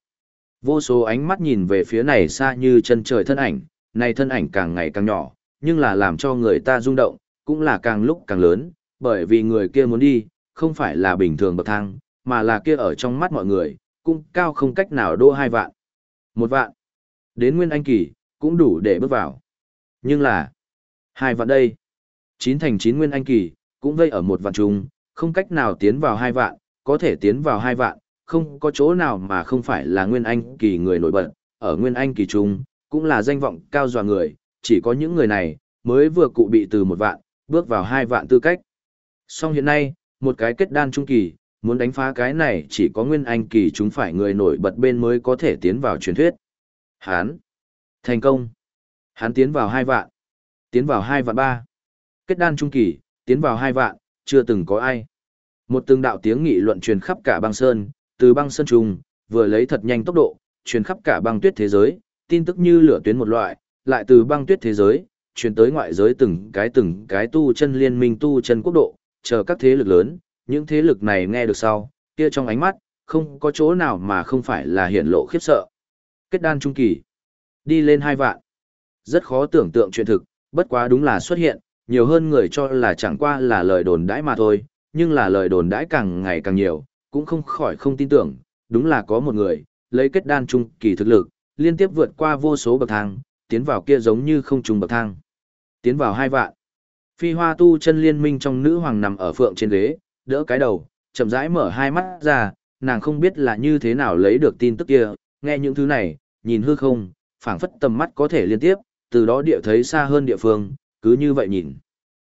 Vô số ánh mắt nhìn về phía này xa như chân trời thân ảnh, này thân ảnh càng ngày càng nhỏ, nhưng là làm cho người ta rung động, cũng là càng lúc càng lớn, bởi vì người kia muốn đi, không phải là bình thường bậc thang, mà là kia ở trong mắt mọi người, cũng cao không cách nào đô hai vạn. Một vạn. Đến Nguyên Anh Kỳ, cũng đủ để bước vào. Nhưng là, hai vạn đây. Chín thành chín Nguyên Anh Kỳ, cũng vây ở một vạn trùng, không cách nào tiến vào hai vạn, có thể tiến vào hai vạn, không có chỗ nào mà không phải là Nguyên Anh Kỳ người nổi bật. Ở Nguyên Anh Kỳ trùng cũng là danh vọng cao dọa người, chỉ có những người này, mới vừa cụ bị từ một vạn, bước vào hai vạn tư cách. Song hiện nay, một cái kết đan trung kỳ, muốn đánh phá cái này chỉ có nguyên anh kỳ chúng phải người nổi bật bên mới có thể tiến vào truyền thuyết. Hán. Thành công. Hán tiến vào hai vạn. Tiến vào hai vạn ba. Kết đan trung kỳ, tiến vào hai vạn, chưa từng có ai. Một từng đạo tiếng nghị luận truyền khắp cả băng sơn, từ băng sơn trung, vừa lấy thật nhanh tốc độ, truyền khắp cả băng tuyết thế giới, tin tức như lửa tuyến một loại, lại từ băng tuyết thế giới, truyền tới ngoại giới từng cái từng cái tu chân liên minh tu chân quốc độ, chờ các thế lực lớn, những thế lực này nghe được sau, kia trong ánh mắt, không có chỗ nào mà không phải là hiện lộ khiếp sợ. Kết đan trung kỳ, đi lên hai vạn. Rất khó tưởng tượng chuyện thực, bất quá đúng là xuất hiện, nhiều hơn người cho là chẳng qua là lời đồn đãi mà thôi, nhưng là lời đồn đãi càng ngày càng nhiều, cũng không khỏi không tin tưởng, đúng là có một người, lấy kết đan trung kỳ thực lực, liên tiếp vượt qua vô số bậc thang, tiến vào kia giống như không trùng bậc thang. Tiến vào hai vạn. Phi hoa tu chân liên minh trong nữ hoàng nằm ở phượng trên ghế, đỡ cái đầu, chậm rãi mở hai mắt ra, nàng không biết là như thế nào lấy được tin tức kia, nghe những thứ này, nhìn hư không, phảng phất tầm mắt có thể liên tiếp, từ đó địa thấy xa hơn địa phương, cứ như vậy nhìn.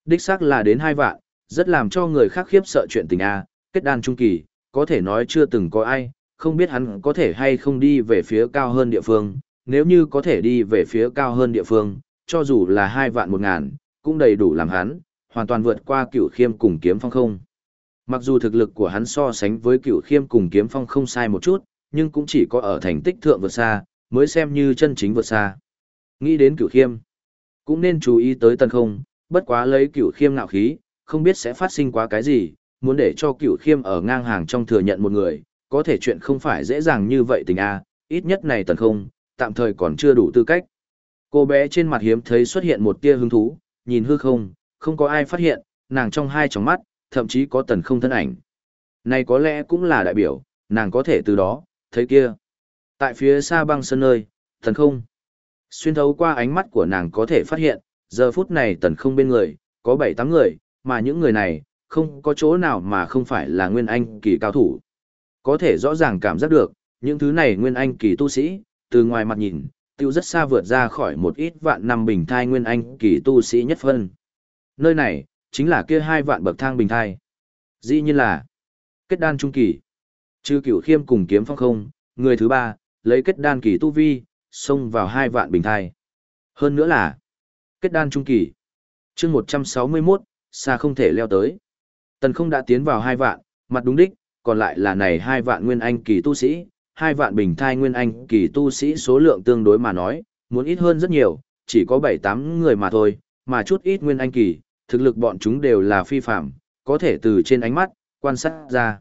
Đích xác là đến hai vạn, rất làm cho người khác khiếp sợ chuyện tình A, kết đan trung kỳ, có thể nói chưa từng có ai, không biết hắn có thể hay không đi về phía cao hơn địa phương, nếu như có thể đi về phía cao hơn địa phương, cho dù là hai vạn một ngàn, cũng đầy đủ làm hắn, hoàn toàn vượt qua cửu khiêm cùng kiếm phong không. Mặc dù thực lực của hắn so sánh với cửu khiêm cùng kiếm phong không sai một chút, nhưng cũng chỉ có ở thành tích thượng vượt xa, mới xem như chân chính vượt xa. Nghĩ đến cửu khiêm, cũng nên chú ý tới tần không, bất quá lấy cửu khiêm ngạo khí, không biết sẽ phát sinh quá cái gì, muốn để cho cửu khiêm ở ngang hàng trong thừa nhận một người, có thể chuyện không phải dễ dàng như vậy tình a ít nhất này tần không, tạm thời còn chưa đủ tư cách. Cô bé trên mặt hiếm thấy xuất hiện một tia hứng thú, nhìn hư không, không có ai phát hiện, nàng trong hai tròng mắt, thậm chí có tần không thân ảnh. Này có lẽ cũng là đại biểu, nàng có thể từ đó, thấy kia. Tại phía xa băng sơn nơi, tần không. Xuyên thấu qua ánh mắt của nàng có thể phát hiện, giờ phút này tần không bên người, có bảy tám người, mà những người này, không có chỗ nào mà không phải là nguyên anh kỳ cao thủ. Có thể rõ ràng cảm giác được, những thứ này nguyên anh kỳ tu sĩ, từ ngoài mặt nhìn, tiêu rất xa vượt ra khỏi một ít vạn năm bình thai nguyên anh kỳ tu sĩ nhất phân. Nơi này, chính là kia hai vạn bậc thang bình thai. Dĩ nhiên là kết đan trung kỳ. Trừ cửu khiêm cùng kiếm phong không, người thứ ba, lấy kết đan kỳ tu vi, xông vào hai vạn bình thai. Hơn nữa là kết đan trung kỳ. chương 161, xa không thể leo tới. Tần không đã tiến vào hai vạn, mặt đúng đích, còn lại là này hai vạn nguyên anh kỳ tu sĩ, hai vạn bình thai nguyên anh kỳ tu sĩ số lượng tương đối mà nói, muốn ít hơn rất nhiều, chỉ có 7-8 người mà thôi, mà chút ít nguyên anh kỳ, thực lực bọn chúng đều là phi phạm, có thể từ trên ánh mắt, quan sát ra.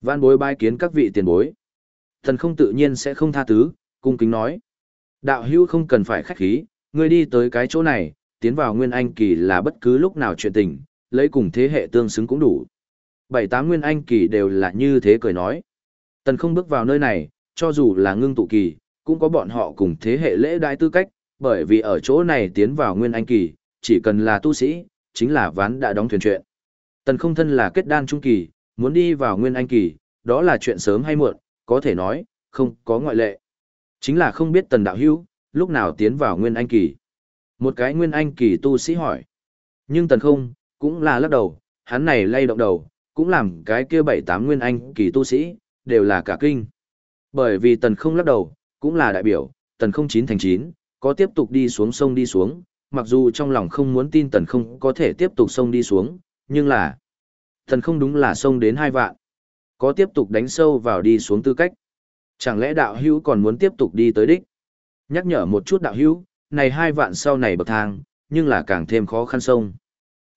Vạn bối bái kiến các vị tiền bối. Thần không tự nhiên sẽ không tha thứ, cung kính nói. Đạo hữu không cần phải khách khí, ngươi đi tới cái chỗ này, tiến vào nguyên anh kỳ là bất cứ lúc nào chuyện tình, lấy cùng thế hệ tương xứng cũng đủ. Bảy tám nguyên anh kỳ đều là như thế cười nói. Tần không bước vào nơi này, cho dù là ngưng tụ kỳ, cũng có bọn họ cùng thế hệ lễ đại tư cách, bởi vì ở chỗ này tiến vào nguyên anh kỳ, chỉ cần là tu sĩ, chính là ván đã đóng thuyền chuyện. Tần không thân là kết đan trung kỳ, muốn đi vào nguyên anh kỳ, đó là chuyện sớm hay muộn, có thể nói, không có ngoại lệ. Chính là không biết tần đạo hữu, lúc nào tiến vào nguyên anh kỳ. Một cái nguyên anh kỳ tu sĩ hỏi. Nhưng tần không, cũng là lắc đầu, hắn này lay động đầu, cũng làm cái kia bảy tám nguyên anh kỳ tu sĩ, đều là cả kinh. Bởi vì tần không lắc đầu, cũng là đại biểu, tần không chín thành chín, có tiếp tục đi xuống sông đi xuống, mặc dù trong lòng không muốn tin tần không có thể tiếp tục sông đi xuống, nhưng là tần không đúng là sông đến hai vạn. Có tiếp tục đánh sâu vào đi xuống tư cách. Chẳng lẽ đạo hữu còn muốn tiếp tục đi tới đích? Nhắc nhở một chút đạo hữu, này hai vạn sau này bậc thang, nhưng là càng thêm khó khăn sông.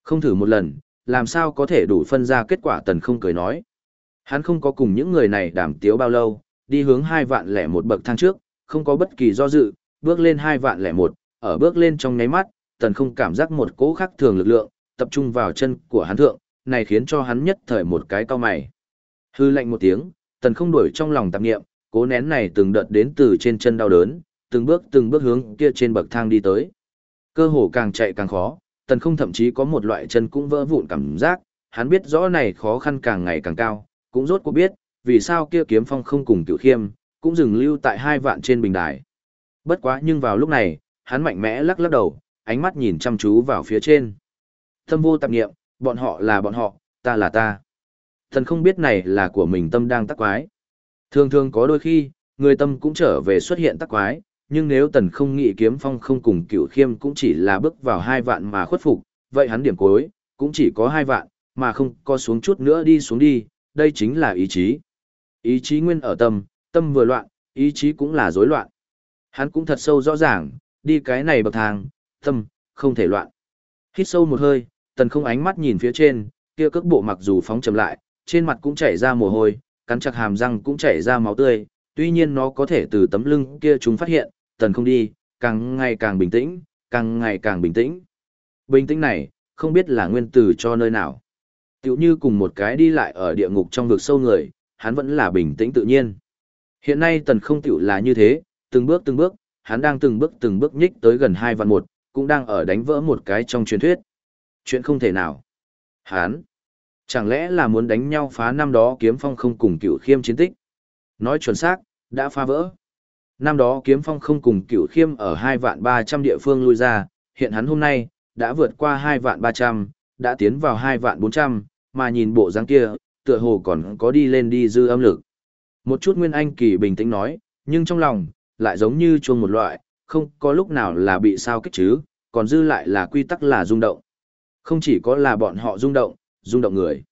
Không thử một lần, làm sao có thể đủ phân ra kết quả tần không cười nói. Hắn không có cùng những người này đảm tiếu bao lâu, đi hướng hai vạn lẻ một bậc thang trước, không có bất kỳ do dự, bước lên hai vạn lẻ một, ở bước lên trong nháy mắt, tần không cảm giác một cỗ khắc thường lực lượng, tập trung vào chân của hắn thượng, này khiến cho hắn nhất thời một cái cao mày. Hư lạnh một tiếng, tần không đuổi trong lòng tạp nghiệm, cố nén này từng đợt đến từ trên chân đau đớn, từng bước từng bước hướng kia trên bậc thang đi tới. Cơ hồ càng chạy càng khó, tần không thậm chí có một loại chân cũng vỡ vụn cảm giác, hắn biết rõ này khó khăn càng ngày càng cao, cũng rốt cuộc biết, vì sao kia kiếm phong không cùng cựu khiêm, cũng dừng lưu tại hai vạn trên bình đài. Bất quá nhưng vào lúc này, hắn mạnh mẽ lắc lắc đầu, ánh mắt nhìn chăm chú vào phía trên. Tâm vô tạp nghiệm, bọn họ là bọn họ, ta là ta. Thần không biết này là của mình tâm đang tắc quái. Thường thường có đôi khi, người tâm cũng trở về xuất hiện tắc quái, nhưng nếu tần không nghĩ kiếm phong không cùng cựu khiêm cũng chỉ là bước vào hai vạn mà khuất phục, vậy hắn điểm cuối, cũng chỉ có hai vạn, mà không có xuống chút nữa đi xuống đi, đây chính là ý chí. Ý chí nguyên ở tâm, tâm vừa loạn, ý chí cũng là rối loạn. Hắn cũng thật sâu rõ ràng, đi cái này bậc thang, tâm, không thể loạn. Hít sâu một hơi, tần không ánh mắt nhìn phía trên, kia cước bộ mặc dù phóng chậm lại, trên mặt cũng chảy ra mồ hôi, cắn chặt hàm răng cũng chảy ra máu tươi, tuy nhiên nó có thể từ tấm lưng kia chúng phát hiện, tần không đi, càng ngày càng bình tĩnh, càng ngày càng bình tĩnh. Bình tĩnh này, không biết là nguyên tử cho nơi nào. Tiểu như cùng một cái đi lại ở địa ngục trong vực sâu người, hắn vẫn là bình tĩnh tự nhiên. Hiện nay tần không tiểu là như thế, từng bước từng bước, hắn đang từng bước từng bước nhích tới gần hai vạn một, cũng đang ở đánh vỡ một cái trong truyền thuyết. Chuyện không thể nào. Hắn, chẳng lẽ là muốn đánh nhau phá năm đó kiếm phong không cùng cựu khiêm chiến tích. Nói chuẩn xác, đã phá vỡ. Năm đó kiếm phong không cùng cựu khiêm ở hai vạn ba trăm địa phương lui ra, hiện hắn hôm nay, đã vượt qua hai vạn ba trăm, đã tiến vào hai vạn bốn trăm, mà nhìn bộ dáng kia, tựa hồ còn có đi lên đi dư âm lực. Một chút Nguyên Anh kỳ bình tĩnh nói, nhưng trong lòng, lại giống như chuông một loại, không có lúc nào là bị sao kích chứ, còn dư lại là quy tắc là rung động. Không chỉ có là bọn họ rung động, rung động người.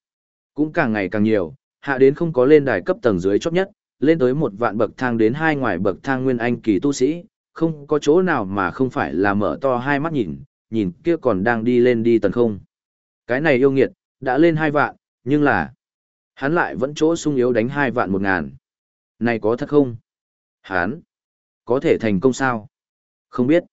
cũng càng ngày càng nhiều, hạ đến không có lên đài cấp tầng dưới chót nhất, lên tới một vạn bậc thang đến hai ngoài bậc thang nguyên anh kỳ tu sĩ, không có chỗ nào mà không phải là mở to hai mắt nhìn, nhìn kia còn đang đi lên đi tần không. Cái này yêu nghiệt, đã lên hai vạn, nhưng là, hắn lại vẫn chỗ sung yếu đánh hai vạn một ngàn. Này có thật không? Hắn, có thể thành công sao? Không biết.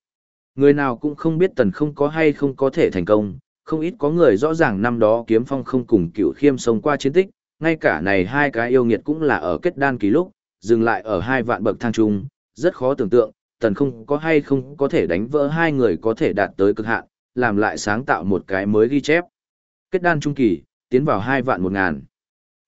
Người nào cũng không biết tần không có hay không có thể thành công, không ít có người rõ ràng năm đó kiếm phong không cùng cựu khiêm sống qua chiến tích, ngay cả này hai cái yêu nghiệt cũng là ở kết đan kỳ lúc, dừng lại ở hai vạn bậc thang trung, rất khó tưởng tượng, tần không có hay không có thể đánh vỡ hai người có thể đạt tới cực hạn, làm lại sáng tạo một cái mới ghi chép. Kết đan trung kỳ, tiến vào hai vạn một ngàn.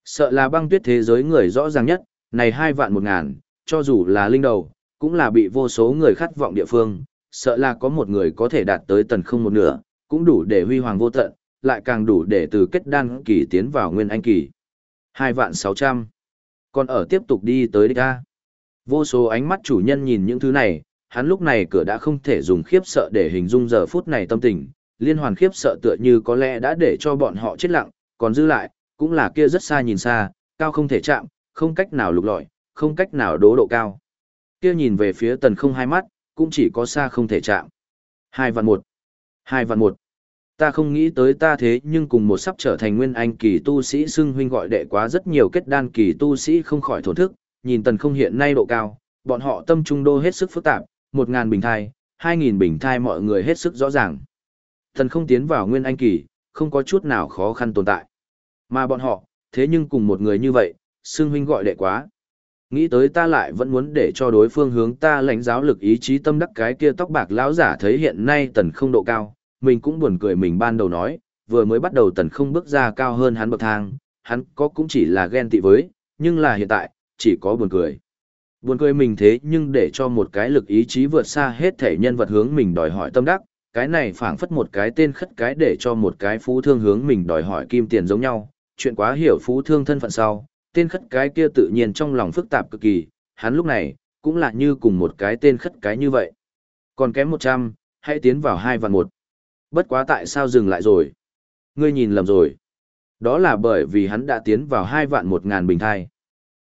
Sợ là băng tuyết thế giới người rõ ràng nhất, này hai vạn một ngàn, cho dù là linh đầu, cũng là bị vô số người khát vọng địa phương, sợ là có một người có thể đạt tới tần không một nửa, cũng đủ để huy hoàng vô tận, lại càng đủ để từ kết đan kỳ tiến vào nguyên anh kỳ. Hai vạn sáu trăm. Còn ở tiếp tục đi tới đích A. Vô số ánh mắt chủ nhân nhìn những thứ này, hắn lúc này cửa đã không thể dùng khiếp sợ để hình dung giờ phút này tâm tình, liên hoàn khiếp sợ tựa như có lẽ đã để cho bọn họ chết lặng, còn dư lại, cũng là kia rất xa nhìn xa, cao không thể chạm, không cách nào lục lọi, không cách nào đố độ cao. Kia nhìn về phía tần không hai mắt, cũng chỉ có xa không thể chạm. Hai vạn một. Hai vạn một. Ta không nghĩ tới ta thế nhưng cùng một sắp trở thành nguyên anh kỳ tu sĩ xưng huynh gọi đệ quá rất nhiều kết đan kỳ tu sĩ không khỏi thổn thức, nhìn tần không hiện nay độ cao, bọn họ tâm trung đô hết sức phức tạp, một ngàn bình thai, hai nghìn bình thai mọi người hết sức rõ ràng. Tần không tiến vào nguyên anh kỳ, không có chút nào khó khăn tồn tại. Mà bọn họ, thế nhưng cùng một người như vậy, xưng huynh gọi đệ quá. Nghĩ tới ta lại vẫn muốn để cho đối phương hướng ta lãnh giáo lực ý chí tâm đắc cái kia tóc bạc lão giả thấy hiện nay tần không độ cao, mình cũng buồn cười mình ban đầu nói, vừa mới bắt đầu tần không bước ra cao hơn hắn bậc thang, hắn có cũng chỉ là ghen tị với, nhưng là hiện tại, chỉ có buồn cười. Buồn cười mình thế nhưng để cho một cái lực ý chí vượt xa hết thể nhân vật hướng mình đòi hỏi tâm đắc, cái này phảng phất một cái tên khất cái để cho một cái phú thương hướng mình đòi hỏi kim tiền giống nhau, chuyện quá hiểu phú thương thân phận sau, tên khất cái kia tự nhiên trong lòng phức tạp cực kỳ, hắn lúc này, cũng là như cùng một cái tên khất cái như vậy. Còn kém 100, hãy tiến vào hai vạn một. Bất quá tại sao dừng lại rồi? Ngươi nhìn lầm rồi. Đó là bởi vì hắn đã tiến vào hai vạn một ngàn bình thai.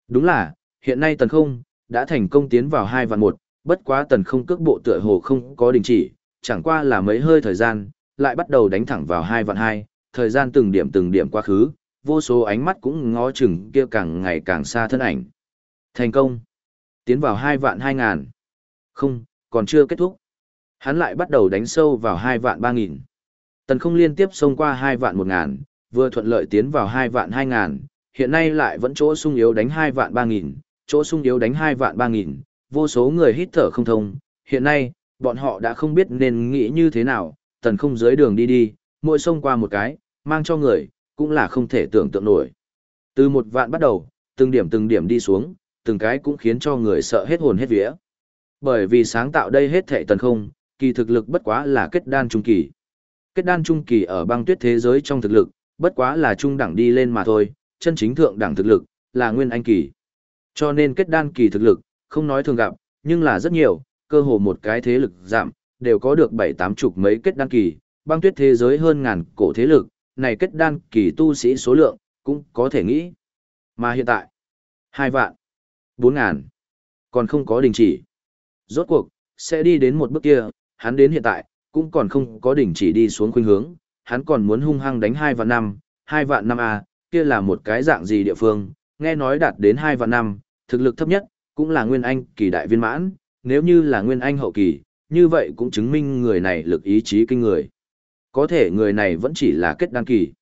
Đúng là, hiện nay tần không, đã thành công tiến vào hai vạn một, bất quá tần không cước bộ tựa hồ không có đình chỉ, chẳng qua là mấy hơi thời gian, lại bắt đầu đánh thẳng vào hai vạn hai, thời gian từng điểm từng điểm quá khứ, vô số ánh mắt cũng ngó chừng kia càng ngày càng xa thân ảnh. Thành công. Tiến vào hai vạn hai ngàn. Không, còn chưa kết thúc. Hắn lại bắt đầu đánh sâu vào hai vạn ba nghìn. Tần không liên tiếp xông qua hai vạn một ngàn, vừa thuận lợi tiến vào hai vạn hai ngàn, hiện nay lại vẫn chỗ sung yếu đánh hai vạn ba nghìn, chỗ sung yếu đánh hai vạn ba nghìn, vô số người hít thở không thông. Hiện nay, bọn họ đã không biết nên nghĩ như thế nào, tần không dưới đường đi đi, mỗi xông qua một cái, mang cho người, cũng là không thể tưởng tượng nổi. Từ một vạn bắt đầu, từng điểm từng điểm đi xuống, từng cái cũng khiến cho người sợ hết hồn hết vía. Bởi vì sáng tạo đây hết thệ tần không, kỳ thực lực bất quá là kết đan trung kỳ. Kết đan trung kỳ ở băng tuyết thế giới trong thực lực, bất quá là trung đẳng đi lên mà thôi, chân chính thượng đẳng thực lực, là nguyên anh kỳ. Cho nên kết đan kỳ thực lực, không nói thường gặp, nhưng là rất nhiều, cơ hồ một cái thế lực giảm, đều có được bảy tám chục mấy kết đan kỳ, băng tuyết thế giới hơn ngàn cổ thế lực, này kết đan kỳ tu sĩ số lượng, cũng có thể nghĩ. Mà hiện tại, hai vạn, bốn ngàn, còn không có đình chỉ. Rốt cuộc, sẽ đi đến một bước kia, hắn đến hiện tại, cũng còn không có đỉnh chỉ đi xuống khuynh hướng, hắn còn muốn hung hăng đánh hai vạn năm, hai vạn năm A, kia là một cái dạng gì địa phương, nghe nói đạt đến hai vạn năm, thực lực thấp nhất, cũng là nguyên anh kỳ đại viên mãn, nếu như là nguyên anh hậu kỳ, như vậy cũng chứng minh người này lực ý chí kinh người. Có thể người này vẫn chỉ là kết đăng kỳ.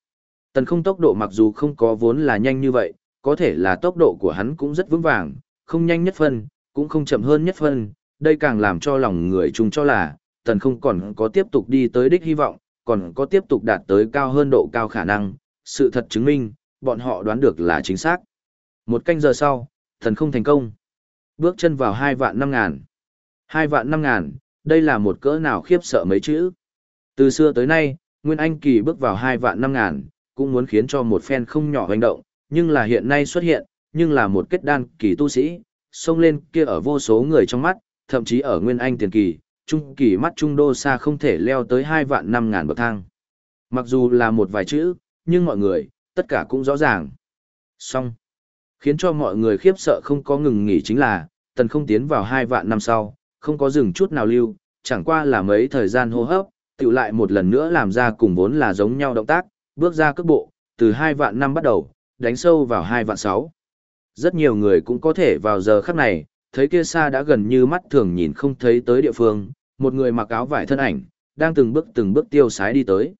Tần không tốc độ mặc dù không có vốn là nhanh như vậy, có thể là tốc độ của hắn cũng rất vững vàng, không nhanh nhất phân, cũng không chậm hơn nhất phân, đây càng làm cho lòng người chung cho là, tần không còn có tiếp tục đi tới đích hy vọng, còn có tiếp tục đạt tới cao hơn độ cao khả năng, sự thật chứng minh, bọn họ đoán được là chính xác. Một canh giờ sau, tần không thành công. Bước chân vào hai vạn năm ngàn. Hai vạn năm ngàn, đây là một cỡ nào khiếp sợ mấy chữ. Từ xưa tới nay, Nguyên Anh kỳ bước vào hai vạn năm ngàn, cũng muốn khiến cho một phen không nhỏ hành động, nhưng là hiện nay xuất hiện, nhưng là một kết đan kỳ tu sĩ, xông lên kia ở vô số người trong mắt, thậm chí ở Nguyên Anh tiền kỳ, trung kỳ mắt trung đô xa không thể leo tới hai vạn năm ngàn bậc thang. Mặc dù là một vài chữ, nhưng mọi người, Tất cả cũng rõ ràng. Xong. Khiến cho mọi người khiếp sợ không có ngừng nghỉ chính là, tần không tiến vào hai vạn năm sau, không có dừng chút nào lưu, chẳng qua là mấy thời gian hô hấp, tự lại một lần nữa làm ra cùng vốn là giống nhau động tác, bước ra cước bộ, từ hai vạn năm bắt đầu, đánh sâu vào hai vạn sáu. Rất nhiều người cũng có thể vào giờ khắc này, thấy kia xa đã gần như mắt thường nhìn không thấy tới địa phương, một người mặc áo vải thân ảnh, đang từng bước từng bước tiêu sái đi tới.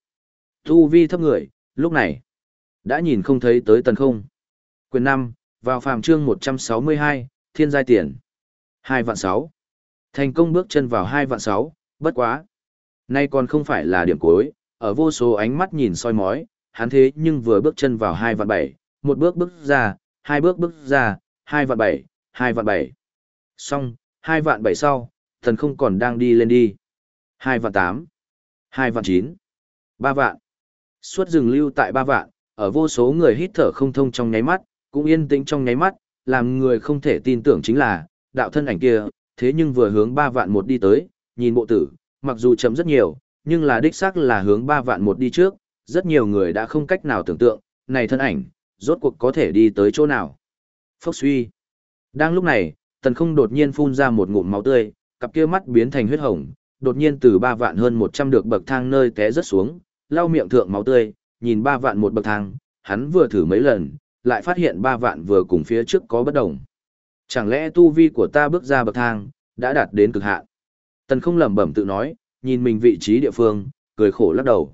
Tu vi thấp người, lúc này, đã nhìn không thấy tới tần không. Quyền 5, vào phàm chương 162, thiên giai tiền. 2 vạn 6. Thành công bước chân vào 2 vạn 6, bất quá. Nay còn không phải là điểm cuối, ở vô số ánh mắt nhìn soi mói, hắn thế nhưng vừa bước chân vào 2 vạn 7, một bước bước ra, hai bước bước ra, 2 vạn 7, 2 vạn 7. Xong, 2 vạn 7 sau, thần không còn đang đi lên đi. 2 vạn 8, 2 vạn 9, 3 vạn. Suốt rừng lưu tại 3 vạn, ở vô số người hít thở không thông trong nháy mắt, cũng yên tĩnh trong nháy mắt, làm người không thể tin tưởng chính là, đạo thân ảnh kia, thế nhưng vừa hướng 3 vạn một đi tới, nhìn bộ tử, mặc dù chấm rất nhiều, nhưng là đích xác là hướng 3 vạn một đi trước, rất nhiều người đã không cách nào tưởng tượng, này thân ảnh, rốt cuộc có thể đi tới chỗ nào. Phốc suy. Đang lúc này, tần không đột nhiên phun ra một ngụm máu tươi, cặp kia mắt biến thành huyết hồng, đột nhiên từ ba vạn hơn 100 được bậc thang nơi té rất xuống, lau miệng thượng máu tươi, nhìn ba vạn một bậc thang, hắn vừa thử mấy lần, lại phát hiện ba vạn vừa cùng phía trước có bất đồng. Chẳng lẽ tu vi của ta bước ra bậc thang, đã đạt đến cực hạn? Tần không lẩm bẩm tự nói, nhìn mình vị trí địa phương, cười khổ lắc đầu.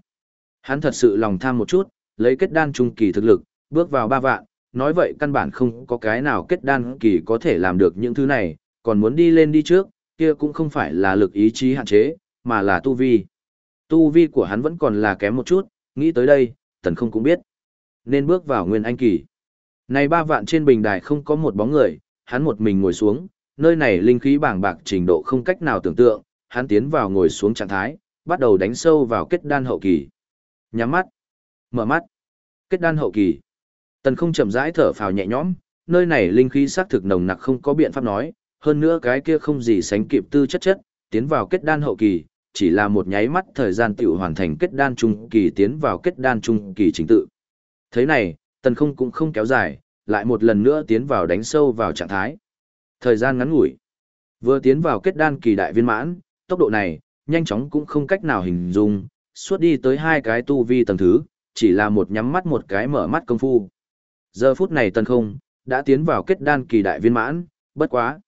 Hắn thật sự lòng tham một chút, lấy kết đan trung kỳ thực lực, bước vào ba vạn, nói vậy căn bản không có cái nào kết đan kỳ có thể làm được những thứ này, còn muốn đi lên đi trước, kia cũng không phải là lực ý chí hạn chế, mà là tu vi. Tu vi của hắn vẫn còn là kém một chút, nghĩ tới đây, tần không cũng biết. Nên bước vào nguyên anh kỳ. Này ba vạn trên bình đài không có một bóng người, hắn một mình ngồi xuống, nơi này linh khí bảng bạc trình độ không cách nào tưởng tượng, hắn tiến vào ngồi xuống trạng thái, bắt đầu đánh sâu vào kết đan hậu kỳ. Nhắm mắt, mở mắt, kết đan hậu kỳ. Tần không chậm rãi thở phào nhẹ nhõm, nơi này linh khí xác thực nồng nặc không có biện pháp nói, hơn nữa cái kia không gì sánh kịp tư chất chất, tiến vào kết đan hậu kỳ, chỉ là một nháy mắt thời gian tiểu hoàn thành kết đan trung kỳ tiến vào kết đan trung kỳ chính tự. Thế này, tần không cũng không kéo dài, lại một lần nữa tiến vào đánh sâu vào trạng thái. Thời gian ngắn ngủi, vừa tiến vào kết đan kỳ đại viên mãn, tốc độ này, nhanh chóng cũng không cách nào hình dung, suốt đi tới hai cái tu vi tầng thứ, chỉ là một nhắm mắt một cái mở mắt công phu. Giờ phút này tần không, đã tiến vào kết đan kỳ đại viên mãn, bất quá.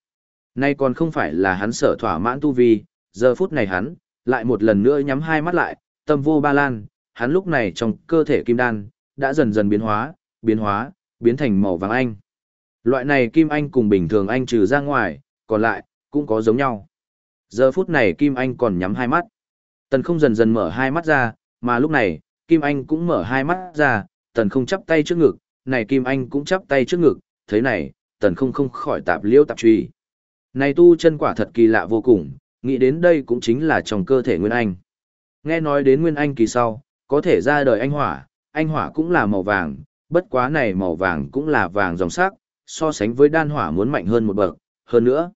Nay còn không phải là hắn sở thỏa mãn tu vi, giờ phút này hắn, lại một lần nữa nhắm hai mắt lại, tâm vô ba lan, hắn lúc này trong cơ thể kim đan, đã dần dần biến hóa, biến hóa, biến thành màu vàng anh. Loại này kim anh cùng bình thường anh trừ ra ngoài, còn lại, cũng có giống nhau. Giờ phút này kim anh còn nhắm hai mắt. Tần không dần dần mở hai mắt ra, mà lúc này, kim anh cũng mở hai mắt ra, tần không chắp tay trước ngực, này kim anh cũng chắp tay trước ngực, thế này, tần không không khỏi tạp liêu tạp truy. Này tu chân quả thật kỳ lạ vô cùng, nghĩ đến đây cũng chính là trong cơ thể Nguyên Anh. Nghe nói đến Nguyên Anh kỳ sau, có thể ra đời anh hỏa, anh hỏa cũng là màu vàng, bất quá này màu vàng cũng là vàng dòng sắc, so sánh với đan hỏa muốn mạnh hơn một bậc, hơn nữa.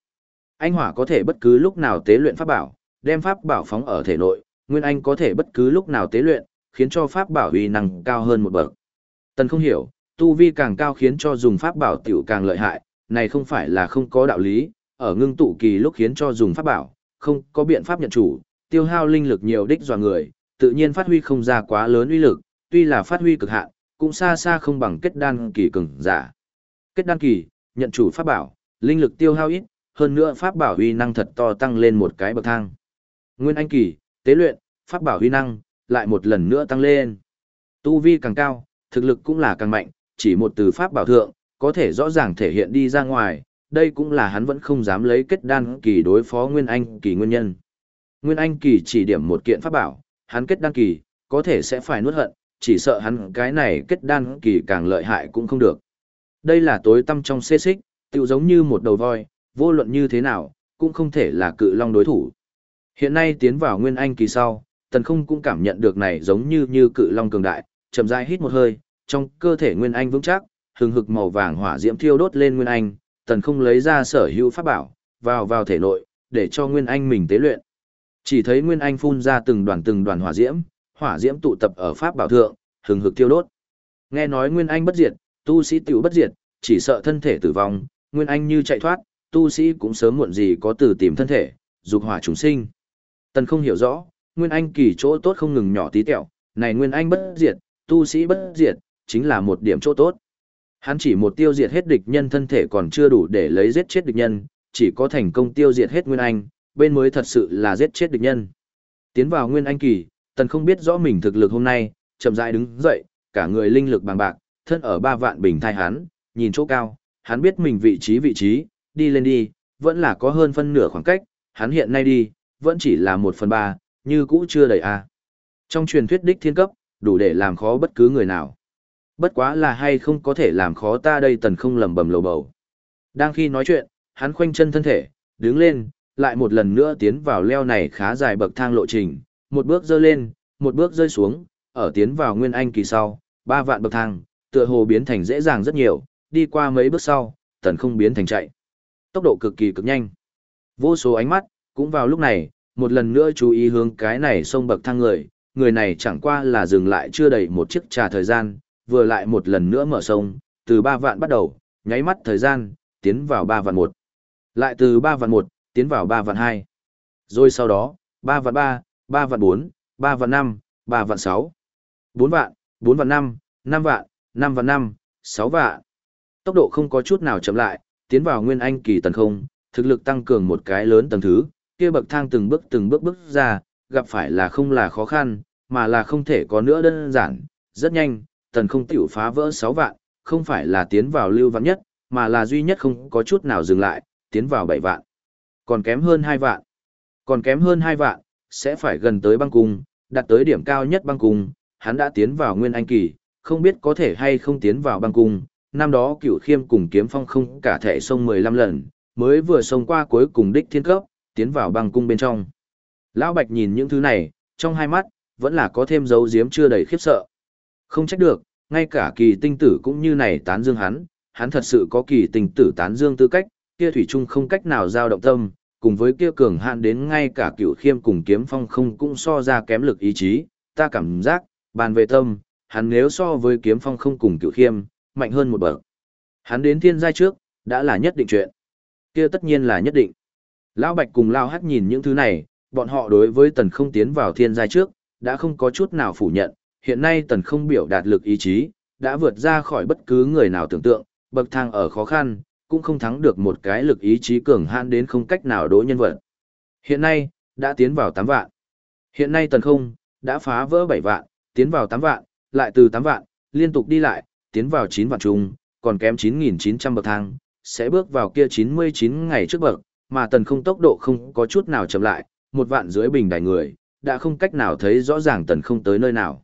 Anh hỏa có thể bất cứ lúc nào tế luyện pháp bảo, đem pháp bảo phóng ở thể nội, Nguyên Anh có thể bất cứ lúc nào tế luyện, khiến cho pháp bảo uy năng cao hơn một bậc. Tần không hiểu, tu vi càng cao khiến cho dùng pháp bảo tiểu càng lợi hại, này không phải là không có đạo lý, ở ngưng tụ kỳ lúc khiến cho dùng pháp bảo, không có biện pháp nhận chủ, tiêu hao linh lực nhiều đích dò người, tự nhiên phát huy không ra quá lớn uy lực, tuy là phát huy cực hạn, cũng xa xa không bằng kết đan kỳ cường giả. Kết đan kỳ, nhận chủ pháp bảo, linh lực tiêu hao ít, hơn nữa pháp bảo uy năng thật to tăng lên một cái bậc thang. Nguyên anh kỳ, tế luyện, pháp bảo uy năng lại một lần nữa tăng lên. Tu vi càng cao, thực lực cũng là càng mạnh, chỉ một từ pháp bảo thượng, có thể rõ ràng thể hiện đi ra ngoài, đây cũng là hắn vẫn không dám lấy kết đan kỳ đối phó Nguyên Anh kỳ nguyên nhân. Nguyên Anh kỳ chỉ điểm một kiện pháp bảo, hắn kết đan kỳ, có thể sẽ phải nuốt hận, chỉ sợ hắn cái này kết đan kỳ càng lợi hại cũng không được. Đây là tối tâm trong xê xích, tự giống như một đầu voi, vô luận như thế nào, cũng không thể là cự long đối thủ. Hiện nay tiến vào Nguyên Anh kỳ sau, tần không cũng cảm nhận được này giống như như cự long cường đại, chậm rãi hít một hơi, trong cơ thể Nguyên Anh vững chắc, hừng hực màu vàng hỏa diễm thiêu đốt lên Nguyên Anh, tần không lấy ra sở hữu pháp bảo, vào vào thể nội, để cho Nguyên Anh mình tế luyện. Chỉ thấy Nguyên Anh phun ra từng đoàn từng đoàn hỏa diễm, hỏa diễm tụ tập ở pháp bảo thượng, hừng hực thiêu đốt. Nghe nói Nguyên Anh bất diệt, tu sĩ tiểu bất diệt, chỉ sợ thân thể tử vong, Nguyên Anh như chạy thoát, tu sĩ cũng sớm muộn gì có từ tìm thân thể, dục hỏa chúng sinh. Tần không hiểu rõ, Nguyên Anh kỳ chỗ tốt không ngừng nhỏ tí tẹo, này Nguyên Anh bất diệt, tu sĩ bất diệt, chính là một điểm chỗ tốt. Hắn chỉ một tiêu diệt hết địch nhân thân thể còn chưa đủ để lấy giết chết địch nhân, chỉ có thành công tiêu diệt hết Nguyên Anh, bên mới thật sự là giết chết địch nhân. Tiến vào Nguyên Anh kỳ, tần không biết rõ mình thực lực hôm nay, chậm rãi đứng dậy, cả người linh lực bằng bạc, thân ở ba vạn bình thai hắn, nhìn chỗ cao, hắn biết mình vị trí vị trí, đi lên đi, vẫn là có hơn phân nửa khoảng cách, hắn hiện nay đi, vẫn chỉ là một phần ba, như cũ chưa đầy a. Trong truyền thuyết đích thiên cấp, đủ để làm khó bất cứ người nào. Bất quá là hay không có thể làm khó ta đây tần không lầm bầm lầu bầu. Đang khi nói chuyện, hắn khoanh chân thân thể, đứng lên, lại một lần nữa tiến vào leo này khá dài bậc thang lộ trình, một bước dơ lên, một bước rơi xuống, ở tiến vào nguyên anh kỳ sau, ba vạn bậc thang, tựa hồ biến thành dễ dàng rất nhiều, đi qua mấy bước sau, tần không biến thành chạy. Tốc độ cực kỳ cực nhanh. Vô số ánh mắt, cũng vào lúc này, một lần nữa chú ý hướng cái này sông bậc thang người, người này chẳng qua là dừng lại chưa đầy một chiếc trà thời gian, vừa lại một lần nữa mở sông, từ 3 vạn bắt đầu, nháy mắt thời gian, tiến vào 3 vạn 1. Lại từ 3 vạn 1, tiến vào 3 vạn 2. Rồi sau đó, 3 vạn 3, 3 vạn 4, 3 vạn 5, 3 vạn 6. 4 vạn, 4 vạn 5, 5 vạn, 5 vạn 5, 6 vạn. Tốc độ không có chút nào chậm lại, tiến vào nguyên anh kỳ tầng không, thực lực tăng cường một cái lớn tầng thứ, kia bậc thang từng bước từng bước bước ra, gặp phải là không là khó khăn, mà là không thể có nữa đơn giản, rất nhanh, tần không tiểu phá vỡ 6 vạn, không phải là tiến vào lưu vạn nhất, mà là duy nhất không có chút nào dừng lại, tiến vào 7 vạn. Còn kém hơn 2 vạn. Còn kém hơn 2 vạn, sẽ phải gần tới băng cung, đạt tới điểm cao nhất băng cung, hắn đã tiến vào nguyên anh kỳ, không biết có thể hay không tiến vào băng cung. Năm đó cửu khiêm cùng kiếm phong không cả thể sông 15 lần, mới vừa sông qua cuối cùng đích thiên cấp, tiến vào băng cung bên trong. Lão Bạch nhìn những thứ này, trong hai mắt, vẫn là có thêm dấu diếm chưa đầy khiếp sợ. Không trách được, ngay cả kỳ tinh tử cũng như này tán dương hắn, hắn thật sự có kỳ tinh tử tán dương tư cách, kia thủy chung không cách nào giao động tâm, cùng với kia cường hạn đến ngay cả cựu khiêm cùng kiếm phong không cũng so ra kém lực ý chí, ta cảm giác, bàn về tâm, hắn nếu so với kiếm phong không cùng cựu khiêm, mạnh hơn một bậc. Hắn đến thiên giai trước, đã là nhất định chuyện. Kia tất nhiên là nhất định. Lão Bạch cùng Lao Hắc nhìn những thứ này, bọn họ đối với tần không tiến vào thiên giai trước, đã không có chút nào phủ nhận, hiện nay tần không biểu đạt lực ý chí, đã vượt ra khỏi bất cứ người nào tưởng tượng, bậc thang ở khó khăn, cũng không thắng được một cái lực ý chí cường hãn đến không cách nào đối nhân vật. Hiện nay, đã tiến vào 8 vạn. Hiện nay tần không, đã phá vỡ 7 vạn, tiến vào 8 vạn, lại từ 8 vạn, liên tục đi lại, tiến vào 9 vạn chung, còn kém 9.900 bậc thang, sẽ bước vào kia 99 ngày trước bậc, mà tần không tốc độ không có chút nào chậm lại, một vạn dưới bình đài người, đã không cách nào thấy rõ ràng tần không tới nơi nào.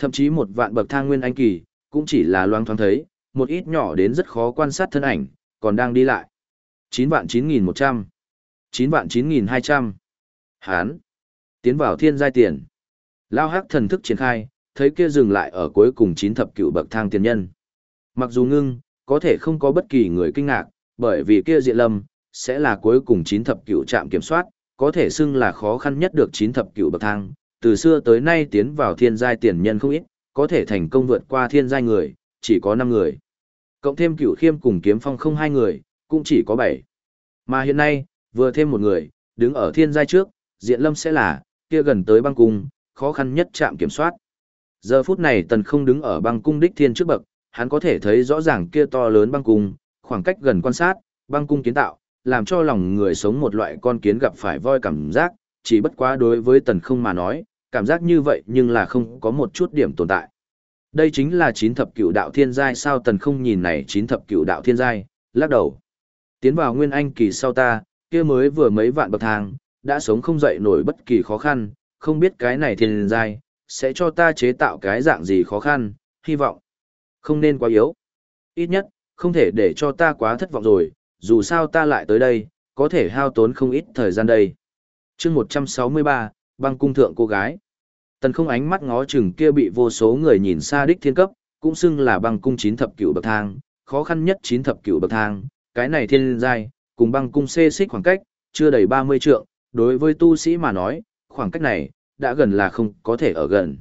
Thậm chí một vạn bậc thang nguyên anh kỳ, cũng chỉ là loang thoáng thấy, một ít nhỏ đến rất khó quan sát thân ảnh, còn đang đi lại. 9 vạn 9.100, 9 vạn 9.200. Hán, tiến vào thiên giai tiền. Lao hắc thần thức triển khai, thấy kia dừng lại ở cuối cùng chín thập cựu bậc thang tiền nhân. Mặc dù ngưng, có thể không có bất kỳ người kinh ngạc, bởi vì kia diện lâm, sẽ là cuối cùng chín thập cựu trạm kiểm soát, có thể xưng là khó khăn nhất được chín thập cựu bậc thang, từ xưa tới nay tiến vào thiên giai tiền nhân không ít, có thể thành công vượt qua thiên giai người, chỉ có 5 người. Cộng thêm cửu khiêm cùng kiếm phong không hai người, cũng chỉ có 7. Mà hiện nay, vừa thêm một người, đứng ở thiên giai trước, diện lâm sẽ là, kia gần tới băng cung, khó khăn nhất chạm kiểm soát. Giờ phút này tần không đứng ở băng cung đích thiên trước bậc, hắn có thể thấy rõ ràng kia to lớn băng cung, khoảng cách gần quan sát, băng cung kiến tạo, làm cho lòng người sống một loại con kiến gặp phải voi cảm giác, chỉ bất quá đối với tần không mà nói, cảm giác như vậy nhưng là không có một chút điểm tồn tại. Đây chính là chín thập cựu đạo thiên giai sao tần không nhìn này chín thập cựu đạo thiên giai, lắc đầu. Tiến vào nguyên anh kỳ sau ta, kia mới vừa mấy vạn bậc thang, đã sống không dậy nổi bất kỳ khó khăn, không biết cái này thiên giai, sẽ cho ta chế tạo cái dạng gì khó khăn, hy vọng. Không nên quá yếu. Ít nhất, không thể để cho ta quá thất vọng rồi, dù sao ta lại tới đây, có thể hao tốn không ít thời gian đây chương 163, băng cung thượng cô gái. Tần không ánh mắt ngó chừng kia bị vô số người nhìn xa đích thiên cấp, cũng xưng là băng cung chín thập cửu bậc thang, khó khăn nhất chín thập cửu bậc thang, cái này thiên giai, cùng băng cung xê xích khoảng cách, chưa đầy 30 trượng, đối với tu sĩ mà nói, khoảng cách này, đã gần là không có thể ở gần.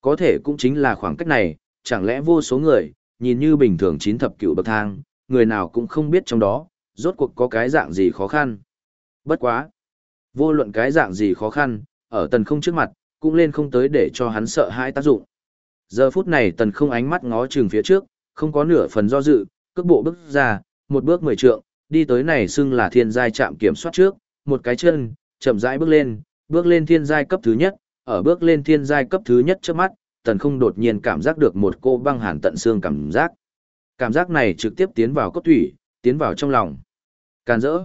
Có thể cũng chính là khoảng cách này, chẳng lẽ vô số người, nhìn như bình thường chín thập cựu bậc thang, người nào cũng không biết trong đó, rốt cuộc có cái dạng gì khó khăn. Bất quá. Vô luận cái dạng gì khó khăn, ở tần không trước mặt, cũng lên không tới để cho hắn sợ hãi tác dụng. Giờ phút này tần không ánh mắt ngó chừng phía trước, không có nửa phần do dự, cước bộ bước ra, một bước mười trượng, đi tới này xưng là thiên giai trạm kiểm soát trước, một cái chân, chậm rãi bước lên, bước lên thiên giai cấp thứ nhất, ở bước lên thiên giai cấp thứ nhất trước mắt, tần không đột nhiên cảm giác được một cô băng hàn tận xương cảm giác. Cảm giác này trực tiếp tiến vào cốt thủy, tiến vào trong lòng. Can rỡ.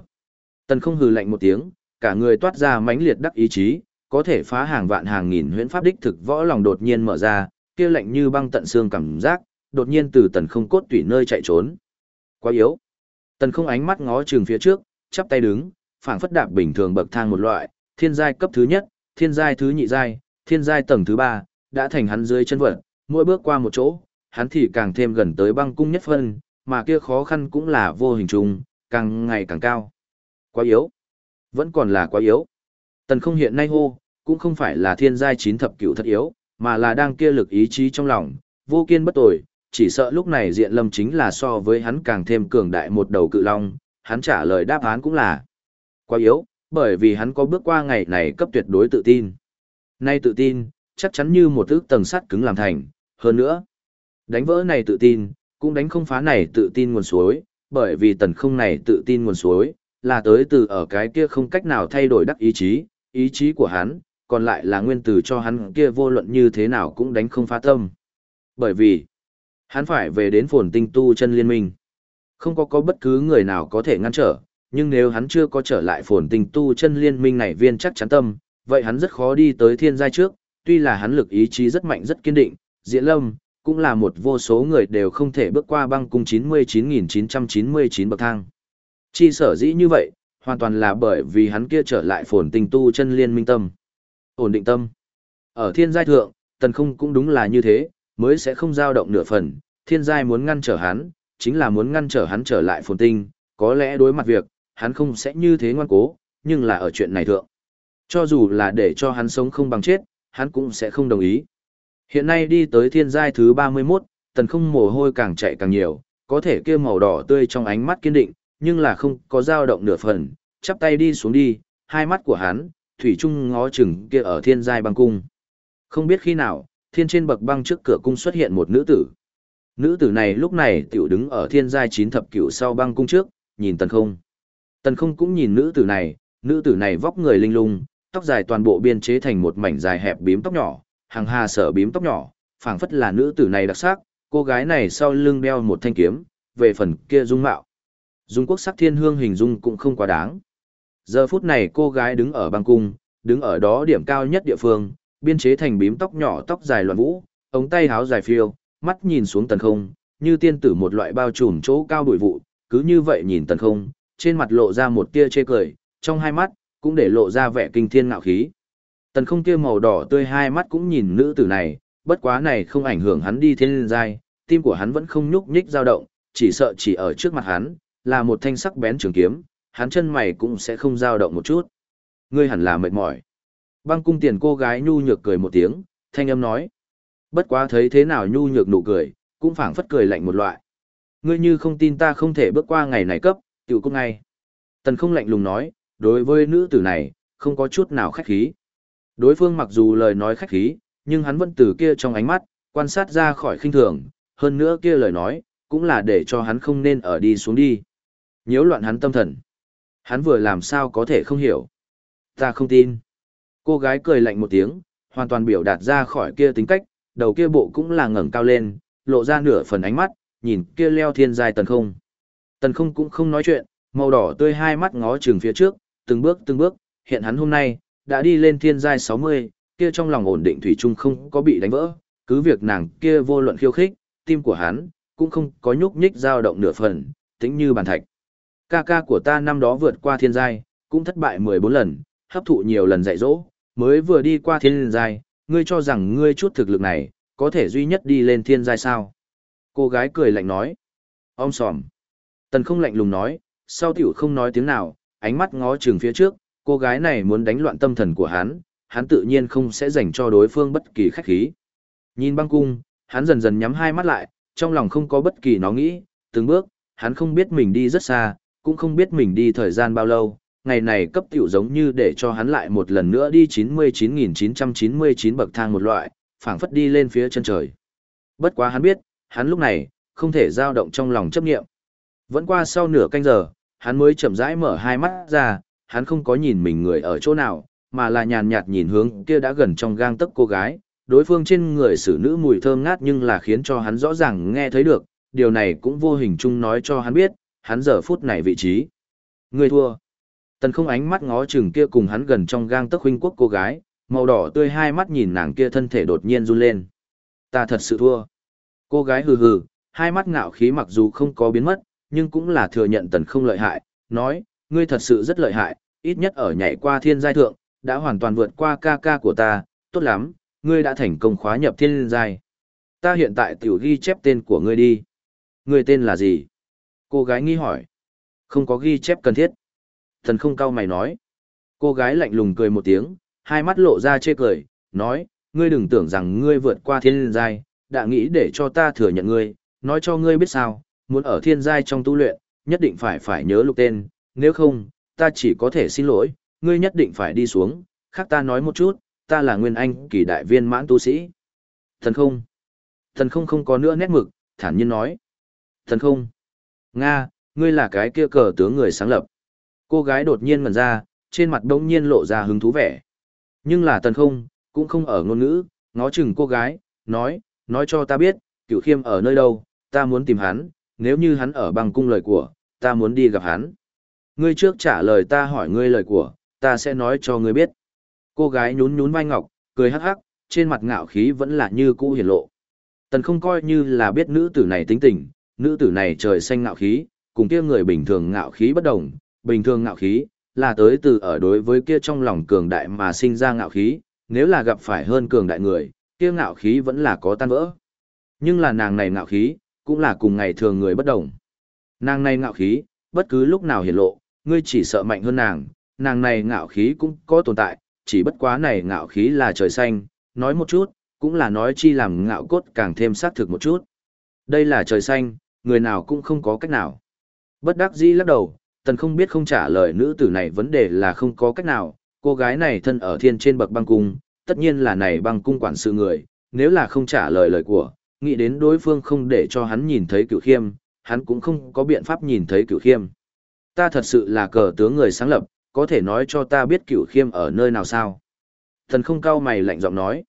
Tần không hừ lạnh một tiếng, cả người toát ra mãnh liệt đắc ý chí, có thể phá hàng vạn hàng nghìn huyễn pháp đích thực võ lòng đột nhiên mở ra, kia lạnh như băng tận xương cảm giác, đột nhiên từ tần không cốt tủy nơi chạy trốn. Quá yếu. Tần không ánh mắt ngó trường phía trước, chắp tay đứng, phảng phất đạp bình thường bậc thang một loại, thiên giai cấp thứ nhất, thiên giai thứ nhị giai, thiên giai tầng thứ ba, đã thành hắn dưới chân vật, mỗi bước qua một chỗ, hắn thì càng thêm gần tới băng cung nhất phân, mà kia khó khăn cũng là vô hình trùng, càng ngày càng cao. Quá yếu. Vẫn còn là quá yếu. Tần không hiện nay hô, cũng không phải là thiên giai chín thập cửu thật yếu, mà là đang kia lực ý chí trong lòng, vô kiên bất tồi, chỉ sợ lúc này diện lâm chính là so với hắn càng thêm cường đại một đầu cự long, hắn trả lời đáp án cũng là quá yếu, bởi vì hắn có bước qua ngày này cấp tuyệt đối tự tin. Nay tự tin, chắc chắn như một ước tầng sắt cứng làm thành, hơn nữa. Đánh vỡ này tự tin, cũng đánh không phá này tự tin nguồn suối, bởi vì tần không này tự tin nguồn suối, là tới từ ở cái kia không cách nào thay đổi đắc ý chí, ý chí của hắn, còn lại là nguyên từ cho hắn kia vô luận như thế nào cũng đánh không phá tâm. Bởi vì, hắn phải về đến phồn tinh tu chân liên minh. Không có có bất cứ người nào có thể ngăn trở, nhưng nếu hắn chưa có trở lại phồn tinh tu chân liên minh này viên chắc chắn tâm, vậy hắn rất khó đi tới thiên giai trước, tuy là hắn lực ý chí rất mạnh rất kiên định, diễn lâm, cũng là một vô số người đều không thể bước qua băng cung 99.999 bậc thang. Chi sở dĩ như vậy, hoàn toàn là bởi vì hắn kia trở lại phồn tinh tu chân liên minh tâm. Ổn định tâm. Ở thiên giai thượng, tần không cũng đúng là như thế, mới sẽ không dao động nửa phần, thiên giai muốn ngăn trở hắn, chính là muốn ngăn trở hắn trở lại phồn tinh, có lẽ đối mặt việc, hắn không sẽ như thế ngoan cố, nhưng là ở chuyện này thượng. Cho dù là để cho hắn sống không bằng chết, hắn cũng sẽ không đồng ý. Hiện nay đi tới thiên giai thứ 31, tần không mồ hôi càng chạy càng nhiều, có thể kia màu đỏ tươi trong ánh mắt kiên định, nhưng là không có dao động nửa phần, chắp tay đi xuống đi, hai mắt của hắn, thủy chung ngó chừng kia ở thiên giai băng cung. Không biết khi nào, thiên trên bậc băng trước cửa cung xuất hiện một nữ tử. Nữ tử này lúc này tiểu đứng ở thiên giai chín thập cửu sau băng cung trước, nhìn tần không. Tần không cũng nhìn nữ tử này, nữ tử này vóc người linh lung, tóc dài toàn bộ biên chế thành một mảnh dài hẹp bím tóc nhỏ, hàng hà sở bím tóc nhỏ, phảng phất là nữ tử này đặc sắc, cô gái này sau lưng đeo một thanh kiếm, về phần kia dung mạo. Dung quốc sắc thiên hương hình dung cũng không quá đáng. Giờ phút này cô gái đứng ở băng cung, đứng ở đó điểm cao nhất địa phương, biên chế thành bím tóc nhỏ tóc dài loạn vũ, ống tay háo dài phiêu, mắt nhìn xuống tần không, như tiên tử một loại bao trùm chỗ cao bụi vụ, cứ như vậy nhìn tần không, trên mặt lộ ra một tia chê cười, trong hai mắt, cũng để lộ ra vẻ kinh thiên ngạo khí. Tần không kia màu đỏ tươi hai mắt cũng nhìn nữ tử này, bất quá này không ảnh hưởng hắn đi thiên giai, tim của hắn vẫn không nhúc nhích dao động, chỉ sợ chỉ ở trước mặt hắn, là một thanh sắc bén trường kiếm, hắn chân mày cũng sẽ không dao động một chút. Ngươi hẳn là mệt mỏi. Băng cung tiền cô gái nhu nhược cười một tiếng, thanh âm nói. Bất quá thấy thế nào nhu nhược nụ cười, cũng phảng phất cười lạnh một loại. Ngươi như không tin ta không thể bước qua ngày này cấp, tiểu cung ngay. Tần không lạnh lùng nói, đối với nữ tử này, không có chút nào khách khí. Đối phương mặc dù lời nói khách khí, nhưng hắn vẫn từ kia trong ánh mắt, quan sát ra khỏi khinh thường, hơn nữa kia lời nói, cũng là để cho hắn không nên ở đi xuống đi. Nhiễu loạn hắn tâm thần. Hắn vừa làm sao có thể không hiểu. Ta không tin. Cô gái cười lạnh một tiếng, hoàn toàn biểu đạt ra khỏi kia tính cách, đầu kia bộ cũng là ngẩng cao lên, lộ ra nửa phần ánh mắt, nhìn kia leo thiên dài tần không. Tần không cũng không nói chuyện, màu đỏ tươi hai mắt ngó chừng phía trước, từng bước từng bước, hiện hắn hôm nay, đã đi lên thiên giai 60, kia trong lòng ổn định thủy chung không có bị đánh vỡ, cứ việc nàng kia vô luận khiêu khích, tim của hắn cũng không có nhúc nhích dao động nửa phần, tĩnh như bàn thạch. Ca ca của ta năm đó vượt qua thiên giai, cũng thất bại 14 lần, hấp thụ nhiều lần dạy dỗ, mới vừa đi qua thiên giai, ngươi cho rằng ngươi chút thực lực này, có thể duy nhất đi lên thiên giai sao? Cô gái cười lạnh nói. Ông sòm. Tần không lạnh lùng nói, sau tiểu không nói tiếng nào, ánh mắt ngó chừng phía trước, cô gái này muốn đánh loạn tâm thần của hắn, hắn tự nhiên không sẽ dành cho đối phương bất kỳ khách khí. Nhìn băng cung, Hắn dần dần nhắm hai mắt lại, trong lòng không có bất kỳ nó nghĩ, từng bước, hắn không biết mình đi rất xa, cũng không biết mình đi thời gian bao lâu, ngày này cấp tiểu giống như để cho hắn lại một lần nữa đi 99.999 bậc thang một loại, phảng phất đi lên phía chân trời. Bất quá hắn biết, hắn lúc này, không thể dao động trong lòng chấp nghiệm. Vẫn qua sau nửa canh giờ, hắn mới chậm rãi mở hai mắt ra, hắn không có nhìn mình người ở chỗ nào, mà là nhàn nhạt nhìn hướng kia đã gần trong gang tấc cô gái, đối phương trên người xử nữ mùi thơm ngát nhưng là khiến cho hắn rõ ràng nghe thấy được, điều này cũng vô hình chung nói cho hắn biết, hắn giờ phút này vị trí. Người thua. Tần không ánh mắt ngó chừng kia cùng hắn gần trong gang tấc huynh quốc cô gái, màu đỏ tươi hai mắt nhìn nàng kia thân thể đột nhiên run lên. Ta thật sự thua. Cô gái hừ hừ, hai mắt ngạo khí mặc dù không có biến mất, nhưng cũng là thừa nhận tần không lợi hại, nói, ngươi thật sự rất lợi hại, ít nhất ở nhảy qua thiên giai thượng, đã hoàn toàn vượt qua ca ca của ta, tốt lắm, ngươi đã thành công khóa nhập thiên giai. Ta hiện tại tiểu ghi chép tên của ngươi đi. Ngươi tên là gì? Cô gái nghi hỏi. Không có ghi chép cần thiết. Thần không cao mày nói. Cô gái lạnh lùng cười một tiếng, hai mắt lộ ra chê cười, nói, ngươi đừng tưởng rằng ngươi vượt qua thiên giai, đã nghĩ để cho ta thừa nhận ngươi, nói cho ngươi biết sao, muốn ở thiên giai trong tu luyện, nhất định phải phải nhớ lục tên, nếu không, ta chỉ có thể xin lỗi, ngươi nhất định phải đi xuống, khác ta nói một chút, ta là Nguyên Anh, kỳ đại viên mãn tu sĩ. Thần không. Thần không không có nữa nét mực, thản nhiên nói. Thần không. Nga, ngươi là cái kia cờ tướng người sáng lập. Cô gái đột nhiên ngẩn ra, trên mặt đông nhiên lộ ra hứng thú vẻ. Nhưng là Tần không, cũng không ở ngôn ngữ, ngó chừng cô gái, nói, nói cho ta biết, cựu khiêm ở nơi đâu, ta muốn tìm hắn, nếu như hắn ở bằng cung lời của, ta muốn đi gặp hắn. Ngươi trước trả lời ta hỏi ngươi lời của, ta sẽ nói cho ngươi biết. Cô gái nhún nhún vai ngọc, cười hắc hắc, trên mặt ngạo khí vẫn là như cũ hiển lộ. Tần không coi như là biết nữ tử này tính tình, nữ tử này trời xanh ngạo khí, cùng kia người bình thường ngạo khí bất đồng, bình thường ngạo khí, là tới từ ở đối với kia trong lòng cường đại mà sinh ra ngạo khí, nếu là gặp phải hơn cường đại người, kia ngạo khí vẫn là có tan vỡ. Nhưng là nàng này ngạo khí, cũng là cùng ngày thường người bất đồng. Nàng này ngạo khí, bất cứ lúc nào hiển lộ, ngươi chỉ sợ mạnh hơn nàng, nàng này ngạo khí cũng có tồn tại, chỉ bất quá này ngạo khí là trời xanh, nói một chút, cũng là nói chi làm ngạo cốt càng thêm xác thực một chút. Đây là trời xanh, người nào cũng không có cách nào. Bất đắc dĩ lắc đầu, tần không biết không trả lời nữ tử này vấn đề là không có cách nào, cô gái này thân ở thiên trên bậc băng cung, tất nhiên là này băng cung quản sự người, nếu là không trả lời lời của, nghĩ đến đối phương không để cho hắn nhìn thấy cựu khiêm, hắn cũng không có biện pháp nhìn thấy cựu khiêm. Ta thật sự là cờ tướng người sáng lập, có thể nói cho ta biết cựu khiêm ở nơi nào sao? Thần không cao mày lạnh giọng nói.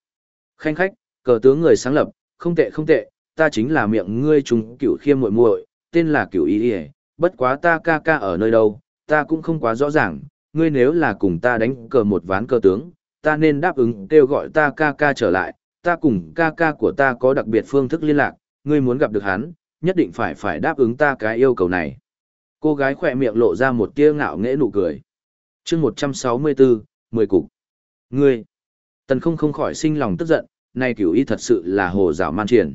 Khanh khách, cờ tướng người sáng lập, không tệ không tệ, ta chính là miệng ngươi trùng cựu khiêm muội muội, tên là cựu ý ỉa bất quá ta ca ca ở nơi đâu, ta cũng không quá rõ ràng, ngươi nếu là cùng ta đánh cờ một ván cờ tướng, ta nên đáp ứng kêu gọi ta ca ca trở lại, ta cùng ca ca của ta có đặc biệt phương thức liên lạc, ngươi muốn gặp được hắn, nhất định phải phải đáp ứng ta cái yêu cầu này. Cô gái khỏe miệng lộ ra một tia ngạo nghễ nụ cười. chương 164, 10 cục. Ngươi! Tần không không khỏi sinh lòng tức giận, này cửu y thật sự là hồ dạo man triển.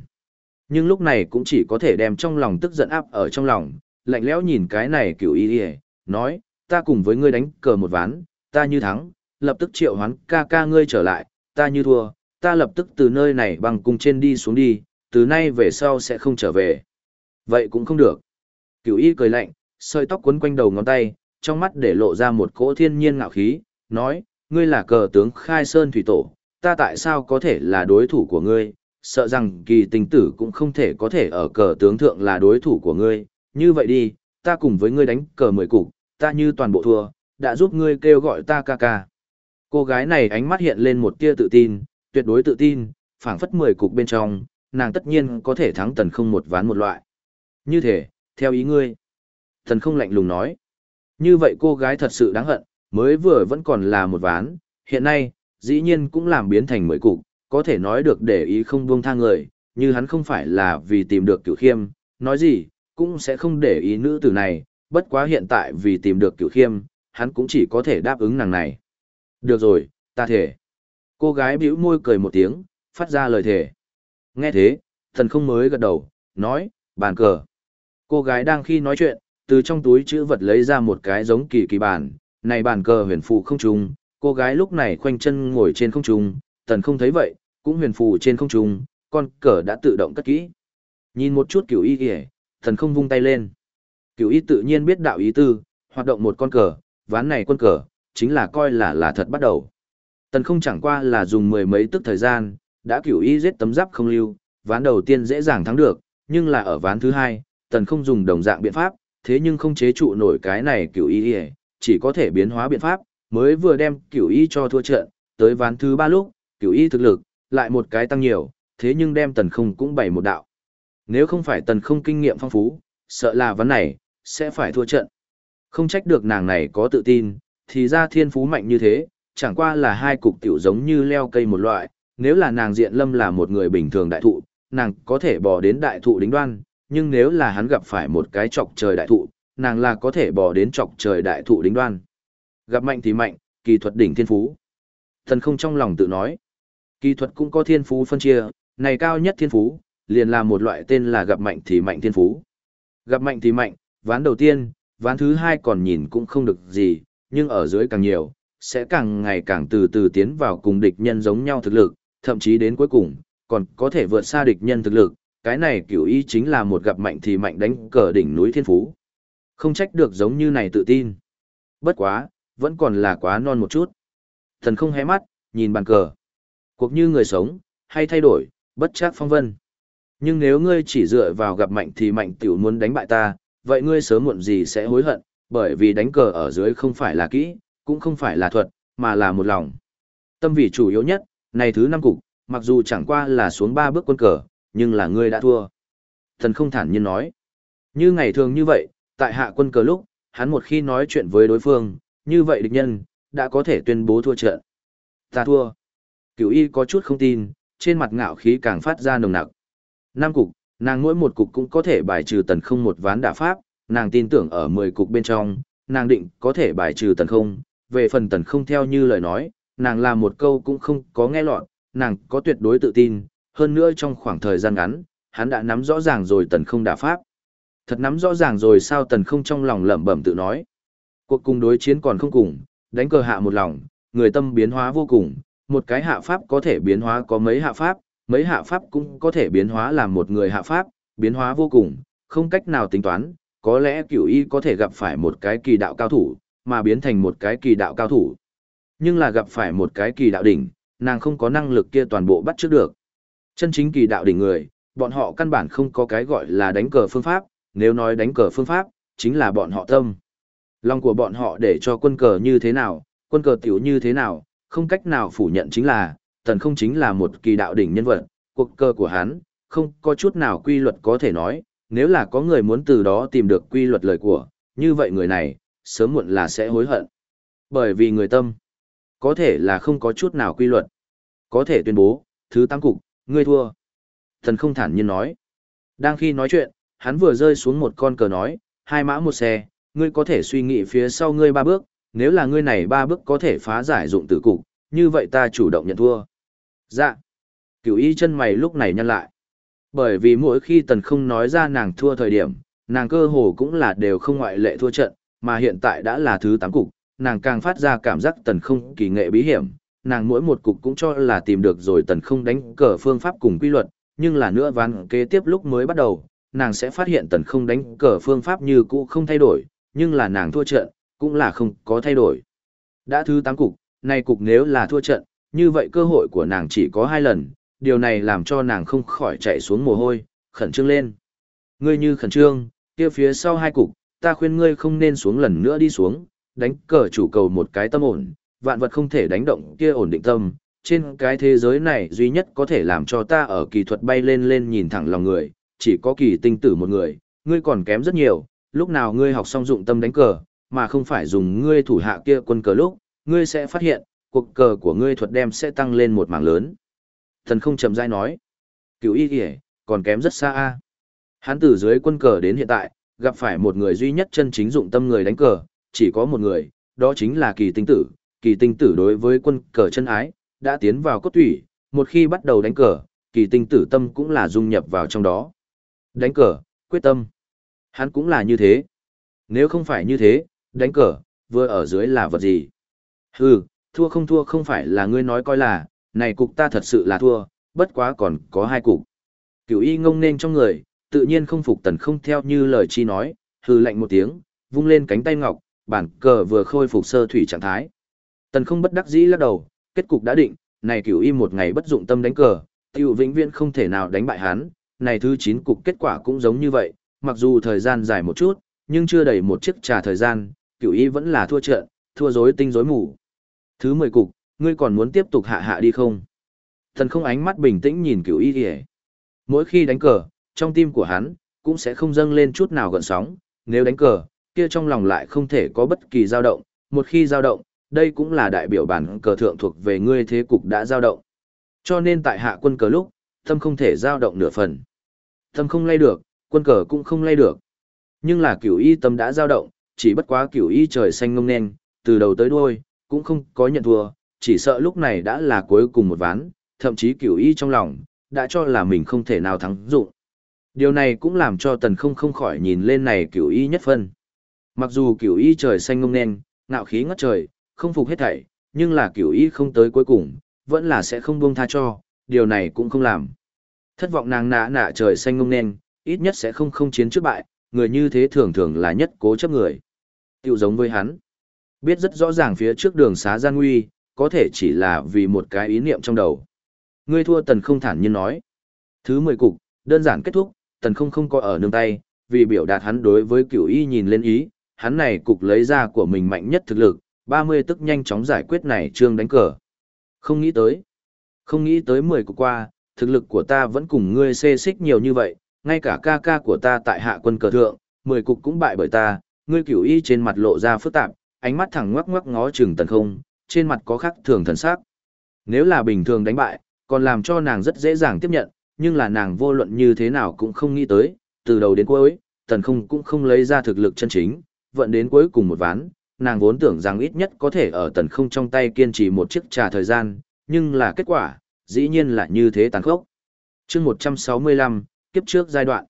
Nhưng lúc này cũng chỉ có thể đem trong lòng tức giận áp ở trong lòng, lạnh lẽo nhìn cái này cửu y nói, ta cùng với ngươi đánh cờ một ván, ta như thắng, lập tức triệu hoán ca ca ngươi trở lại, ta như thua, ta lập tức từ nơi này bằng cung trên đi xuống đi, từ nay về sau sẽ không trở về. Vậy cũng không được. Cửu y cười lạnh, sợi tóc quấn quanh đầu ngón tay, trong mắt để lộ ra một cỗ thiên nhiên ngạo khí, nói, ngươi là cờ tướng khai sơn thủy tổ, ta tại sao có thể là đối thủ của ngươi, sợ rằng kỳ tình tử cũng không thể có thể ở cờ tướng thượng là đối thủ của ngươi, như vậy đi, ta cùng với ngươi đánh cờ mười cục, ta như toàn bộ thua, đã giúp ngươi kêu gọi ta ca ca. Cô gái này ánh mắt hiện lên một tia tự tin, tuyệt đối tự tin, phảng phất mười cục bên trong, nàng tất nhiên có thể thắng tần không một ván một loại. Như thế, theo ý ngươi. Tần không lạnh lùng nói. Như vậy cô gái thật sự đáng hận, mới vừa vẫn còn là một ván, hiện nay, dĩ nhiên cũng làm biến thành mười cục, có thể nói được để ý không buông tha người, như hắn không phải là vì tìm được cửu khiêm, nói gì, cũng sẽ không để ý nữ tử này, bất quá hiện tại vì tìm được cửu khiêm, hắn cũng chỉ có thể đáp ứng nàng này. Được rồi, ta thể. Cô gái bĩu môi cười một tiếng, phát ra lời thề. Nghe thế, thần không mới gật đầu, nói, bàn cờ. Cô gái đang khi nói chuyện, từ trong túi chữ vật lấy ra một cái giống kỳ kỳ bàn, này bàn cờ huyền phụ không trùng cô gái lúc này khoanh chân ngồi trên không trung, tần không thấy vậy, cũng huyền phù trên không trung, con cờ đã tự động cất kỹ. Nhìn một chút cửu y kìa, thần không vung tay lên. Cửu y tự nhiên biết đạo ý tư, hoạt động một con cờ, ván này quân cờ, chính là coi là là thật bắt đầu. Tần không chẳng qua là dùng mười mấy tức thời gian, đã cửu y giết tấm giáp không lưu, ván đầu tiên dễ dàng thắng được, nhưng là ở ván thứ hai, tần không dùng đồng dạng biện pháp, thế nhưng không chế trụ nổi cái này cửu y chỉ có thể biến hóa biện pháp, mới vừa đem cửu y cho thua trận, tới ván thứ ba lúc, cửu y thực lực, lại một cái tăng nhiều, thế nhưng đem tần không cũng bày một đạo. Nếu không phải tần không kinh nghiệm phong phú, sợ là vấn này, sẽ phải thua trận. Không trách được nàng này có tự tin, thì ra thiên phú mạnh như thế, chẳng qua là hai cục tiểu giống như leo cây một loại, nếu là nàng diện lâm là một người bình thường đại thụ, nàng có thể bò đến đại thụ đính đoan, nhưng nếu là hắn gặp phải một cái chọc trời đại thụ, nàng là có thể bò đến chọc trời đại thụ đính đoan. Gặp mạnh thì mạnh, kỳ thuật đỉnh thiên phú. Thần không trong lòng tự nói. Kỹ thuật cũng có thiên phú phân chia, này cao nhất thiên phú, liền là một loại tên là gặp mạnh thì mạnh thiên phú. Gặp mạnh thì mạnh, ván đầu tiên, ván thứ hai còn nhìn cũng không được gì, nhưng ở dưới càng nhiều, sẽ càng ngày càng từ từ tiến vào cùng địch nhân giống nhau thực lực, thậm chí đến cuối cùng, còn có thể vượt xa địch nhân thực lực, cái này kiểu ý chính là một gặp mạnh thì mạnh đánh cờ đỉnh núi thiên phú. Không trách được giống như này tự tin. Bất quá, vẫn còn là quá non một chút. Thần không hé mắt, nhìn bàn cờ. Cuộc như người sống, hay thay đổi, bất chắc phong vân. Nhưng nếu ngươi chỉ dựa vào gặp mạnh thì mạnh tiểu muốn đánh bại ta, vậy ngươi sớm muộn gì sẽ hối hận, bởi vì đánh cờ ở dưới không phải là kỹ, cũng không phải là thuật, mà là một lòng. Tâm vị chủ yếu nhất, này thứ năm cục, mặc dù chẳng qua là xuống ba bước quân cờ, nhưng là ngươi đã thua. Thần không thản nhiên nói. Như ngày thường như vậy, tại hạ quân cờ lúc, hắn một khi nói chuyện với đối phương, như vậy địch nhân, đã có thể tuyên bố thua trận. Ta thua. Cửu y có chút không tin, trên mặt ngạo khí càng phát ra nồng nặc. Năm cục, nàng mỗi một cục cũng có thể bài trừ tần không một ván đả pháp, nàng tin tưởng ở 10 cục bên trong, nàng định có thể bài trừ tần không. Về phần tần không theo như lời nói, nàng làm một câu cũng không có nghe lọt, nàng có tuyệt đối tự tin, hơn nữa trong khoảng thời gian ngắn, hắn đã nắm rõ ràng rồi tần không đả pháp. Thật nắm rõ ràng rồi sao tần không trong lòng lẩm bẩm tự nói. Cuộc cùng đối chiến còn không cùng, đánh cờ hạ một lòng, người tâm biến hóa vô cùng, một cái hạ pháp có thể biến hóa có mấy hạ pháp, mấy hạ pháp cũng có thể biến hóa làm một người hạ pháp, biến hóa vô cùng, không cách nào tính toán, có lẽ cửu y có thể gặp phải một cái kỳ đạo cao thủ, mà biến thành một cái kỳ đạo cao thủ. Nhưng là gặp phải một cái kỳ đạo đỉnh, nàng không có năng lực kia toàn bộ bắt trước được. Chân chính kỳ đạo đỉnh người, bọn họ căn bản không có cái gọi là đánh cờ phương pháp, nếu nói đánh cờ phương pháp, chính là bọn họ tâm. Lòng của bọn họ để cho quân cờ như thế nào, quân cờ tiểu như thế nào, không cách nào phủ nhận chính là, tần không chính là một kỳ đạo đỉnh nhân vật, cuộc cờ của hắn, không có chút nào quy luật có thể nói, nếu là có người muốn từ đó tìm được quy luật lời của, như vậy người này, sớm muộn là sẽ hối hận. Bởi vì người tâm, có thể là không có chút nào quy luật. Có thể tuyên bố, thứ tăng cục, ngươi thua. Thần không thản nhiên nói. Đang khi nói chuyện, hắn vừa rơi xuống một con cờ nói, hai mã một xe, ngươi có thể suy nghĩ phía sau ngươi ba bước, nếu là ngươi này ba bước có thể phá giải dụng tử cục, như vậy ta chủ động nhận thua. Dạ. Cửu y chân mày lúc này nhăn lại. Bởi vì mỗi khi tần không nói ra nàng thua thời điểm, nàng cơ hồ cũng là đều không ngoại lệ thua trận, mà hiện tại đã là thứ tám cục, nàng càng phát ra cảm giác tần không kỳ nghệ bí hiểm, nàng mỗi một cục cũng cho là tìm được rồi tần không đánh cờ phương pháp cùng quy luật, nhưng là nữa ván kế tiếp lúc mới bắt đầu, nàng sẽ phát hiện tần không đánh cờ phương pháp như cũ không thay đổi, nhưng là nàng thua trận, cũng là không có thay đổi. Đã thứ 8 cục, này cục nếu là thua trận, như vậy cơ hội của nàng chỉ có hai lần, điều này làm cho nàng không khỏi chạy xuống mồ hôi, khẩn trương lên. Ngươi như khẩn trương, kia phía sau hai cục, ta khuyên ngươi không nên xuống lần nữa đi xuống, đánh cờ chủ cầu một cái tâm ổn, vạn vật không thể đánh động kia ổn định tâm. Trên cái thế giới này duy nhất có thể làm cho ta ở kỳ thuật bay lên lên nhìn thẳng lòng người, chỉ có kỳ tinh tử một người, ngươi còn kém rất nhiều, lúc nào ngươi học xong dụng tâm đánh cờ, mà không phải dùng ngươi thủ hạ kia quân cờ lúc, ngươi sẽ phát hiện, cuộc cờ của ngươi thuật đem sẽ tăng lên một mảng lớn. Thần không chậm rãi nói, cửu y kìa, còn kém rất xa a. Hắn từ dưới quân cờ đến hiện tại, gặp phải một người duy nhất chân chính dụng tâm người đánh cờ, chỉ có một người, đó chính là kỳ tinh tử. Kỳ tinh tử đối với quân cờ chân ái, đã tiến vào cốt thủy, một khi bắt đầu đánh cờ, kỳ tinh tử tâm cũng là dung nhập vào trong đó. Đánh cờ, quyết tâm. Hắn cũng là như thế. Nếu không phải như thế, đánh cờ, vừa ở dưới là vật gì? Hừ, thua không thua không phải là ngươi nói coi là, này cục ta thật sự là thua, bất quá còn có hai cục. Cửu y ngông nên trong người, tự nhiên không phục tần không theo như lời chi nói, hừ lạnh một tiếng, vung lên cánh tay ngọc, bản cờ vừa khôi phục sơ thủy trạng thái. Tần không bất đắc dĩ lắc đầu, kết cục đã định, này cửu y một ngày bất dụng tâm đánh cờ, tiêu vĩnh viễn không thể nào đánh bại hắn, này thứ 9 cục kết quả cũng giống như vậy, mặc dù thời gian dài một chút, nhưng chưa đầy một chiếc trà thời gian, cửu y vẫn là thua trận, thua rối tinh rối mù. Thứ 10 cục, ngươi còn muốn tiếp tục hạ hạ đi không? Thần không ánh mắt bình tĩnh nhìn cửu y kìa. Mỗi khi đánh cờ, trong tim của hắn, cũng sẽ không dâng lên chút nào gợn sóng, nếu đánh cờ, kia trong lòng lại không thể có bất kỳ dao động, một khi dao động, đây cũng là đại biểu bản cờ thượng thuộc về ngươi thế cục đã dao động. Cho nên tại hạ quân cờ lúc, tâm không thể dao động nửa phần. Tâm không lay được, quân cờ cũng không lay được. Nhưng là cửu y tâm đã dao động, chỉ bất quá cửu y trời xanh ngông nên, từ đầu tới đuôi, cũng không có nhận thua, chỉ sợ lúc này đã là cuối cùng một ván, thậm chí cửu y trong lòng, đã cho là mình không thể nào thắng dụng. Điều này cũng làm cho tần không không khỏi nhìn lên này cửu y nhất phân. Mặc dù cửu y trời xanh ngông nên, ngạo khí ngất trời, không phục hết thảy, nhưng là cửu y không tới cuối cùng, vẫn là sẽ không buông tha cho, điều này cũng không làm. Thất vọng nàng nạ nạ trời xanh ngông nên, ít nhất sẽ không không chiến trước bại, người như thế thường thường là nhất cố chấp người. Tiêu giống với hắn. Biết rất rõ ràng phía trước đường xá gian nguy, có thể chỉ là vì một cái ý niệm trong đầu. Ngươi thua tần không thản nhiên nói. Thứ 10 cục, đơn giản kết thúc, tần không không có ở nương tay, vì biểu đạt hắn đối với cửu y nhìn lên ý, hắn này cục lấy ra của mình mạnh nhất thực lực, 30 tức nhanh chóng giải quyết này trương đánh cờ. Không nghĩ tới. Không nghĩ tới 10 cục qua, thực lực của ta vẫn cùng ngươi xê xích nhiều như vậy, ngay cả ca ca của ta tại hạ quân cờ thượng, 10 cục cũng bại bởi ta, ngươi cửu y trên mặt lộ ra phức tạp, ánh mắt thẳng ngoắc ngoắc ngó chừng tần không, trên mặt có khắc thường thần sắc. Nếu là bình thường đánh bại, còn làm cho nàng rất dễ dàng tiếp nhận, nhưng là nàng vô luận như thế nào cũng không nghĩ tới, từ đầu đến cuối, tần không cũng không lấy ra thực lực chân chính, vận đến cuối cùng một ván, nàng vốn tưởng rằng ít nhất có thể ở tần không trong tay kiên trì một chiếc trà thời gian, nhưng là kết quả, dĩ nhiên là như thế tàn khốc. chương 165, kiếp trước giai đoạn,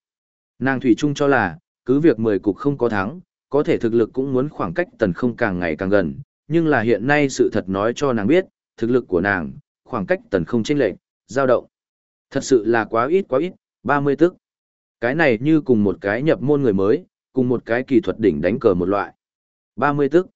nàng thủy chung cho là, cứ việc 10 cục không có thắng, có thể thực lực cũng muốn khoảng cách tần không càng ngày càng gần, nhưng là hiện nay sự thật nói cho nàng biết, thực lực của nàng, khoảng cách tần không chênh lệch, dao động. Thật sự là quá ít quá ít, 30 tức. Cái này như cùng một cái nhập môn người mới, cùng một cái kỳ thuật đỉnh đánh cờ một loại. 30 tức.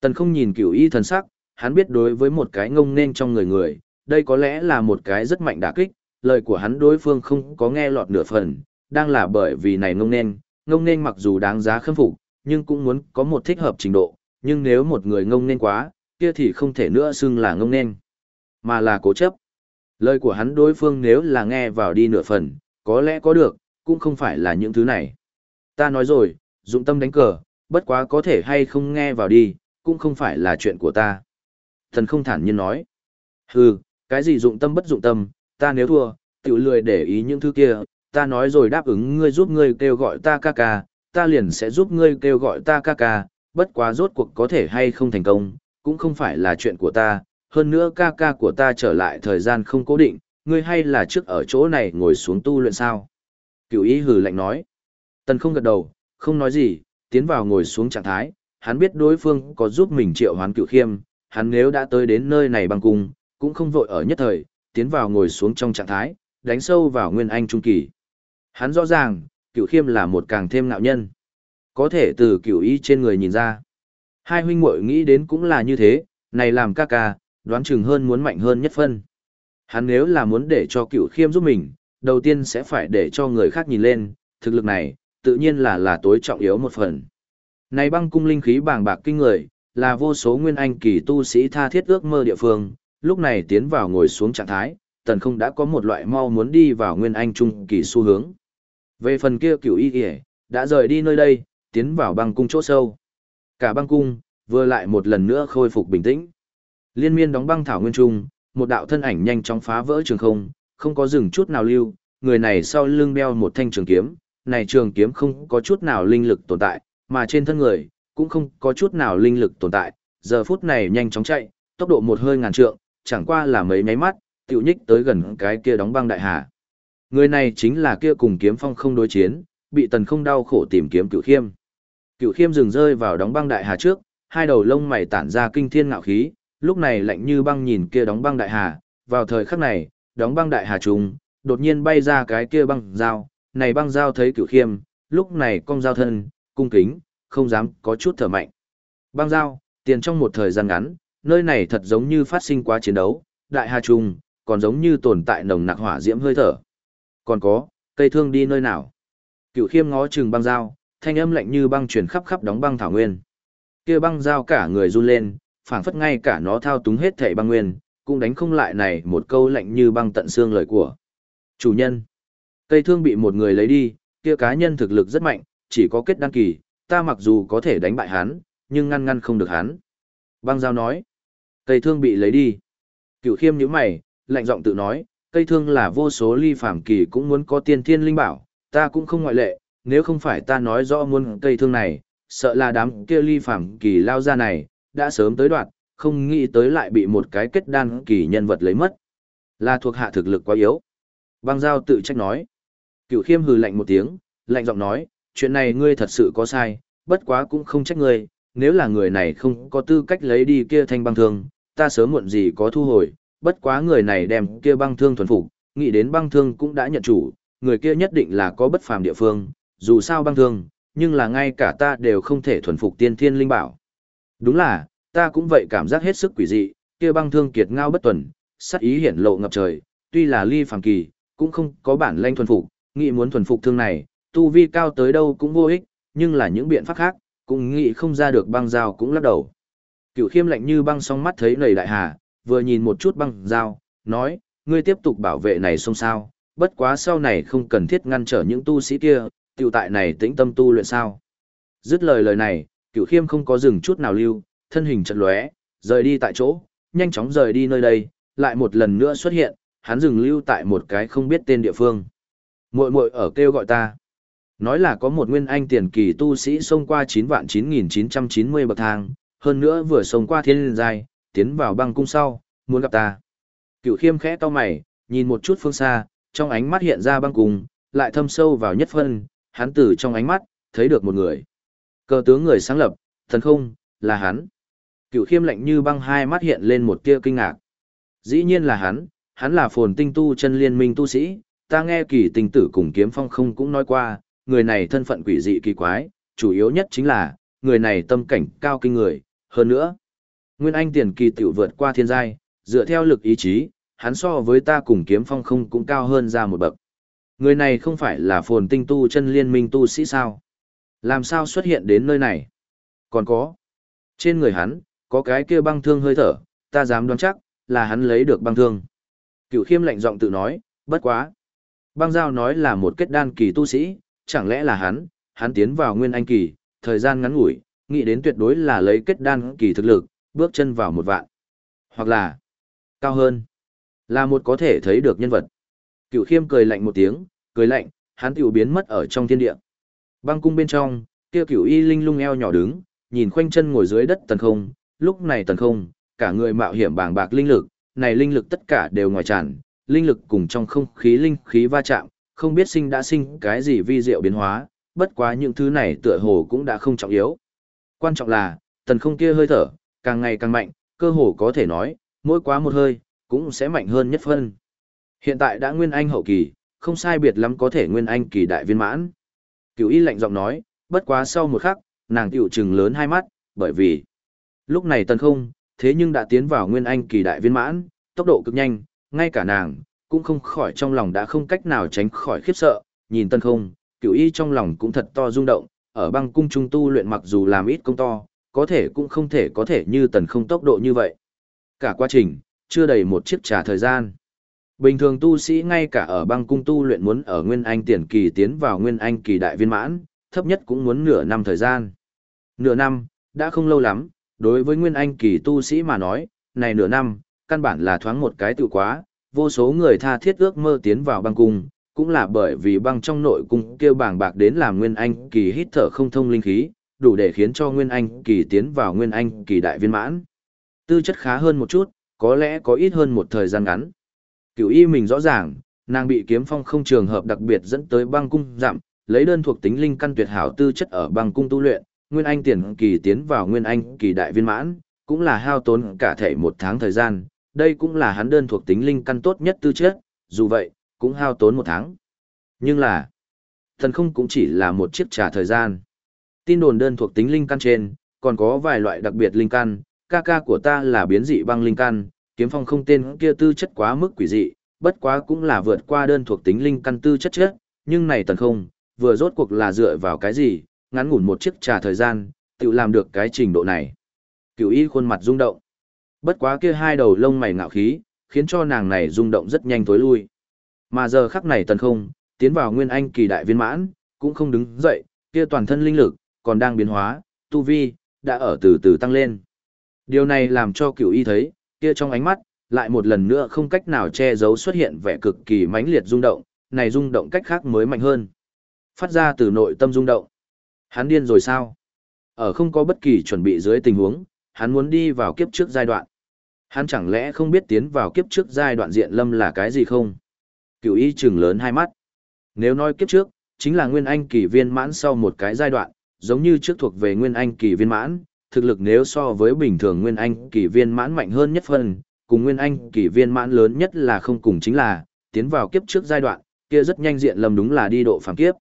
Tần không nhìn cửu y thần sắc, hắn biết đối với một cái ngông nên trong người người, đây có lẽ là một cái rất mạnh đả kích, lời của hắn đối phương không có nghe lọt nửa phần, đang là bởi vì này ngông nên, ngông nên mặc dù đáng giá khâm phục, nhưng cũng muốn có một thích hợp trình độ, nhưng nếu một người ngông nên quá, kia thì không thể nữa xưng là ngông nên, mà là cố chấp. Lời của hắn đối phương nếu là nghe vào đi nửa phần, có lẽ có được, cũng không phải là những thứ này. Ta nói rồi, dụng tâm đánh cờ, bất quá có thể hay không nghe vào đi, cũng không phải là chuyện của ta. Thần không thản nhiên nói. Hừ, cái gì dụng tâm bất dụng tâm, ta nếu thua, tiểu lười để ý những thứ kia, ta nói rồi đáp ứng ngươi giúp ngươi kêu gọi ta ca ca, ta liền sẽ giúp ngươi kêu gọi ta ca ca, bất quá rốt cuộc có thể hay không thành công, cũng không phải là chuyện của ta, hơn nữa ca ca của ta trở lại thời gian không cố định, ngươi hay là trước ở chỗ này ngồi xuống tu luyện sao? Cựu ý hừ lạnh nói. Tần không gật đầu, không nói gì, tiến vào ngồi xuống trạng thái, hắn biết đối phương có giúp mình triệu hoán cửu khiêm, hắn nếu đã tới đến nơi này bằng cung, cũng không vội ở nhất thời, tiến vào ngồi xuống trong trạng thái, đánh sâu vào nguyên anh trung kỳ. Hắn rõ ràng, cửu khiêm là một càng thêm nạo nhân. Có thể từ cửu y trên người nhìn ra. Hai huynh muội nghĩ đến cũng là như thế, này làm ca ca, đoán chừng hơn muốn mạnh hơn nhất phân. Hắn nếu là muốn để cho cửu khiêm giúp mình, đầu tiên sẽ phải để cho người khác nhìn lên, thực lực này, tự nhiên là là tối trọng yếu một phần. Này băng cung linh khí bàng bạc kinh người, là vô số nguyên anh kỳ tu sĩ tha thiết ước mơ địa phương, lúc này tiến vào ngồi xuống trạng thái, tần không đã có một loại mau muốn đi vào nguyên anh trung kỳ xu hướng. Về phần kia cửu y kìa, đã rời đi nơi đây, tiến vào băng cung chỗ sâu. Cả băng cung, vừa lại một lần nữa khôi phục bình tĩnh. Liên miên đóng băng thảo nguyên trung, một đạo thân ảnh nhanh chóng phá vỡ trường không, không có dừng chút nào lưu, người này sau lưng đeo một thanh trường kiếm, này trường kiếm không có chút nào linh lực tồn tại, mà trên thân người, cũng không có chút nào linh lực tồn tại, giờ phút này nhanh chóng chạy, tốc độ một hơi ngàn trượng, chẳng qua là mấy nháy mắt, tiểu nhích tới gần cái kia đóng băng đại hà. Người này chính là kia cùng kiếm phong không đối chiến, bị tần không đau khổ tìm kiếm cửu khiêm. Cửu khiêm dừng rơi vào đóng băng đại hà trước, hai đầu lông mày tản ra kinh thiên ngạo khí, lúc này lạnh như băng nhìn kia đóng băng đại hà, vào thời khắc này, đóng băng đại hà trùng, đột nhiên bay ra cái kia băng dao, này băng dao thấy cửu khiêm, lúc này cong dao thân, cung kính, không dám có chút thở mạnh. Băng dao, tiền trong một thời gian ngắn, nơi này thật giống như phát sinh quá chiến đấu, đại hà trùng, còn giống như tồn tại nồng nặc hỏa diễm hơi thở. Còn có, cây thương đi nơi nào? cựu khiêm ngó chừng băng dao, thanh âm lạnh như băng chuyển khắp khắp đóng băng thảo nguyên. Kia băng dao cả người run lên, phảng phất ngay cả nó thao túng hết thảy băng nguyên, cũng đánh không lại này một câu lạnh như băng tận xương lời của. Chủ nhân, cây thương bị một người lấy đi, kia cá nhân thực lực rất mạnh, chỉ có kết đăng kỳ, ta mặc dù có thể đánh bại hắn, nhưng ngăn ngăn không được hắn. Băng giao nói, cây thương bị lấy đi. Cửu khiêm nhíu mày, lạnh giọng tự nói, Tây thương là vô số ly phàm kỳ cũng muốn có tiên thiên linh bảo, ta cũng không ngoại lệ, nếu không phải ta nói rõ muốn Tây thương này, sợ là đám kia ly phàm kỳ lao ra này, đã sớm tới đoạn, không nghĩ tới lại bị một cái kết đan kỳ nhân vật lấy mất. Là thuộc hạ thực lực quá yếu. Băng giao tự trách nói. Cửu khiêm hừ lạnh một tiếng, lạnh giọng nói, chuyện này ngươi thật sự có sai, bất quá cũng không trách ngươi, nếu là người này không có tư cách lấy đi kia thanh băng thương, ta sớm muộn gì có thu hồi, bất quá người này đem kia băng thương thuần phục, nghĩ đến băng thương cũng đã nhận chủ, người kia nhất định là có bất phàm địa phương, dù sao băng thương, nhưng là ngay cả ta đều không thể thuần phục tiên thiên linh bảo. Đúng là, ta cũng vậy cảm giác hết sức quỷ dị, kia băng thương kiệt ngao bất tuần, sát ý hiển lộ ngập trời, tuy là ly phàm kỳ, cũng không có bản lanh thuần phục, nghĩ muốn thuần phục thương này, tu vi cao tới đâu cũng vô ích, nhưng là những biện pháp khác, cũng nghĩ không ra được băng dao cũng lắc đầu. Cửu khiêm lạnh như băng song mắt thấy nầy đại hà, vừa nhìn một chút băng dao, nói, ngươi tiếp tục bảo vệ này xong sao, bất quá sau này không cần thiết ngăn trở những tu sĩ kia, tiểu tại này tĩnh tâm tu luyện sao. Dứt lời lời này, cửu khiêm không có dừng chút nào lưu, thân hình chật lóe, rời đi tại chỗ, nhanh chóng rời đi nơi đây, lại một lần nữa xuất hiện, hắn dừng lưu tại một cái không biết tên địa phương. Muội muội ở kêu gọi ta. Nói là có một nguyên anh tiền kỳ tu sĩ xông qua 9 vạn 9990 bậc thang, hơn nữa vừa xông qua thiên giai, tiến vào băng cung sau, muốn gặp ta. Cựu khiêm khẽ to mày, nhìn một chút phương xa, trong ánh mắt hiện ra băng cung, lại thâm sâu vào nhất phân, hắn từ trong ánh mắt, thấy được một người. Cờ tướng người sáng lập, thần không, là hắn. Cựu khiêm lạnh như băng hai mắt hiện lên một tia kinh ngạc. Dĩ nhiên là hắn, hắn là phồn tinh tu chân liên minh tu sĩ, ta nghe kỳ tình tử cùng kiếm phong không cũng nói qua, người này thân phận quỷ dị kỳ quái, chủ yếu nhất chính là, người này tâm cảnh cao kinh người, hơn nữa. Nguyên Anh tiền kỳ tiểu vượt qua thiên giai, dựa theo lực ý chí, hắn so với ta cùng kiếm phong không cũng cao hơn ra một bậc. Người này không phải là phồn tinh tu chân liên minh tu sĩ sao? Làm sao xuất hiện đến nơi này? Còn có. Trên người hắn, có cái kia băng thương hơi thở, ta dám đoán chắc, là hắn lấy được băng thương. Cựu khiêm lạnh giọng tự nói, bất quá. Băng giao nói là một kết đan kỳ tu sĩ, chẳng lẽ là hắn, hắn tiến vào nguyên anh kỳ, thời gian ngắn ngủi, nghĩ đến tuyệt đối là lấy kết đan kỳ thực lực, bước chân vào một vạn. Hoặc là, cao hơn, là một có thể thấy được nhân vật. Cựu khiêm cười lạnh một tiếng, cười lạnh, hắn tiểu biến mất ở trong thiên địa. Băng cung bên trong, kia cựu y linh lung eo nhỏ đứng, nhìn khoanh chân ngồi dưới đất tần không, lúc này tần không, cả người mạo hiểm bàng bạc linh lực, này linh lực tất cả đều ngoài tràn, linh lực cùng trong không khí linh khí va chạm, không biết sinh đã sinh cái gì vi diệu biến hóa, bất quá những thứ này tựa hồ cũng đã không trọng yếu. Quan trọng là, tần không kia hơi thở, càng ngày càng mạnh, cơ hồ có thể nói, mỗi quá một hơi, cũng sẽ mạnh hơn nhất phân. Hiện tại đã nguyên anh hậu kỳ, không sai biệt lắm có thể nguyên anh kỳ đại viên mãn. Cửu y lạnh giọng nói, bất quá sau một khắc, nàng tiểu trừng lớn hai mắt, bởi vì lúc này tần không, thế nhưng đã tiến vào nguyên anh kỳ đại viên mãn, tốc độ cực nhanh, ngay cả nàng, cũng không khỏi trong lòng đã không cách nào tránh khỏi khiếp sợ, nhìn tần không, cửu y trong lòng cũng thật to rung động, ở băng cung trung tu luyện mặc dù làm ít công to, có thể cũng không thể có thể như tần không tốc độ như vậy. Cả quá trình, chưa đầy một chiếc trà thời gian. Bình thường tu sĩ ngay cả ở băng cung tu luyện muốn ở Nguyên Anh tiền kỳ tiến vào Nguyên Anh kỳ đại viên mãn, thấp nhất cũng muốn nửa năm thời gian. Nửa năm, đã không lâu lắm, đối với Nguyên Anh kỳ tu sĩ mà nói, này nửa năm, căn bản là thoáng một cái tự quá, vô số người tha thiết ước mơ tiến vào băng cung, cũng là bởi vì băng trong nội cung kêu bảng bạc đến làm Nguyên Anh kỳ hít thở không thông linh khí, đủ để khiến cho Nguyên Anh kỳ tiến vào Nguyên Anh kỳ đại viên mãn. Tư chất khá hơn một chút, có lẽ có ít hơn một thời gian ngắn. Cửu y mình rõ ràng, nàng bị kiếm phong không trường hợp đặc biệt dẫn tới băng cung giảm, lấy đơn thuộc tính linh căn tuyệt hảo tư chất ở băng cung tu luyện, Nguyên Anh tiền kỳ tiến vào Nguyên Anh kỳ đại viên mãn, cũng là hao tốn cả thể một tháng thời gian, đây cũng là hắn đơn thuộc tính linh căn tốt nhất tư chất, dù vậy, cũng hao tốn một tháng. Nhưng là, thần không cũng chỉ là một chiếc trà thời gian. Tin đồn đơn thuộc tính linh căn trên, còn có vài loại đặc biệt linh căn, ca ca của ta là biến dị băng linh căn, kiếm phong không tên kia tư chất quá mức quỷ dị, bất quá cũng là vượt qua đơn thuộc tính linh căn tư chất chết. nhưng này tần không, vừa rốt cuộc là dựa vào cái gì, ngắn ngủn một chiếc trà thời gian, tự làm được cái trình độ này. Cửu y khuôn mặt rung động. Bất quá kia hai đầu lông mày ngạo khí, khiến cho nàng này rung động rất nhanh tối lui. Mà giờ khắc này tần không, tiến vào nguyên anh kỳ đại viên mãn, cũng không đứng dậy, kia toàn thân linh lực, còn đang biến hóa, tu vi, đã ở từ từ tăng lên. Điều này làm cho cửu y thấy, kia trong ánh mắt, lại một lần nữa không cách nào che giấu xuất hiện vẻ cực kỳ mãnh liệt rung động, này rung động cách khác mới mạnh hơn. Phát ra từ nội tâm rung động. Hắn điên rồi sao? Ở không có bất kỳ chuẩn bị dưới tình huống, hắn muốn đi vào kiếp trước giai đoạn. Hắn chẳng lẽ không biết tiến vào kiếp trước giai đoạn diện lâm là cái gì không? Cửu y trừng lớn hai mắt. Nếu nói kiếp trước, chính là nguyên anh kỳ viên mãn sau một cái giai đoạn, giống như trước thuộc về nguyên anh kỳ viên mãn, thực lực nếu so với bình thường nguyên anh kỳ viên mãn mạnh hơn nhất phần, cùng nguyên anh kỳ viên mãn lớn nhất là không cùng chính là, tiến vào kiếp trước giai đoạn, kia rất nhanh diện lầm đúng là đi độ phàm kiếp.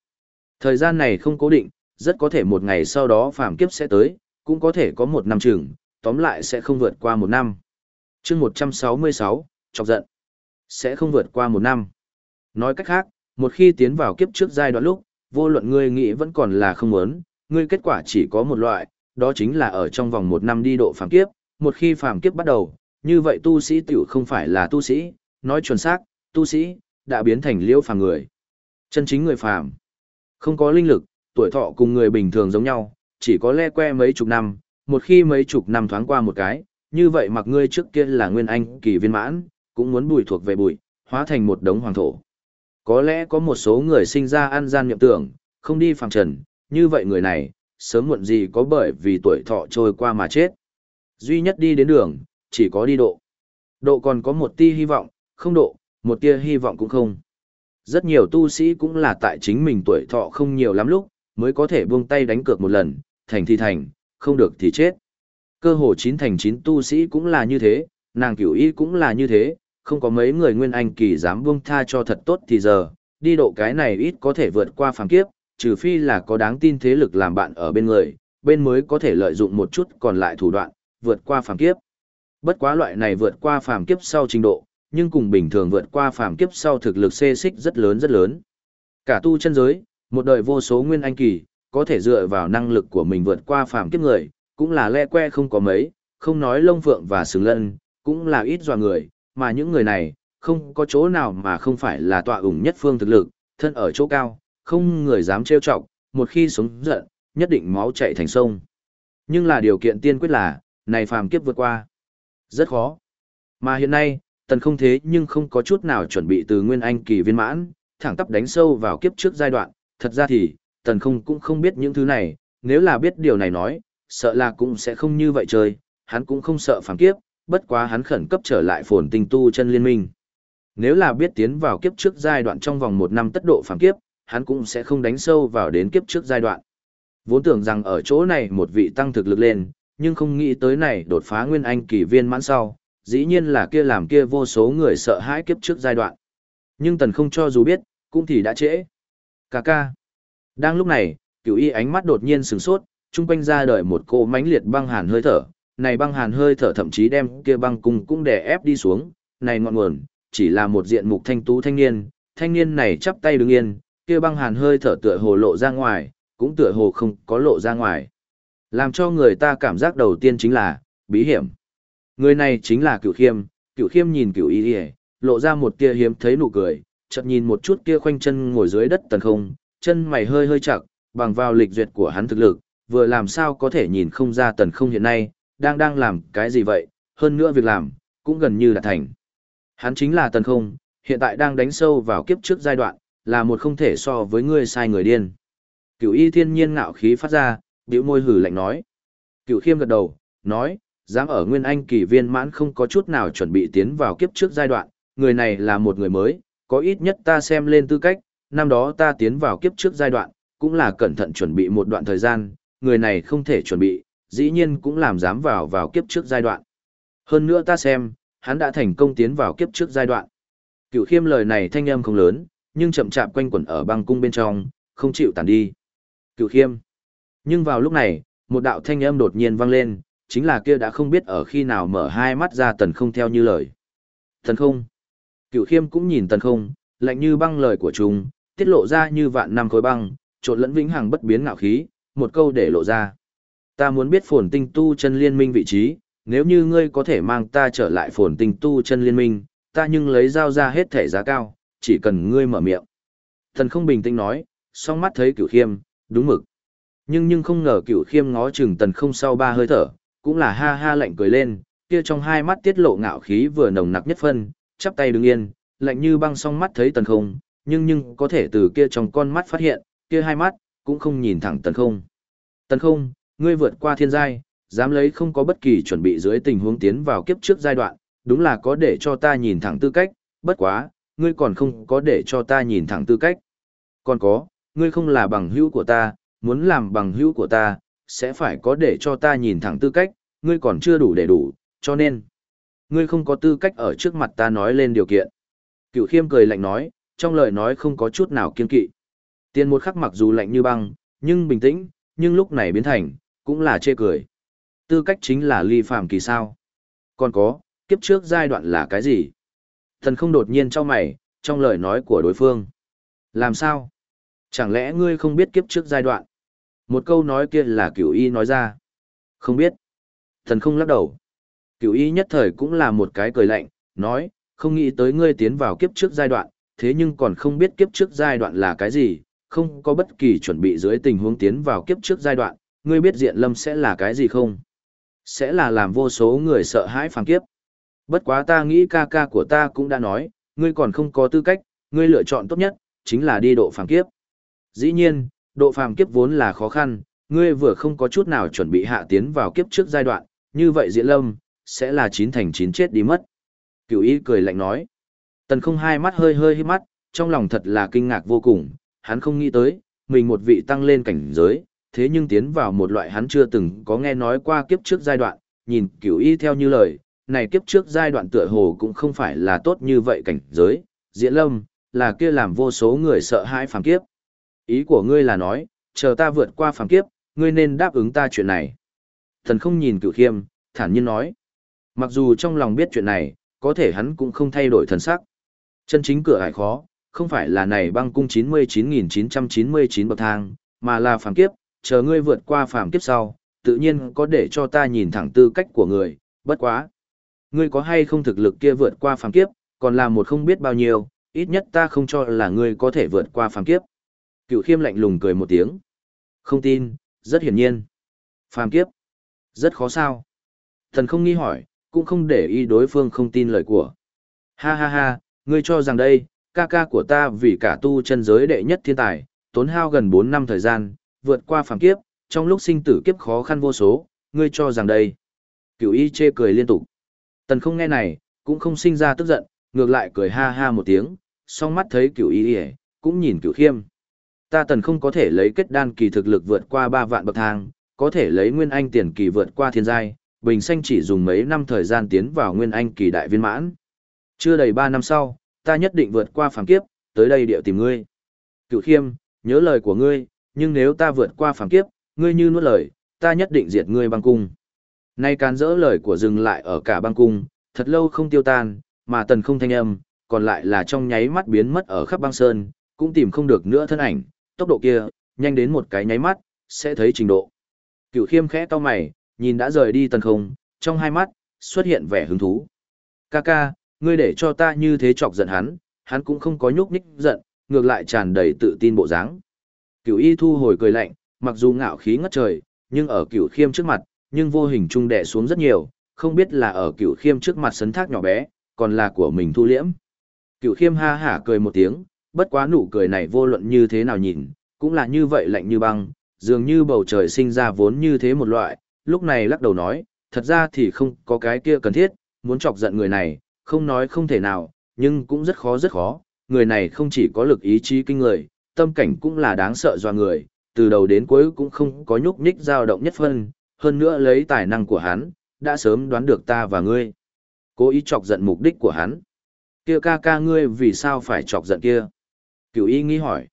Thời gian này không cố định, rất có thể một ngày sau đó phàm kiếp sẽ tới, cũng có thể có một năm chừng, tóm lại sẽ không vượt qua một năm. chương 166, chọc giận, sẽ không vượt qua một năm. Nói cách khác, một khi tiến vào kiếp trước giai đoạn lúc, vô luận ngươi nghĩ vẫn còn là không muốn, ngươi kết quả chỉ có một loại, đó chính là ở trong vòng một năm đi độ phàm kiếp, một khi phàm kiếp bắt đầu, như vậy tu sĩ tiểu không phải là tu sĩ, nói chuẩn xác, tu sĩ, đã biến thành liễu phàm người. Chân chính người phàm, không có linh lực, tuổi thọ cùng người bình thường giống nhau, chỉ có le que mấy chục năm, một khi mấy chục năm thoáng qua một cái, như vậy mặc ngươi trước kia là nguyên anh kỳ viên mãn, cũng muốn bùi thuộc về bụi, hóa thành một đống hoàng thổ. Có lẽ có một số người sinh ra ăn gian nhậm tưởng, không đi phàm trần, như vậy người này, sớm muộn gì có bởi vì tuổi thọ trôi qua mà chết. Duy nhất đi đến đường, chỉ có đi độ. Độ còn có một tia hy vọng, không độ, một tia hy vọng cũng không. Rất nhiều tu sĩ cũng là tại chính mình tuổi thọ không nhiều lắm lúc, mới có thể buông tay đánh cược một lần, thành thì thành, không được thì chết. Cơ hồ chín thành chín tu sĩ cũng là như thế, nàng cửu y cũng là như thế, không có mấy người nguyên anh kỳ dám buông tha cho thật tốt thì giờ, đi độ cái này ít có thể vượt qua phàm kiếp, trừ phi là có đáng tin thế lực làm bạn ở bên người, bên mới có thể lợi dụng một chút còn lại thủ đoạn, vượt qua phàm kiếp. Bất quá loại này vượt qua phàm kiếp sau trình độ, nhưng cùng bình thường vượt qua phàm kiếp sau thực lực xê xích rất lớn rất lớn. Cả tu chân giới, một đời vô số nguyên anh kỳ, có thể dựa vào năng lực của mình vượt qua phàm kiếp người, cũng là le que không có mấy, không nói lông phượng và sừng lân, cũng là ít dọa người, mà những người này, không có chỗ nào mà không phải là tọa ủng nhất phương thực lực, thân ở chỗ cao, không người dám trêu chọc, một khi sống giận, nhất định máu chảy thành sông. Nhưng là điều kiện tiên quyết là, này phàm kiếp vượt qua. Rất khó. Mà hiện nay, tần không thế nhưng không có chút nào chuẩn bị từ nguyên anh kỳ viên mãn, thẳng tắp đánh sâu vào kiếp trước giai đoạn. Thật ra thì, tần không cũng không biết những thứ này, nếu là biết điều này nói, sợ là cũng sẽ không như vậy chơi, hắn cũng không sợ phàm kiếp, bất quá hắn khẩn cấp trở lại phồn tinh tu chân liên minh. Nếu là biết tiến vào kiếp trước giai đoạn trong vòng một năm tất độ phàm kiếp, hắn cũng sẽ không đánh sâu vào đến kiếp trước giai đoạn. Vốn tưởng rằng ở chỗ này một vị tăng thực lực lên, nhưng không nghĩ tới này đột phá nguyên anh kỳ viên mãn sau, dĩ nhiên là kia làm kia vô số người sợ hãi kiếp trước giai đoạn. Nhưng tần không cho dù biết, cũng thì đã trễ. Cà ca. Đang lúc này, cửu y ánh mắt đột nhiên sừng sốt, trung quanh ra đời một cô mãnh liệt băng hàn hơi thở. Này băng hàn hơi thở thậm chí đem kia băng cung cũng đè ép đi xuống. Này ngọn nguồn, chỉ là một diện mục thanh tú thanh niên. Thanh niên này chắp tay đứng yên, kia băng hàn hơi thở tựa hồ lộ ra ngoài, cũng tựa hồ không có lộ ra ngoài. Làm cho người ta cảm giác đầu tiên chính là, bí hiểm. Người này chính là cựu khiêm, cựu khiêm nhìn cựu y y lộ ra một tia hiếm thấy nụ cười, chợt nhìn một chút kia khoanh chân ngồi dưới đất tần không, chân mày hơi hơi chặt, bằng vào lịch duyệt của hắn thực lực, vừa làm sao có thể nhìn không ra tần không hiện nay, đang đang làm cái gì vậy, hơn nữa việc làm, cũng gần như là thành. Hắn chính là tần không, hiện tại đang đánh sâu vào kiếp trước giai đoạn, là một không thể so với ngươi sai người điên. Cửu y thiên nhiên ngạo khí phát ra, biểu môi hử lạnh nói. Cửu khiêm gật đầu, nói, dám ở nguyên anh kỳ viên mãn không có chút nào chuẩn bị tiến vào kiếp trước giai đoạn, người này là một người mới, có ít nhất ta xem lên tư cách, năm đó ta tiến vào kiếp trước giai đoạn, cũng là cẩn thận chuẩn bị một đoạn thời gian, người này không thể chuẩn bị, dĩ nhiên cũng làm dám vào vào kiếp trước giai đoạn. Hơn nữa ta xem, hắn đã thành công tiến vào kiếp trước giai đoạn. Cựu khiêm lời này thanh âm không lớn, nhưng chậm chạp quanh quẩn ở băng cung bên trong, không chịu tàn đi. cửu khiêm. Nhưng vào lúc này, một đạo thanh âm đột nhiên vang lên, chính là kia đã không biết ở khi nào mở hai mắt ra tần không theo như lời. Tần không. cửu khiêm cũng nhìn tần không, lạnh như băng lời của chúng, tiết lộ ra như vạn năm khối băng, trộn lẫn vĩnh hằng bất biến ngạo khí, một câu để lộ ra. Ta muốn biết phồn tinh tu chân liên minh vị trí, nếu như ngươi có thể mang ta trở lại phồn tinh tu chân liên minh, ta nhưng lấy dao ra hết thể giá cao, chỉ cần ngươi mở miệng. Thần không bình tĩnh nói, song mắt thấy cửu khiêm, đúng mực. Nhưng nhưng không ngờ cửu khiêm ngó chừng tần không sau ba hơi thở, cũng là ha ha lạnh cười lên, kia trong hai mắt tiết lộ ngạo khí vừa nồng nặc nhất phân, chắp tay đứng yên, lạnh như băng song mắt thấy tần không, nhưng nhưng có thể từ kia trong con mắt phát hiện, kia hai mắt, cũng không nhìn thẳng tần không. Tần không, ngươi vượt qua thiên giai, dám lấy không có bất kỳ chuẩn bị dưới tình huống tiến vào kiếp trước giai đoạn, đúng là có để cho ta nhìn thẳng tư cách, bất quá, ngươi còn không có để cho ta nhìn thẳng tư cách. Còn có, ngươi không là bằng hữu của ta, muốn làm bằng hữu của ta, sẽ phải có để cho ta nhìn thẳng tư cách, ngươi còn chưa đủ để đủ, cho nên, ngươi không có tư cách ở trước mặt ta nói lên điều kiện. Cựu khiêm cười lạnh nói, trong lời nói không có chút nào kiên kỵ. Tiên một khắc mặc dù lạnh như băng, nhưng bình tĩnh, nhưng lúc này biến thành, cũng là chê cười. Tư cách chính là ly phàm kỳ sao. Còn có, kiếp trước giai đoạn là cái gì? Thần không đột nhiên cho mày, trong lời nói của đối phương. Làm sao? Chẳng lẽ ngươi không biết kiếp trước giai đoạn? Một câu nói kia là cửu y nói ra. Không biết. Thần không lắc đầu. Cửu y nhất thời cũng là một cái cười lạnh, nói, không nghĩ tới ngươi tiến vào kiếp trước giai đoạn, thế nhưng còn không biết kiếp trước giai đoạn là cái gì, không có bất kỳ chuẩn bị dưới tình huống tiến vào kiếp trước giai đoạn, ngươi biết diện lâm sẽ là cái gì không? Sẽ là làm vô số người sợ hãi phản kiếp. Bất quá ta nghĩ ca ca của ta cũng đã nói, ngươi còn không có tư cách, ngươi lựa chọn tốt nhất, chính là đi độ phàm kiếp. Dĩ nhiên, độ phàm kiếp vốn là khó khăn, ngươi vừa không có chút nào chuẩn bị hạ tiến vào kiếp trước giai đoạn, như vậy diễn lâm, sẽ là chín thành chín chết đi mất. Cửu y cười lạnh nói. Tần không hai mắt hơi hơi hít mắt, trong lòng thật là kinh ngạc vô cùng, hắn không nghĩ tới, mình một vị tăng lên cảnh giới, thế nhưng tiến vào một loại hắn chưa từng có nghe nói qua kiếp trước giai đoạn, nhìn cửu y theo như lời, này kiếp trước giai đoạn tựa hồ cũng không phải là tốt như vậy cảnh giới, diễn lâm, là kia làm vô số người sợ hãi phàm kiếp. Ý của ngươi là nói, chờ ta vượt qua phàm kiếp, ngươi nên đáp ứng ta chuyện này. Thần không nhìn cửu khiêm, thản nhiên nói. Mặc dù trong lòng biết chuyện này, có thể hắn cũng không thay đổi thần sắc. Chân chính cửa hải khó, không phải là này băng cung 99.999 bậc thang, mà là phàm kiếp, chờ ngươi vượt qua phàm kiếp sau, tự nhiên có để cho ta nhìn thẳng tư cách của người, bất quá. Ngươi có hay không thực lực kia vượt qua phàm kiếp, còn là một không biết bao nhiêu, ít nhất ta không cho là ngươi có thể vượt qua phàm kiếp. Cựu khiêm lạnh lùng cười một tiếng. Không tin, rất hiển nhiên. Phàm kiếp. Rất khó sao. Thần không nghi hỏi, cũng không để ý đối phương không tin lời của. Ha ha ha, ngươi cho rằng đây, ca ca của ta vì cả tu chân giới đệ nhất thiên tài, tốn hao gần 4 năm thời gian, vượt qua phàm kiếp, trong lúc sinh tử kiếp khó khăn vô số, ngươi cho rằng đây. Cửu y chê cười liên tục. Tần không nghe này, cũng không sinh ra tức giận, ngược lại cười ha ha một tiếng, song mắt thấy cửu y cũng nhìn cửu khiêm. Ta tần không có thể lấy kết đan kỳ thực lực vượt qua ba vạn bậc thang, có thể lấy nguyên anh tiền kỳ vượt qua thiên giai, bình xanh chỉ dùng mấy năm thời gian tiến vào nguyên anh kỳ đại viên mãn. Chưa đầy ba năm sau, ta nhất định vượt qua phàm kiếp, tới đây điệu tìm ngươi. Cựu khiêm, nhớ lời của ngươi, nhưng nếu ta vượt qua phàm kiếp, ngươi như nuốt lời, ta nhất định diệt ngươi băng cung. Nay can dỡ lời của dừng lại ở cả băng cung, thật lâu không tiêu tan, mà tần không thanh âm, còn lại là trong nháy mắt biến mất ở khắp băng sơn, cũng tìm không được nữa thân ảnh, tốc độ kia, nhanh đến một cái nháy mắt, sẽ thấy trình độ. Cựu khiêm khẽ to mày, nhìn đã rời đi tần không, trong hai mắt, xuất hiện vẻ hứng thú. Ca ca, ngươi để cho ta như thế chọc giận hắn, hắn cũng không có nhúc nhích giận, ngược lại tràn đầy tự tin bộ dáng. Cửu y thu hồi cười lạnh, mặc dù ngạo khí ngất trời, nhưng ở cửu khiêm trước mặt, nhưng vô hình trung đè xuống rất nhiều, không biết là ở cửu khiêm trước mặt sấn thác nhỏ bé, còn là của mình thu liễm. Cửu khiêm ha hả cười một tiếng, bất quá nụ cười này vô luận như thế nào nhìn, cũng là như vậy lạnh như băng, dường như bầu trời sinh ra vốn như thế một loại, lúc này lắc đầu nói, thật ra thì không có cái kia cần thiết, muốn chọc giận người này, không nói không thể nào, nhưng cũng rất khó rất khó, người này không chỉ có lực ý chí kinh người, tâm cảnh cũng là đáng sợ do người, từ đầu đến cuối cũng không có nhúc nhích dao động nhất phân, hơn nữa lấy tài năng của hắn, đã sớm đoán được ta và ngươi. Cố ý chọc giận mục đích của hắn. Kia ca ca ngươi vì sao phải chọc giận kia? Cửu y nghi hỏi.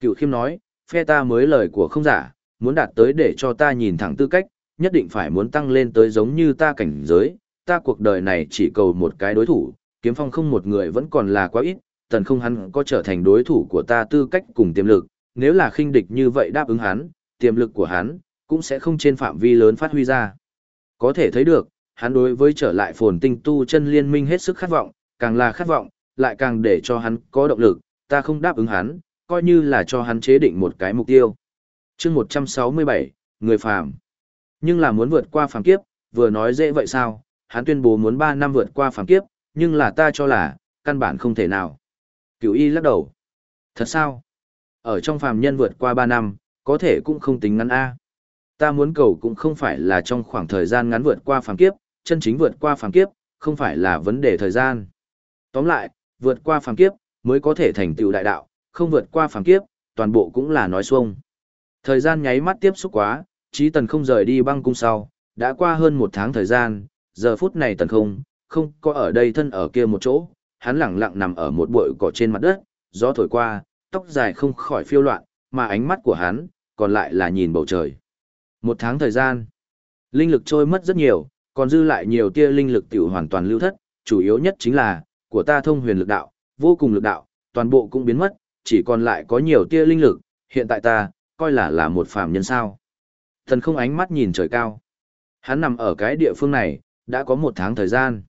Cửu khiêm nói, phe ta mới lời của không giả, muốn đạt tới để cho ta nhìn thẳng tư cách, nhất định phải muốn tăng lên tới giống như ta cảnh giới, ta cuộc đời này chỉ cầu một cái đối thủ, kiếm phong không một người vẫn còn là quá ít, tần không hắn có trở thành đối thủ của ta tư cách cùng tiềm lực, nếu là khinh địch như vậy đáp ứng hắn, tiềm lực của hắn cũng sẽ không trên phạm vi lớn phát huy ra. Có thể thấy được, hắn đối với trở lại phồn tinh tu chân liên minh hết sức khát vọng, càng là khát vọng, lại càng để cho hắn có động lực, ta không đáp ứng hắn, coi như là cho hắn chế định một cái mục tiêu. chương 167, người phàm. Nhưng là muốn vượt qua phàm kiếp, vừa nói dễ vậy sao, hắn tuyên bố muốn 3 năm vượt qua phàm kiếp, nhưng là ta cho là, căn bản không thể nào. Cửu y lắc đầu. Thật sao? Ở trong phàm nhân vượt qua 3 năm, có thể cũng không tính ngắn A. Ta muốn cầu cũng không phải là trong khoảng thời gian ngắn vượt qua phàm kiếp, chân chính vượt qua phàm kiếp, không phải là vấn đề thời gian. Tóm lại, vượt qua phàm kiếp, mới có thể thành tựu đại đạo, không vượt qua phàm kiếp, toàn bộ cũng là nói xuông. Thời gian nháy mắt tiếp xúc quá, trí tần không rời đi băng cung sau, đã qua hơn một tháng thời gian, giờ phút này tần không, không có ở đây thân ở kia một chỗ, hắn lẳng lặng nằm ở một bụi cỏ trên mặt đất, gió thổi qua, tóc dài không khỏi phiêu loạn, mà ánh mắt của hắn, còn lại là nhìn bầu trời. Một tháng thời gian, linh lực trôi mất rất nhiều, còn dư lại nhiều tia linh lực tiểu hoàn toàn lưu thất, chủ yếu nhất chính là, của ta thông huyền lực đạo, vô cùng lực đạo, toàn bộ cũng biến mất, chỉ còn lại có nhiều tia linh lực, hiện tại ta, coi là là một phàm nhân sao. Thần không ánh mắt nhìn trời cao. Hắn nằm ở cái địa phương này, đã có một tháng thời gian.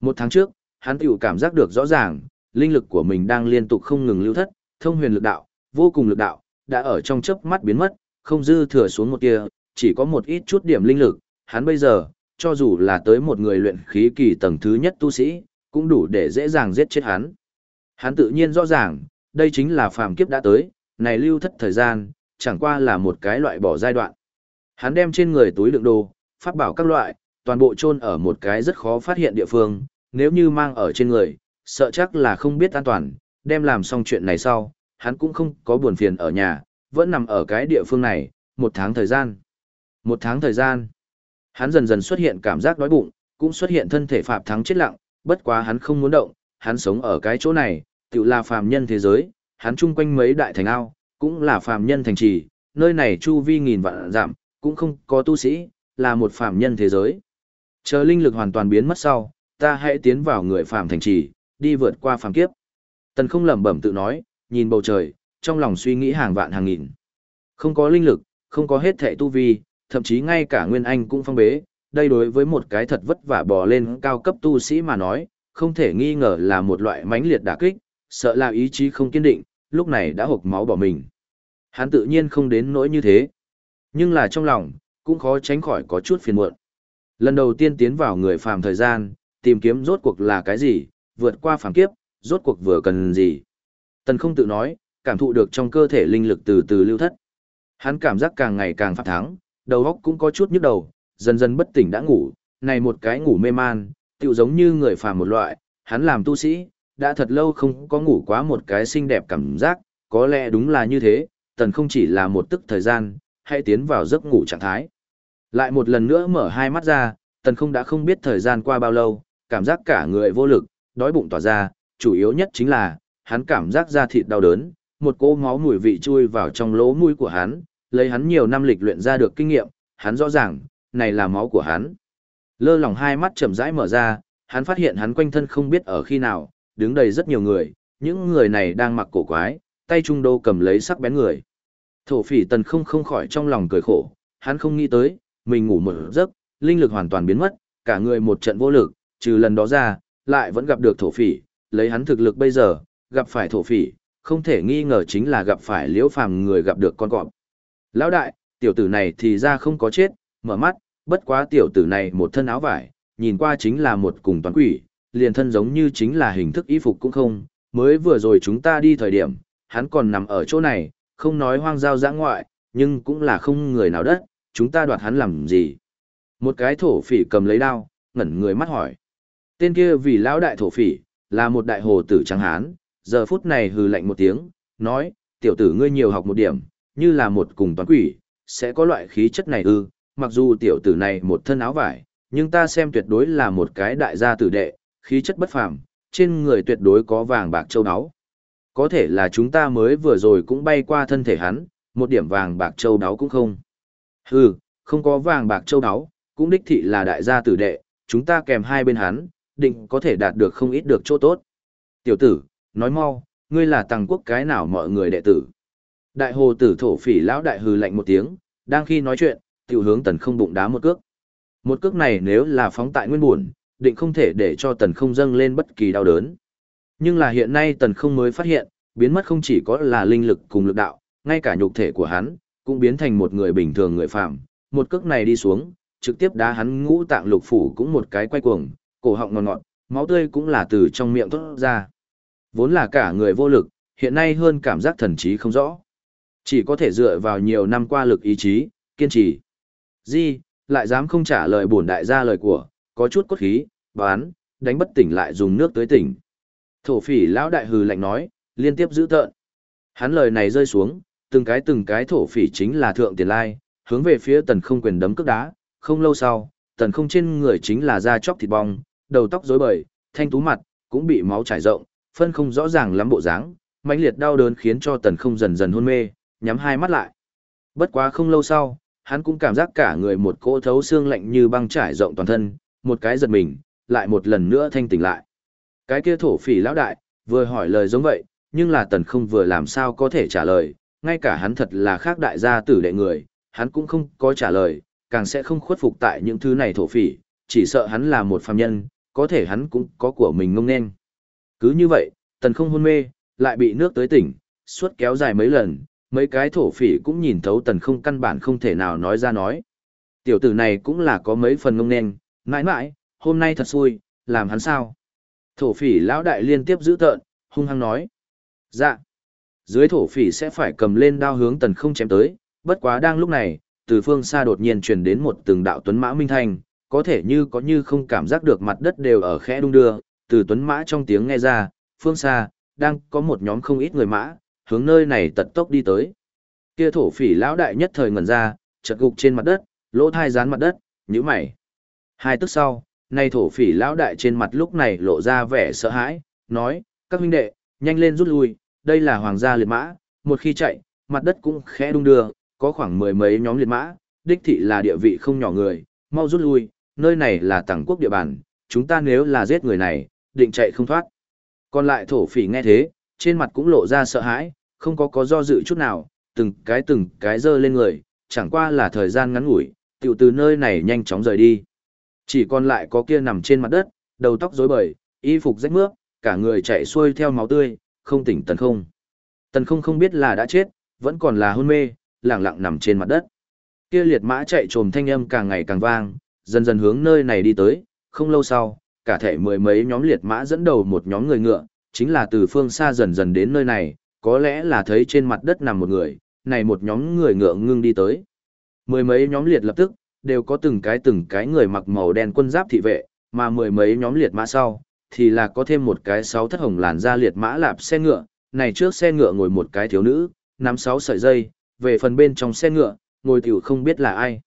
Một tháng trước, hắn tiểu cảm giác được rõ ràng, linh lực của mình đang liên tục không ngừng lưu thất, thông huyền lực đạo, vô cùng lực đạo, đã ở trong chớp mắt biến mất, không dư thừa xuống một tia, chỉ có một ít chút điểm linh lực, hắn bây giờ, cho dù là tới một người luyện khí kỳ tầng thứ nhất tu sĩ, cũng đủ để dễ dàng giết chết hắn. Hắn tự nhiên rõ ràng, đây chính là phàm kiếp đã tới, này lưu thất thời gian, chẳng qua là một cái loại bỏ giai đoạn. Hắn đem trên người túi đựng đồ, pháp bảo các loại, toàn bộ chôn ở một cái rất khó phát hiện địa phương, nếu như mang ở trên người, sợ chắc là không biết an toàn, đem làm xong chuyện này sau, hắn cũng không có buồn phiền ở nhà, vẫn nằm ở cái địa phương này, một tháng thời gian. Một tháng thời gian, hắn dần dần xuất hiện cảm giác đói bụng, cũng xuất hiện thân thể phạm thắng chết lặng, bất quá hắn không muốn động, hắn sống ở cái chỗ này, tự là phàm nhân thế giới, hắn chung quanh mấy đại thành ao, cũng là phàm nhân thành trì, nơi này chu vi nghìn vạn giảm, cũng không có tu sĩ, là một phàm nhân thế giới. Chờ linh lực hoàn toàn biến mất sau, ta hãy tiến vào người phàm thành trì, đi vượt qua phàm kiếp. Tần không lẩm bẩm tự nói, nhìn bầu trời, trong lòng suy nghĩ hàng vạn hàng nghìn. Không có linh lực, không có hết thệ tu vi, thậm chí ngay cả Nguyên Anh cũng phong bế, đây đối với một cái thật vất vả bò lên cao cấp tu sĩ mà nói, không thể nghi ngờ là một loại mãnh liệt đả kích, sợ là ý chí không kiên định, lúc này đã hộc máu bỏ mình. Hắn tự nhiên không đến nỗi như thế. Nhưng là trong lòng, cũng khó tránh khỏi có chút phiền muộn. Lần đầu tiên tiến vào người phàm thời gian, tìm kiếm rốt cuộc là cái gì, vượt qua phàm kiếp, rốt cuộc vừa cần gì. Tần không tự nói, cảm thụ được trong cơ thể linh lực từ từ lưu thất. Hắn cảm giác càng ngày càng phát thắng, đầu óc cũng có chút nhức đầu, dần dần bất tỉnh đã ngủ, này một cái ngủ mê man, tựu giống như người phàm một loại, hắn làm tu sĩ, đã thật lâu không có ngủ quá một cái xinh đẹp cảm giác, có lẽ đúng là như thế, tần không chỉ là một tức thời gian, hãy tiến vào giấc ngủ trạng thái. Lại một lần nữa mở hai mắt ra, tần không đã không biết thời gian qua bao lâu, cảm giác cả người vô lực, đói bụng tỏa ra, chủ yếu nhất chính là, hắn cảm giác da thịt đau đớn, một cỗ máu mùi vị chui vào trong lỗ mũi của hắn, lấy hắn nhiều năm lịch luyện ra được kinh nghiệm, hắn rõ ràng, này là máu của hắn. Lơ lòng hai mắt chậm rãi mở ra, hắn phát hiện hắn quanh thân không biết ở khi nào, đứng đầy rất nhiều người, những người này đang mặc cổ quái, tay trung đô cầm lấy sắc bén người. Thổ phỉ tần không không khỏi trong lòng cười khổ, hắn không nghĩ tới, mình ngủ một giấc, linh lực hoàn toàn biến mất, cả người một trận vô lực, trừ lần đó ra, lại vẫn gặp được thổ phỉ, lấy hắn thực lực bây giờ, gặp phải thổ phỉ, không thể nghi ngờ chính là gặp phải liễu phàm người gặp được con cọp. Lão đại, tiểu tử này thì ra không có chết, mở mắt, bất quá tiểu tử này một thân áo vải, nhìn qua chính là một cùng toán quỷ, liền thân giống như chính là hình thức y phục cũng không, mới vừa rồi chúng ta đi thời điểm, hắn còn nằm ở chỗ này, không nói hoang giao giã ngoại, nhưng cũng là không người nào đất, chúng ta đoạt hắn làm gì. Một cái thổ phỉ cầm lấy đao, ngẩn người mắt hỏi. Tên kia vì lão đại thổ phỉ, là một đại hồ tử trắng hán, giờ phút này hừ lạnh một tiếng, nói, tiểu tử ngươi nhiều học một điểm, như là một cùng toán quỷ, sẽ có loại khí chất này ư, mặc dù tiểu tử này một thân áo vải, nhưng ta xem tuyệt đối là một cái đại gia tử đệ, khí chất bất phàm, trên người tuyệt đối có vàng bạc châu áo. Có thể là chúng ta mới vừa rồi cũng bay qua thân thể hắn, một điểm vàng bạc châu áo cũng không. Hừ, không có vàng bạc châu áo, cũng đích thị là đại gia tử đệ, chúng ta kèm hai bên hắn, định có thể đạt được không ít được chỗ tốt. Tiểu tử, nói mau, ngươi là tăng quốc cái nào mọi người đệ tử. Đại hồ tử thổ phỉ lão đại hừ lạnh một tiếng, đang khi nói chuyện, tiểu hướng tần không bụng đá một cước. Một cước này nếu là phóng tại nguyên buồn, định không thể để cho tần không dâng lên bất kỳ đau đớn. Nhưng là hiện nay tần không mới phát hiện, biến mất không chỉ có là linh lực cùng lực đạo, ngay cả nhục thể của hắn, cũng biến thành một người bình thường người phạm. Một cước này đi xuống, trực tiếp đá hắn ngũ tạng lục phủ cũng một cái quay cuồng, cổ họng ngọt ngọt, máu tươi cũng là từ trong miệng thoát ra. Vốn là cả người vô lực, hiện nay hơn cảm giác thần trí không rõ. Chỉ có thể dựa vào nhiều năm qua lực ý chí, kiên trì. Di, lại dám không trả lời bổn đại gia lời của, có chút cốt khí, bán, đánh bất tỉnh lại dùng nước tới tỉnh. Thổ phỉ lão đại hừ lạnh nói, liên tiếp giữ tợn. Hắn lời này rơi xuống, từng cái từng cái thổ phỉ chính là thượng tiền lai, hướng về phía tần không quyền đấm cước đá, không lâu sau, tần không trên người chính là da chóc thịt bong, đầu tóc rối bời, thanh tú mặt, cũng bị máu trải rộng, phân không rõ ràng lắm bộ dáng, mãnh liệt đau đớn khiến cho tần không dần dần hôn mê, nhắm hai mắt lại. Bất quá không lâu sau, hắn cũng cảm giác cả người một cỗ thấu xương lạnh như băng trải rộng toàn thân, một cái giật mình, lại một lần nữa thanh tỉnh lại. Cái kia thổ phỉ lão đại, vừa hỏi lời giống vậy, nhưng là tần không vừa làm sao có thể trả lời, ngay cả hắn thật là khác đại gia tử đệ người, hắn cũng không có trả lời, càng sẽ không khuất phục tại những thứ này thổ phỉ, chỉ sợ hắn là một phàm nhân, có thể hắn cũng có của mình ngông nên. Cứ như vậy, tần không hôn mê, lại bị nước tới tỉnh, suốt kéo dài mấy lần, mấy cái thổ phỉ cũng nhìn thấu tần không căn bản không thể nào nói ra nói. Tiểu tử này cũng là có mấy phần ngông nên, mãi mãi, hôm nay thật xui, làm hắn sao? Thổ phỉ lão đại liên tiếp giữ tợn, hung hăng nói. Dạ. Dưới thổ phỉ sẽ phải cầm lên đao hướng tần không chém tới, bất quá đang lúc này, từ phương xa đột nhiên truyền đến một từng đạo tuấn mã minh thanh, có thể như có như không cảm giác được mặt đất đều ở khẽ đung đưa, từ tuấn mã trong tiếng nghe ra, phương xa, đang có một nhóm không ít người mã, hướng nơi này tật tốc đi tới. Kia thổ phỉ lão đại nhất thời ngẩn ra, chợt gục trên mặt đất, lỗ thai dán mặt đất, nhíu mày. Hai tức sau, nay thổ phỉ lão đại trên mặt lúc này lộ ra vẻ sợ hãi, nói, các huynh đệ, nhanh lên rút lui, đây là hoàng gia liệt mã, một khi chạy, mặt đất cũng khẽ đung đưa, có khoảng mười mấy nhóm liệt mã, đích thị là địa vị không nhỏ người, mau rút lui, nơi này là tàng quốc địa bàn, chúng ta nếu là giết người này, định chạy không thoát. Còn lại thổ phỉ nghe thế, trên mặt cũng lộ ra sợ hãi, không có có do dự chút nào, từng cái từng cái dơ lên người, chẳng qua là thời gian ngắn ngủi, tiểu từ nơi này nhanh chóng rời đi. Chỉ còn lại có kia nằm trên mặt đất, đầu tóc rối bời, y phục rách mướp, cả người chạy xuôi theo máu tươi, không tỉnh tần không. Tần không không biết là đã chết, vẫn còn là hôn mê, lặng lặng nằm trên mặt đất. Kia liệt mã chạy trồm thanh âm càng ngày càng vang, dần dần hướng nơi này đi tới, không lâu sau, cả thể mười mấy nhóm liệt mã dẫn đầu một nhóm người ngựa, chính là từ phương xa dần dần đến nơi này, có lẽ là thấy trên mặt đất nằm một người, này một nhóm người ngựa ngưng đi tới. Mười mấy nhóm liệt lập tức, đều có từng cái từng cái người mặc màu đen quân giáp thị vệ, mà mười mấy nhóm liệt mã sau, thì là có thêm một cái sáu thất hồng làn da liệt mã lạp xe ngựa, này trước xe ngựa ngồi một cái thiếu nữ, nắm sáu sợi dây, về phần bên trong xe ngựa, ngồi tiểu không biết là ai.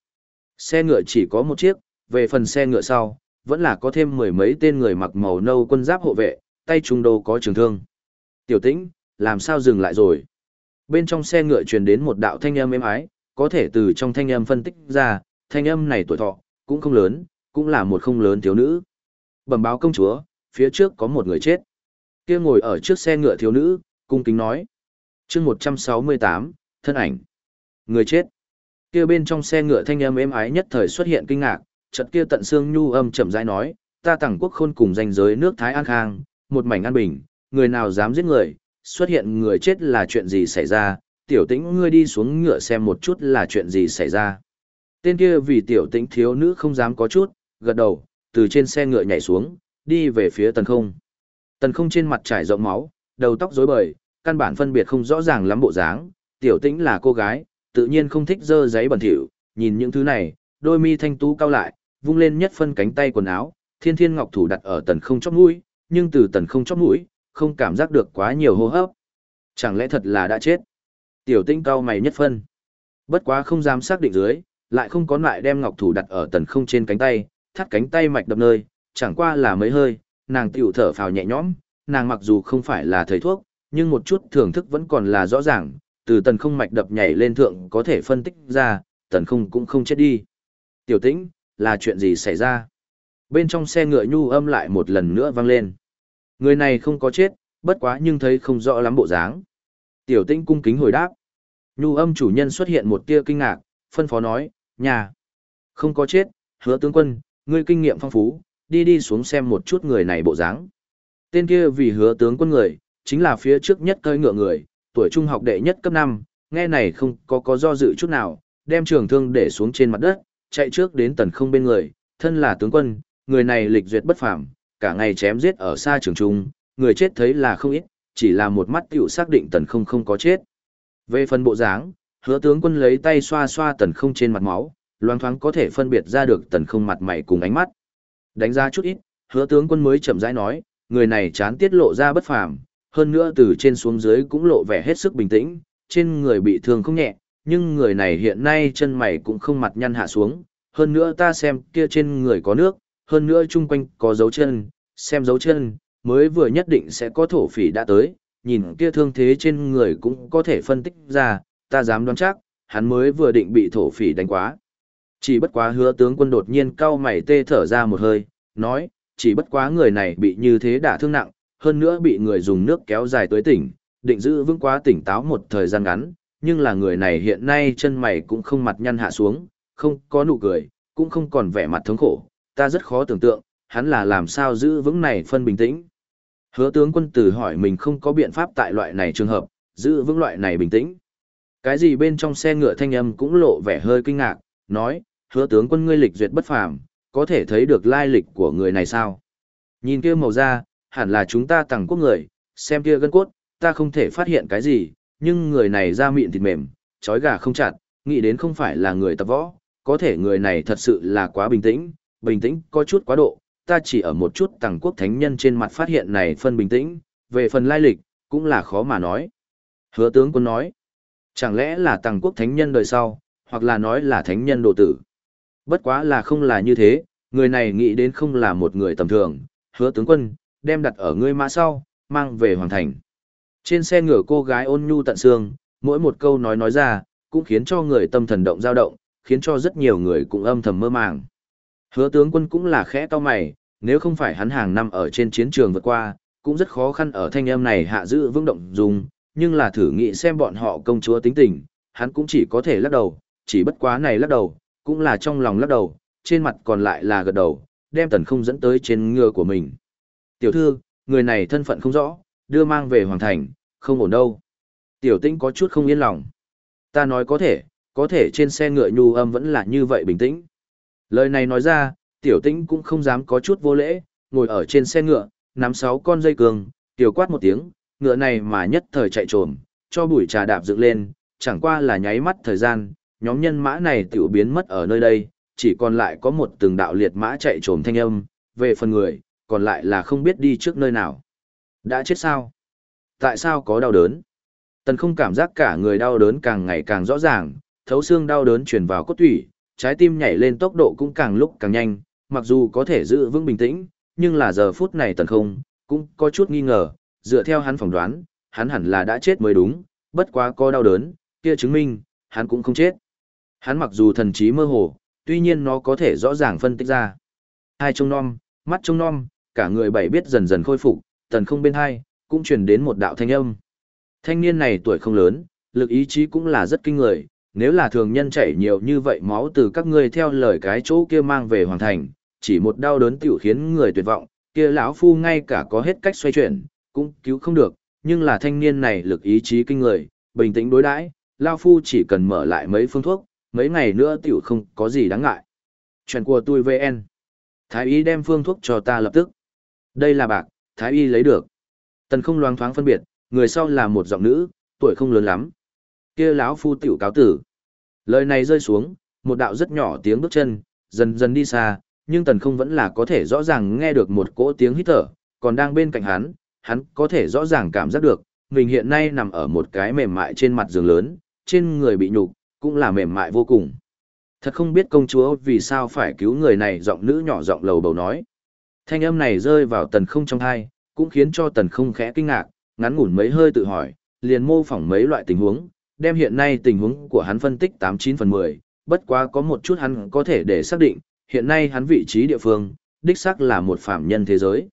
Xe ngựa chỉ có một chiếc, về phần xe ngựa sau, vẫn là có thêm mười mấy tên người mặc màu nâu quân giáp hộ vệ, tay trung đô có trường thương. Tiểu tĩnh, làm sao dừng lại rồi? Bên trong xe ngựa truyền đến một đạo thanh âm êm ái, có thể từ trong thanh âm phân tích ra, thanh âm này tuổi thọ, cũng không lớn, cũng là một không lớn thiếu nữ. Bẩm báo công chúa, phía trước có một người chết. Kia ngồi ở trước xe ngựa thiếu nữ, cung kính nói. chương 168, thân ảnh. Người chết. Kia bên trong xe ngựa thanh âm êm ái nhất thời xuất hiện kinh ngạc, chợt kia tận xương nhu âm chậm rãi nói, ta tặng quốc khôn cùng danh giới nước Thái An Khang, một mảnh an bình, người nào dám giết người, xuất hiện người chết là chuyện gì xảy ra, tiểu tĩnh ngươi đi xuống ngựa xem một chút là chuyện gì xảy ra. Tên kia vì tiểu tĩnh thiếu nữ không dám có chút, gật đầu, từ trên xe ngựa nhảy xuống, đi về phía tần không. Tần không trên mặt trải rộng máu, đầu tóc rối bời, căn bản phân biệt không rõ ràng lắm bộ dáng, tiểu tĩnh là cô gái, tự nhiên không thích dơ giấy bẩn thỉu, nhìn những thứ này, đôi mi thanh tú cao lại, vung lên nhất phân cánh tay quần áo, thiên thiên ngọc thủ đặt ở tần không chóp mũi, nhưng từ tần không chóp mũi, không cảm giác được quá nhiều hô hấp. Chẳng lẽ thật là đã chết? Tiểu tinh cao mày nhất phân. Bất quá không dám xác định dưới, lại không có lại đem ngọc thủ đặt ở tần không trên cánh tay, thắt cánh tay mạch đập nơi, chẳng qua là mấy hơi, nàng tiểu thở phào nhẹ nhõm, nàng mặc dù không phải là thầy thuốc, nhưng một chút thưởng thức vẫn còn là rõ ràng, từ tần không mạch đập nhảy lên thượng có thể phân tích ra, tần không cũng không chết đi. Tiểu tĩnh, là chuyện gì xảy ra? Bên trong xe ngựa nhu âm lại một lần nữa vang lên. Người này không có chết, bất quá nhưng thấy không rõ lắm bộ dáng. Tiểu tĩnh cung kính hồi đáp. Nhu âm chủ nhân xuất hiện một tia kinh ngạc, phân phó nói, nhà. Không có chết, hứa tướng quân, ngươi kinh nghiệm phong phú, đi đi xuống xem một chút người này bộ dáng. Tên kia vì hứa tướng quân người, chính là phía trước nhất cơi ngựa người, tuổi trung học đệ nhất cấp 5, nghe này không có có do dự chút nào, đem trường thương để xuống trên mặt đất, chạy trước đến tần không bên người, thân là tướng quân, người này lịch duyệt bất phàm, cả ngày chém giết ở xa trường trung, người chết thấy là không ít, chỉ là một mắt tiểu xác định tần không không có chết. Về phần bộ dáng, hứa tướng quân lấy tay xoa xoa tần không trên mặt máu, loang thoáng có thể phân biệt ra được tần không mặt mày cùng ánh mắt. Đánh ra chút ít, hứa tướng quân mới chậm rãi nói, người này chán tiết lộ ra bất phàm, hơn nữa từ trên xuống dưới cũng lộ vẻ hết sức bình tĩnh, trên người bị thương không nhẹ, nhưng người này hiện nay chân mày cũng không mặt nhăn hạ xuống, hơn nữa ta xem kia trên người có nước, hơn nữa chung quanh có dấu chân, xem dấu chân, mới vừa nhất định sẽ có thổ phỉ đã tới, nhìn kia thương thế trên người cũng có thể phân tích ra, ta dám đoán chắc, hắn mới vừa định bị thổ phỉ đánh quá. Chỉ bất quá hứa tướng quân đột nhiên cau mày tê thở ra một hơi, nói, chỉ bất quá người này bị như thế đả thương nặng, hơn nữa bị người dùng nước kéo dài tới tỉnh, định giữ vững quá tỉnh táo một thời gian ngắn, nhưng là người này hiện nay chân mày cũng không mặt nhăn hạ xuống, không có nụ cười, cũng không còn vẻ mặt thống khổ, ta rất khó tưởng tượng, hắn là làm sao giữ vững này phân bình tĩnh. Hứa tướng quân tử hỏi mình không có biện pháp tại loại này trường hợp, giữ vững loại này bình tĩnh. Cái gì bên trong xe ngựa thanh âm cũng lộ vẻ hơi kinh ngạc, nói, hứa tướng quân ngươi lịch duyệt bất phàm, có thể thấy được lai lịch của người này sao? Nhìn kia màu da, hẳn là chúng ta tặng quốc người, xem kia gân cốt, ta không thể phát hiện cái gì, nhưng người này da mịn thịt mềm, trói gà không chặt, nghĩ đến không phải là người tập võ, có thể người này thật sự là quá bình tĩnh, bình tĩnh có chút quá độ, ta chỉ ở một chút tàng quốc thánh nhân trên mặt phát hiện này phân bình tĩnh, về phần lai lịch, cũng là khó mà nói. Hứa tướng quân nói, chẳng lẽ là tàng quốc thánh nhân đời sau, hoặc là nói là thánh nhân độ tử. Bất quá là không là như thế, người này nghĩ đến không là một người tầm thường, hứa tướng quân, đem đặt ở ngươi mã sau, mang về hoàng thành. Trên xe ngựa cô gái ôn nhu tận xương, mỗi một câu nói nói ra, cũng khiến cho người tâm thần động dao động, khiến cho rất nhiều người cũng âm thầm mơ màng. Hứa tướng quân cũng là khẽ to mày, nếu không phải hắn hàng năm ở trên chiến trường vượt qua, cũng rất khó khăn ở thanh âm này hạ giữ vững động dùng, nhưng là thử nghĩ xem bọn họ công chúa tính tình, hắn cũng chỉ có thể lắc đầu, chỉ bất quá này lắc đầu, cũng là trong lòng lắc đầu, trên mặt còn lại là gật đầu, đem tần không dẫn tới trên ngựa của mình. Tiểu thư, người này thân phận không rõ, đưa mang về hoàng thành, không ổn đâu. Tiểu tĩnh có chút không yên lòng. Ta nói có thể, có thể trên xe ngựa nhu âm vẫn là như vậy bình tĩnh. Lời này nói ra, tiểu tĩnh cũng không dám có chút vô lễ, ngồi ở trên xe ngựa, nắm sáu con dây cường, tiểu quát một tiếng, ngựa này mà nhất thời chạy trồm, cho bụi trà đạp dựng lên, chẳng qua là nháy mắt thời gian, nhóm nhân mã này tiểu biến mất ở nơi đây, chỉ còn lại có một từng đạo liệt mã chạy trồm thanh âm, về phần người, còn lại là không biết đi trước nơi nào. Đã chết sao? Tại sao có đau đớn? Tần không cảm giác cả người đau đớn càng ngày càng rõ ràng, thấu xương đau đớn truyền vào cốt tủy, trái tim nhảy lên tốc độ cũng càng lúc càng nhanh, mặc dù có thể giữ vững bình tĩnh, nhưng là giờ phút này tần không, cũng có chút nghi ngờ, dựa theo hắn phỏng đoán, hắn hẳn là đã chết mới đúng, bất quá có đau đớn, kia chứng minh, hắn cũng không chết. Hắn mặc dù thần trí mơ hồ, tuy nhiên nó có thể rõ ràng phân tích ra. Hai trông non, mắt trông non, cả người bảy biết dần dần khôi phục, tần không bên hai, cũng truyền đến một đạo thanh âm. Thanh niên này tuổi không lớn, lực ý chí cũng là rất kinh người, nếu là thường nhân chảy nhiều như vậy máu từ các ngươi theo lời cái chỗ kia mang về hoàn thành, chỉ một đau đớn tiểu khiến người tuyệt vọng, kia lão phu ngay cả có hết cách xoay chuyển, cũng cứu không được, nhưng là thanh niên này lực ý chí kinh người, bình tĩnh đối đãi, lão phu chỉ cần mở lại mấy phương thuốc, mấy ngày nữa tiểu không có gì đáng ngại. Chuyện của tôi VN. Thái y đem phương thuốc cho ta lập tức. Đây là bạc, Thái y lấy được. Tần không loáng thoáng phân biệt, người sau là một giọng nữ, tuổi không lớn lắm. Kia lão phu tiểu cáo tử. Lời này rơi xuống, một đạo rất nhỏ tiếng bước chân, dần dần đi xa, nhưng tần không vẫn là có thể rõ ràng nghe được một cỗ tiếng hít thở, còn đang bên cạnh hắn, hắn có thể rõ ràng cảm giác được, mình hiện nay nằm ở một cái mềm mại trên mặt giường lớn, trên người bị nhục, cũng là mềm mại vô cùng. Thật không biết công chúa vì sao phải cứu người này giọng nữ nhỏ giọng lầu bầu nói. Thanh âm này rơi vào tần không trong thai, cũng khiến cho tần không khẽ kinh ngạc, ngắn ngủn mấy hơi tự hỏi, liền mô phỏng mấy loại tình huống, đem hiện nay tình huống của hắn phân tích 89 phần 10, bất quá có một chút hắn có thể để xác định, hiện nay hắn vị trí địa phương, đích xác là một phạm nhân thế giới.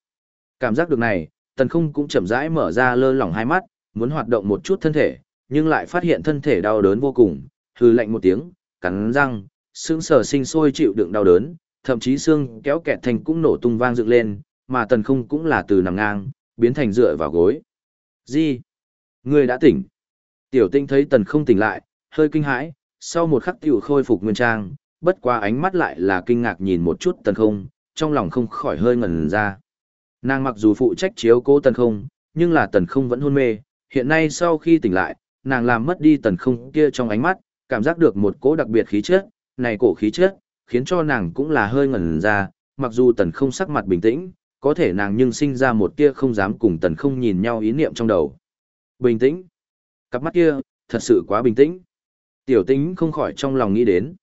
Cảm giác được này, tần không cũng chậm rãi mở ra lơ lỏng hai mắt, muốn hoạt động một chút thân thể, nhưng lại phát hiện thân thể đau đớn vô cùng, hư lạnh một tiếng, cắn răng, xương sở sinh sôi chịu đựng đau đớn, thậm chí xương kéo kẹt thành cũng nổ tung vang dựng lên, mà tần không cũng là từ nằm ngang, biến thành dựa vào gối. Gì? Người đã tỉnh. Tiểu tinh thấy tần không tỉnh lại, hơi kinh hãi, sau một khắc tiểu khôi phục nguyên trang, bất quá ánh mắt lại là kinh ngạc nhìn một chút tần không, trong lòng không khỏi hơi ngẩn ra. Nàng mặc dù phụ trách chiếu cố tần không, nhưng là tần không vẫn hôn mê, hiện nay sau khi tỉnh lại, nàng làm mất đi tần không kia trong ánh mắt, cảm giác được một cỗ đặc biệt khí chất, này cổ khí chất, khiến cho nàng cũng là hơi ngẩn ra, mặc dù tần không sắc mặt bình tĩnh, có thể nàng nhưng sinh ra một tia không dám cùng tần không nhìn nhau ý niệm trong đầu. Bình tĩnh. Cặp mắt kia, thật sự quá bình tĩnh. Tiểu tính không khỏi trong lòng nghĩ đến.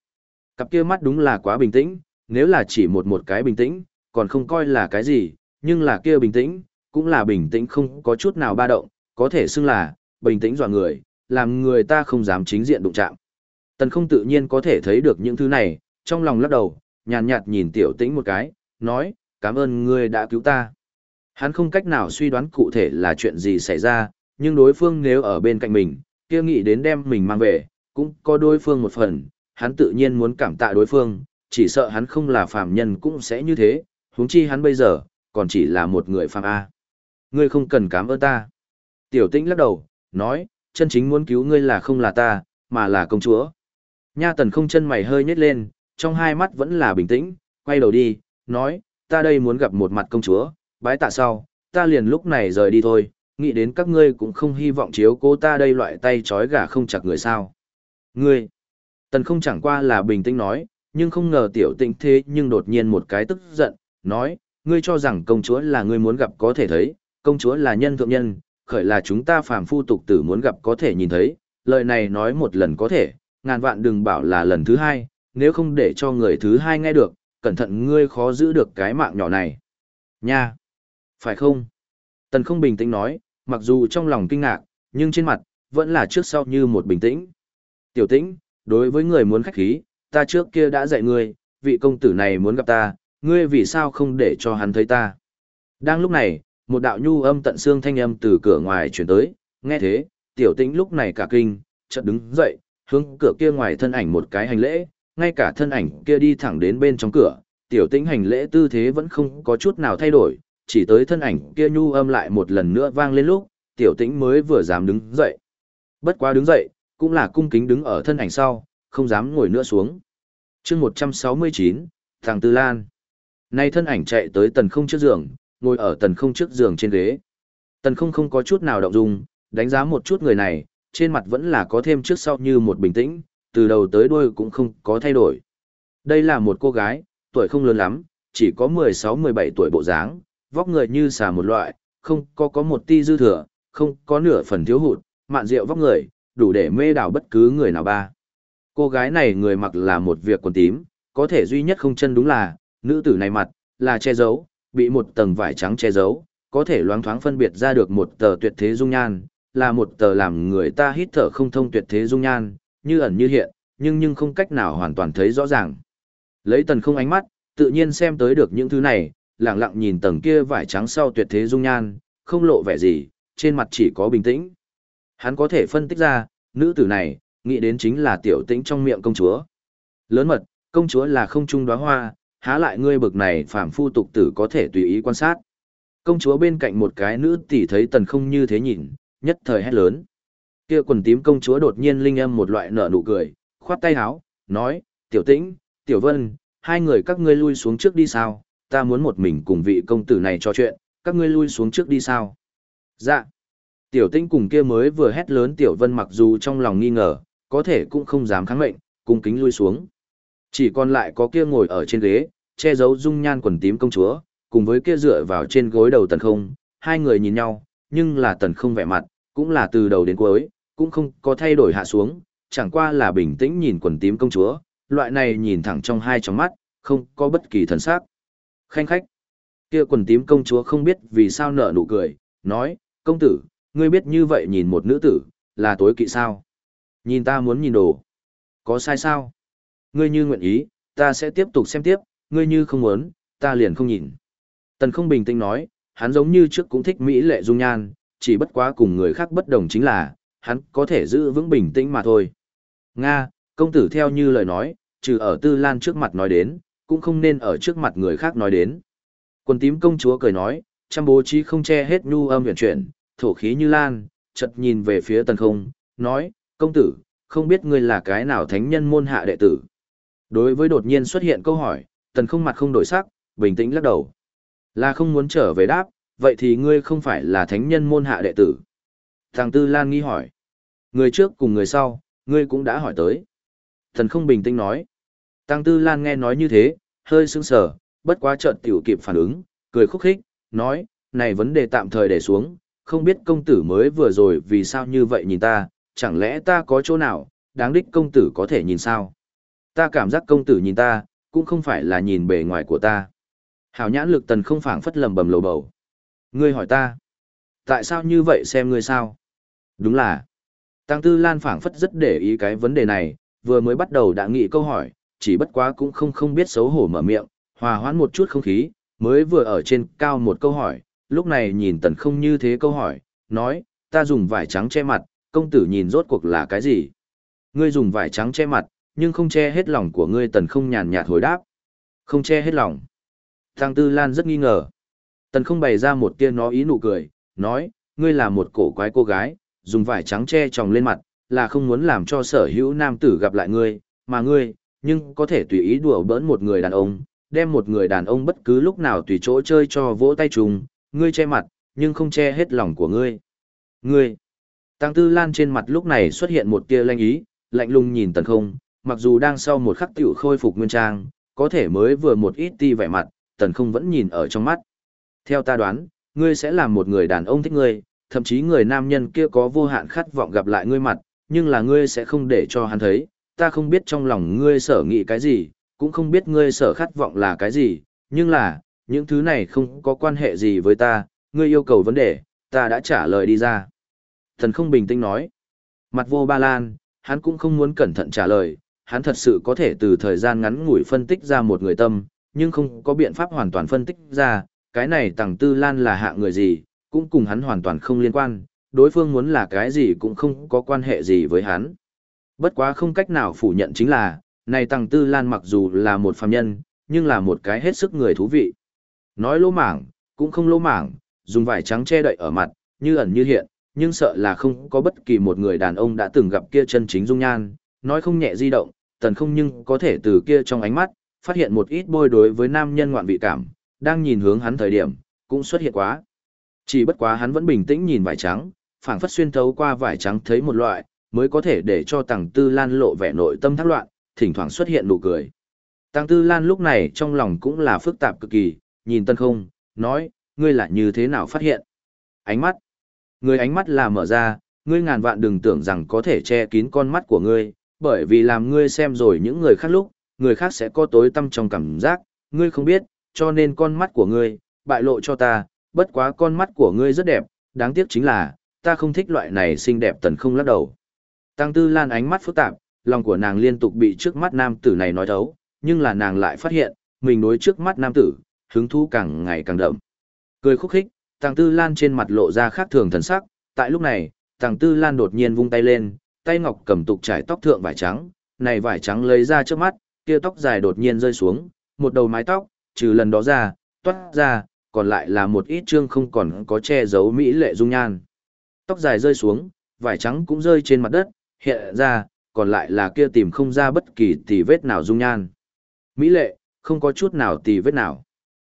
Cặp kia mắt đúng là quá bình tĩnh, nếu là chỉ một một cái bình tĩnh, còn không coi là cái gì, nhưng là kia bình tĩnh, cũng là bình tĩnh không có chút nào ba động, có thể xưng là, bình tĩnh dọa người, làm người ta không dám chính diện đụng chạm. Tần không tự nhiên có thể thấy được những thứ này, trong lòng lắc đầu, nhàn nhạt, nhìn tiểu tĩnh một cái, nói, cảm ơn ngươi đã cứu ta. Hắn không cách nào suy đoán cụ thể là chuyện gì xảy ra, nhưng đối phương nếu ở bên cạnh mình, kia nghĩ đến đem mình mang về, cũng có đối phương một phần, hắn tự nhiên muốn cảm tạ đối phương, chỉ sợ hắn không là phàm nhân cũng sẽ như thế, huống chi hắn bây giờ, còn chỉ là một người phàm A. Ngươi không cần cảm ơn ta. Tiểu tĩnh lắc đầu, nói, chân chính muốn cứu ngươi là không là ta, mà là công chúa. Nha tần không chân mày hơi nhếch lên, trong hai mắt vẫn là bình tĩnh, quay đầu đi, nói, ta đây muốn gặp một mặt công chúa, bái tạ sau, ta liền lúc này rời đi thôi, nghĩ đến các ngươi cũng không hy vọng chiếu cố ta đây loại tay trói gà không chặt người sao. Ngươi, tần không chẳng qua là bình tĩnh nói, nhưng không ngờ tiểu tĩnh thế nhưng đột nhiên một cái tức giận, nói, ngươi cho rằng công chúa là ngươi muốn gặp có thể thấy, công chúa là nhân thượng nhân, khởi là chúng ta phàm phu tục tử muốn gặp có thể nhìn thấy, lời này nói một lần có thể, ngàn vạn đừng bảo là lần thứ hai, nếu không để cho người thứ hai nghe được, cẩn thận ngươi khó giữ được cái mạng nhỏ này. Nha! Phải không? Tần không bình tĩnh nói, mặc dù trong lòng kinh ngạc, nhưng trên mặt, vẫn là trước sau như một bình tĩnh. Tiểu tĩnh, đối với người muốn khách khí, ta trước kia đã dạy ngươi, vị công tử này muốn gặp ta, ngươi vì sao không để cho hắn thấy ta. Đang lúc này, một đạo nhu âm tận xương thanh âm từ cửa ngoài chuyển tới, nghe thế, tiểu tĩnh lúc này cả kinh, chợt đứng dậy, hướng cửa kia ngoài thân ảnh một cái hành lễ, ngay cả thân ảnh kia đi thẳng đến bên trong cửa, tiểu tĩnh hành lễ tư thế vẫn không có chút nào thay đổi, chỉ tới thân ảnh kia nhu âm lại một lần nữa vang lên lúc, tiểu tĩnh mới vừa dám đứng dậy. Bất quá đứng dậy, cũng là cung kính đứng ở thân ảnh sau, không dám ngồi nữa xuống. chương 169, thằng Tư Lan. Nay thân ảnh chạy tới tần không trước giường, ngồi ở tần không trước giường trên ghế. Tần không không có chút nào động dung, đánh giá một chút người này, trên mặt vẫn là có thêm trước sau như một bình tĩnh, từ đầu tới đuôi cũng không có thay đổi. Đây là một cô gái, tuổi không lớn lắm, chỉ có 16-17 tuổi bộ dáng, vóc người như xà một loại, không có có một ti dư thừa, không có nửa phần thiếu hụt, mạn rượu vóc người, đủ để mê đảo bất cứ người nào ba. Cô gái này người mặc là một việc quần tím, có thể duy nhất không chân đúng là, nữ tử này mặt, là che giấu, bị một tầng vải trắng che giấu, có thể loáng thoáng phân biệt ra được một tờ tuyệt thế dung nhan, là một tờ làm người ta hít thở không thông tuyệt thế dung nhan, như ẩn như hiện, nhưng nhưng không cách nào hoàn toàn thấy rõ ràng. Lấy tần không ánh mắt, tự nhiên xem tới được những thứ này, lặng lặng nhìn tầng kia vải trắng sau tuyệt thế dung nhan, không lộ vẻ gì, trên mặt chỉ có bình tĩnh. Hắn có thể phân tích ra, nữ tử này, nghĩ đến chính là tiểu tĩnh trong miệng công chúa. Lớn mật, công chúa là không trung đóa hoa, há lại ngươi bực này phàm phu tục tử có thể tùy ý quan sát. Công chúa bên cạnh một cái nữ tỷ thấy tần không như thế nhìn, nhất thời hét lớn. Kia quần tím công chúa đột nhiên linh âm một loại nở nụ cười, khoát tay háo, nói, tiểu tĩnh, tiểu vân, hai người các ngươi lui xuống trước đi sao, ta muốn một mình cùng vị công tử này trò chuyện, các ngươi lui xuống trước đi sao. Dạ. Tiểu tinh cùng kia mới vừa hét lớn tiểu vân mặc dù trong lòng nghi ngờ, có thể cũng không dám kháng mệnh, cung kính lui xuống. Chỉ còn lại có kia ngồi ở trên ghế, che giấu dung nhan quần tím công chúa, cùng với kia dựa vào trên gối đầu tần không, hai người nhìn nhau, nhưng là tần không vẻ mặt, cũng là từ đầu đến cuối, cũng không có thay đổi hạ xuống, chẳng qua là bình tĩnh nhìn quần tím công chúa, loại này nhìn thẳng trong hai tròng mắt, không có bất kỳ thần sắc. Khanh khách. Kia quần tím công chúa không biết vì sao nở nụ cười, nói, công tử, ngươi biết như vậy nhìn một nữ tử, là tối kỵ sao? Nhìn ta muốn nhìn đồ. Có sai sao? Ngươi như nguyện ý, ta sẽ tiếp tục xem tiếp, ngươi như không muốn, ta liền không nhìn. Tần không bình tĩnh nói, hắn giống như trước cũng thích Mỹ lệ dung nhan, chỉ bất quá cùng người khác bất đồng chính là, hắn có thể giữ vững bình tĩnh mà thôi. Nga, công tử theo như lời nói, trừ ở tư lan trước mặt nói đến, cũng không nên ở trước mặt người khác nói đến. Quần tím công chúa cười nói, trăm bố trí không che hết nhu âm huyền chuyển, thổ khí như lan, chợt nhìn về phía tần không, nói, công tử, không biết ngươi là cái nào thánh nhân môn hạ đệ tử. Đối với đột nhiên xuất hiện câu hỏi, tần không mặt không đổi sắc, bình tĩnh lắc đầu. Là không muốn trở về đáp, vậy thì ngươi không phải là thánh nhân môn hạ đệ tử. Thằng Tư Lan nghi hỏi. Người trước cùng người sau, ngươi cũng đã hỏi tới. Thần không bình tĩnh nói. Tăng Tư Lan nghe nói như thế, hơi sững sờ, bất quá chợt tiểu kịp phản ứng, cười khúc khích, nói, này vấn đề tạm thời để xuống, không biết công tử mới vừa rồi vì sao như vậy nhìn ta, chẳng lẽ ta có chỗ nào, đáng đích công tử có thể nhìn sao? Ta cảm giác công tử nhìn ta, cũng không phải là nhìn bề ngoài của ta. Hảo nhãn lực tần không phảng phất lầm bầm lầu bầu. Ngươi hỏi ta, tại sao như vậy xem ngươi sao? Đúng là, Tăng Tư Lan phảng phất rất để ý cái vấn đề này, vừa mới bắt đầu đã nghĩ câu hỏi, chỉ bất quá cũng không không biết xấu hổ mở miệng, hòa hoãn một chút không khí, mới vừa ở trên cao một câu hỏi, lúc này nhìn tần không như thế câu hỏi, nói, ta dùng vải trắng che mặt, công tử nhìn rốt cuộc là cái gì? Ngươi dùng vải trắng che mặt, nhưng không che hết lòng của ngươi tần không nhàn nhạt hồi đáp. Không che hết lòng. Tăng Tư Lan rất nghi ngờ. Tần không bày ra một tia nó ý nụ cười, nói, ngươi là một cổ quái cô gái, dùng vải trắng che tròng lên mặt, là không muốn làm cho sở hữu nam tử gặp lại ngươi, mà ngươi, nhưng có thể tùy ý đùa bỡn một người đàn ông, đem một người đàn ông bất cứ lúc nào tùy chỗ chơi cho vỗ tay trùng, ngươi che mặt, nhưng không che hết lòng của ngươi. Ngươi, Tăng Tư Lan trên mặt lúc này xuất hiện một tia lanh ý, lạnh lùng nhìn tần không, mặc dù đang sau một khắc tiểu khôi phục nguyên trang, có thể mới vừa một ít ti vẻ mặt, tần không vẫn nhìn ở trong mắt. Theo ta đoán, ngươi sẽ là một người đàn ông thích ngươi, thậm chí người nam nhân kia có vô hạn khát vọng gặp lại ngươi mặt, nhưng là ngươi sẽ không để cho hắn thấy, ta không biết trong lòng ngươi sở nghĩ cái gì, cũng không biết ngươi sở khát vọng là cái gì, nhưng là, những thứ này không có quan hệ gì với ta, ngươi yêu cầu vấn đề, ta đã trả lời đi ra. Thần không bình tĩnh nói, mặt vô ba lan, hắn cũng không muốn cẩn thận trả lời, hắn thật sự có thể từ thời gian ngắn ngủi phân tích ra một người tâm, nhưng không có biện pháp hoàn toàn phân tích ra, cái này tàng tư lan là hạ người gì, cũng cùng hắn hoàn toàn không liên quan, đối phương muốn là cái gì cũng không có quan hệ gì với hắn. Bất quá không cách nào phủ nhận chính là, này Tăng tư lan mặc dù là một phàm nhân, nhưng là một cái hết sức người thú vị. Nói lỗ mảng, cũng không lỗ mảng, dùng vải trắng che đậy ở mặt, như ẩn như hiện, nhưng sợ là không có bất kỳ một người đàn ông đã từng gặp kia chân chính dung nhan, nói không nhẹ di động, tần không nhưng có thể từ kia trong ánh mắt, phát hiện một ít bôi đối với nam nhân ngoạn vị cảm, đang nhìn hướng hắn thời điểm, cũng xuất hiện quá. Chỉ bất quá hắn vẫn bình tĩnh nhìn vải trắng, phảng phất xuyên thấu qua vải trắng thấy một loại, mới có thể để cho Tằng Tư Lan lộ vẻ nội tâm thắc loạn, thỉnh thoảng xuất hiện nụ cười. tăng Tư Lan lúc này trong lòng cũng là phức tạp cực kỳ, nhìn Tân Không, nói, ngươi là như thế nào phát hiện? Ánh mắt. Ngươi ánh mắt là mở ra, ngươi ngàn vạn đừng tưởng rằng có thể che kín con mắt của ngươi, bởi vì làm ngươi xem rồi những người khác lúc, người khác sẽ có tối tâm trong cảm giác, ngươi không biết, cho nên con mắt của ngươi, bại lộ cho ta, bất quá con mắt của ngươi rất đẹp, đáng tiếc chính là, ta không thích loại này xinh đẹp tần không lắc đầu. Tăng Tư Lan ánh mắt phức tạp, lòng của nàng liên tục bị trước mắt nam tử này nói thấu, nhưng là nàng lại phát hiện, mình đối trước mắt nam tử, hứng thú càng ngày càng đậm. Cười khúc khích, Tăng Tư Lan trên mặt lộ ra khác thường thần sắc, tại lúc này, Tăng Tư Lan đột nhiên vung tay lên, tay ngọc cầm tục trải tóc thượng vải trắng, này vải trắng lấy ra trước mắt, kia tóc dài đột nhiên rơi xuống, một đầu mái tóc, trừ lần đó ra, toát ra, còn lại là một ít trương không còn có che giấu mỹ lệ dung nhan. Tóc dài rơi xuống, vải trắng cũng rơi trên mặt đất, hiện ra, còn lại là kia tìm không ra bất kỳ tì vết nào dung nhan. Mỹ lệ, không có chút nào tì vết nào.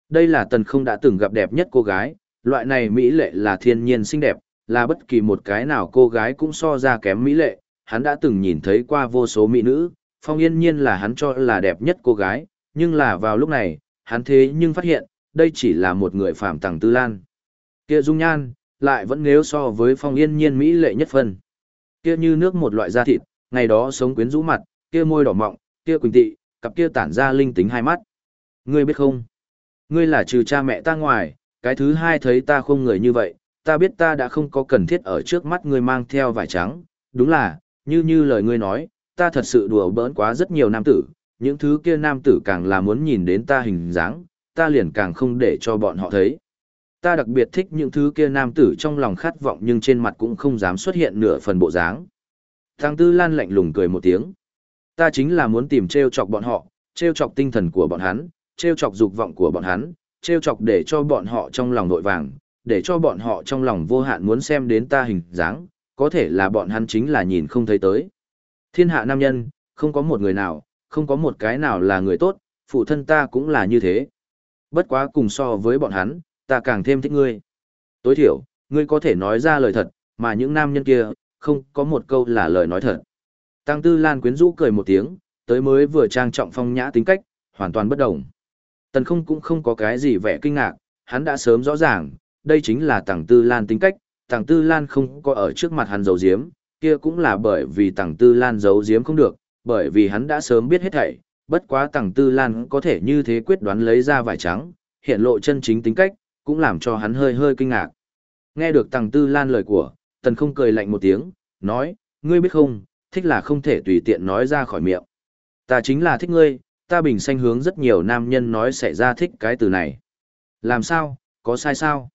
Đây là tần không đã từng gặp đẹp nhất cô gái, loại này Mỹ lệ là thiên nhiên xinh đẹp, là bất kỳ một cái nào cô gái cũng so ra kém Mỹ lệ, hắn đã từng nhìn thấy qua vô số mỹ nữ, phong yên nhiên là hắn cho là đẹp nhất cô gái, nhưng là vào lúc này, hắn thế nhưng phát hiện, đây chỉ là một người phạm tàng tư lan. Kia dung nhan, lại vẫn nếu so với phong yên nhiên mỹ lệ nhất phân. Kia như nước một loại da thịt, ngày đó sống quyến rũ mặt, kia môi đỏ mọng, kia quỳnh tị, cặp kia tản ra linh tính hai mắt. Ngươi biết không? Ngươi là trừ cha mẹ ta ngoài, cái thứ hai thấy ta không người như vậy, ta biết ta đã không có cần thiết ở trước mắt ngươi mang theo vải trắng, đúng là, như như lời ngươi nói, ta thật sự đùa bỡn quá rất nhiều nam tử, những thứ kia nam tử càng là muốn nhìn đến ta hình dáng, ta liền càng không để cho bọn họ thấy. Ta đặc biệt thích những thứ kia nam tử trong lòng khát vọng nhưng trên mặt cũng không dám xuất hiện nửa phần bộ dáng. Thằng Tư Lan lạnh lùng cười một tiếng. Ta chính là muốn tìm treo chọc bọn họ, treo chọc tinh thần của bọn hắn, treo chọc dục vọng của bọn hắn, treo chọc để cho bọn họ trong lòng nội vàng, để cho bọn họ trong lòng vô hạn muốn xem đến ta hình dáng, có thể là bọn hắn chính là nhìn không thấy tới. Thiên hạ nam nhân, không có một người nào, không có một cái nào là người tốt, phụ thân ta cũng là như thế. Bất quá cùng so với bọn hắn, ta càng thêm thích ngươi. Tối thiểu, ngươi có thể nói ra lời thật, mà những nam nhân kia, không có một câu là lời nói thật. Tăng Tư Lan quyến rũ cười một tiếng, tới mới vừa trang trọng phong nhã tính cách, hoàn toàn bất động. Tần không cũng không có cái gì vẻ kinh ngạc, hắn đã sớm rõ ràng, đây chính là Tăng Tư Lan tính cách, Tăng Tư Lan không có ở trước mặt hắn giấu giếm, kia cũng là bởi vì Tăng Tư Lan giấu giếm không được, bởi vì hắn đã sớm biết hết thảy, bất quá Tăng Tư Lan có thể như thế quyết đoán lấy ra vải trắng, hiện lộ chân chính tính cách, cũng làm cho hắn hơi hơi kinh ngạc. Nghe được Tăng Tư Lan lời của, Tần không cười lạnh một tiếng, nói, ngươi biết không, thích là không thể tùy tiện nói ra khỏi miệng. Ta chính là thích ngươi, ta bình sanh hướng rất nhiều nam nhân nói sẽ ra thích cái từ này. Làm sao, có sai sao?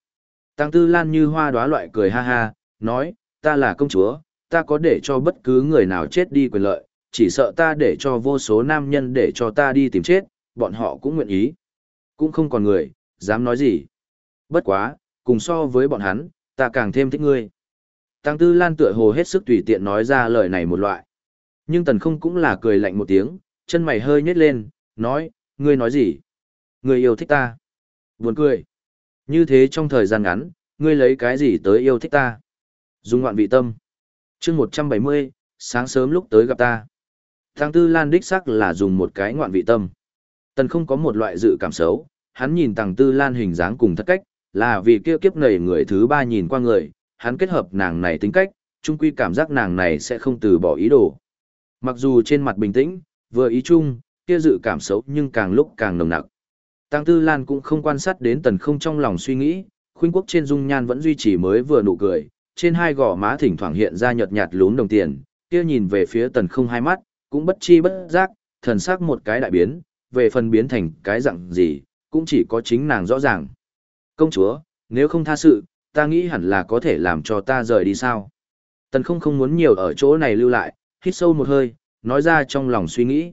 Tăng Tư Lan như hoa đóa loại cười ha ha, nói, ta là công chúa, ta có để cho bất cứ người nào chết đi quyền lợi, chỉ sợ ta để cho vô số nam nhân để cho ta đi tìm chết, bọn họ cũng nguyện ý. Cũng không còn người, dám nói gì. Bất quá, cùng so với bọn hắn, ta càng thêm thích ngươi. Tăng Tư Lan tựa hồ hết sức tùy tiện nói ra lời này một loại. Nhưng tần không cũng là cười lạnh một tiếng, chân mày hơi nhếch lên, nói, ngươi nói gì? Ngươi yêu thích ta. Buồn cười. Như thế trong thời gian ngắn, ngươi lấy cái gì tới yêu thích ta? Dùng ngoạn vị tâm. chương 170, sáng sớm lúc tới gặp ta. Tăng Tư Lan đích sắc là dùng một cái ngoạn vị tâm. Tần không có một loại dự cảm xấu, hắn nhìn Tăng Tư Lan hình dáng cùng thất cách, là vì kia kiếp nầy người thứ ba nhìn qua người, hắn kết hợp nàng này tính cách, chung quy cảm giác nàng này sẽ không từ bỏ ý đồ. Mặc dù trên mặt bình tĩnh, vừa ý chung, kia dự cảm xấu nhưng càng lúc càng nồng nặc. Tăng Tư Lan cũng không quan sát đến tần không trong lòng suy nghĩ, khuynh quốc trên dung nhan vẫn duy trì mới vừa nụ cười, trên hai gò má thỉnh thoảng hiện ra nhợt nhạt lún đồng tiền, kia nhìn về phía tần không hai mắt, cũng bất chi bất giác, thần sắc một cái đại biến, về phần biến thành cái dạng gì, cũng chỉ có chính nàng rõ ràng. Công chúa, nếu không tha sự, ta nghĩ hẳn là có thể làm cho ta rời đi sao. Tần không không muốn nhiều ở chỗ này lưu lại, hít sâu một hơi, nói ra trong lòng suy nghĩ.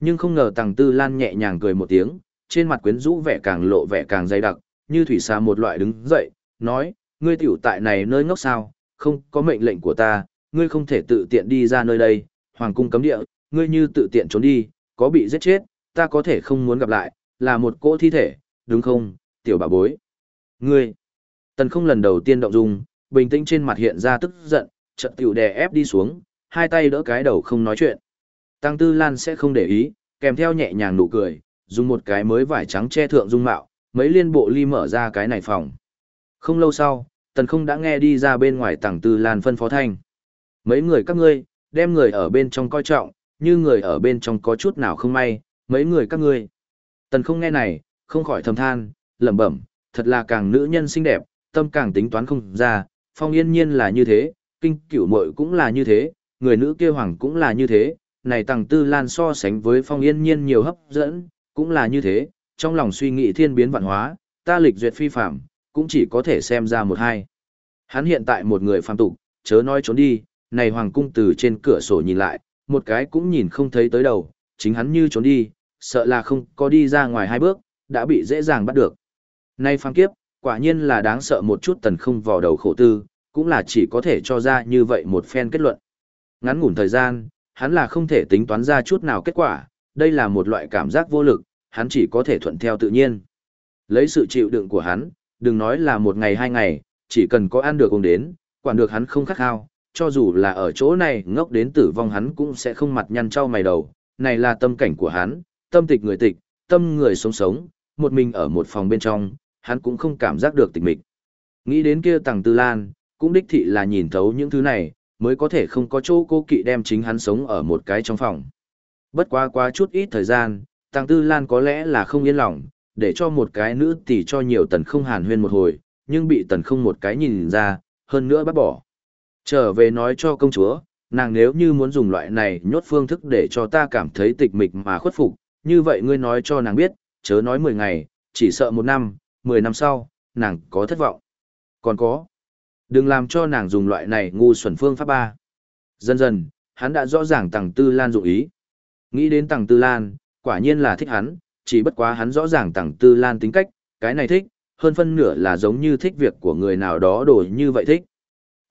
Nhưng không ngờ tàng tư lan nhẹ nhàng cười một tiếng, trên mặt quyến rũ vẻ càng lộ vẻ càng dày đặc, như thủy xa một loại đứng dậy, nói, ngươi tiểu tại này nơi ngốc sao, không có mệnh lệnh của ta, ngươi không thể tự tiện đi ra nơi đây, hoàng cung cấm địa, ngươi như tự tiện trốn đi, có bị giết chết, ta có thể không muốn gặp lại, là một cỗ thi thể, đúng không, tiểu bà bối. Ngươi, tần không lần đầu tiên động dung, bình tĩnh trên mặt hiện ra tức giận, trận tiểu đè ép đi xuống, hai tay đỡ cái đầu không nói chuyện. Tăng Tư Lan sẽ không để ý, kèm theo nhẹ nhàng nụ cười, dùng một cái mới vải trắng che thượng dung mạo, mấy liên bộ ly mở ra cái này phòng. Không lâu sau, tần không đã nghe đi ra bên ngoài Tăng Tư Lan phân phó thanh. Mấy người các ngươi, đem người ở bên trong coi trọng, như người ở bên trong có chút nào không may, mấy người các ngươi. Tần không nghe này, không khỏi thầm than, lẩm bẩm, thật là càng nữ nhân xinh đẹp, tâm càng tính toán không ra, phong yên nhiên là như thế, kinh cửu muội cũng là như thế, người nữ kia hoàng cũng là như thế, này tàng tư lan so sánh với phong yên nhiên nhiều hấp dẫn, cũng là như thế, trong lòng suy nghĩ thiên biến vạn hóa, ta lịch duyệt phi phạm, cũng chỉ có thể xem ra một hai. Hắn hiện tại một người phàm tục, chớ nói trốn đi, này hoàng cung từ trên cửa sổ nhìn lại, một cái cũng nhìn không thấy tới đầu, chính hắn như trốn đi, sợ là không có đi ra ngoài hai bước, đã bị dễ dàng bắt được. Nay phang kiếp, quả nhiên là đáng sợ một chút tần không vào đầu khổ tư, cũng là chỉ có thể cho ra như vậy một phen kết luận. Ngắn ngủn thời gian, hắn là không thể tính toán ra chút nào kết quả, đây là một loại cảm giác vô lực, hắn chỉ có thể thuận theo tự nhiên. Lấy sự chịu đựng của hắn, đừng nói là một ngày hai ngày, chỉ cần có ăn được cùng đến, quản được hắn không khắc khao, cho dù là ở chỗ này ngốc đến tử vong hắn cũng sẽ không mặt nhăn trao mày đầu, này là tâm cảnh của hắn, tâm tịch người tịch, tâm người sống sống, một mình ở một phòng bên trong, hắn cũng không cảm giác được tịch mịch. Nghĩ đến kia tàng tư lan, cũng đích thị là nhìn thấu những thứ này, mới có thể không có chỗ cô kỵ đem chính hắn sống ở một cái trong phòng. Bất quá quá chút ít thời gian, tàng tư lan có lẽ là không yên lòng, để cho một cái nữ tỷ cho nhiều tần không hàn huyên một hồi, nhưng bị tần không một cái nhìn ra, hơn nữa bắt bỏ. Trở về nói cho công chúa, nàng nếu như muốn dùng loại này nhốt phương thức để cho ta cảm thấy tịch mịch mà khuất phục, như vậy ngươi nói cho nàng biết, chớ nói 10 ngày, chỉ sợ một năm, 10 năm sau, nàng có thất vọng. Còn có, đừng làm cho nàng dùng loại này ngu xuẩn phương pháp ba. Dần dần, hắn đã rõ ràng Tằng Tư Lan dụng ý. Nghĩ đến Tằng Tư Lan, quả nhiên là thích hắn, chỉ bất quá hắn rõ ràng Tằng Tư Lan tính cách, cái này thích, hơn phân nửa là giống như thích việc của người nào đó đồ như vậy thích.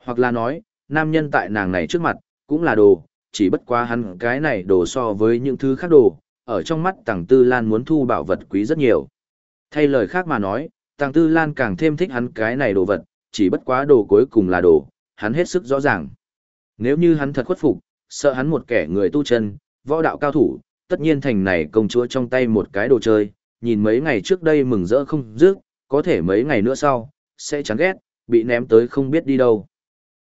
Hoặc là nói, nam nhân tại nàng này trước mặt, cũng là đồ, chỉ bất quá hắn cái này đồ so với những thứ khác đồ, ở trong mắt Tằng Tư Lan muốn thu bảo vật quý rất nhiều. Thay lời khác mà nói, Tàng Tư Lan càng thêm thích hắn cái này đồ vật, chỉ bất quá đồ cuối cùng là đồ, hắn hết sức rõ ràng. Nếu như hắn thật khuất phục, sợ hắn một kẻ người tu chân, võ đạo cao thủ, tất nhiên thành này công chúa trong tay một cái đồ chơi, nhìn mấy ngày trước đây mừng rỡ không dứt, có thể mấy ngày nữa sau, sẽ chán ghét, bị ném tới không biết đi đâu.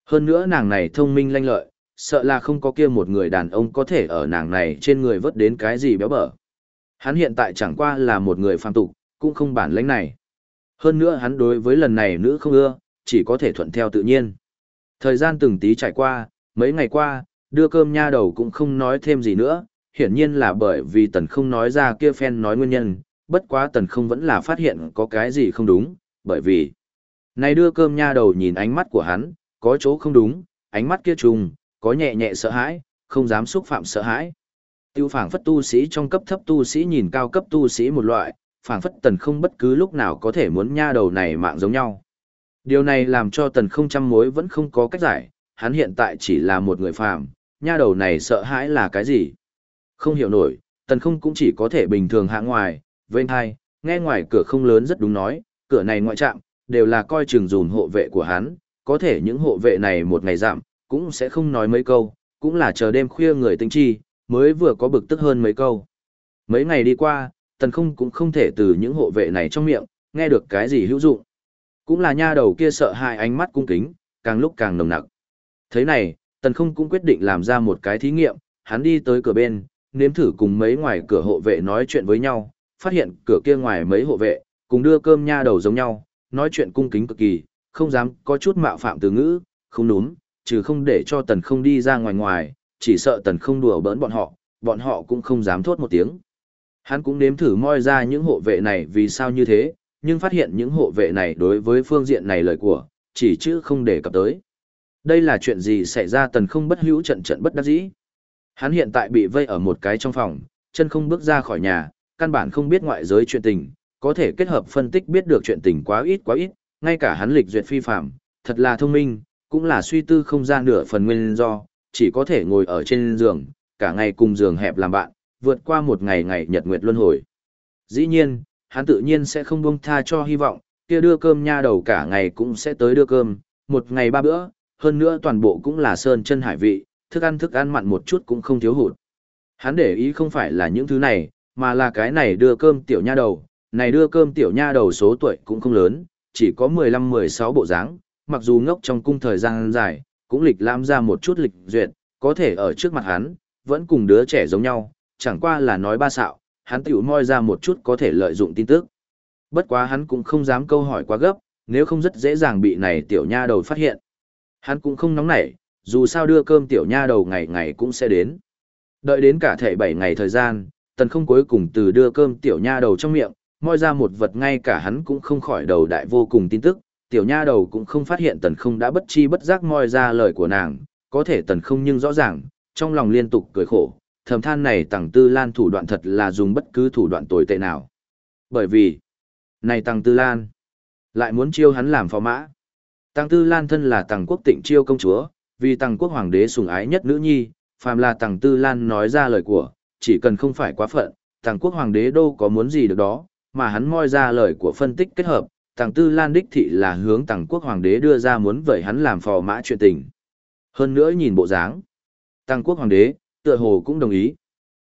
Hơn nữa nàng này thông minh lanh lợi, sợ là không có kia một người đàn ông có thể ở nàng này trên người vớt đến cái gì béo bở. Hắn hiện tại chẳng qua là một người phàm tục, cũng không bản lãnh này. Hơn nữa hắn đối với lần này nữ không ưa, chỉ có thể thuận theo tự nhiên. Thời gian từng tí trải qua, mấy ngày qua, đưa cơm nha đầu cũng không nói thêm gì nữa, hiển nhiên là bởi vì tần không nói ra kia phen nói nguyên nhân, bất quá tần không vẫn là phát hiện có cái gì không đúng, bởi vì này đưa cơm nha đầu nhìn ánh mắt của hắn, có chỗ không đúng, ánh mắt kia trùng, có nhẹ nhẹ sợ hãi, không dám xúc phạm sợ hãi. Tiêu phảng phất tu sĩ trong cấp thấp tu sĩ nhìn cao cấp tu sĩ một loại, phảng phất tần không bất cứ lúc nào có thể muốn nha đầu này mạng giống nhau. Điều này làm cho tần không trăm mối vẫn không có cách giải, hắn hiện tại chỉ là một người phàm, nha đầu này sợ hãi là cái gì? Không hiểu nổi, tần không cũng chỉ có thể bình thường hạ ngoài, Vên hai, nghe ngoài cửa không lớn rất đúng nói, cửa này ngoại trạm, đều là coi chừng dùn hộ vệ của hắn, có thể những hộ vệ này một ngày giảm, cũng sẽ không nói mấy câu, cũng là chờ đêm khuya người tinh chi, mới vừa có bực tức hơn mấy câu. Mấy ngày đi qua, tần không cũng không thể từ những hộ vệ này trong miệng, nghe được cái gì hữu dụng. Cũng là nha đầu kia sợ hai ánh mắt cung kính, càng lúc càng nồng nặc. Thế này, tần không cũng quyết định làm ra một cái thí nghiệm, hắn đi tới cửa bên, nếm thử cùng mấy ngoài cửa hộ vệ nói chuyện với nhau, phát hiện cửa kia ngoài mấy hộ vệ, cùng đưa cơm nha đầu giống nhau, nói chuyện cung kính cực kỳ, không dám có chút mạo phạm từ ngữ, không đúng, trừ không để cho tần không đi ra ngoài ngoài, chỉ sợ tần không đùa bỡn bọn họ, bọn họ cũng không dám thốt một tiếng. Hắn cũng nếm thử moi ra những hộ vệ này vì sao như thế, nhưng phát hiện những hộ vệ này đối với phương diện này lời của, chỉ chứ không để cập tới. Đây là chuyện gì xảy ra tần không bất hữu trận trận bất đắc dĩ. Hắn hiện tại bị vây ở một cái trong phòng, chân không bước ra khỏi nhà, căn bản không biết ngoại giới chuyện tình, có thể kết hợp phân tích biết được chuyện tình quá ít quá ít, ngay cả hắn lịch duyệt phi phạm, thật là thông minh, cũng là suy tư không ra nửa phần nguyên do, chỉ có thể ngồi ở trên giường, cả ngày cùng giường hẹp làm bạn, vượt qua một ngày ngày nhật nguyệt luân hồi. Dĩ nhiên, hắn tự nhiên sẽ không buông tha cho hy vọng, kia đưa cơm nha đầu cả ngày cũng sẽ tới đưa cơm, một ngày ba bữa, hơn nữa toàn bộ cũng là sơn chân hải vị, thức ăn thức ăn mặn một chút cũng không thiếu hụt. Hắn để ý không phải là những thứ này, mà là cái này đưa cơm tiểu nha đầu, này đưa cơm tiểu nha đầu số tuổi cũng không lớn, chỉ có 15-16 bộ dáng, mặc dù ngốc trong cung thời gian dài, cũng lịch lãm ra một chút lịch duyệt, có thể ở trước mặt hắn, vẫn cùng đứa trẻ giống nhau, chẳng qua là nói ba xạo, hắn tiểu moi ra một chút có thể lợi dụng tin tức. Bất quá hắn cũng không dám câu hỏi quá gấp, nếu không rất dễ dàng bị này tiểu nha đầu phát hiện. Hắn cũng không nóng nảy, dù sao đưa cơm tiểu nha đầu ngày ngày cũng sẽ đến. Đợi đến cả thể 7 ngày thời gian, tần không cuối cùng từ đưa cơm tiểu nha đầu trong miệng, moi ra một vật ngay cả hắn cũng không khỏi đầu đại vô cùng tin tức, tiểu nha đầu cũng không phát hiện tần không đã bất chi bất giác moi ra lời của nàng, có thể tần không nhưng rõ ràng, trong lòng liên tục cười khổ, thầm than này tàng tư lan thủ đoạn thật là dùng bất cứ thủ đoạn tồi tệ nào. Bởi vì, này tàng tư lan, lại muốn chiêu hắn làm phò mã. Tàng tư lan thân là tàng quốc tịnh chiêu công chúa, vì tàng quốc hoàng đế sủng ái nhất nữ nhi, phàm là tàng tư lan nói ra lời của, chỉ cần không phải quá phận, tàng quốc hoàng đế đâu có muốn gì được đó, mà hắn moi ra lời của phân tích kết hợp, tàng tư lan đích thị là hướng tàng quốc hoàng đế đưa ra muốn vậy hắn làm phò mã chuyện tình. Hơn nữa nhìn bộ dáng, tàng quốc hoàng đế, tựa hồ cũng đồng ý.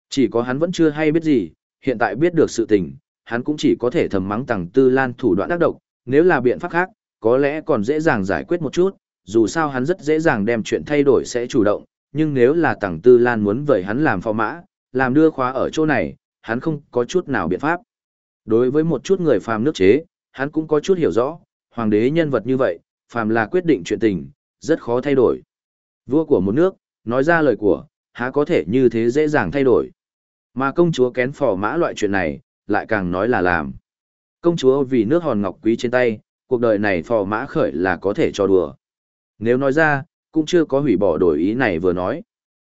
Chỉ có hắn vẫn chưa hay biết gì, hiện tại biết được sự tình, hắn cũng chỉ có thể thầm mắng tàng tư lan thủ đoạn đắc độc, nếu là biện pháp khác, có lẽ còn dễ dàng giải quyết một chút, dù sao hắn rất dễ dàng đem chuyện thay đổi sẽ chủ động, nhưng nếu là tàng tư lan muốn vậy hắn làm phò mã, làm đưa khóa ở chỗ này, hắn không có chút nào biện pháp. Đối với một chút người phàm nước chế, hắn cũng có chút hiểu rõ, hoàng đế nhân vật như vậy, phàm là quyết định chuyện tình, rất khó thay đổi. Vua của một nước, nói ra lời của, há có thể như thế dễ dàng thay đổi. Mà công chúa kén phò mã loại chuyện này, lại càng nói là làm. Công chúa vì nước hòn ngọc quý trên tay, cuộc đời này phò mã khởi là có thể cho đùa. Nếu nói ra, cũng chưa có hủy bỏ đổi ý này vừa nói.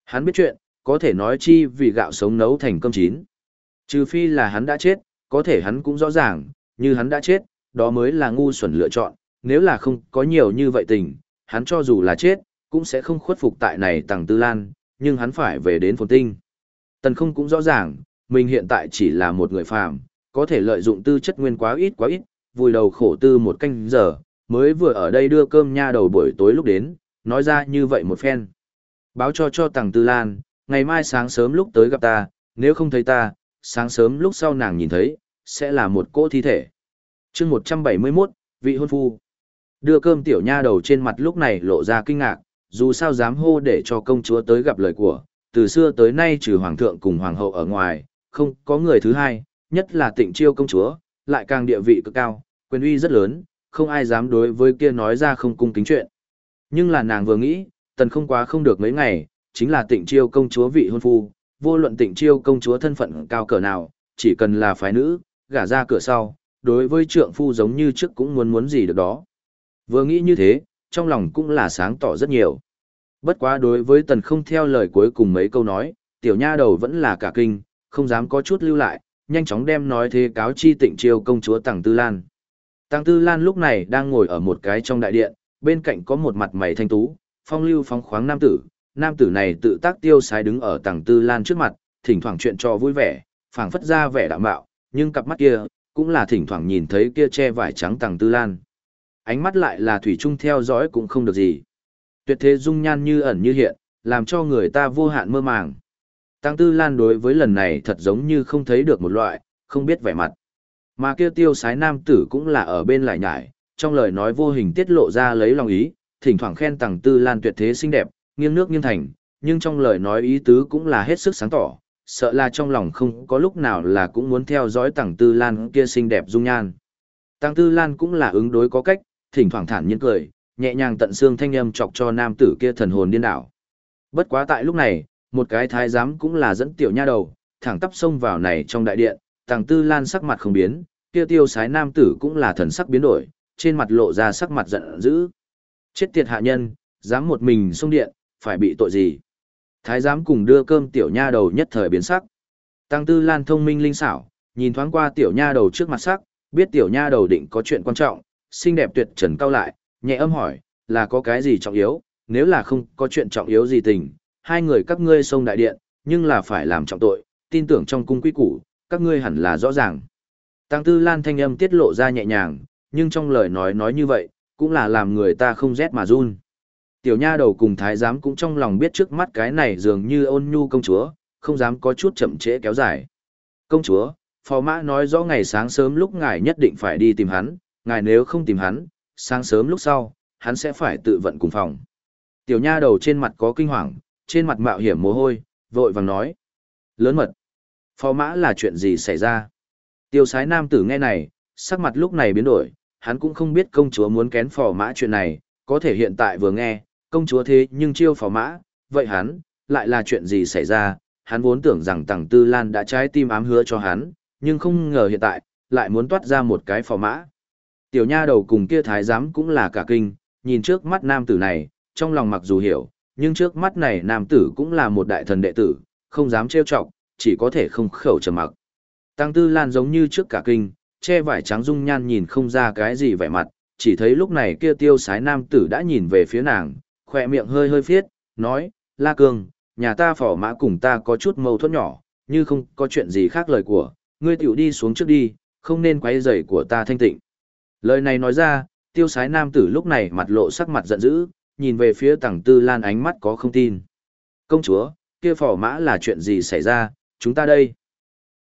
Hắn biết chuyện, có thể nói chi vì gạo sống nấu thành cơm chín. Trừ phi là hắn đã chết, có thể hắn cũng rõ ràng, như hắn đã chết, đó mới là ngu xuẩn lựa chọn, nếu là không có nhiều như vậy tình, hắn cho dù là chết, cũng sẽ không khuất phục tại này tàng tư lan, nhưng hắn phải về đến phồn tinh. Tần không cũng rõ ràng, mình hiện tại chỉ là một người phàm, có thể lợi dụng tư chất nguyên quá ít quá ít, vùi đầu khổ tư một canh giờ, mới vừa ở đây đưa cơm nha đầu buổi tối lúc đến, nói ra như vậy một phen. Báo cho cho tàng tư lan, ngày mai sáng sớm lúc tới gặp ta, nếu không thấy ta, sáng sớm lúc sau nàng nhìn thấy, sẽ là một cỗ thi thể. chương 171, vị hôn phu. Đưa cơm tiểu nha đầu trên mặt lúc này lộ ra kinh ngạc, dù sao dám hô để cho công chúa tới gặp lời của, từ xưa tới nay trừ hoàng thượng cùng hoàng hậu ở ngoài, không có người thứ hai, nhất là tịnh chiêu công chúa, lại càng địa vị cực cao, quyền uy rất lớn, không ai dám đối với kia nói ra không cung kính chuyện. Nhưng là nàng vừa nghĩ, tần không quá không được mấy ngày, chính là tịnh chiêu công chúa vị hôn phu, vô luận tịnh chiêu công chúa thân phận cao cỡ nào, chỉ cần là phái nữ, gả ra cửa sau, đối với trượng phu giống như trước cũng muốn muốn gì được đó. Vừa nghĩ như thế, trong lòng cũng là sáng tỏ rất nhiều. Bất quá đối với tần không theo lời cuối cùng mấy câu nói, tiểu nha đầu vẫn là cả kinh, không dám có chút lưu lại, nhanh chóng đem nói thế cáo chi tịnh chiêu công chúa Tàng Tư Lan. Tàng Tư Lan lúc này đang ngồi ở một cái trong đại điện, bên cạnh có một mặt mày thanh tú, phong lưu phóng khoáng nam tử, nam tử này tự tác tiêu sái đứng ở Tàng Tư Lan trước mặt, thỉnh thoảng chuyện cho vui vẻ, phảng phất ra vẻ đạm bạo, nhưng cặp mắt kia, cũng là thỉnh thoảng nhìn thấy kia che vải trắng Tàng Tư Lan. Ánh mắt lại là thủy chung theo dõi cũng không được gì. Tuyệt thế dung nhan như ẩn như hiện, làm cho người ta vô hạn mơ màng. Tăng Tư Lan đối với lần này thật giống như không thấy được một loại, không biết vẻ mặt. Mà kia tiêu sái nam tử cũng là ở bên lại nhải, trong lời nói vô hình tiết lộ ra lấy lòng ý, thỉnh thoảng khen Tăng Tư Lan tuyệt thế xinh đẹp, nghiêng nước nghiêng thành, nhưng trong lời nói ý tứ cũng là hết sức sáng tỏ, sợ là trong lòng không có lúc nào là cũng muốn theo dõi Tăng Tư Lan kia xinh đẹp dung nhan. Tăng Tư Lan cũng là ứng đối có cách, thỉnh thoảng thản nhiên cười, nhẹ nhàng tận xương thanh âm chọc cho nam tử kia thần hồn điên đảo. Bất quá tại lúc này, một cái thái giám cũng là dẫn tiểu nha đầu, thẳng tắp xông vào này trong đại điện, Tàng Tư Lan sắc mặt không biến, kia tiêu sái nam tử cũng là thần sắc biến đổi, trên mặt lộ ra sắc mặt giận dữ. Chết tiệt hạ nhân, dám một mình xông điện, phải bị tội gì? Thái giám cùng đưa cơm tiểu nha đầu nhất thời biến sắc. Tăng Tư Lan thông minh linh xảo, nhìn thoáng qua tiểu nha đầu trước mặt sắc, biết tiểu nha đầu định có chuyện quan trọng, xinh đẹp tuyệt trần cao lại, nhẹ âm hỏi, là có cái gì trọng yếu, nếu là không có chuyện trọng yếu gì tình, hai người các ngươi xông đại điện, nhưng là phải làm trọng tội, tin tưởng trong cung quý củ, các ngươi hẳn là rõ ràng. Tăng Tư Lan thanh âm tiết lộ ra nhẹ nhàng, nhưng trong lời nói nói như vậy, cũng là làm người ta không rét mà run. Tiểu nha đầu cùng thái giám cũng trong lòng biết trước mắt cái này dường như ôn nhu công chúa, không dám có chút chậm trễ kéo dài. Công chúa, phò mã nói rõ ngày sáng sớm lúc ngài nhất định phải đi tìm hắn, ngài nếu không tìm hắn, sáng sớm lúc sau, hắn sẽ phải tự vận cùng phòng. Tiểu nha đầu trên mặt có kinh hoàng, trên mặt mạo hiểm mồ hôi, vội vàng nói. Lớn mật. Phò mã là chuyện gì xảy ra? Tiêu sái nam tử nghe này, sắc mặt lúc này biến đổi, hắn cũng không biết công chúa muốn kén phò mã chuyện này, có thể hiện tại vừa nghe, công chúa thế nhưng chiêu phò mã, vậy hắn, lại là chuyện gì xảy ra? Hắn vốn tưởng rằng tàng Tư Lan đã trái tim ám hứa cho hắn, nhưng không ngờ hiện tại, lại muốn toát ra một cái phò mã. Tiểu nha đầu cùng kia thái giám cũng là cả kinh, nhìn trước mắt nam tử này, trong lòng mặc dù hiểu, nhưng trước mắt này nam tử cũng là một đại thần đệ tử, không dám trêu chọc, chỉ có thể không khẩu trầm mặc. Tăng Tư Lan giống như trước cả kinh, che vải trắng dung nhan nhìn không ra cái gì vẻ mặt, chỉ thấy lúc này kia tiêu sái nam tử đã nhìn về phía nàng, khỏe miệng hơi hơi phiết, nói, La Cương, nhà ta phỏ mã cùng ta có chút mâu thuẫn nhỏ, như không có chuyện gì khác lời của, ngươi tiểu đi xuống trước đi, không nên quấy rầy của ta thanh tịnh. Lời này nói ra, tiêu sái nam tử lúc này mặt lộ sắc mặt giận dữ, nhìn về phía tàng tư lan ánh mắt có không tin. Công chúa, kia phỏ mã là chuyện gì xảy ra, chúng ta đây.